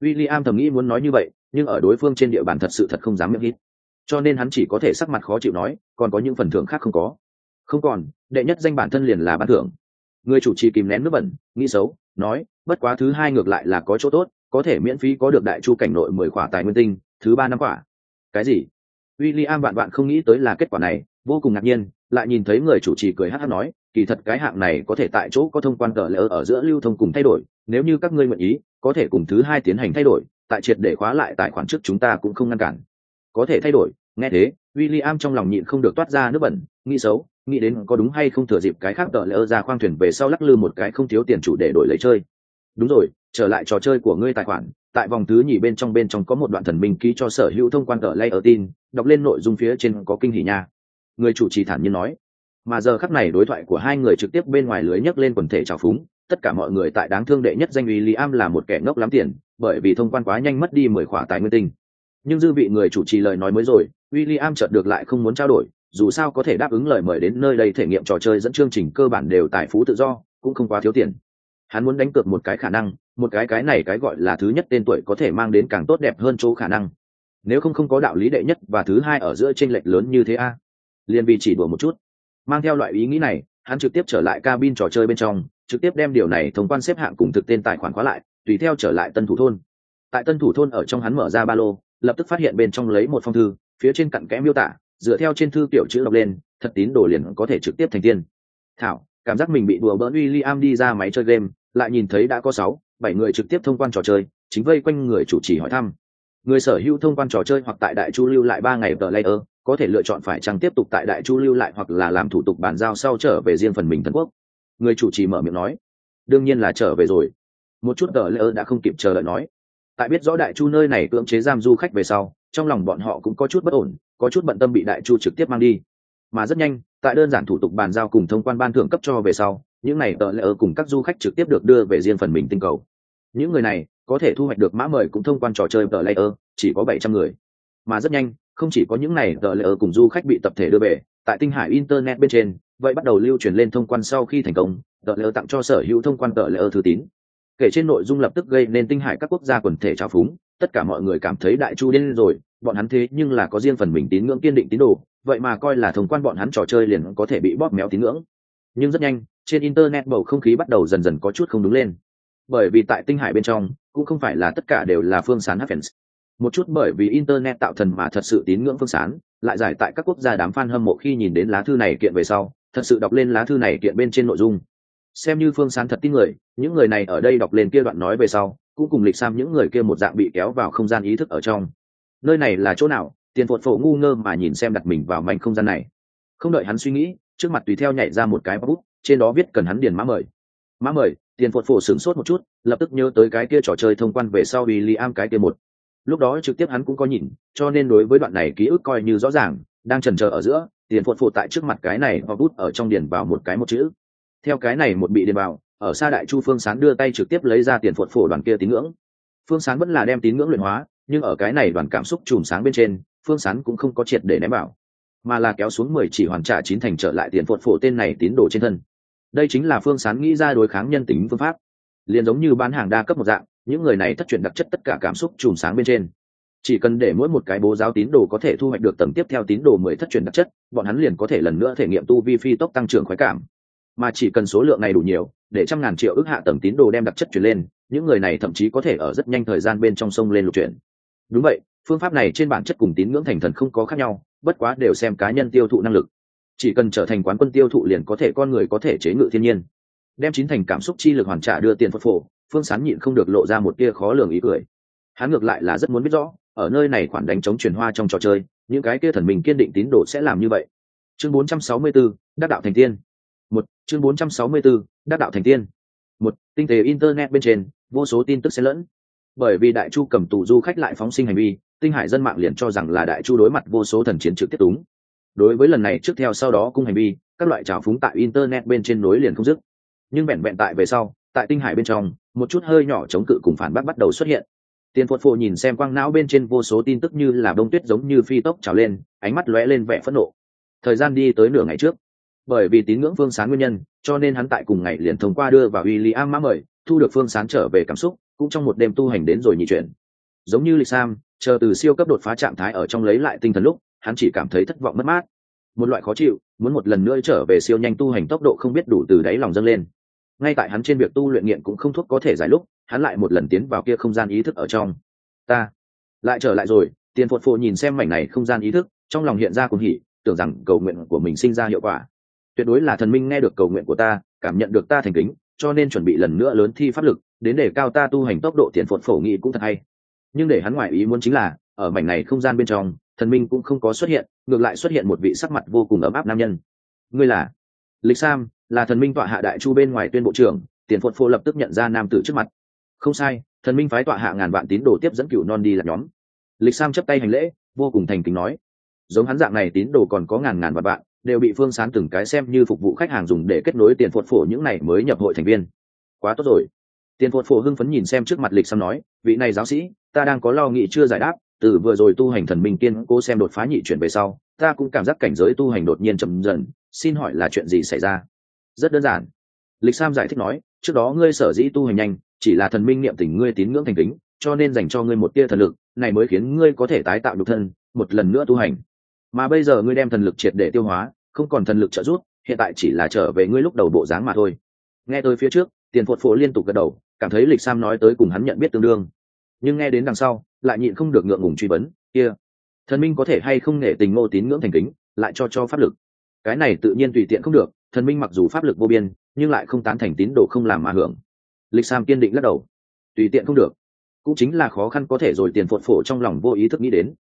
William thầm nghĩ muốn nói như vậy, nhưng ở đối phương trên địa bàn thật sự thật không dám miệng hít. Cho nên hắn chỉ có thể sắc mặt khó chịu nói, còn có những phần thưởng khác không có. Không còn, đệ nhất danh bản thân liền là ban thưởng. Người chủ trì kìm nén nước bẩn, nghĩ xấu, nói, bất quá thứ hai ngược lại là có chỗ tốt, có thể miễn phí có được đại chu cảnh nội mười khỏa tài nguyên tinh, thứ ba năm quả cái gì? W i l l i am vạn vạn không nghĩ tới là kết quả này, vô cùng ngạc nhiên, lại nhìn thấy người chủ trì cười hát hát nói, kỳ thật cái hạng này có thể tại chỗ có thông quan cờ lỡ ở giữa lưu thông cùng thay đổi, nếu như các ngươi nguyện ý, có thể cùng thứ hai tiến hành thay đổi, tại triệt để khóa lại tài khoản trước chúng ta cũng không ngăn cản. Có thể thay đổi, nghe thế w i l l i am trong lòng nhịn không được toát ra nước bẩn, nghĩ xấu, nghĩ đến có đúng hay không thừa dịp cái khác cỡ lỡ ra khoang thuyền về sau lắc lư một cái không thiếu tiền chủ để đổi lấy chơi. Đúng rồi trở lại trò chơi của ngươi tài khoản, tại vòng thứ nhì bên trong bên trong có một đoạn thần minh ký cho sở hữu thông quan cờ lay ở tin đọc lên nội dung phía trên có kinh hỉ nha. Người chủ trì thản nhiên nói. Mà giờ khắc này đối thoại của hai người trực tiếp bên ngoài lưới nhấc lên quần thể trào phúng, tất cả mọi người tại đáng thương đệ nhất danh uy liam am là một kẻ ngốc lắm tiền, bởi vì thông quan quá nhanh mất đi mười khỏa tài nguyên tinh. Nhưng dư vị người chủ trì lời nói mới rồi w i l l i am chợt được lại không muốn trao đổi, dù sao có thể đáp ứng lời mời đến nơi đây thể nghiệm trò chơi dẫn chương trình cơ bản đều tài phú tự do, cũng không quá thiếu tiền hắn muốn đánh cược một cái khả năng, một cái cái này cái gọi là thứ nhất tên tuổi có thể mang đến càng tốt đẹp hơn chỗ khả năng. Nếu không không có đạo lý đệ nhất và thứ hai ở giữa tranh lệch lớn như thế a? Liền vì chỉ đùa một chút. Mang theo loại ý nghĩ này, hắn trực tiếp trở lại cabin trò chơi bên trong, trực tiếp đem điều này thông quan xếp hạng cùng thực tên tài khoản khóa lại, tùy theo trở lại tân thủ thôn. Tại tân thủ thôn ở trong hắn mở ra ba lô, lập tức phát hiện bên trong lấy một phong thư, phía trên cặn kẽ miêu tả, dựa theo trên thư kiểu chữ đọc lên, thật tín đồ liền có thể trực tiếp thành tiên. Thảo, cảm giác mình bị đùa bỡn William đi ra máy chơi game lại nhìn thấy đã có sáu, bảy người trực tiếp thông quan trò chơi, chính vây quanh người chủ trì hỏi thăm. Người sở hữu thông quan trò chơi hoặc tại đại chu lưu lại ba ngày tờ layer có thể lựa chọn phải chăng tiếp tục tại đại chu lưu lại hoặc là làm thủ tục bàn giao sau trở về riêng phần mình thần quốc. Người chủ trì mở miệng nói, đương nhiên là trở về rồi. Một chút tờ layer đã không kịp chờ đợi nói. Tại biết rõ đại chu nơi này cưỡng chế giam du khách về sau, trong lòng bọn họ cũng có chút bất ổn, có chút bận tâm bị đại chu trực tiếp mang đi. Mà rất nhanh, tại đơn giản thủ tục bàn giao cùng thông quan ban thưởng cấp cho về sau những này tờ lỡ cùng các du khách trực tiếp được đưa về riêng phần mình tinh cầu. Những người này, có thể thu hoạch được mã mời cũng thông quan trò chơi tờ lỡ chỉ có bảy trăm người. Mà rất nhanh, không chỉ có những này tờ lỡ cùng du khách bị tập thể đưa về, tại tinh hải internet bên trên, vậy bắt đầu lưu truyền lên thông quan sau khi thành công tờ lỡ tặng cho sở hữu thông quan tờ lỡ thư tín. Kể trên nội dung lập tức gây nên tinh hải các quốc gia quần thể trào phúng, tất cả mọi người cảm thấy đại chu điên rồi, bọn hắn thế nhưng là có riêng phần mình tín ngưỡng kiên định tín đồ, vậy mà coi là thông quan bọn hắn trò chơi liền có thể bị bóp méo tín ngưỡng. Nhưng rất nhanh trên internet bầu không khí bắt đầu dần dần có chút không đứng lên. Bởi vì tại tinh hải bên trong, cũng không phải là tất cả đều là phương sán happens một chút bởi vì internet tạo thần mà thật sự tín ngưỡng phương sán, lại giải tại các quốc gia đám fan hâm mộ khi nhìn đến lá thư này kiện về sau, thật sự đọc lên lá thư này kiện bên trên nội dung. Xem như phương sán thật tin người, những người này ở đây đọc lên kia đoạn nói về sau, cũng cùng lịch sam những người kia một dạng bị kéo vào không gian ý thức ở trong. Nơi này là chỗ nào? Tiền phột phổ ngu ngơ mà nhìn xem đặt mình vào mảnh không gian này. Không đợi hắn suy nghĩ, trước mặt tùy theo nhảy ra một cái bút trên đó viết cần hắn điền mã mời. Mã mời tiền phột phổ sửng sốt một chút lập tức nhớ tới cái kia trò chơi thông quan về sau vì li am cái kia một. Lúc đó trực tiếp hắn cũng có nhìn cho nên đối với đoạn này ký ức coi như rõ ràng đang trần chờ ở giữa tiền phột phổ tại trước mặt cái này hoặc bút ở trong điền vào một cái một chữ. Theo cái này một bị điền vào ở xa đại chu phương sán đưa tay trực tiếp lấy ra tiền phột phổ đoàn kia tín ngưỡng. Phương sán vẫn là đem tín ngưỡng luyện hóa nhưng ở cái này đoàn cảm xúc chùm sáng bên trên phương sán cũng không có triệt để ném bảo, mà là kéo xuống mười chỉ hoàn trả chín thành trở lại tiền phột phổ tên này tín đồ trên thân đây chính là phương sán nghĩ ra đối kháng nhân tính phương pháp. Liền giống như bán hàng đa cấp một dạng, những người này thất truyền đặc chất tất cả cảm xúc chùm sáng bên trên. Chỉ cần để mỗi một cái bố giáo tín đồ có thể thu hoạch được tầng tiếp theo tín đồ mười thất truyền đặc chất, bọn hắn liền có thể lần nữa thể nghiệm tu vi phi tốc tăng trưởng khoái cảm. Mà chỉ cần số lượng này đủ nhiều, để trăm ngàn triệu ước hạ tầng tín đồ đem đặc chất chuyển lên, những người này thậm chí có thể ở rất nhanh thời gian bên trong sông lên lục chuyển. Đúng vậy, phương pháp này trên bản chất cùng tín ngưỡng thành thần không có khác nhau, bất quá đều xem cá nhân tiêu thụ năng lực chỉ cần trở thành quán quân tiêu thụ liền có thể con người có thể chế ngự thiên nhiên. Đem chín thành cảm xúc chi lực hoàn trả đưa tiền phật phổ phương sán nhịn không được lộ ra một tia khó lường ý cười. Hắn ngược lại là rất muốn biết rõ ở nơi này khoản đánh chống truyền hoa trong trò chơi những cái kia thần mình kiên định tín đồ sẽ làm như vậy. Chương 464, đắc đạo thành tiên. Một chương 464, đắc đạo thành tiên. Một tinh tế internet bên trên vô số tin tức xen lẫn. Bởi vì đại chu cầm tù du khách lại phóng sinh hành vi tinh hải dân mạng liền cho rằng là đại chu đối mặt vô số thần chiến trực tiếp túng đối với lần này trước theo sau đó cung hành vi, các loại trào phúng tại internet bên trên nối liền không dứt. Nhưng vẹn vẹn tại về sau, tại tinh hải bên trong, một chút hơi nhỏ chống cự cùng phản bác bắt đầu xuất hiện. Tiền phột phổ nhìn xem quang não bên trên vô số tin tức như là bông tuyết giống như phi tốc trào lên, ánh mắt lóe lên vẻ phẫn nộ. Thời gian đi tới nửa ngày trước, bởi vì tín ngưỡng phương sán nguyên nhân, cho nên hắn tại cùng ngày liền thông qua đưa vào w i l l i am mã mời, thu được phương sán trở về cảm xúc, cũng trong một đêm tu hành đến rồi nhị chuyển. Giống như lịch sam, chờ từ siêu cấp đột phá trạng thái ở trong lấy lại tinh thần lúc hắn chỉ cảm thấy thất vọng mất mát. Một loại khó chịu, muốn một lần nữa trở về siêu nhanh tu hành tốc độ không biết đủ từ đáy lòng dâng lên. Ngay tại hắn trên việc tu luyện nghiện cũng không thuốc có thể giải lúc, hắn lại một lần tiến vào kia không gian ý thức ở trong. Ta lại trở lại rồi, tiền phột phộ nhìn xem mảnh này không gian ý thức, trong lòng hiện ra cùng hỉ, tưởng rằng cầu nguyện của mình sinh ra hiệu quả. Tuyệt đối là thần minh nghe được cầu nguyện của ta, cảm nhận được ta thành kính, cho nên chuẩn bị lần nữa lớn thi pháp lực, đến để cao ta tu hành tốc độ tiền phột phổ nghĩ cũng thật hay. Nhưng để hắn ngoại ý muốn chính là, ở mảnh này không gian bên trong thần minh cũng không có xuất hiện, ngược lại xuất hiện một vị sắc mặt vô cùng ấm áp nam nhân. Ngươi là? Lịch sam, là thần minh tọa hạ đại chu bên ngoài tuyên bộ trưởng, tiền phật phổ lập tức nhận ra nam tử trước mặt. Không sai, thần minh phái tọa hạ ngàn vạn tín đồ tiếp dẫn cựu non đi là nhóm. Lịch sam chấp tay hành lễ, vô cùng thành kính nói. Giống hắn dạng này tín đồ còn có ngàn ngàn vạn vạn, đều bị phương sán từng cái xem như phục vụ khách hàng dùng để kết nối tiền phật phổ những này mới nhập hội thành viên. Quá tốt rồi. Tiền phật phổ hưng phấn nhìn xem trước mặt lịch sam nói, vị này giáo sĩ, ta đang có lo nghĩ chưa giải đáp từ vừa rồi tu hành thần minh kiên cố xem đột phá nhị chuyển về sau, ta cũng cảm giác cảnh giới tu hành đột nhiên chậm dần, xin hỏi là chuyện gì xảy ra? Rất đơn giản. Lịch sam giải thích nói, trước đó ngươi sở dĩ tu hành nhanh, chỉ là thần minh niệm tình ngươi tín ngưỡng thành kính, cho nên dành cho ngươi một tia thần lực, này mới khiến ngươi có thể tái tạo nhục thân, một lần nữa tu hành. Mà bây giờ ngươi đem thần lực triệt để tiêu hóa, không còn thần lực trợ giúp, hiện tại chỉ là trở về ngươi lúc đầu bộ dáng mà thôi. Nghe tới phía trước, tiền phột phổ liên tục gật đầu, cảm thấy lịch sam nói tới cùng hắn nhận biết tương đương. Nhưng nghe đến đằng sau lại nhịn không được ngượng ngùng truy vấn, kia、yeah. thần minh có thể hay không nể tình ngô tín ngưỡng thành kính, lại cho cho pháp lực? Cái này tự nhiên tùy tiện không được, thần minh mặc dù pháp lực vô biên, nhưng lại không tán thành tín đồ không làm mà hưởng. Lịch sam kiên định lắc đầu. Tùy tiện không được. Cũng chính là khó khăn có thể rồi tiền phột phổ trong lòng vô ý thức nghĩ đến.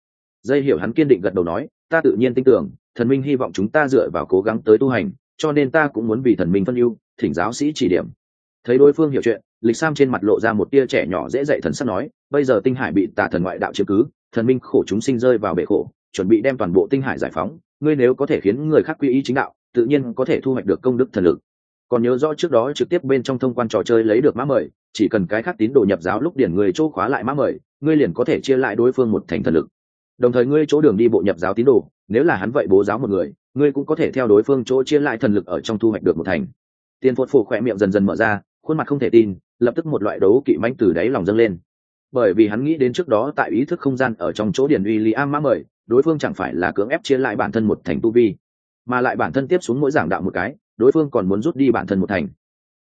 Dây hiểu hắn kiên định gật đầu nói, ta tự nhiên tin tưởng, thần minh hy vọng chúng ta dựa vào cố gắng tới tu hành, cho nên ta cũng muốn vì thần minh phân ưu, thỉnh giáo sĩ chỉ điểm. Thấy đối phương hiểu chuyện, lịch sam trên mặt lộ ra một tia trẻ nhỏ dễ dạy thần sắp nói bây giờ tinh hải bị tà thần ngoại đạo chiếm cứ, thần minh khổ chúng sinh rơi vào bể khổ, chuẩn bị đem toàn bộ tinh hải giải phóng. Ngươi nếu có thể khiến người khác quy y chính đạo, tự nhiên có thể thu hoạch được công đức thần lực. Còn nhớ rõ trước đó trực tiếp bên trong thông quan trò chơi lấy được mã mời, chỉ cần cái khác tín đồ nhập giáo lúc điển người chỗ khóa lại mã mời, ngươi liền có thể chia lại đối phương một thành thần lực. Đồng thời ngươi chỗ đường đi bộ nhập giáo tín đồ, nếu là hắn vậy bố giáo một người, ngươi cũng có thể theo đối phương chỗ chia lại thần lực ở trong thu hoạch được một thành. Tiền phột phổ khỏe miệng dần dần mở ra, khuôn mặt không thể tin, lập tức một loại đấu kỵ manh từ đáy lòng dâng lên bởi vì hắn nghĩ đến trước đó tại ý thức không gian ở trong chỗ điển uy lý am mã mời, đối phương chẳng phải là cưỡng ép chia lại bản thân một thành tu vi, mà lại bản thân tiếp xuống mỗi giảng đạo một cái, đối phương còn muốn rút đi bản thân một thành.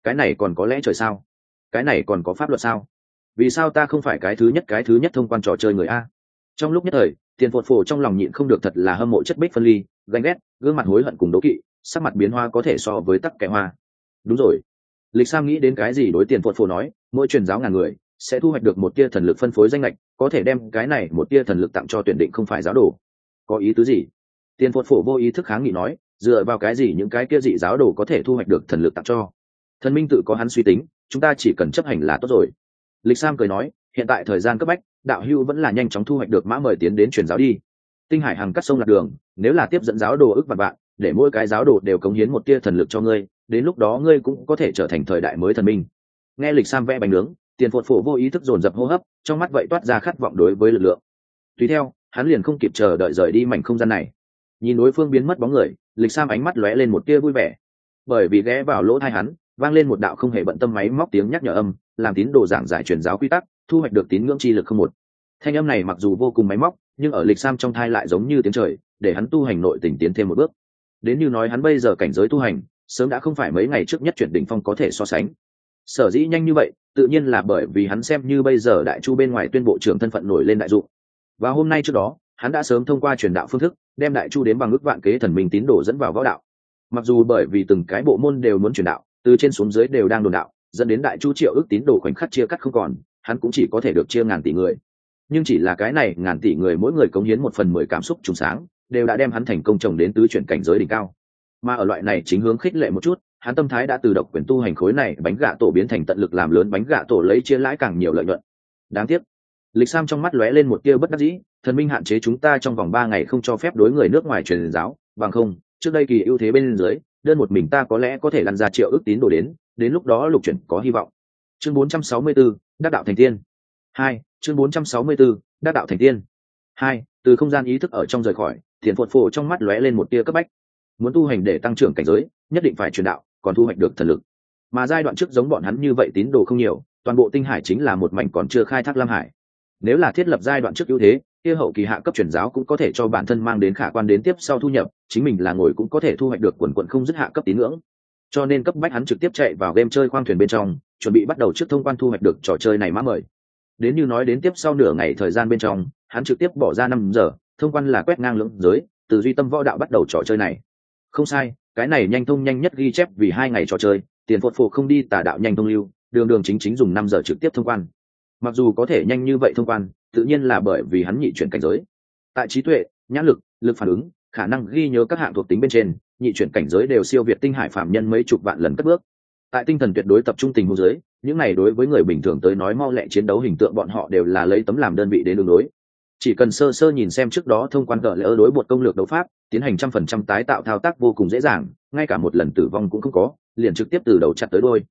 Cái này còn có lẽ trời sao? Cái này còn có pháp luật sao? Vì sao ta không phải cái thứ nhất, cái thứ nhất thông quan trò chơi người a? Trong lúc nhất thời, tiền phột phổ trong lòng nhịn không được thật là hâm mộ chất bích phân ly, ganh ghét, gương mặt hối hận cùng đố kỵ, sắc mặt biến hoa có thể so với tắc kẻ hoa. Đúng rồi. Lịch sam nghĩ đến cái gì đối tiền phột phổ nói, mỗi truyền giáo ngàn người sẽ thu hoạch được một tia thần lực phân phối danh lệch có thể đem cái này một tia thần lực tặng cho tuyển định không phải giáo đồ. Có ý tứ gì? Tiền phật phổ vô ý thức kháng nghị nói, dựa vào cái gì những cái kia dị giáo đồ có thể thu hoạch được thần lực tặng cho? Thần minh tự có hắn suy tính, chúng ta chỉ cần chấp hành là tốt rồi. Lịch sam cười nói, hiện tại thời gian cấp bách, đạo hưu vẫn là nhanh chóng thu hoạch được mã mời tiến đến truyền giáo đi. Tinh hải hằng cắt sông lạc đường, nếu là tiếp dẫn giáo đồ ức vạn bạn để mỗi cái giáo đồ đều cống hiến một tia thần lực cho ngươi, đến lúc đó ngươi cũng có thể trở thành thời đại mới thần minh. Nghe lịch sam vẽ bánh nướng tiền phột phổ vô ý thức dồn dập hô hấp, trong mắt vậy toát ra khát vọng đối với lực lượng. Tùy theo, hắn liền không kịp chờ đợi rời đi mảnh không gian này. Nhìn đối phương biến mất bóng người, lịch sam ánh mắt lóe lên một tia vui vẻ. Bởi vì ghé vào lỗ thai hắn, vang lên một đạo không hề bận tâm máy móc tiếng nhắc nhở âm, làm tín đồ giảng giải truyền giáo quy tắc, thu hoạch được tín ngưỡng chi lực không một. Thanh âm này mặc dù vô cùng máy móc, nhưng ở lịch sam trong thai lại giống như tiếng trời, để hắn tu hành nội tình tiến thêm một bước. Đến như nói hắn bây giờ cảnh giới tu hành, sớm đã không phải mấy ngày trước nhất chuyển đỉnh phong có thể so sánh sở dĩ nhanh như vậy, tự nhiên là bởi vì hắn xem như bây giờ đại chu bên ngoài tuyên bộ trưởng thân phận nổi lên đại dụng. Và hôm nay trước đó, hắn đã sớm thông qua truyền đạo phương thức, đem đại chu đến bằng ước vạn kế thần minh tín đồ dẫn vào võ đạo. Mặc dù bởi vì từng cái bộ môn đều muốn truyền đạo, từ trên xuống dưới đều đang đồn đạo, dẫn đến đại chu triệu ước tín đồ khoảnh khắc chia cắt không còn, hắn cũng chỉ có thể được chia ngàn tỷ người. Nhưng chỉ là cái này, ngàn tỷ người mỗi người cống hiến một phần mười cảm xúc trùng sáng, đều đã đem hắn thành công trồng đến tứ chuyển cảnh giới đỉnh cao mà ở loại này chính hướng khích lệ một chút hắn tâm thái đã từ độc quyền tu hành khối này bánh gạ tổ biến thành tận lực làm lớn bánh gạ tổ lấy chia lãi càng nhiều lợi nhuận. Đáng tiếc lịch sam trong mắt lóe lên một tia bất đắc dĩ thần minh hạn chế chúng ta trong vòng ba ngày không cho phép đối người nước ngoài truyền giáo bằng không trước đây kỳ ưu thế bên dưới đơn một mình ta có lẽ có thể lăn ra triệu ước tín đồ đến đến lúc đó lục chuyển có hy vọng. Chương 464, đắc đạo thành tiên. Hai chương 464, đắc đạo thành tiên. Hai từ không gian ý thức ở trong rời khỏi thiền phột phổ trong mắt lóe lên một tia cấp bách muốn tu hành để tăng trưởng cảnh giới, nhất định phải truyền đạo, còn thu hoạch được thần lực. Mà giai đoạn trước giống bọn hắn như vậy tín đồ không nhiều, toàn bộ tinh hải chính là một mảnh còn chưa khai thác lam hải. Nếu là thiết lập giai đoạn trước ưu thế, kia hậu kỳ hạ cấp truyền giáo cũng có thể cho bản thân mang đến khả quan đến tiếp sau thu nhập, chính mình là ngồi cũng có thể thu hoạch được quần quận không dứt hạ cấp tín ngưỡng. Cho nên cấp bách hắn trực tiếp chạy vào game chơi khoang thuyền bên trong, chuẩn bị bắt đầu trước thông quan thu hoạch được trò chơi này mã mời. Đến như nói đến tiếp sau nửa ngày thời gian bên trong, hắn trực tiếp bỏ ra năm giờ, thông quan là quét ngang lưỡng giới, từ duy tâm võ đạo bắt đầu trò chơi này không sai, cái này nhanh thông nhanh nhất ghi chép vì hai ngày trò chơi, tiền phột phổ không đi tà đạo nhanh thông lưu, đường đường chính chính dùng năm giờ trực tiếp thông quan. Mặc dù có thể nhanh như vậy thông quan, tự nhiên là bởi vì hắn nhị chuyển cảnh giới. Tại trí tuệ, nhãn lực lực phản ứng, khả năng ghi nhớ các hạng thuộc tính bên trên, nhị chuyển cảnh giới đều siêu việt tinh hải phạm nhân mấy chục vạn lần cất bước. Tại tinh thần tuyệt đối tập trung tình huống giới những này đối với người bình thường tới nói mau lẹ chiến đấu hình tượng bọn họ đều là lấy tấm làm đơn vị đến đường đối chỉ cần sơ sơ nhìn xem trước đó thông quan gỡ lỡ đối bột công lược đấu pháp, tiến hành trăm phần trăm tái tạo thao tác vô cùng dễ dàng, ngay cả một lần tử vong cũng không có, liền trực tiếp từ đầu chặt tới đôi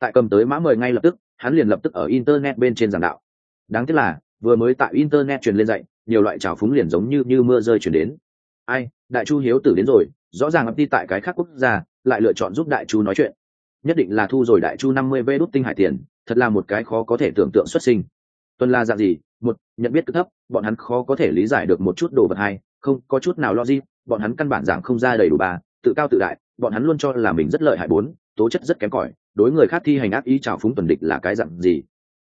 tại cầm tới mã mời ngay lập tức, hắn liền lập tức ở internet bên trên giảng đạo. Đáng tiếc là, vừa mới tại internet truyền lên dạy, nhiều loại trào phúng liền giống như như mưa rơi chuyển đến. Ai, đại chu hiếu tử đến rồi, rõ ràng ấp đi tại cái khác quốc gia, lại lựa chọn giúp đại chu nói chuyện. Nhất định là thu rồi đại chu năm mươi vê đốt tinh hải tiền, thật là một cái khó có thể tưởng tượng xuất sinh. Tuần là dạng gì một, nhận biết cực thấp, bọn hắn khó có thể lý giải được một chút đồ vật hay không có chút nào logic, bọn hắn căn bản giảng không ra đầy đủ ba, tự cao tự đại, bọn hắn luôn cho là mình rất lợi hại bốn, tố chất rất kém cỏi, đối người khác thi hành ác ý trào phúng tuần địch là cái dạng gì?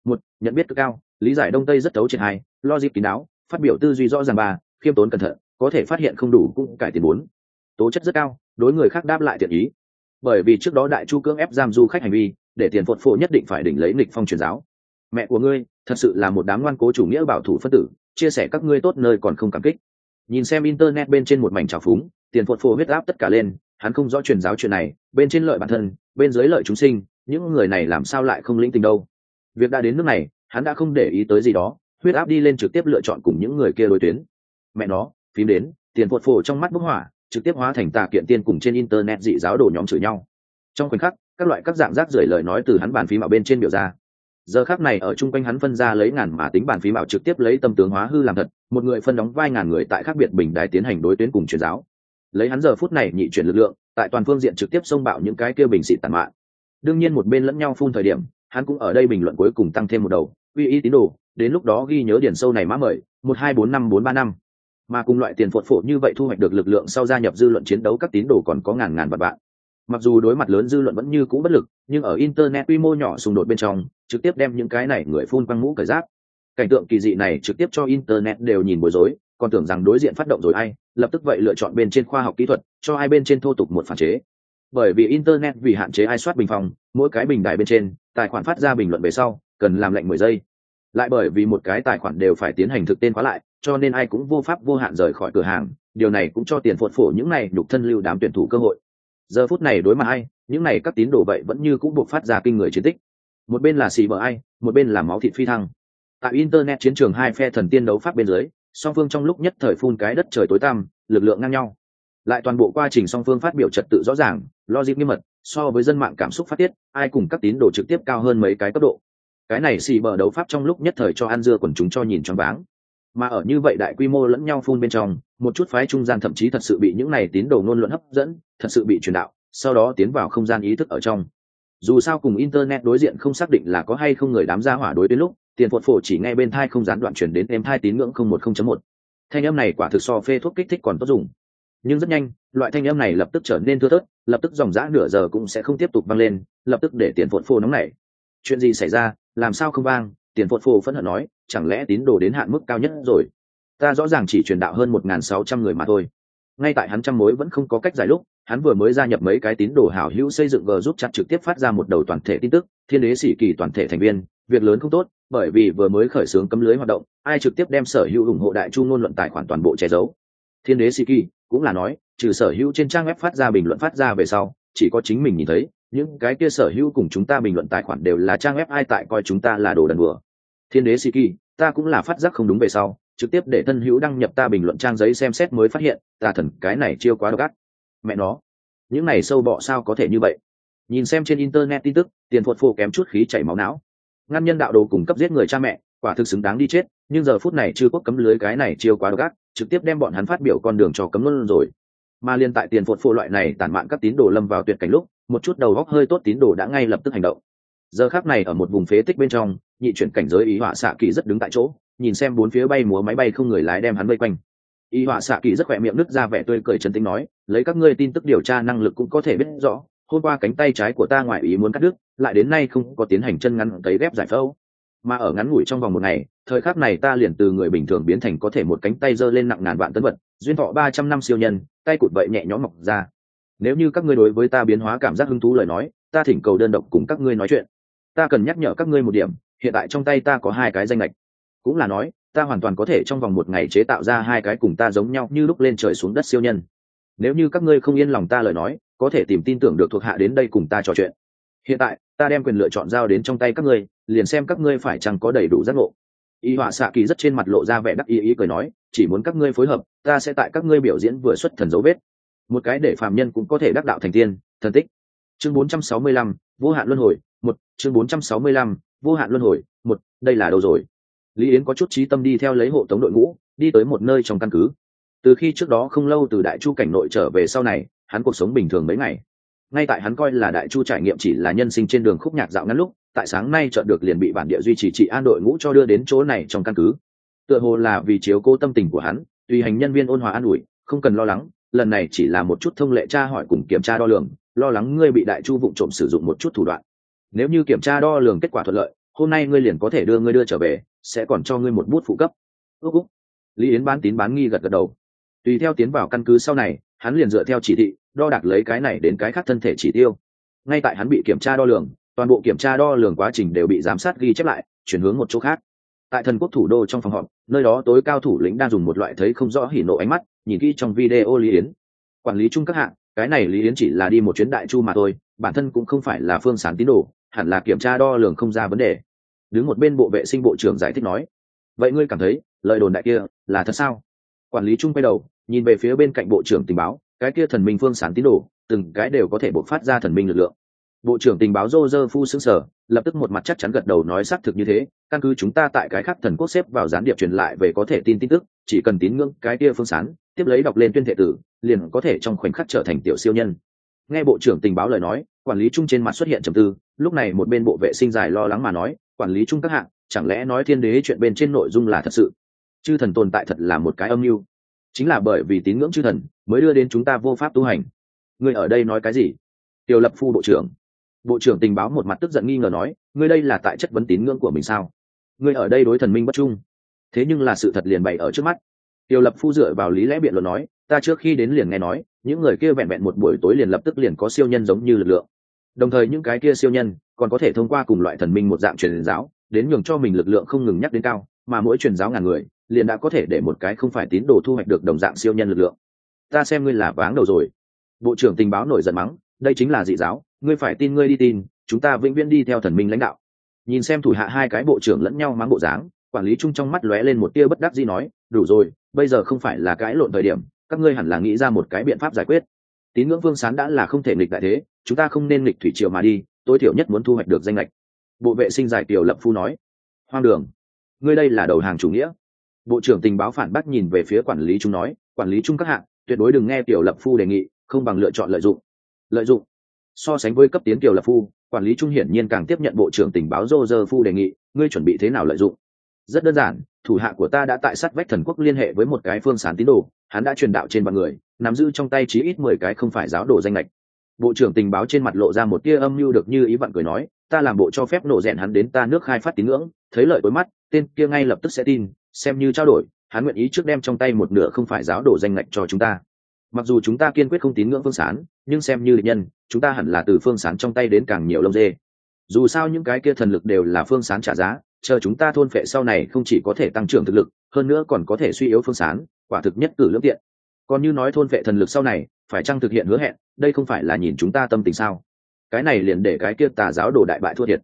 Một, nhận biết cực cao, lý giải đông tây rất tấu trên hai, logic kín đáo, phát biểu tư duy rõ ràng ba, khiêm tốn cẩn thận, có thể phát hiện không đủ cũng cải tiền bốn. Tố chất rất cao, đối người khác đáp lại thiện ý. Bởi vì trước đó đại chu cưỡng ép giam du khách hành vi, để tiền phột phổ nhất định phải đỉnh lấy lịch phong truyền giáo mẹ của ngươi thật sự là một đám ngoan cố chủ nghĩa bảo thủ phân tử, chia sẻ các ngươi tốt nơi còn không cảm kích. Nhìn xem internet bên trên một mảnh trào phúng, tiền phột phô huyết áp tất cả lên, hắn không rõ truyền giáo chuyện này, bên trên lợi bản thân, bên dưới lợi chúng sinh, những người này làm sao lại không lĩnh tình đâu. Việc đã đến nước này, hắn đã không để ý tới gì đó, huyết áp đi lên trực tiếp lựa chọn cùng những người kia đối tuyến. Mẹ nó, phím đến, tiền phột phổ trong mắt bức hỏa, trực tiếp hóa thành tà kiện tiên cùng trên internet dị giáo đồ nhóm chửi nhau. Trong khoảnh khắc, các loại các dạng rác rưởi lời nói từ hắn bàn phím ở bên trên biểu ra giờ khác này ở chung quanh hắn phân ra lấy ngàn mà tính bàn phí bảo trực tiếp lấy tâm tướng hóa hư làm thật, một người phân đóng vai ngàn người tại khác biệt bình đài tiến hành đối tuyến cùng truyền giáo. Lấy hắn giờ phút này nhị chuyển lực lượng, tại toàn phương diện trực tiếp xông bạo những cái kêu bình xị tàn mạng đương nhiên một bên lẫn nhau phun thời điểm, hắn cũng ở đây bình luận cuối cùng tăng thêm một đầu, uy ý tín đồ, đến lúc đó ghi nhớ điển sâu này mã mời, một hai bốn năm bốn ba năm. Mà cùng loại tiền phột phổ như vậy thu hoạch được lực lượng sau gia nhập dư luận chiến đấu các tín đồ còn có ngàn ngàn vật bạn mặc dù đối mặt lớn dư luận vẫn như cũ bất lực, nhưng ở internet quy mô nhỏ xung đột bên trong, trực tiếp đem những cái này người phun quăng mũ cởi giáp. Cảnh tượng kỳ dị này trực tiếp cho internet đều nhìn bối rối, còn tưởng rằng đối diện phát động rồi ai, lập tức vậy lựa chọn bên trên khoa học kỹ thuật, cho hai bên trên thô tục một phản chế. Bởi vì internet vì hạn chế ai soát bình phòng mỗi cái bình đại bên trên, tài khoản phát ra bình luận về sau, cần làm lệnh mười giây. Lại bởi vì một cái tài khoản đều phải tiến hành thực tên khóa lại, cho nên ai cũng vô pháp vô hạn rời khỏi cửa hàng, điều này cũng cho tiền phột phổ những này nhục thân lưu đám tuyển thủ cơ hội giờ phút này đối mặt ai, những này các tín đồ vậy vẫn như cũng buộc phát ra kinh người chiến tích. Một bên là xì bờ ai, một bên là máu thịt phi thăng. Tại internet chiến trường hai phe thần tiên đấu pháp bên dưới, song phương trong lúc nhất thời phun cái đất trời tối tăm, lực lượng ngang nhau. Lại toàn bộ quá trình song phương phát biểu trật tự rõ ràng, logic nghiêm mật, so với dân mạng cảm xúc phát tiết, ai cùng các tín đồ trực tiếp cao hơn mấy cái cấp độ. Cái này xì bờ đấu pháp trong lúc nhất thời cho ăn dưa quần chúng cho nhìn choáng váng mà ở như vậy đại quy mô lẫn nhau phun bên trong, một chút phái trung gian thậm chí thật sự bị những này tín đồ ngôn luận hấp dẫn, thật sự bị truyền đạo, sau đó tiến vào không gian ý thức ở trong. Dù sao cùng internet đối diện không xác định là có hay không người đám ra hỏa đối đến lúc, tiền phột phổ chỉ ngay bên thai không gián đoạn chuyển đến em thai tín ngưỡng không một không chấm một. Thanh âm này quả thực so phê thuốc kích thích còn tốt dùng. Nhưng rất nhanh, loại thanh âm này lập tức trở nên thưa thớt, lập tức dòng dã nửa giờ cũng sẽ không tiếp tục vang lên, lập tức để tiền phột phổ nóng nảy. Chuyện gì xảy ra? Làm sao không vang? Tiền phột phổ phẫn hận nói chẳng lẽ tín đồ đến hạn mức cao nhất rồi? Ta rõ ràng chỉ truyền đạo hơn một nghìn sáu trăm người mà thôi. Ngay tại hắn trăm mối vẫn không có cách giải lúc, hắn vừa mới gia nhập mấy cái tín đồ hảo hữu xây dựng g giúp chặt trực tiếp phát ra một đầu toàn thể tin tức, thiên đế sĩ kỳ toàn thể thành viên, việc lớn không tốt, bởi vì vừa mới khởi xướng cấm lưới hoạt động, ai trực tiếp đem sở hữu ủng hộ đại chu ngôn luận tài khoản toàn bộ che giấu. Thiên đế sĩ kỳ cũng là nói, trừ sở hữu trên trang web phát ra bình luận phát ra về sau, chỉ có chính mình nhìn thấy, những cái kia sở hữu cùng chúng ta bình luận tài khoản đều là trang web ai tại coi chúng ta là đồ đần vừa thiên đế sĩ kỳ ta cũng là phát giác không đúng về sau, trực tiếp để thân hữu đăng nhập ta bình luận trang giấy xem xét mới phát hiện, tà thần, cái này chiêu quá độc ác. Mẹ nó, những này sâu bọ sao có thể như vậy? Nhìn xem trên internet tin tức, tiền phột phổ kém chút khí chảy máu não. Ngăn nhân đạo đồ cung cấp giết người cha mẹ, quả thực xứng đáng đi chết, nhưng giờ phút này chưa quốc cấm lưới cái này chiêu quá độc ác, trực tiếp đem bọn hắn phát biểu con đường cho cấm luôn rồi. Mà liên tại tiền phột phổ loại này tản mạn các tín đồ lâm vào tuyệt cảnh lúc, một chút đầu góc hơi tốt tín đồ đã ngay lập tức hành động. Giờ khác này ở một vùng phế tích bên trong nhị chuyển cảnh giới ý họa xạ kỳ rất đứng tại chỗ, nhìn xem bốn phía bay múa máy bay không người lái đem hắn vây quanh. Y họa xạ kỳ rất khỏe miệng nứt ra vẻ tươi cười trấn tính nói, lấy các ngươi tin tức điều tra năng lực cũng có thể biết rõ, hôm qua cánh tay trái của ta ngoại ý muốn cắt đứt, lại đến nay không có tiến hành chân ngắn cấy ghép giải phẫu. Mà ở ngắn ngủi trong vòng một ngày, thời khắc này ta liền từ người bình thường biến thành có thể một cánh tay giơ lên nặng ngàn vạn tấn vật, duyên thọ ba trăm năm siêu nhân, tay cụt vậy nhẹ nhõm mọc ra. Nếu như các ngươi đối với ta biến hóa cảm giác hứng thú lời nói, ta thỉnh cầu đơn độc cùng các ngươi nói chuyện. Ta cần nhắc nhở các ngươi một điểm hiện tại trong tay ta có hai cái danh lệch. Cũng là nói ta hoàn toàn có thể trong vòng một ngày chế tạo ra hai cái cùng ta giống nhau như lúc lên trời xuống đất siêu nhân. Nếu như các ngươi không yên lòng ta lời nói có thể tìm tin tưởng được thuộc hạ đến đây cùng ta trò chuyện. Hiện tại ta đem quyền lựa chọn giao đến trong tay các ngươi liền xem các ngươi phải chăng có đầy đủ giác ngộ. Y họa xạ kỳ rất trên mặt lộ ra vẻ đắc ý ý cười nói chỉ muốn các ngươi phối hợp ta sẽ tại các ngươi biểu diễn vừa xuất thần dấu vết. Một cái để phạm nhân cũng có thể đắc đạo thành tiên thần tích. Chương 465, vô hạn luân hồi một chương 465, vô hạn luân hồi một đây là đâu rồi? Lý yến có chút trí tâm đi theo lấy hộ tống đội ngũ đi tới một nơi trong căn cứ. Từ khi trước đó không lâu từ đại chu cảnh nội trở về sau này hắn cuộc sống bình thường mấy ngày. Ngay tại hắn coi là đại chu trải nghiệm chỉ là nhân sinh trên đường khúc nhạc dạo ngắn lúc tại sáng nay chợt được liền bị bản địa duy trì trị an đội ngũ cho đưa đến chỗ này trong căn cứ. Tựa hồ là vì chiếu cố tâm tình của hắn tùy hành nhân viên ôn hòa an ủi không cần lo lắng lần này chỉ là một chút thông lệ tra hỏi cùng kiểm tra đo lường lo lắng ngươi bị đại chu vụ trộm sử dụng một chút thủ đoạn nếu như kiểm tra đo lường kết quả thuận lợi, hôm nay ngươi liền có thể đưa ngươi đưa trở về, sẽ còn cho ngươi một bút phụ cấp. Ước úc. Lý yến bán tín bán nghi gật gật đầu. Tùy theo tiến vào căn cứ sau này, hắn liền dựa theo chỉ thị, đo đạc lấy cái này đến cái khác thân thể chỉ tiêu. Ngay tại hắn bị kiểm tra đo lường, toàn bộ kiểm tra đo lường quá trình đều bị giám sát ghi chép lại, chuyển hướng một chỗ khác. Tại thần quốc thủ đô trong phòng họp, nơi đó tối cao thủ lĩnh đang dùng một loại thấy không rõ hỉ nộ ánh mắt, nhìn kỹ trong video lý yến. Quản lý chung các hạng, cái này lý yến chỉ là đi một chuyến đại chu mà thôi, bản thân cũng không phải là phương sáng tín đồ hẳn là kiểm tra đo lường không ra vấn đề. Đứng một bên bộ vệ sinh bộ trưởng giải thích nói, vậy ngươi cảm thấy lời đồn đại kia là thật sao? Quản lý chung quay đầu, nhìn về phía bên cạnh bộ trưởng tình báo, cái kia thần minh phương sáng tín đồ, từng cái đều có thể bộc phát ra thần minh lực lượng. Bộ trưởng tình báo dô dơ phu xứng sở lập tức một mặt chắc chắn gật đầu nói xác thực như thế, căn cứ chúng ta tại cái khác thần quốc xếp vào gián điệp truyền lại về có thể tin tin tức, chỉ cần tín ngưỡng cái kia phương sán, tiếp lấy đọc lên tuyên thệ tử, liền có thể trong khoảnh khắc trở thành tiểu siêu nhân. Nghe bộ trưởng tình báo lời nói quản lý trung trên mặt xuất hiện trầm tư, lúc này một bên bộ vệ sinh dài lo lắng mà nói, quản lý trung các hạng chẳng lẽ nói thiên đế chuyện bên trên nội dung là thật sự? Chư thần tồn tại thật là một cái âm mưu. Chính là bởi vì tín ngưỡng chư thần, mới đưa đến chúng ta vô pháp tu hành. Người ở đây nói cái gì? Tiểu lập phu bộ trưởng. Bộ trưởng tình báo một mặt tức giận nghi ngờ nói, ngươi đây là tại chất vấn tín ngưỡng của mình sao? Ngươi ở đây đối thần minh bất trung. Thế nhưng là sự thật liền bày ở trước mắt. Tiểu lập phu dựa vào lý lẽ biện luận nói, ta trước khi đến liền nghe nói, những người kia vẹn vẹn một buổi tối liền lập tức liền có siêu nhân giống như lực lượng đồng thời những cái kia siêu nhân còn có thể thông qua cùng loại thần minh một dạng truyền giáo, đến nhường cho mình lực lượng không ngừng nhắc đến cao, mà mỗi truyền giáo ngàn người, liền đã có thể để một cái không phải tín đồ thu hoạch được đồng dạng siêu nhân lực lượng. Ta xem ngươi là váng đầu rồi. Bộ trưởng tình báo nổi giận mắng, đây chính là dị giáo, ngươi phải tin ngươi đi tin, chúng ta vĩnh viễn đi theo thần minh lãnh đạo. Nhìn xem thủ hạ hai cái bộ trưởng lẫn nhau mắng bộ dáng, quản lý chung trong mắt lóe lên một tia bất đắc dĩ nói, đủ rồi, bây giờ không phải là cái lộn thời điểm, các ngươi hẳn là nghĩ ra một cái biện pháp giải quyết. Tín ngưỡng vương sán đã là không thể nghịch đại thế chúng ta không nên nghịch thủy triều mà đi, tối thiểu nhất muốn thu hoạch được danh lệch bộ vệ sinh giải tiểu lập phu nói. Hoang đường, ngươi đây là đầu hàng chủ nghĩa. Bộ trưởng tình báo phản bác nhìn về phía quản lý trung nói. Quản lý trung các hạng, tuyệt đối đừng nghe tiểu lập phu đề nghị, không bằng lựa chọn lợi dụng. Lợi dụng? So sánh với cấp tiến tiểu lập phu, quản lý trung hiển nhiên càng tiếp nhận bộ trưởng tình báo dô dơ phu đề nghị, ngươi chuẩn bị thế nào lợi dụng? Rất đơn giản, thủ hạ của ta đã tại sát vách thần quốc liên hệ với một cái phương sán tín đồ, hắn đã truyền đạo trên mọi người, nắm giữ trong tay chí ít mười cái không phải giáo đồ danh lệch bộ trưởng tình báo trên mặt lộ ra một tia âm mưu được như ý vặn cười nói, ta làm bộ cho phép nổ rèn hắn đến ta nước khai phát tín ngưỡng, thấy lợi tối mắt, tên kia ngay lập tức sẽ tin, xem như trao đổi, hắn nguyện ý trước đem trong tay một nửa không phải giáo đồ danh lệch cho chúng ta. Mặc dù chúng ta kiên quyết không tín ngưỡng phương sán, nhưng xem như định nhân, chúng ta hẳn là từ phương sán trong tay đến càng nhiều lông dê. Dù sao những cái kia thần lực đều là phương sán trả giá, chờ chúng ta thôn phệ sau này không chỉ có thể tăng trưởng thực lực, hơn nữa còn có thể suy yếu phương sán, quả thực nhất cử lương tiện còn như nói thôn vệ thần lực sau này, phải chăng thực hiện hứa hẹn, đây không phải là nhìn chúng ta tâm tình sao? Cái này liền để cái kia tà giáo đồ đại bại thua thiệt.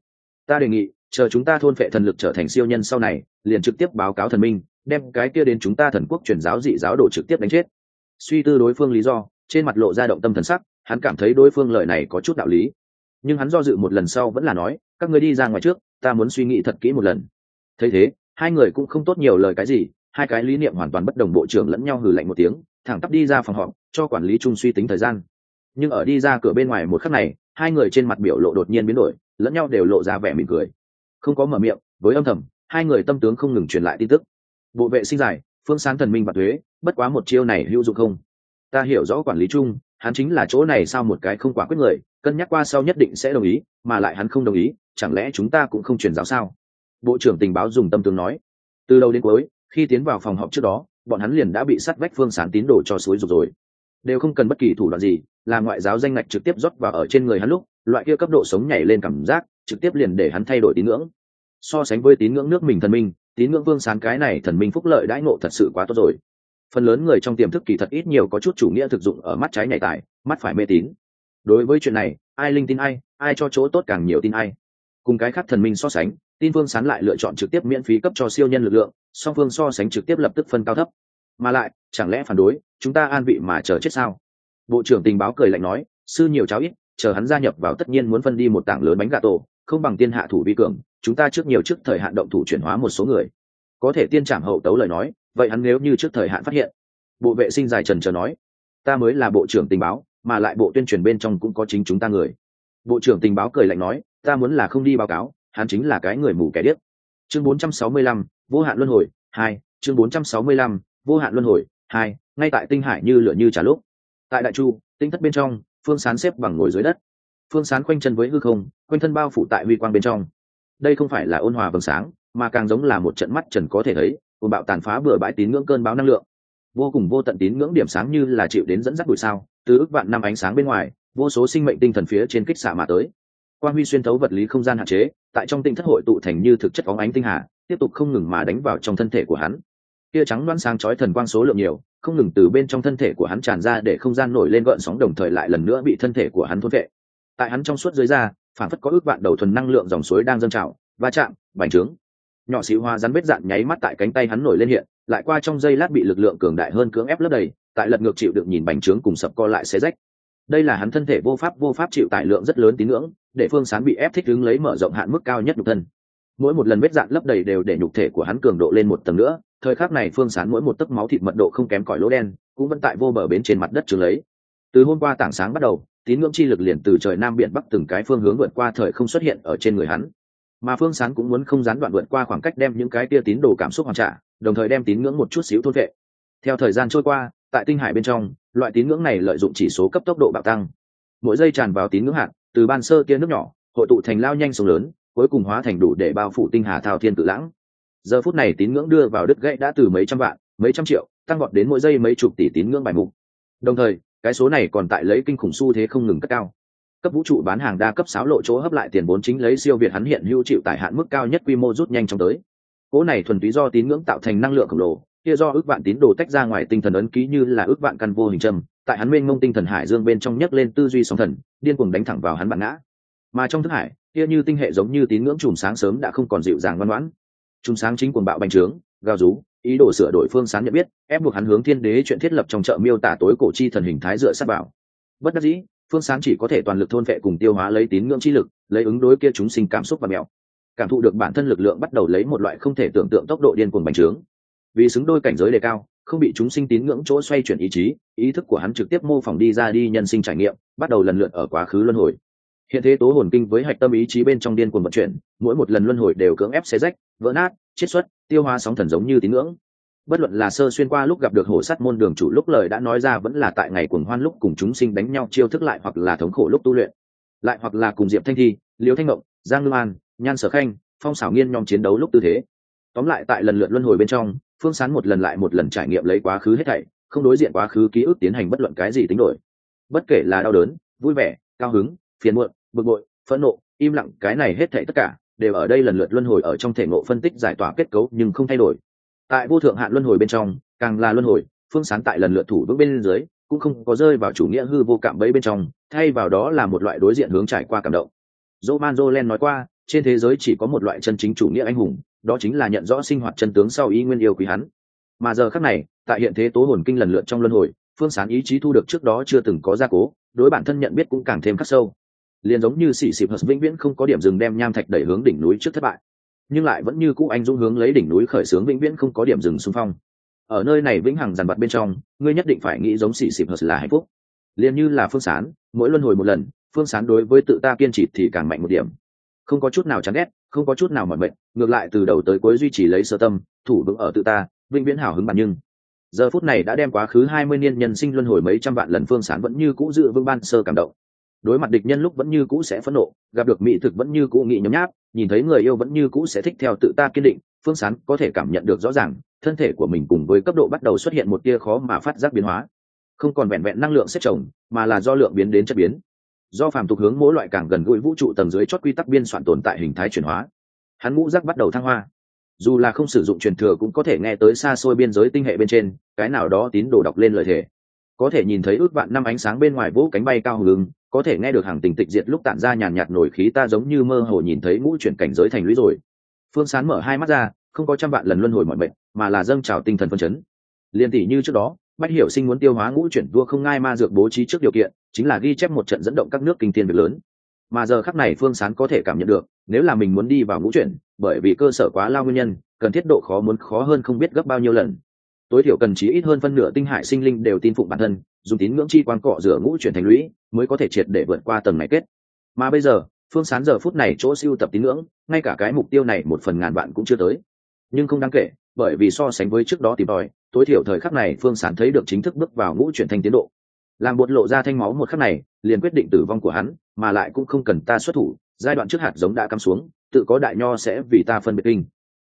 Ta đề nghị, chờ chúng ta thôn vệ thần lực trở thành siêu nhân sau này, liền trực tiếp báo cáo thần minh, đem cái kia đến chúng ta thần quốc truyền giáo dị giáo đồ trực tiếp đánh chết. Suy tư đối phương lý do, trên mặt lộ ra động tâm thần sắc, hắn cảm thấy đối phương lời này có chút đạo lý. Nhưng hắn do dự một lần sau vẫn là nói, các người đi ra ngoài trước, ta muốn suy nghĩ thật kỹ một lần. Thấy thế, hai người cũng không tốt nhiều lời cái gì, hai cái lý niệm hoàn toàn bất đồng bộ trưởng lẫn nhau hừ lạnh một tiếng thẳng tắp đi ra phòng họp, cho quản lý trung suy tính thời gian. Nhưng ở đi ra cửa bên ngoài một khắc này, hai người trên mặt biểu lộ đột nhiên biến đổi, lẫn nhau đều lộ ra vẻ mỉm cười. Không có mở miệng, với âm thầm, hai người tâm tướng không ngừng truyền lại tin tức. Bộ vệ sinh giải, phương sáng thần minh và thuế bất quá một chiêu này hữu dụng không? Ta hiểu rõ quản lý chung, hắn chính là chỗ này sao một cái không quả quyết người, cân nhắc qua sau nhất định sẽ đồng ý, mà lại hắn không đồng ý, chẳng lẽ chúng ta cũng không truyền giáo sao? Bộ trưởng tình báo dùng tâm tướng nói. Từ đầu đến cuối, khi tiến vào phòng họp trước đó bọn hắn liền đã bị sát vách phương sán tín đồ cho suối rục rồi. Đều không cần bất kỳ thủ đoạn gì, là ngoại giáo danh ngạch trực tiếp rót vào ở trên người hắn lúc, loại kia cấp độ sống nhảy lên cảm giác, trực tiếp liền để hắn thay đổi tín ngưỡng. So sánh với tín ngưỡng nước mình thần minh, tín ngưỡng vương sán cái này thần minh phúc lợi đãi ngộ thật sự quá tốt rồi. Phần lớn người trong tiềm thức kỳ thật ít nhiều có chút chủ nghĩa thực dụng ở mắt trái nhảy tài, mắt phải mê tín. Đối với chuyện này, ai linh tin ai ai cho chỗ tốt càng nhiều tin ai. Cùng cái khác thần minh so sánh tin phương sán lại lựa chọn trực tiếp miễn phí cấp cho siêu nhân lực lượng, song phương so sánh trực tiếp lập tức phân cao thấp. Mà lại, chẳng lẽ phản đối, chúng ta an vị mà chờ chết sao? Bộ trưởng tình báo cười lạnh nói, sư nhiều cháu ít, chờ hắn gia nhập vào tất nhiên muốn phân đi một tảng lớn bánh gà tổ, không bằng tiên hạ thủ vi cường, chúng ta trước nhiều trước thời hạn động thủ chuyển hóa một số người. Có thể tiên trảm hậu tấu lời nói, vậy hắn nếu như trước thời hạn phát hiện? Bộ vệ sinh dài trần chờ nói, ta mới là bộ trưởng tình báo, mà lại bộ tuyên truyền bên trong cũng có chính chúng ta người. Bộ trưởng tình báo cười lạnh nói, ta muốn là không đi báo cáo hắn chính là cái người mù kẻ điếc. Chương 465, vô hạn luân hồi hai chương 465, vô hạn luân hồi hai ngay tại tinh hải như lửa như trả lúc. Tại đại chu tinh thất bên trong phương sán xếp bằng ngồi dưới đất. Phương sán khoanh chân với hư không quanh thân bao phủ tại huy quang bên trong. Đây không phải là ôn hòa vầng sáng mà càng giống là một trận mắt trần có thể thấy cùng bạo tàn phá bừa bãi tín ngưỡng cơn báo năng lượng. Vô cùng vô tận tín ngưỡng điểm sáng như là chịu đến dẫn dắt bụi sao từ ước vạn năm ánh sáng bên ngoài vô số sinh mệnh tinh thần phía trên kích xạ mà tới quan huy xuyên thấu vật lý không gian hạn chế, tại trong tinh thất hội tụ thành như thực chất óng ánh tinh hà, tiếp tục không ngừng mà đánh vào trong thân thể của hắn. Kia trắng loan sáng chói thần quang số lượng nhiều, không ngừng từ bên trong thân thể của hắn tràn ra để không gian nổi lên gợn sóng đồng thời lại lần nữa bị thân thể của hắn thôn vệ. Tại hắn trong suốt dưới da phản phất có ước vạn đầu thuần năng lượng dòng suối đang dâng trào, va chạm, bành trướng. Nhỏ xị hoa rắn vết dạn nháy mắt tại cánh tay hắn nổi lên hiện, lại qua trong giây lát bị lực lượng cường đại hơn cưỡng ép lấp đầy, tại lật ngược chịu được nhìn bành trướng cùng sập co lại xé rách đây là hắn thân thể vô pháp vô pháp chịu tải lượng rất lớn tín ngưỡng, để phương sán bị ép thích ứng lấy mở rộng hạn mức cao nhất nhục thân. Mỗi một lần vết dạn lấp đầy đều để nhục thể của hắn cường độ lên một tầng nữa. Thời khắc này phương sán mỗi một tấc máu thịt mật độ không kém cỏi lỗ đen, cũng vẫn tại vô bờ bến trên mặt đất trường lấy. Từ hôm qua tảng sáng bắt đầu, tín ngưỡng chi lực liền từ trời nam biển bắc từng cái phương hướng vượt qua thời không xuất hiện ở trên người hắn. Mà phương sán cũng muốn không gián đoạn vượt qua khoảng cách đem những cái tia tín đồ cảm xúc hoàn trả, đồng thời đem tín ngưỡng một chút xíu thôn vệ. Theo thời gian trôi qua, tại tinh hải bên trong loại tín ngưỡng này lợi dụng chỉ số cấp tốc độ bạo tăng. Mỗi giây tràn vào tín ngưỡng hạn từ ban sơ tia nước nhỏ, hội tụ thành lao nhanh sông lớn, cuối cùng hóa thành đủ để bao phủ tinh hà thao thiên tự lãng. Giờ phút này tín ngưỡng đưa vào đứt gãy đã từ mấy trăm vạn, mấy trăm triệu, tăng gọn đến mỗi giây mấy chục tỷ tín ngưỡng bài mục. Đồng thời, cái số này còn tại lấy kinh khủng xu thế không ngừng cất cao. Cấp vũ trụ bán hàng đa cấp sáo lộ chỗ hấp lại tiền vốn chính lấy siêu việt hắn hiện hữu chịu tại hạn mức cao nhất quy mô rút nhanh trong tới. Cỗ này thuần túy do tín ngưỡng tạo thành năng lượng khổng lồ kia do ước vạn tín đồ tách ra ngoài tinh thần ấn ký như là ước vạn căn vô hình trầm tại hắn mênh mông tinh thần hải dương bên trong nhấc lên tư duy sóng thần, điên cuồng đánh thẳng vào hắn bản ngã. Mà trong thức hải, kia như tinh hệ giống như tín ngưỡng chùm sáng sớm đã không còn dịu dàng ngoan ngoãn. Chùm sáng chính cuồng bạo bành trướng, gào rú, ý đồ sửa đổi phương sáng nhận biết, ép buộc hắn hướng thiên đế chuyện thiết lập trong chợ miêu tả tối cổ chi thần hình thái dựa sát bảo bất đắc dĩ, phương sáng chỉ có thể toàn lực thôn vệ cùng tiêu hóa lấy tín ngưỡng chi lực, lấy ứng đối kia chúng sinh cảm xúc và mèo cảm thụ được bản thân lực lượng bắt đầu lấy một loại không thể tưởng tượng tốc độ điên cuồng bành trướng vì xứng đôi cảnh giới đề cao, không bị chúng sinh tín ngưỡng chỗ xoay chuyển ý chí, ý thức của hắn trực tiếp mô phỏng đi ra đi nhân sinh trải nghiệm, bắt đầu lần lượt ở quá khứ luân hồi. Hiện thế tố hồn kinh với hạch tâm ý chí bên trong điên cuồng vận chuyển, mỗi một lần luân hồi đều cưỡng ép xé rách, vỡ nát, chiết xuất, tiêu hóa sóng thần giống như tín ngưỡng. Bất luận là sơ xuyên qua lúc gặp được hổ sắt môn đường chủ lúc lời đã nói ra vẫn là tại ngày cuồng hoan lúc cùng chúng sinh đánh nhau chiêu thức lại hoặc là thống khổ lúc tu luyện. Lại hoặc là cùng diệp thanh thi liễu thanh ngộng, giang lưu an, nhan sở khanh, phong xảo nghiên nhóm chiến đấu lúc tư thế. Tóm lại tại lần lượt luân hồi bên trong phương sán một lần lại một lần trải nghiệm lấy quá khứ hết thảy, không đối diện quá khứ ký ức tiến hành bất luận cái gì tính đổi. Bất kể là đau đớn, vui vẻ, cao hứng, phiền muộn, bực bội, phẫn nộ, im lặng, cái này hết thảy tất cả đều ở đây lần lượt luân hồi ở trong thể ngộ phân tích giải tỏa kết cấu nhưng không thay đổi. Tại vô thượng hạn luân hồi bên trong, càng là luân hồi, phương sán tại lần lượt thủ vững bên dưới cũng không có rơi vào chủ nghĩa hư vô cảm bấy bên trong, thay vào đó là một loại đối diện hướng trải qua cảm động. Dỗ man Len nói qua, trên thế giới chỉ có một loại chân chính chủ nghĩa anh hùng đó chính là nhận rõ sinh hoạt chân tướng sau ý nguyên yêu quý hắn. Mà giờ khác này, tại hiện thế tố hồn kinh lần lượt trong luân hồi, phương sán ý chí thu được trước đó chưa từng có gia cố, đối bản thân nhận biết cũng càng thêm khắc sâu. Liền giống như xỉ xịp hợp vĩnh viễn không có điểm dừng đem nham thạch đẩy hướng đỉnh núi trước thất bại, nhưng lại vẫn như cũ anh dũng hướng lấy đỉnh núi khởi xướng vĩnh viễn không có điểm dừng xung phong. Ở nơi này vĩnh hằng dằn vặt bên trong, ngươi nhất định phải nghĩ giống xỉ xịp hợp là hạnh phúc. Liền như là phương sán, mỗi luân hồi một lần, phương sán đối với tự ta kiên trì thì càng mạnh một điểm. Không có chút nào chán ghét không có chút nào mỏi mệt, ngược lại từ đầu tới cuối duy trì lấy sơ tâm, thủ vững ở tự ta, vĩnh viễn hào hứng bản nhưng. Giờ phút này đã đem quá khứ hai mươi niên nhân sinh luân hồi mấy trăm vạn lần phương sán vẫn như cũ dự vương ban sơ cảm động. Đối mặt địch nhân lúc vẫn như cũ sẽ phẫn nộ, gặp được mỹ thực vẫn như cũ nghị nhấm nháp, nhìn thấy người yêu vẫn như cũ sẽ thích theo tự ta kiên định, phương sán có thể cảm nhận được rõ ràng, thân thể của mình cùng với cấp độ bắt đầu xuất hiện một tia khó mà phát giác biến hóa. Không còn vẹn vẹn năng lượng xếp chồng, mà là do lượng biến đến chất biến do phàm tục hướng mỗi loại càng gần gũi vũ trụ tầng dưới chót quy tắc biên soạn tồn tại hình thái chuyển hóa. Hắn ngũ giác bắt đầu thăng hoa. Dù là không sử dụng truyền thừa cũng có thể nghe tới xa xôi biên giới tinh hệ bên trên, cái nào đó tín đồ đọc lên lời thề. Có thể nhìn thấy ước vạn năm ánh sáng bên ngoài vũ cánh bay cao hứng, có thể nghe được hàng tình tịch diệt lúc tản ra nhàn nhạt nổi khí ta giống như mơ hồ nhìn thấy ngũ chuyển cảnh giới thành lũy rồi. Phương sán mở hai mắt ra, không có trăm vạn lần luân hồi mọi bệnh mà là dâng trào tinh thần phân chấn. Liền tỷ như trước đó bách hiểu sinh muốn tiêu hóa ngũ chuyển vua không ngai ma dược bố trí trước điều kiện, chính là ghi chép một trận dẫn động các nước kinh thiên việc lớn. Mà giờ khắc này phương sán có thể cảm nhận được, nếu là mình muốn đi vào ngũ chuyển, bởi vì cơ sở quá lao nguyên nhân, cần thiết độ khó muốn khó hơn không biết gấp bao nhiêu lần. Tối thiểu cần chí ít hơn phân nửa tinh hải sinh linh đều tin phụng bản thân, dùng tín ngưỡng chi quan cọ rửa ngũ chuyển thành lũy, mới có thể triệt để vượt qua tầng này kết. Mà bây giờ, phương sán giờ phút này chỗ siêu tập tín ngưỡng, ngay cả cái mục tiêu này một phần ngàn bạn cũng chưa tới. Nhưng không đáng kể, bởi vì so sánh với trước đó tìm tòi tối thiểu thời khắc này phương sán thấy được chính thức bước vào ngũ chuyển thành tiến độ. Làm bột lộ ra thanh máu một khắc này, liền quyết định tử vong của hắn, mà lại cũng không cần ta xuất thủ, giai đoạn trước hạt giống đã cắm xuống, tự có đại nho sẽ vì ta phân biệt kinh.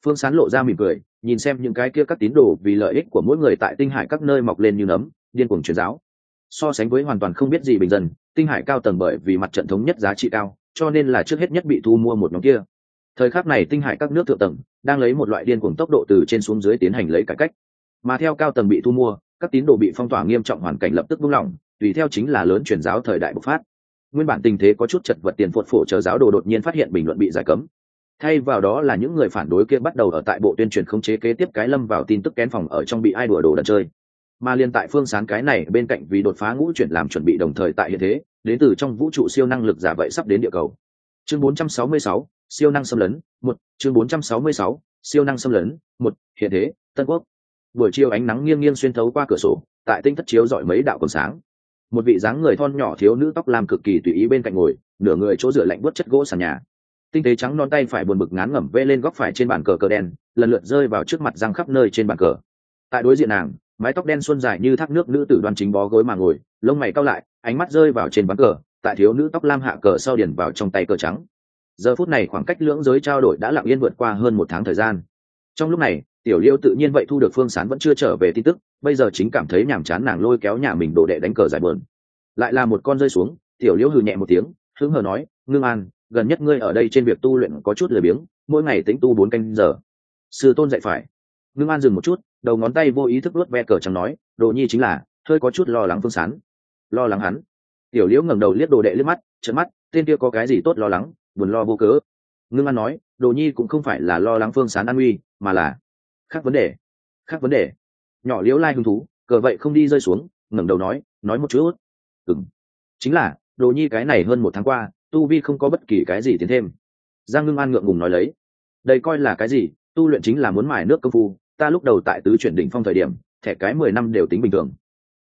Phương sán lộ ra mỉm cười, nhìn xem những cái kia các tín đồ vì lợi ích của mỗi người tại tinh hải các nơi mọc lên như nấm, điên cuồng truyền giáo. So sánh với hoàn toàn không biết gì bình dân, tinh hải cao tầng bởi vì mặt trận thống nhất giá trị cao, cho nên là trước hết nhất bị thu mua một nhóm kia. Thời khắc này tinh hải các nước thượng tầng đang lấy một loại điên cuồng tốc độ từ trên xuống dưới tiến hành lấy cải cách mà theo cao tầng bị thu mua các tín đồ bị phong tỏa nghiêm trọng hoàn cảnh lập tức buông lỏng tùy theo chính là lớn truyền giáo thời đại bộc phát. Nguyên bản tình thế có chút chật vật tiền phột phổ chờ giáo đồ đột nhiên phát hiện bình luận bị giải cấm. Thay vào đó là những người phản đối kia bắt đầu ở tại bộ tuyên truyền không chế kế tiếp cái lâm vào tin tức kén phòng ở trong bị ai đùa đồ đần chơi. Mà liên tại phương sán cái này bên cạnh vì đột phá ngũ chuyển làm chuẩn bị đồng thời tại hiện thế đến từ trong vũ trụ siêu năng lực giả vậy sắp đến địa cầu. Chương 466, siêu năng xâm lấn một. Chương 466, siêu năng xâm lấn một. Hiện thế tân quốc buổi chiều ánh nắng nghiêng nghiêng xuyên thấu qua cửa sổ, tại tinh thất chiếu dọi mấy đạo còn sáng. Một vị dáng người thon nhỏ thiếu nữ tóc làm cực kỳ tùy ý bên cạnh ngồi, nửa người chỗ rửa lạnh bớt chất gỗ sàn nhà. Tinh tế trắng non tay phải buồn bực ngán ngẩm vê lên góc phải trên bàn cờ cờ đen, lần lượt rơi vào trước mặt răng khắp nơi trên bàn cờ. Tại đối diện nàng, mái tóc đen xuân dài như thác nước nữ tử đoan chính bó gối mà ngồi, lông mày cao lại, ánh mắt rơi vào trên bàn cờ, tại thiếu nữ tóc lam hạ cờ sau điển vào trong tay cờ trắng. Giờ phút này khoảng cách lưỡng giới trao đổi đã lặng yên vượt qua hơn một tháng thời gian trong lúc này, tiểu liêu tự nhiên vậy thu được phương sán vẫn chưa trở về tin tức, bây giờ chính cảm thấy nhàm chán nàng lôi kéo nhà mình đổ đệ đánh cờ giải bờn. Lại là một con rơi xuống, tiểu liêu hừ nhẹ một tiếng, hứng hờ nói, ngưng an, gần nhất ngươi ở đây trên việc tu luyện có chút lười biếng, mỗi ngày tính tu bốn canh giờ. Sư tôn dạy phải. Ngưng an dừng một chút, đầu ngón tay vô ý thức luốt ve cờ chẳng nói, đồ nhi chính là, hơi có chút lo lắng phương sán. Lo lắng hắn? Tiểu liễu ngẩng đầu liếc đồ đệ liếc mắt trận mắt, tên kia có cái gì tốt lo lắng, buồn lo vô cớ. Ngưng an nói, đồ nhi cũng không phải là lo lắng phương sán an uy mà là khác vấn đề, khác vấn đề. Nhỏ liễu lai hứng thú, cờ vậy không đi rơi xuống, ngẩng đầu nói nói một chút. Ừng chính là, đồ nhi cái này hơn một tháng qua, tu vi không có bất kỳ cái gì tiến thêm. Giang ngưng an ngượng ngùng nói lấy. Đây coi là cái gì? Tu luyện chính là muốn mài nước công phu, ta lúc đầu tại tứ chuyển đỉnh phong thời điểm, thẻ cái mười năm đều tính bình thường.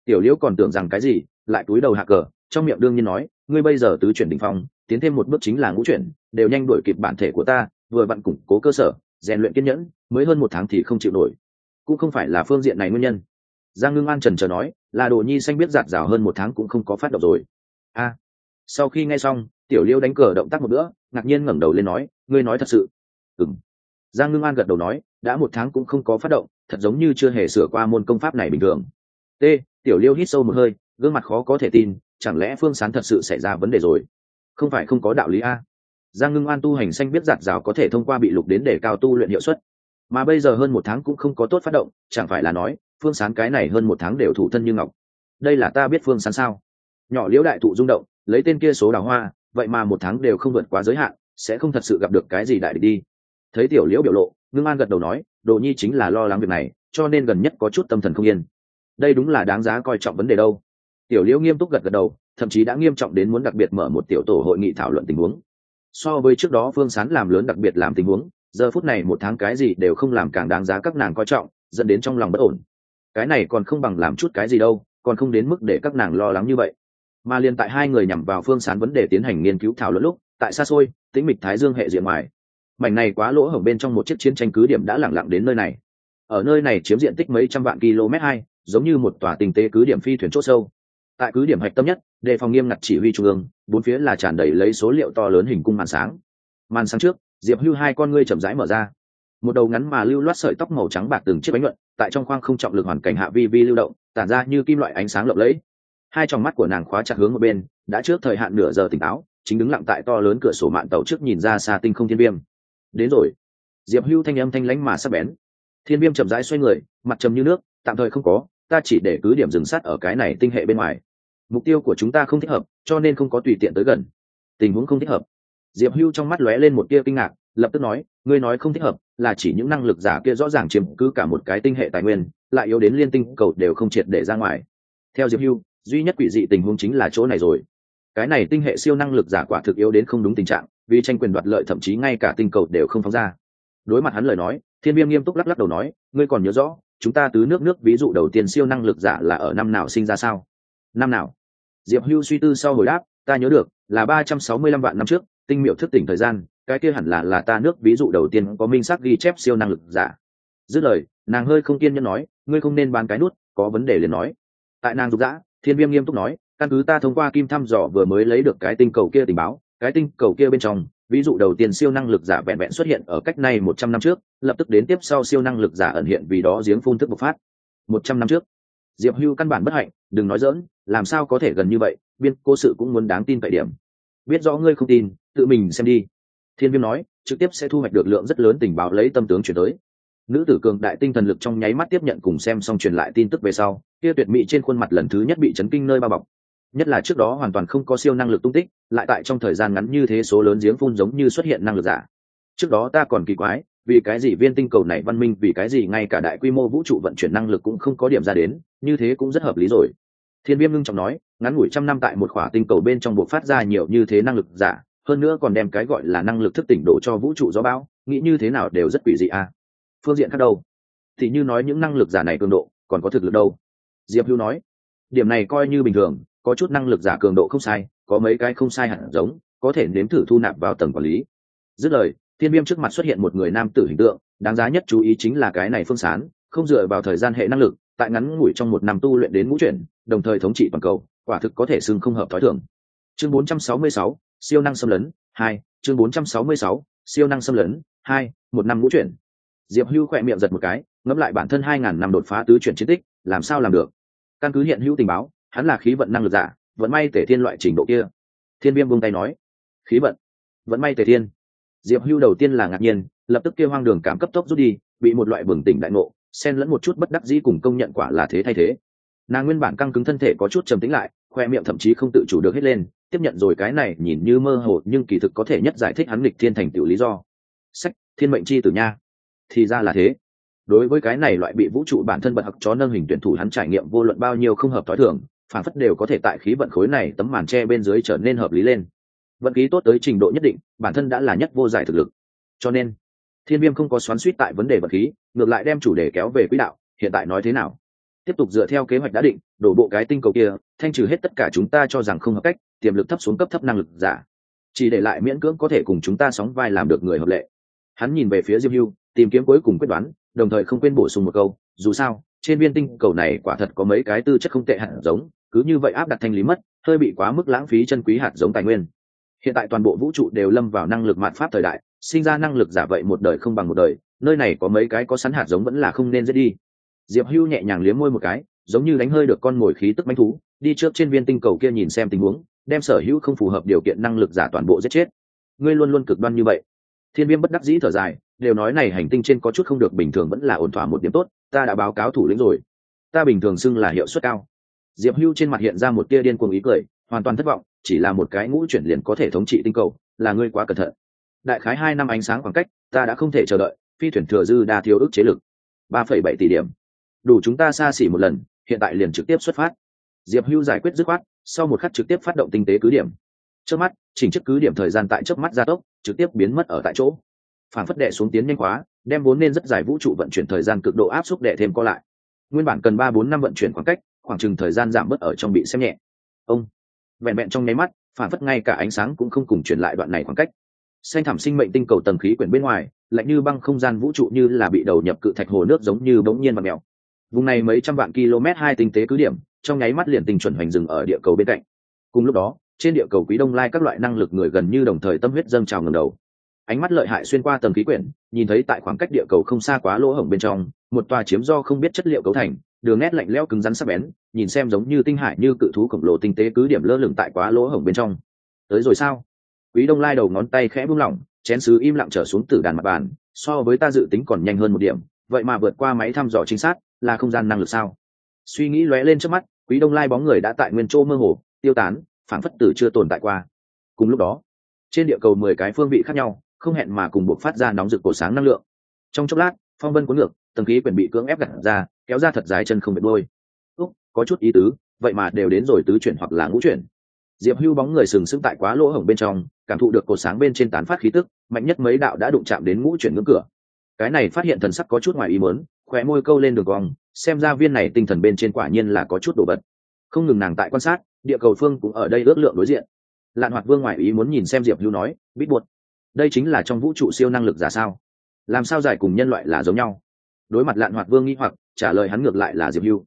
Tiểu liễu còn tưởng rằng cái gì, lại túi đầu hạ cờ, trong miệng đương nhiên nói, ngươi bây giờ tứ chuyển đỉnh phong, tiến thêm một bước chính là ngũ chuyển, đều nhanh đuổi kịp bản thể của ta, vừa vặn củng cố cơ sở rèn luyện kiên nhẫn, mới hơn một tháng thì không chịu nổi. Cũng không phải là phương diện này nguyên nhân. Giang ngưng an trần trờ nói, là đồ nhi xanh biết giạt rào hơn một tháng cũng không có phát động rồi. A. Sau khi nghe xong, tiểu liêu đánh cờ động tác một bữa, ngạc nhiên ngẩng đầu lên nói, ngươi nói thật sự? Ừng giang ngưng an gật đầu nói, đã một tháng cũng không có phát động, thật giống như chưa hề sửa qua môn công pháp này bình thường. T. Tiểu liêu hít sâu một hơi, gương mặt khó có thể tin, chẳng lẽ phương sán thật sự xảy ra vấn đề rồi? Không phải không có đạo lý a giang ngưng an tu hành xanh biết giạt rào có thể thông qua bị lục đến để cao tu luyện hiệu suất. Mà bây giờ hơn một tháng cũng không có tốt phát động, chẳng phải là nói, phương sán cái này hơn một tháng đều thủ thân như ngọc. Đây là ta biết phương sán sao? Nhỏ liễu đại thụ rung động, lấy tên kia số đào hoa, vậy mà một tháng đều không vượt quá giới hạn, sẽ không thật sự gặp được cái gì đại địch đi. Thấy tiểu liễu biểu lộ, ngưng an gật đầu nói, đồ nhi chính là lo lắng việc này, cho nên gần nhất có chút tâm thần không yên. Đây đúng là đáng giá coi trọng vấn đề đâu. Tiểu liễu nghiêm túc gật gật đầu, thậm chí đã nghiêm trọng đến muốn đặc biệt mở một tiểu tổ hội nghị thảo luận tình huống so với trước đó phương sán làm lớn đặc biệt làm tình huống, giờ phút này một tháng cái gì đều không làm càng đáng giá các nàng coi trọng, dẫn đến trong lòng bất ổn. Cái này còn không bằng làm chút cái gì đâu, còn không đến mức để các nàng lo lắng như vậy. Mà liền tại hai người nhằm vào phương sán vấn đề tiến hành nghiên cứu thảo luận lúc, tại xa xôi, tĩnh mịch thái dương hệ diện ngoài. Mảnh này quá lỗ hổng bên trong một chiếc chiến tranh cứ điểm đã lẳng lặng đến nơi này. Ở nơi này chiếm diện tích mấy trăm vạn km hai, giống như một tòa tình tế cứ điểm phi thuyền c h ỗ sâu tại cứ điểm hạch tâm nhất, đề phòng nghiêm ngặt chỉ huy trung ương, bốn phía là tràn đầy lấy số liệu to lớn hình cung màn sáng. Màn sáng trước, diệp hưu hai con ngươi chậm rãi mở ra. Một đầu ngắn mà lưu loát sợi tóc màu trắng bạc từng chiếc bánh luận tại trong khoang không trọng lực hoàn cảnh hạ vi vi lưu động, tản ra như kim loại ánh sáng lộng lẫy. Hai tròng mắt của nàng khóa chặt hướng một bên, đã trước thời hạn nửa giờ tỉnh táo, chính đứng lặng tại to lớn cửa sổ mạng tàu trước nhìn ra xa tinh không thiên viêm. Đến rồi. Diệp hưu thanh âm thanh lãnh mà sắp bén. Thiên viêm chậm rãi xoay người, mặt trầm như nước, tạm thời không có, ta chỉ để cứ điểm dừng sát ở cái này tinh hệ bên ngoài mục tiêu của chúng ta không thích hợp, cho nên không có tùy tiện tới gần. Tình huống không thích hợp. Diệp hưu trong mắt lóe lên một tia kinh ngạc, lập tức nói, ngươi nói không thích hợp, là chỉ những năng lực giả kia rõ ràng chiếm cứ cả một cái tinh hệ tài nguyên, lại yếu đến liên tinh cầu đều không triệt để ra ngoài. Theo diệp hưu, duy nhất quỷ dị tình huống chính là chỗ này rồi. Cái này tinh hệ siêu năng lực giả quả thực yếu đến không đúng tình trạng, vì tranh quyền đoạt lợi thậm chí ngay cả tinh cầu đều không phóng ra. Đối mặt hắn lời nói, thiên viêm nghiêm túc lắc lắc đầu nói, ngươi còn nhớ rõ, chúng ta tứ nước nước ví dụ đầu tiên siêu năng lực giả là ở năm nào sinh ra sao? Năm nào? Diệp hưu suy tư sau hồi đáp, ta nhớ được, là ba trăm sáu mươi lăm vạn năm trước, tinh miệu thức tỉnh thời gian, cái kia hẳn là là ta nước ví dụ đầu tiên có minh sắc ghi chép siêu năng lực giả. Dứt lời, nàng hơi không kiên nhẫn nói, ngươi không nên bán cái nút, có vấn đề liền nói. Tại nàng dục dã, thiên viêm nghiêm túc nói, căn cứ ta thông qua kim thăm dò vừa mới lấy được cái tinh cầu kia tình báo, cái tinh cầu kia bên trong, ví dụ đầu tiên siêu năng lực giả vẹn vẹn xuất hiện ở cách này một trăm năm trước, lập tức đến tiếp sau siêu năng lực giả ẩn hiện vì đó giếng phun thức bộc phát. Một trăm năm trước diệp hưu căn bản bất hạnh, đừng nói dỡn làm sao có thể gần như vậy biên cô sự cũng muốn đáng tin cậy điểm. Biết rõ ngươi không tin, tự mình xem đi. Thiên viêm nói, trực tiếp sẽ thu hoạch được lượng rất lớn tình báo lấy tâm tướng chuyển tới. Nữ tử cường đại tinh thần lực trong nháy mắt tiếp nhận cùng xem xong truyền lại tin tức về sau, kia tuyệt mỹ trên khuôn mặt lần thứ nhất bị chấn kinh nơi bao bọc. Nhất là trước đó hoàn toàn không có siêu năng lực tung tích, lại tại trong thời gian ngắn như thế số lớn giếng phun giống như xuất hiện năng lực giả. Trước đó ta còn kỳ quái vì cái gì viên tinh cầu này văn minh, vì cái gì ngay cả đại quy mô vũ trụ vận chuyển năng lực cũng không có điểm ra đến, như thế cũng rất hợp lý rồi. Thiên viêm ngưng trọng nói, ngắn ngủi trăm năm tại một khỏa tinh cầu bên trong buộc phát ra nhiều như thế năng lực giả, hơn nữa còn đem cái gọi là năng lực thức tỉnh đổ cho vũ trụ gió bão, nghĩ như thế nào đều rất quỷ dị à phương diện khác đâu? Thì như nói những năng lực giả này cường độ, còn có thực lực đâu? Diệp hữu nói, điểm này coi như bình thường, có chút năng lực giả cường độ không sai, có mấy cái không sai hẳn giống, có thể nếm thử thu nạp vào tầng quản lý. Dứt lời thiên viêm trước mặt xuất hiện một người nam tử hình tượng đáng giá nhất chú ý chính là cái này phương sán không dựa vào thời gian hệ năng lực tại ngắn ngủi trong một năm tu luyện đến ngũ chuyển đồng thời thống trị toàn cầu quả thực có thể xưng không hợp thói thường. Chương 466, siêu năng xâm lấn hai chương 466, siêu năng xâm lấn hai một năm ngũ chuyển. Diệp hưu khỏe miệng giật một cái ngẫm lại bản thân hai ngàn năm đột phá tứ chuyển chiến tích làm sao làm được? Căn cứ hiện hữu tình báo hắn là khí vận năng lực giả vẫn may tể thiên loại trình độ kia. Thiên viêm buông tay nói khí vận vẫn may tề thiên diệp hưu đầu tiên là ngạc nhiên, lập tức kêu hoang đường cảm cấp tốc rút đi, bị một loại bừng tỉnh đại ngộ, xen lẫn một chút bất đắc dĩ cùng công nhận quả là thế thay thế. Nàng nguyên bản căng cứng thân thể có chút trầm tĩnh lại, khoe miệng thậm chí không tự chủ được hết lên, tiếp nhận rồi cái này nhìn như mơ hồ nhưng kỳ thực có thể nhất giải thích hắn lịch thiên thành tựu lý do. Sách, thiên mệnh chi tử nha. Thì ra là thế. Đối với cái này loại bị vũ trụ bản thân bật học chó nâng hình tuyển thủ hắn trải nghiệm vô luận bao nhiêu không hợp t h i thường, phản phất đều có thể tại khí vận khối này tấm màn tre bên dưới trở nên hợp lý lên vận khí tốt tới trình độ nhất định, bản thân đã là nhất vô giải thực lực. Cho nên, thiên viêm không có xoắn suýt tại vấn đề vật khí, ngược lại đem chủ đề kéo về quỹ đạo, hiện tại nói thế nào? Tiếp tục dựa theo kế hoạch đã định, đổ bộ cái tinh cầu kia, thanh trừ hết tất cả chúng ta cho rằng không hợp cách, tiềm lực thấp xuống cấp thấp năng lực giả. Chỉ để lại miễn cưỡng có thể cùng chúng ta sóng vai làm được người hợp lệ. Hắn nhìn về phía diêm hưu, tìm kiếm cuối cùng quyết đoán, đồng thời không quên bổ sung một câu, dù sao, trên viên tinh cầu này quả thật có mấy cái tư chất không tệ hạt giống, cứ như vậy áp đặt thanh lý mất, hơi bị quá mức lãng phí chân quý hạt giống tài nguyên hiện tại toàn bộ vũ trụ đều lâm vào năng lực mạn pháp thời đại, sinh ra năng lực giả vậy một đời không bằng một đời, nơi này có mấy cái có sắn hạt giống vẫn là không nên dễ đi. Diệp hưu nhẹ nhàng liếm môi một cái, giống như đánh hơi được con mồi khí tức bánh thú, đi trước trên viên tinh cầu kia nhìn xem tình huống, đem sở hữu không phù hợp điều kiện năng lực giả toàn bộ giết chết. Ngươi luôn luôn cực đoan như vậy. Thiên viêm bất đắc dĩ thở dài, đều nói này hành tinh trên có chút không được bình thường vẫn là ổn thỏa một điểm tốt, ta đã báo cáo thủ lĩnh rồi. Ta bình thường xưng là hiệu suất cao. Diệp hưu trên mặt hiện ra một tia điên cuồng ý cười, hoàn toàn thất vọng chỉ là một cái ngũ chuyển liền có thể thống trị tinh cầu, là ngươi quá cẩn thận. Đại khái hai năm ánh sáng khoảng cách, ta đã không thể chờ đợi, phi thuyền thừa dư đa thiếu ức chế lực. Ba phẩy bảy tỷ điểm. Đủ chúng ta xa xỉ một lần, hiện tại liền trực tiếp xuất phát. Diệp hưu giải quyết dứt khoát, sau một khắc trực tiếp phát động tinh tế cứ điểm. Trước mắt, chỉnh chức cứ điểm thời gian tại trước mắt gia tốc, trực tiếp biến mất ở tại chỗ. Phản phất đệ xuống tiến nhanh quá, đem vốn nên rất dài vũ trụ vận chuyển thời gian cực độ áp suất đệ thêm co lại. Nguyên bản cần ba bốn năm vận chuyển khoảng cách, khoảng chừng thời gian giảm bớt ở trong bị xem nhẹ. Ông vẹn vẹn trong nháy mắt, phản phất ngay cả ánh sáng cũng không cùng truyền lại đoạn này khoảng cách. Xanh thảm sinh mệnh tinh cầu tầng khí quyển bên ngoài, lạnh như băng không gian vũ trụ như là bị đầu nhập cự thạch hồ nước giống như bỗng nhiên và mèo. Vùng này mấy trăm vạn km hai tinh tế cứ điểm, trong nháy mắt liền tình chuẩn hoành rừng ở địa cầu bên cạnh. Cùng lúc đó, trên địa cầu quý đông lai các loại năng lực người gần như đồng thời tâm huyết dâng trào ngầm đầu. Ánh mắt lợi hại xuyên qua tầng khí quyển, nhìn thấy tại khoảng cách địa cầu không xa quá lỗ hổng bên trong, một tòa chiếm do không biết chất liệu cấu thành đường nét lạnh lẽo cứng rắn sắc bén, nhìn xem giống như tinh hải như cự thú khổng lồ tinh tế cứ điểm lơ lửng tại quá lỗ hổng bên trong. Tới rồi sao? Quý đông lai đầu ngón tay khẽ buông lỏng, chén sứ im lặng trở xuống từ đàn mặt bàn, so với ta dự tính còn nhanh hơn một điểm, vậy mà vượt qua máy thăm dò chính xác là không gian năng lực sao? Suy nghĩ lóe lên trước mắt, quý đông lai bóng người đã tại nguyên chỗ mơ hồ, tiêu tán phản phất tử chưa tồn tại qua. Cùng lúc đó, trên địa cầu mười cái phương vị khác nhau, không hẹn mà cùng buộc phát ra nóng rực cổ sáng năng lượng. Trong chốc lát, phong vân cuốn ngược, tầng khí quyển bị cưỡng ép gặt ra kéo ra thật dài chân không biệt đôi úc, có chút ý tứ, vậy mà đều đến rồi tứ chuyển hoặc là ngũ chuyển. Diệp hưu bóng người sừng sững tại quá lỗ hổng bên trong, cảm thụ được cột sáng bên trên tán phát khí tức, mạnh nhất mấy đạo đã đụng chạm đến ngũ chuyển ngưỡng cửa. Cái này phát hiện thần sắc có chút ngoài ý muốn, khóe môi câu lên đường cong, xem ra viên này tinh thần bên trên quả nhiên là có chút đồ vật. Không ngừng nàng tại quan sát, địa cầu phương cũng ở đây ước lượng đối diện. Lạn hoạt vương ngoại ý muốn nhìn xem diệp hưu nói, bít buột, đây chính là trong vũ trụ siêu năng lực giả sao? Làm sao giải cùng nhân loại là giống nhau? Đối mặt lạn hoạt vương nghĩ hoặc, trả lời hắn ngược lại là diệp hưu.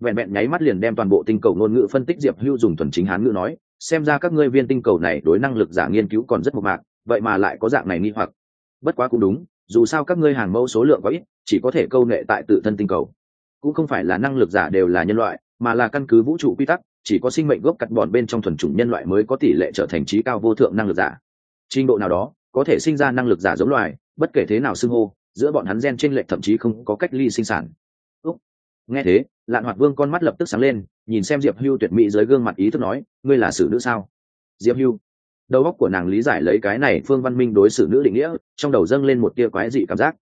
Vẹn vẹn nháy mắt liền đem toàn bộ tinh cầu ngôn ngữ phân tích diệp hưu dùng thuần chính hán ngữ nói, xem ra các ngươi viên tinh cầu này đối năng lực giả nghiên cứu còn rất mộc mạc, vậy mà lại có dạng này nghi hoặc. Bất quá cũng đúng, dù sao các ngươi hàng mẫu số lượng có ít, chỉ có thể câu nệ tại tự thân tinh cầu. Cũng không phải là năng lực giả đều là nhân loại, mà là căn cứ vũ trụ quy tắc, chỉ có sinh mệnh gốc cắt bọn bên trong thuần chủng nhân loại mới có tỷ lệ trở thành trí cao vô thượng năng lực giả. Trình độ nào đó, có thể sinh ra năng lực giả giống loài, bất kể thế nào xưng hô giữa bọn hắn gen t r ê n lệch thậm chí không có cách ly sinh sản. Úc. nghe thế, lạn hoạt vương con mắt lập tức sáng lên, nhìn xem diệp hưu tuyệt mỹ dưới gương mặt ý thức nói, ngươi là xử nữ sao? Diệp hưu. Đầu óc của nàng lý giải lấy cái này phương văn minh đối xử nữ định nghĩa, trong đầu dâng lên một tia quái dị cảm giác.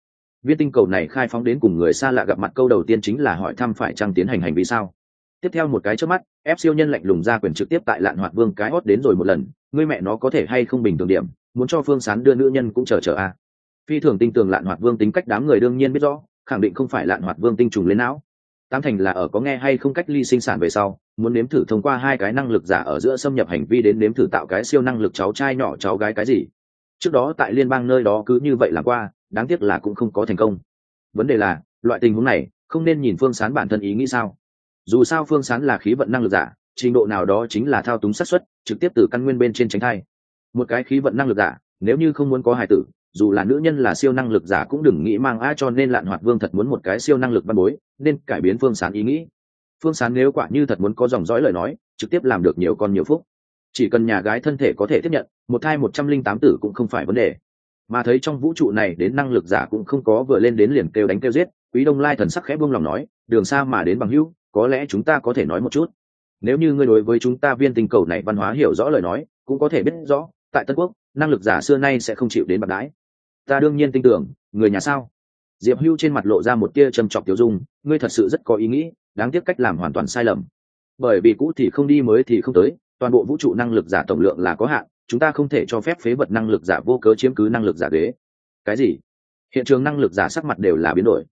Viên tinh cầu này khai phóng đến cùng người xa lạ gặp mặt câu đầu tiên chính là hỏi thăm phải chăng tiến hành hành vi sao? Tiếp theo một cái trước mắt, ép siêu nhân lạnh lùng ra quyền trực tiếp tại lạn hoạt vương cái hót đến rồi một lần, ngươi mẹ nó có thể hay không bình thường điểm, muốn cho phương sán đưa nữ nhân cũng chờ chờ a phi thường tinh tường lạn hoạt vương tính cách đám người đương nhiên biết rõ, khẳng định không phải lạn hoạt vương tinh trùng lên não. Tam thành là ở có nghe hay không cách ly sinh sản về sau, muốn nếm thử thông qua hai cái năng lực giả ở giữa xâm nhập hành vi đến nếm thử tạo cái siêu năng lực cháu trai nhỏ cháu gái cái gì. Trước đó tại liên bang nơi đó cứ như vậy là qua, đáng tiếc là cũng không có thành công. Vấn đề là, loại tình huống này, không nên nhìn phương sán bản thân ý nghĩ sao. Dù sao phương sán là khí vận năng lực giả, trình độ nào đó chính là thao túng xác suất, trực tiếp từ căn nguyên bên trên tránh thai. Một cái khí vận năng lực giả, nếu như không muốn có hài tử dù là nữ nhân là siêu năng lực giả cũng đừng nghĩ mang ai cho nên lạn hoạt vương thật muốn một cái siêu năng lực văn bối, nên cải biến phương sán ý nghĩ. Phương sán nếu quả như thật muốn có dòng dõi lời nói, trực tiếp làm được nhiều con nhiều phúc. Chỉ cần nhà gái thân thể có thể tiếp nhận, một thai một trăm linh tám tử cũng không phải vấn đề. Mà thấy trong vũ trụ này đến năng lực giả cũng không có vừa lên đến liền kêu đánh kêu giết, quý đông lai thần sắc khẽ buông lòng nói, đường xa mà đến bằng hữu, có lẽ chúng ta có thể nói một chút. Nếu như ngươi đối với chúng ta viên tinh cầu này văn hóa hiểu rõ lời nói, cũng có thể biết rõ, tại tân quốc, năng lực giả xưa nay sẽ không chịu đến bạc đái ta đương nhiên tin tưởng, người nhà sao? Diệp hưu trên mặt lộ ra một tia châm chọc tiêu dung, ngươi thật sự rất có ý nghĩ, đáng tiếc cách làm hoàn toàn sai lầm. Bởi vì cũ thì không đi mới thì không tới, toàn bộ vũ trụ năng lực giả tổng lượng là có hạn, chúng ta không thể cho phép phế vật năng lực giả vô cớ chiếm cứ năng lực giả ghế cái gì? Hiện trường năng lực giả sắc mặt đều là biến đổi.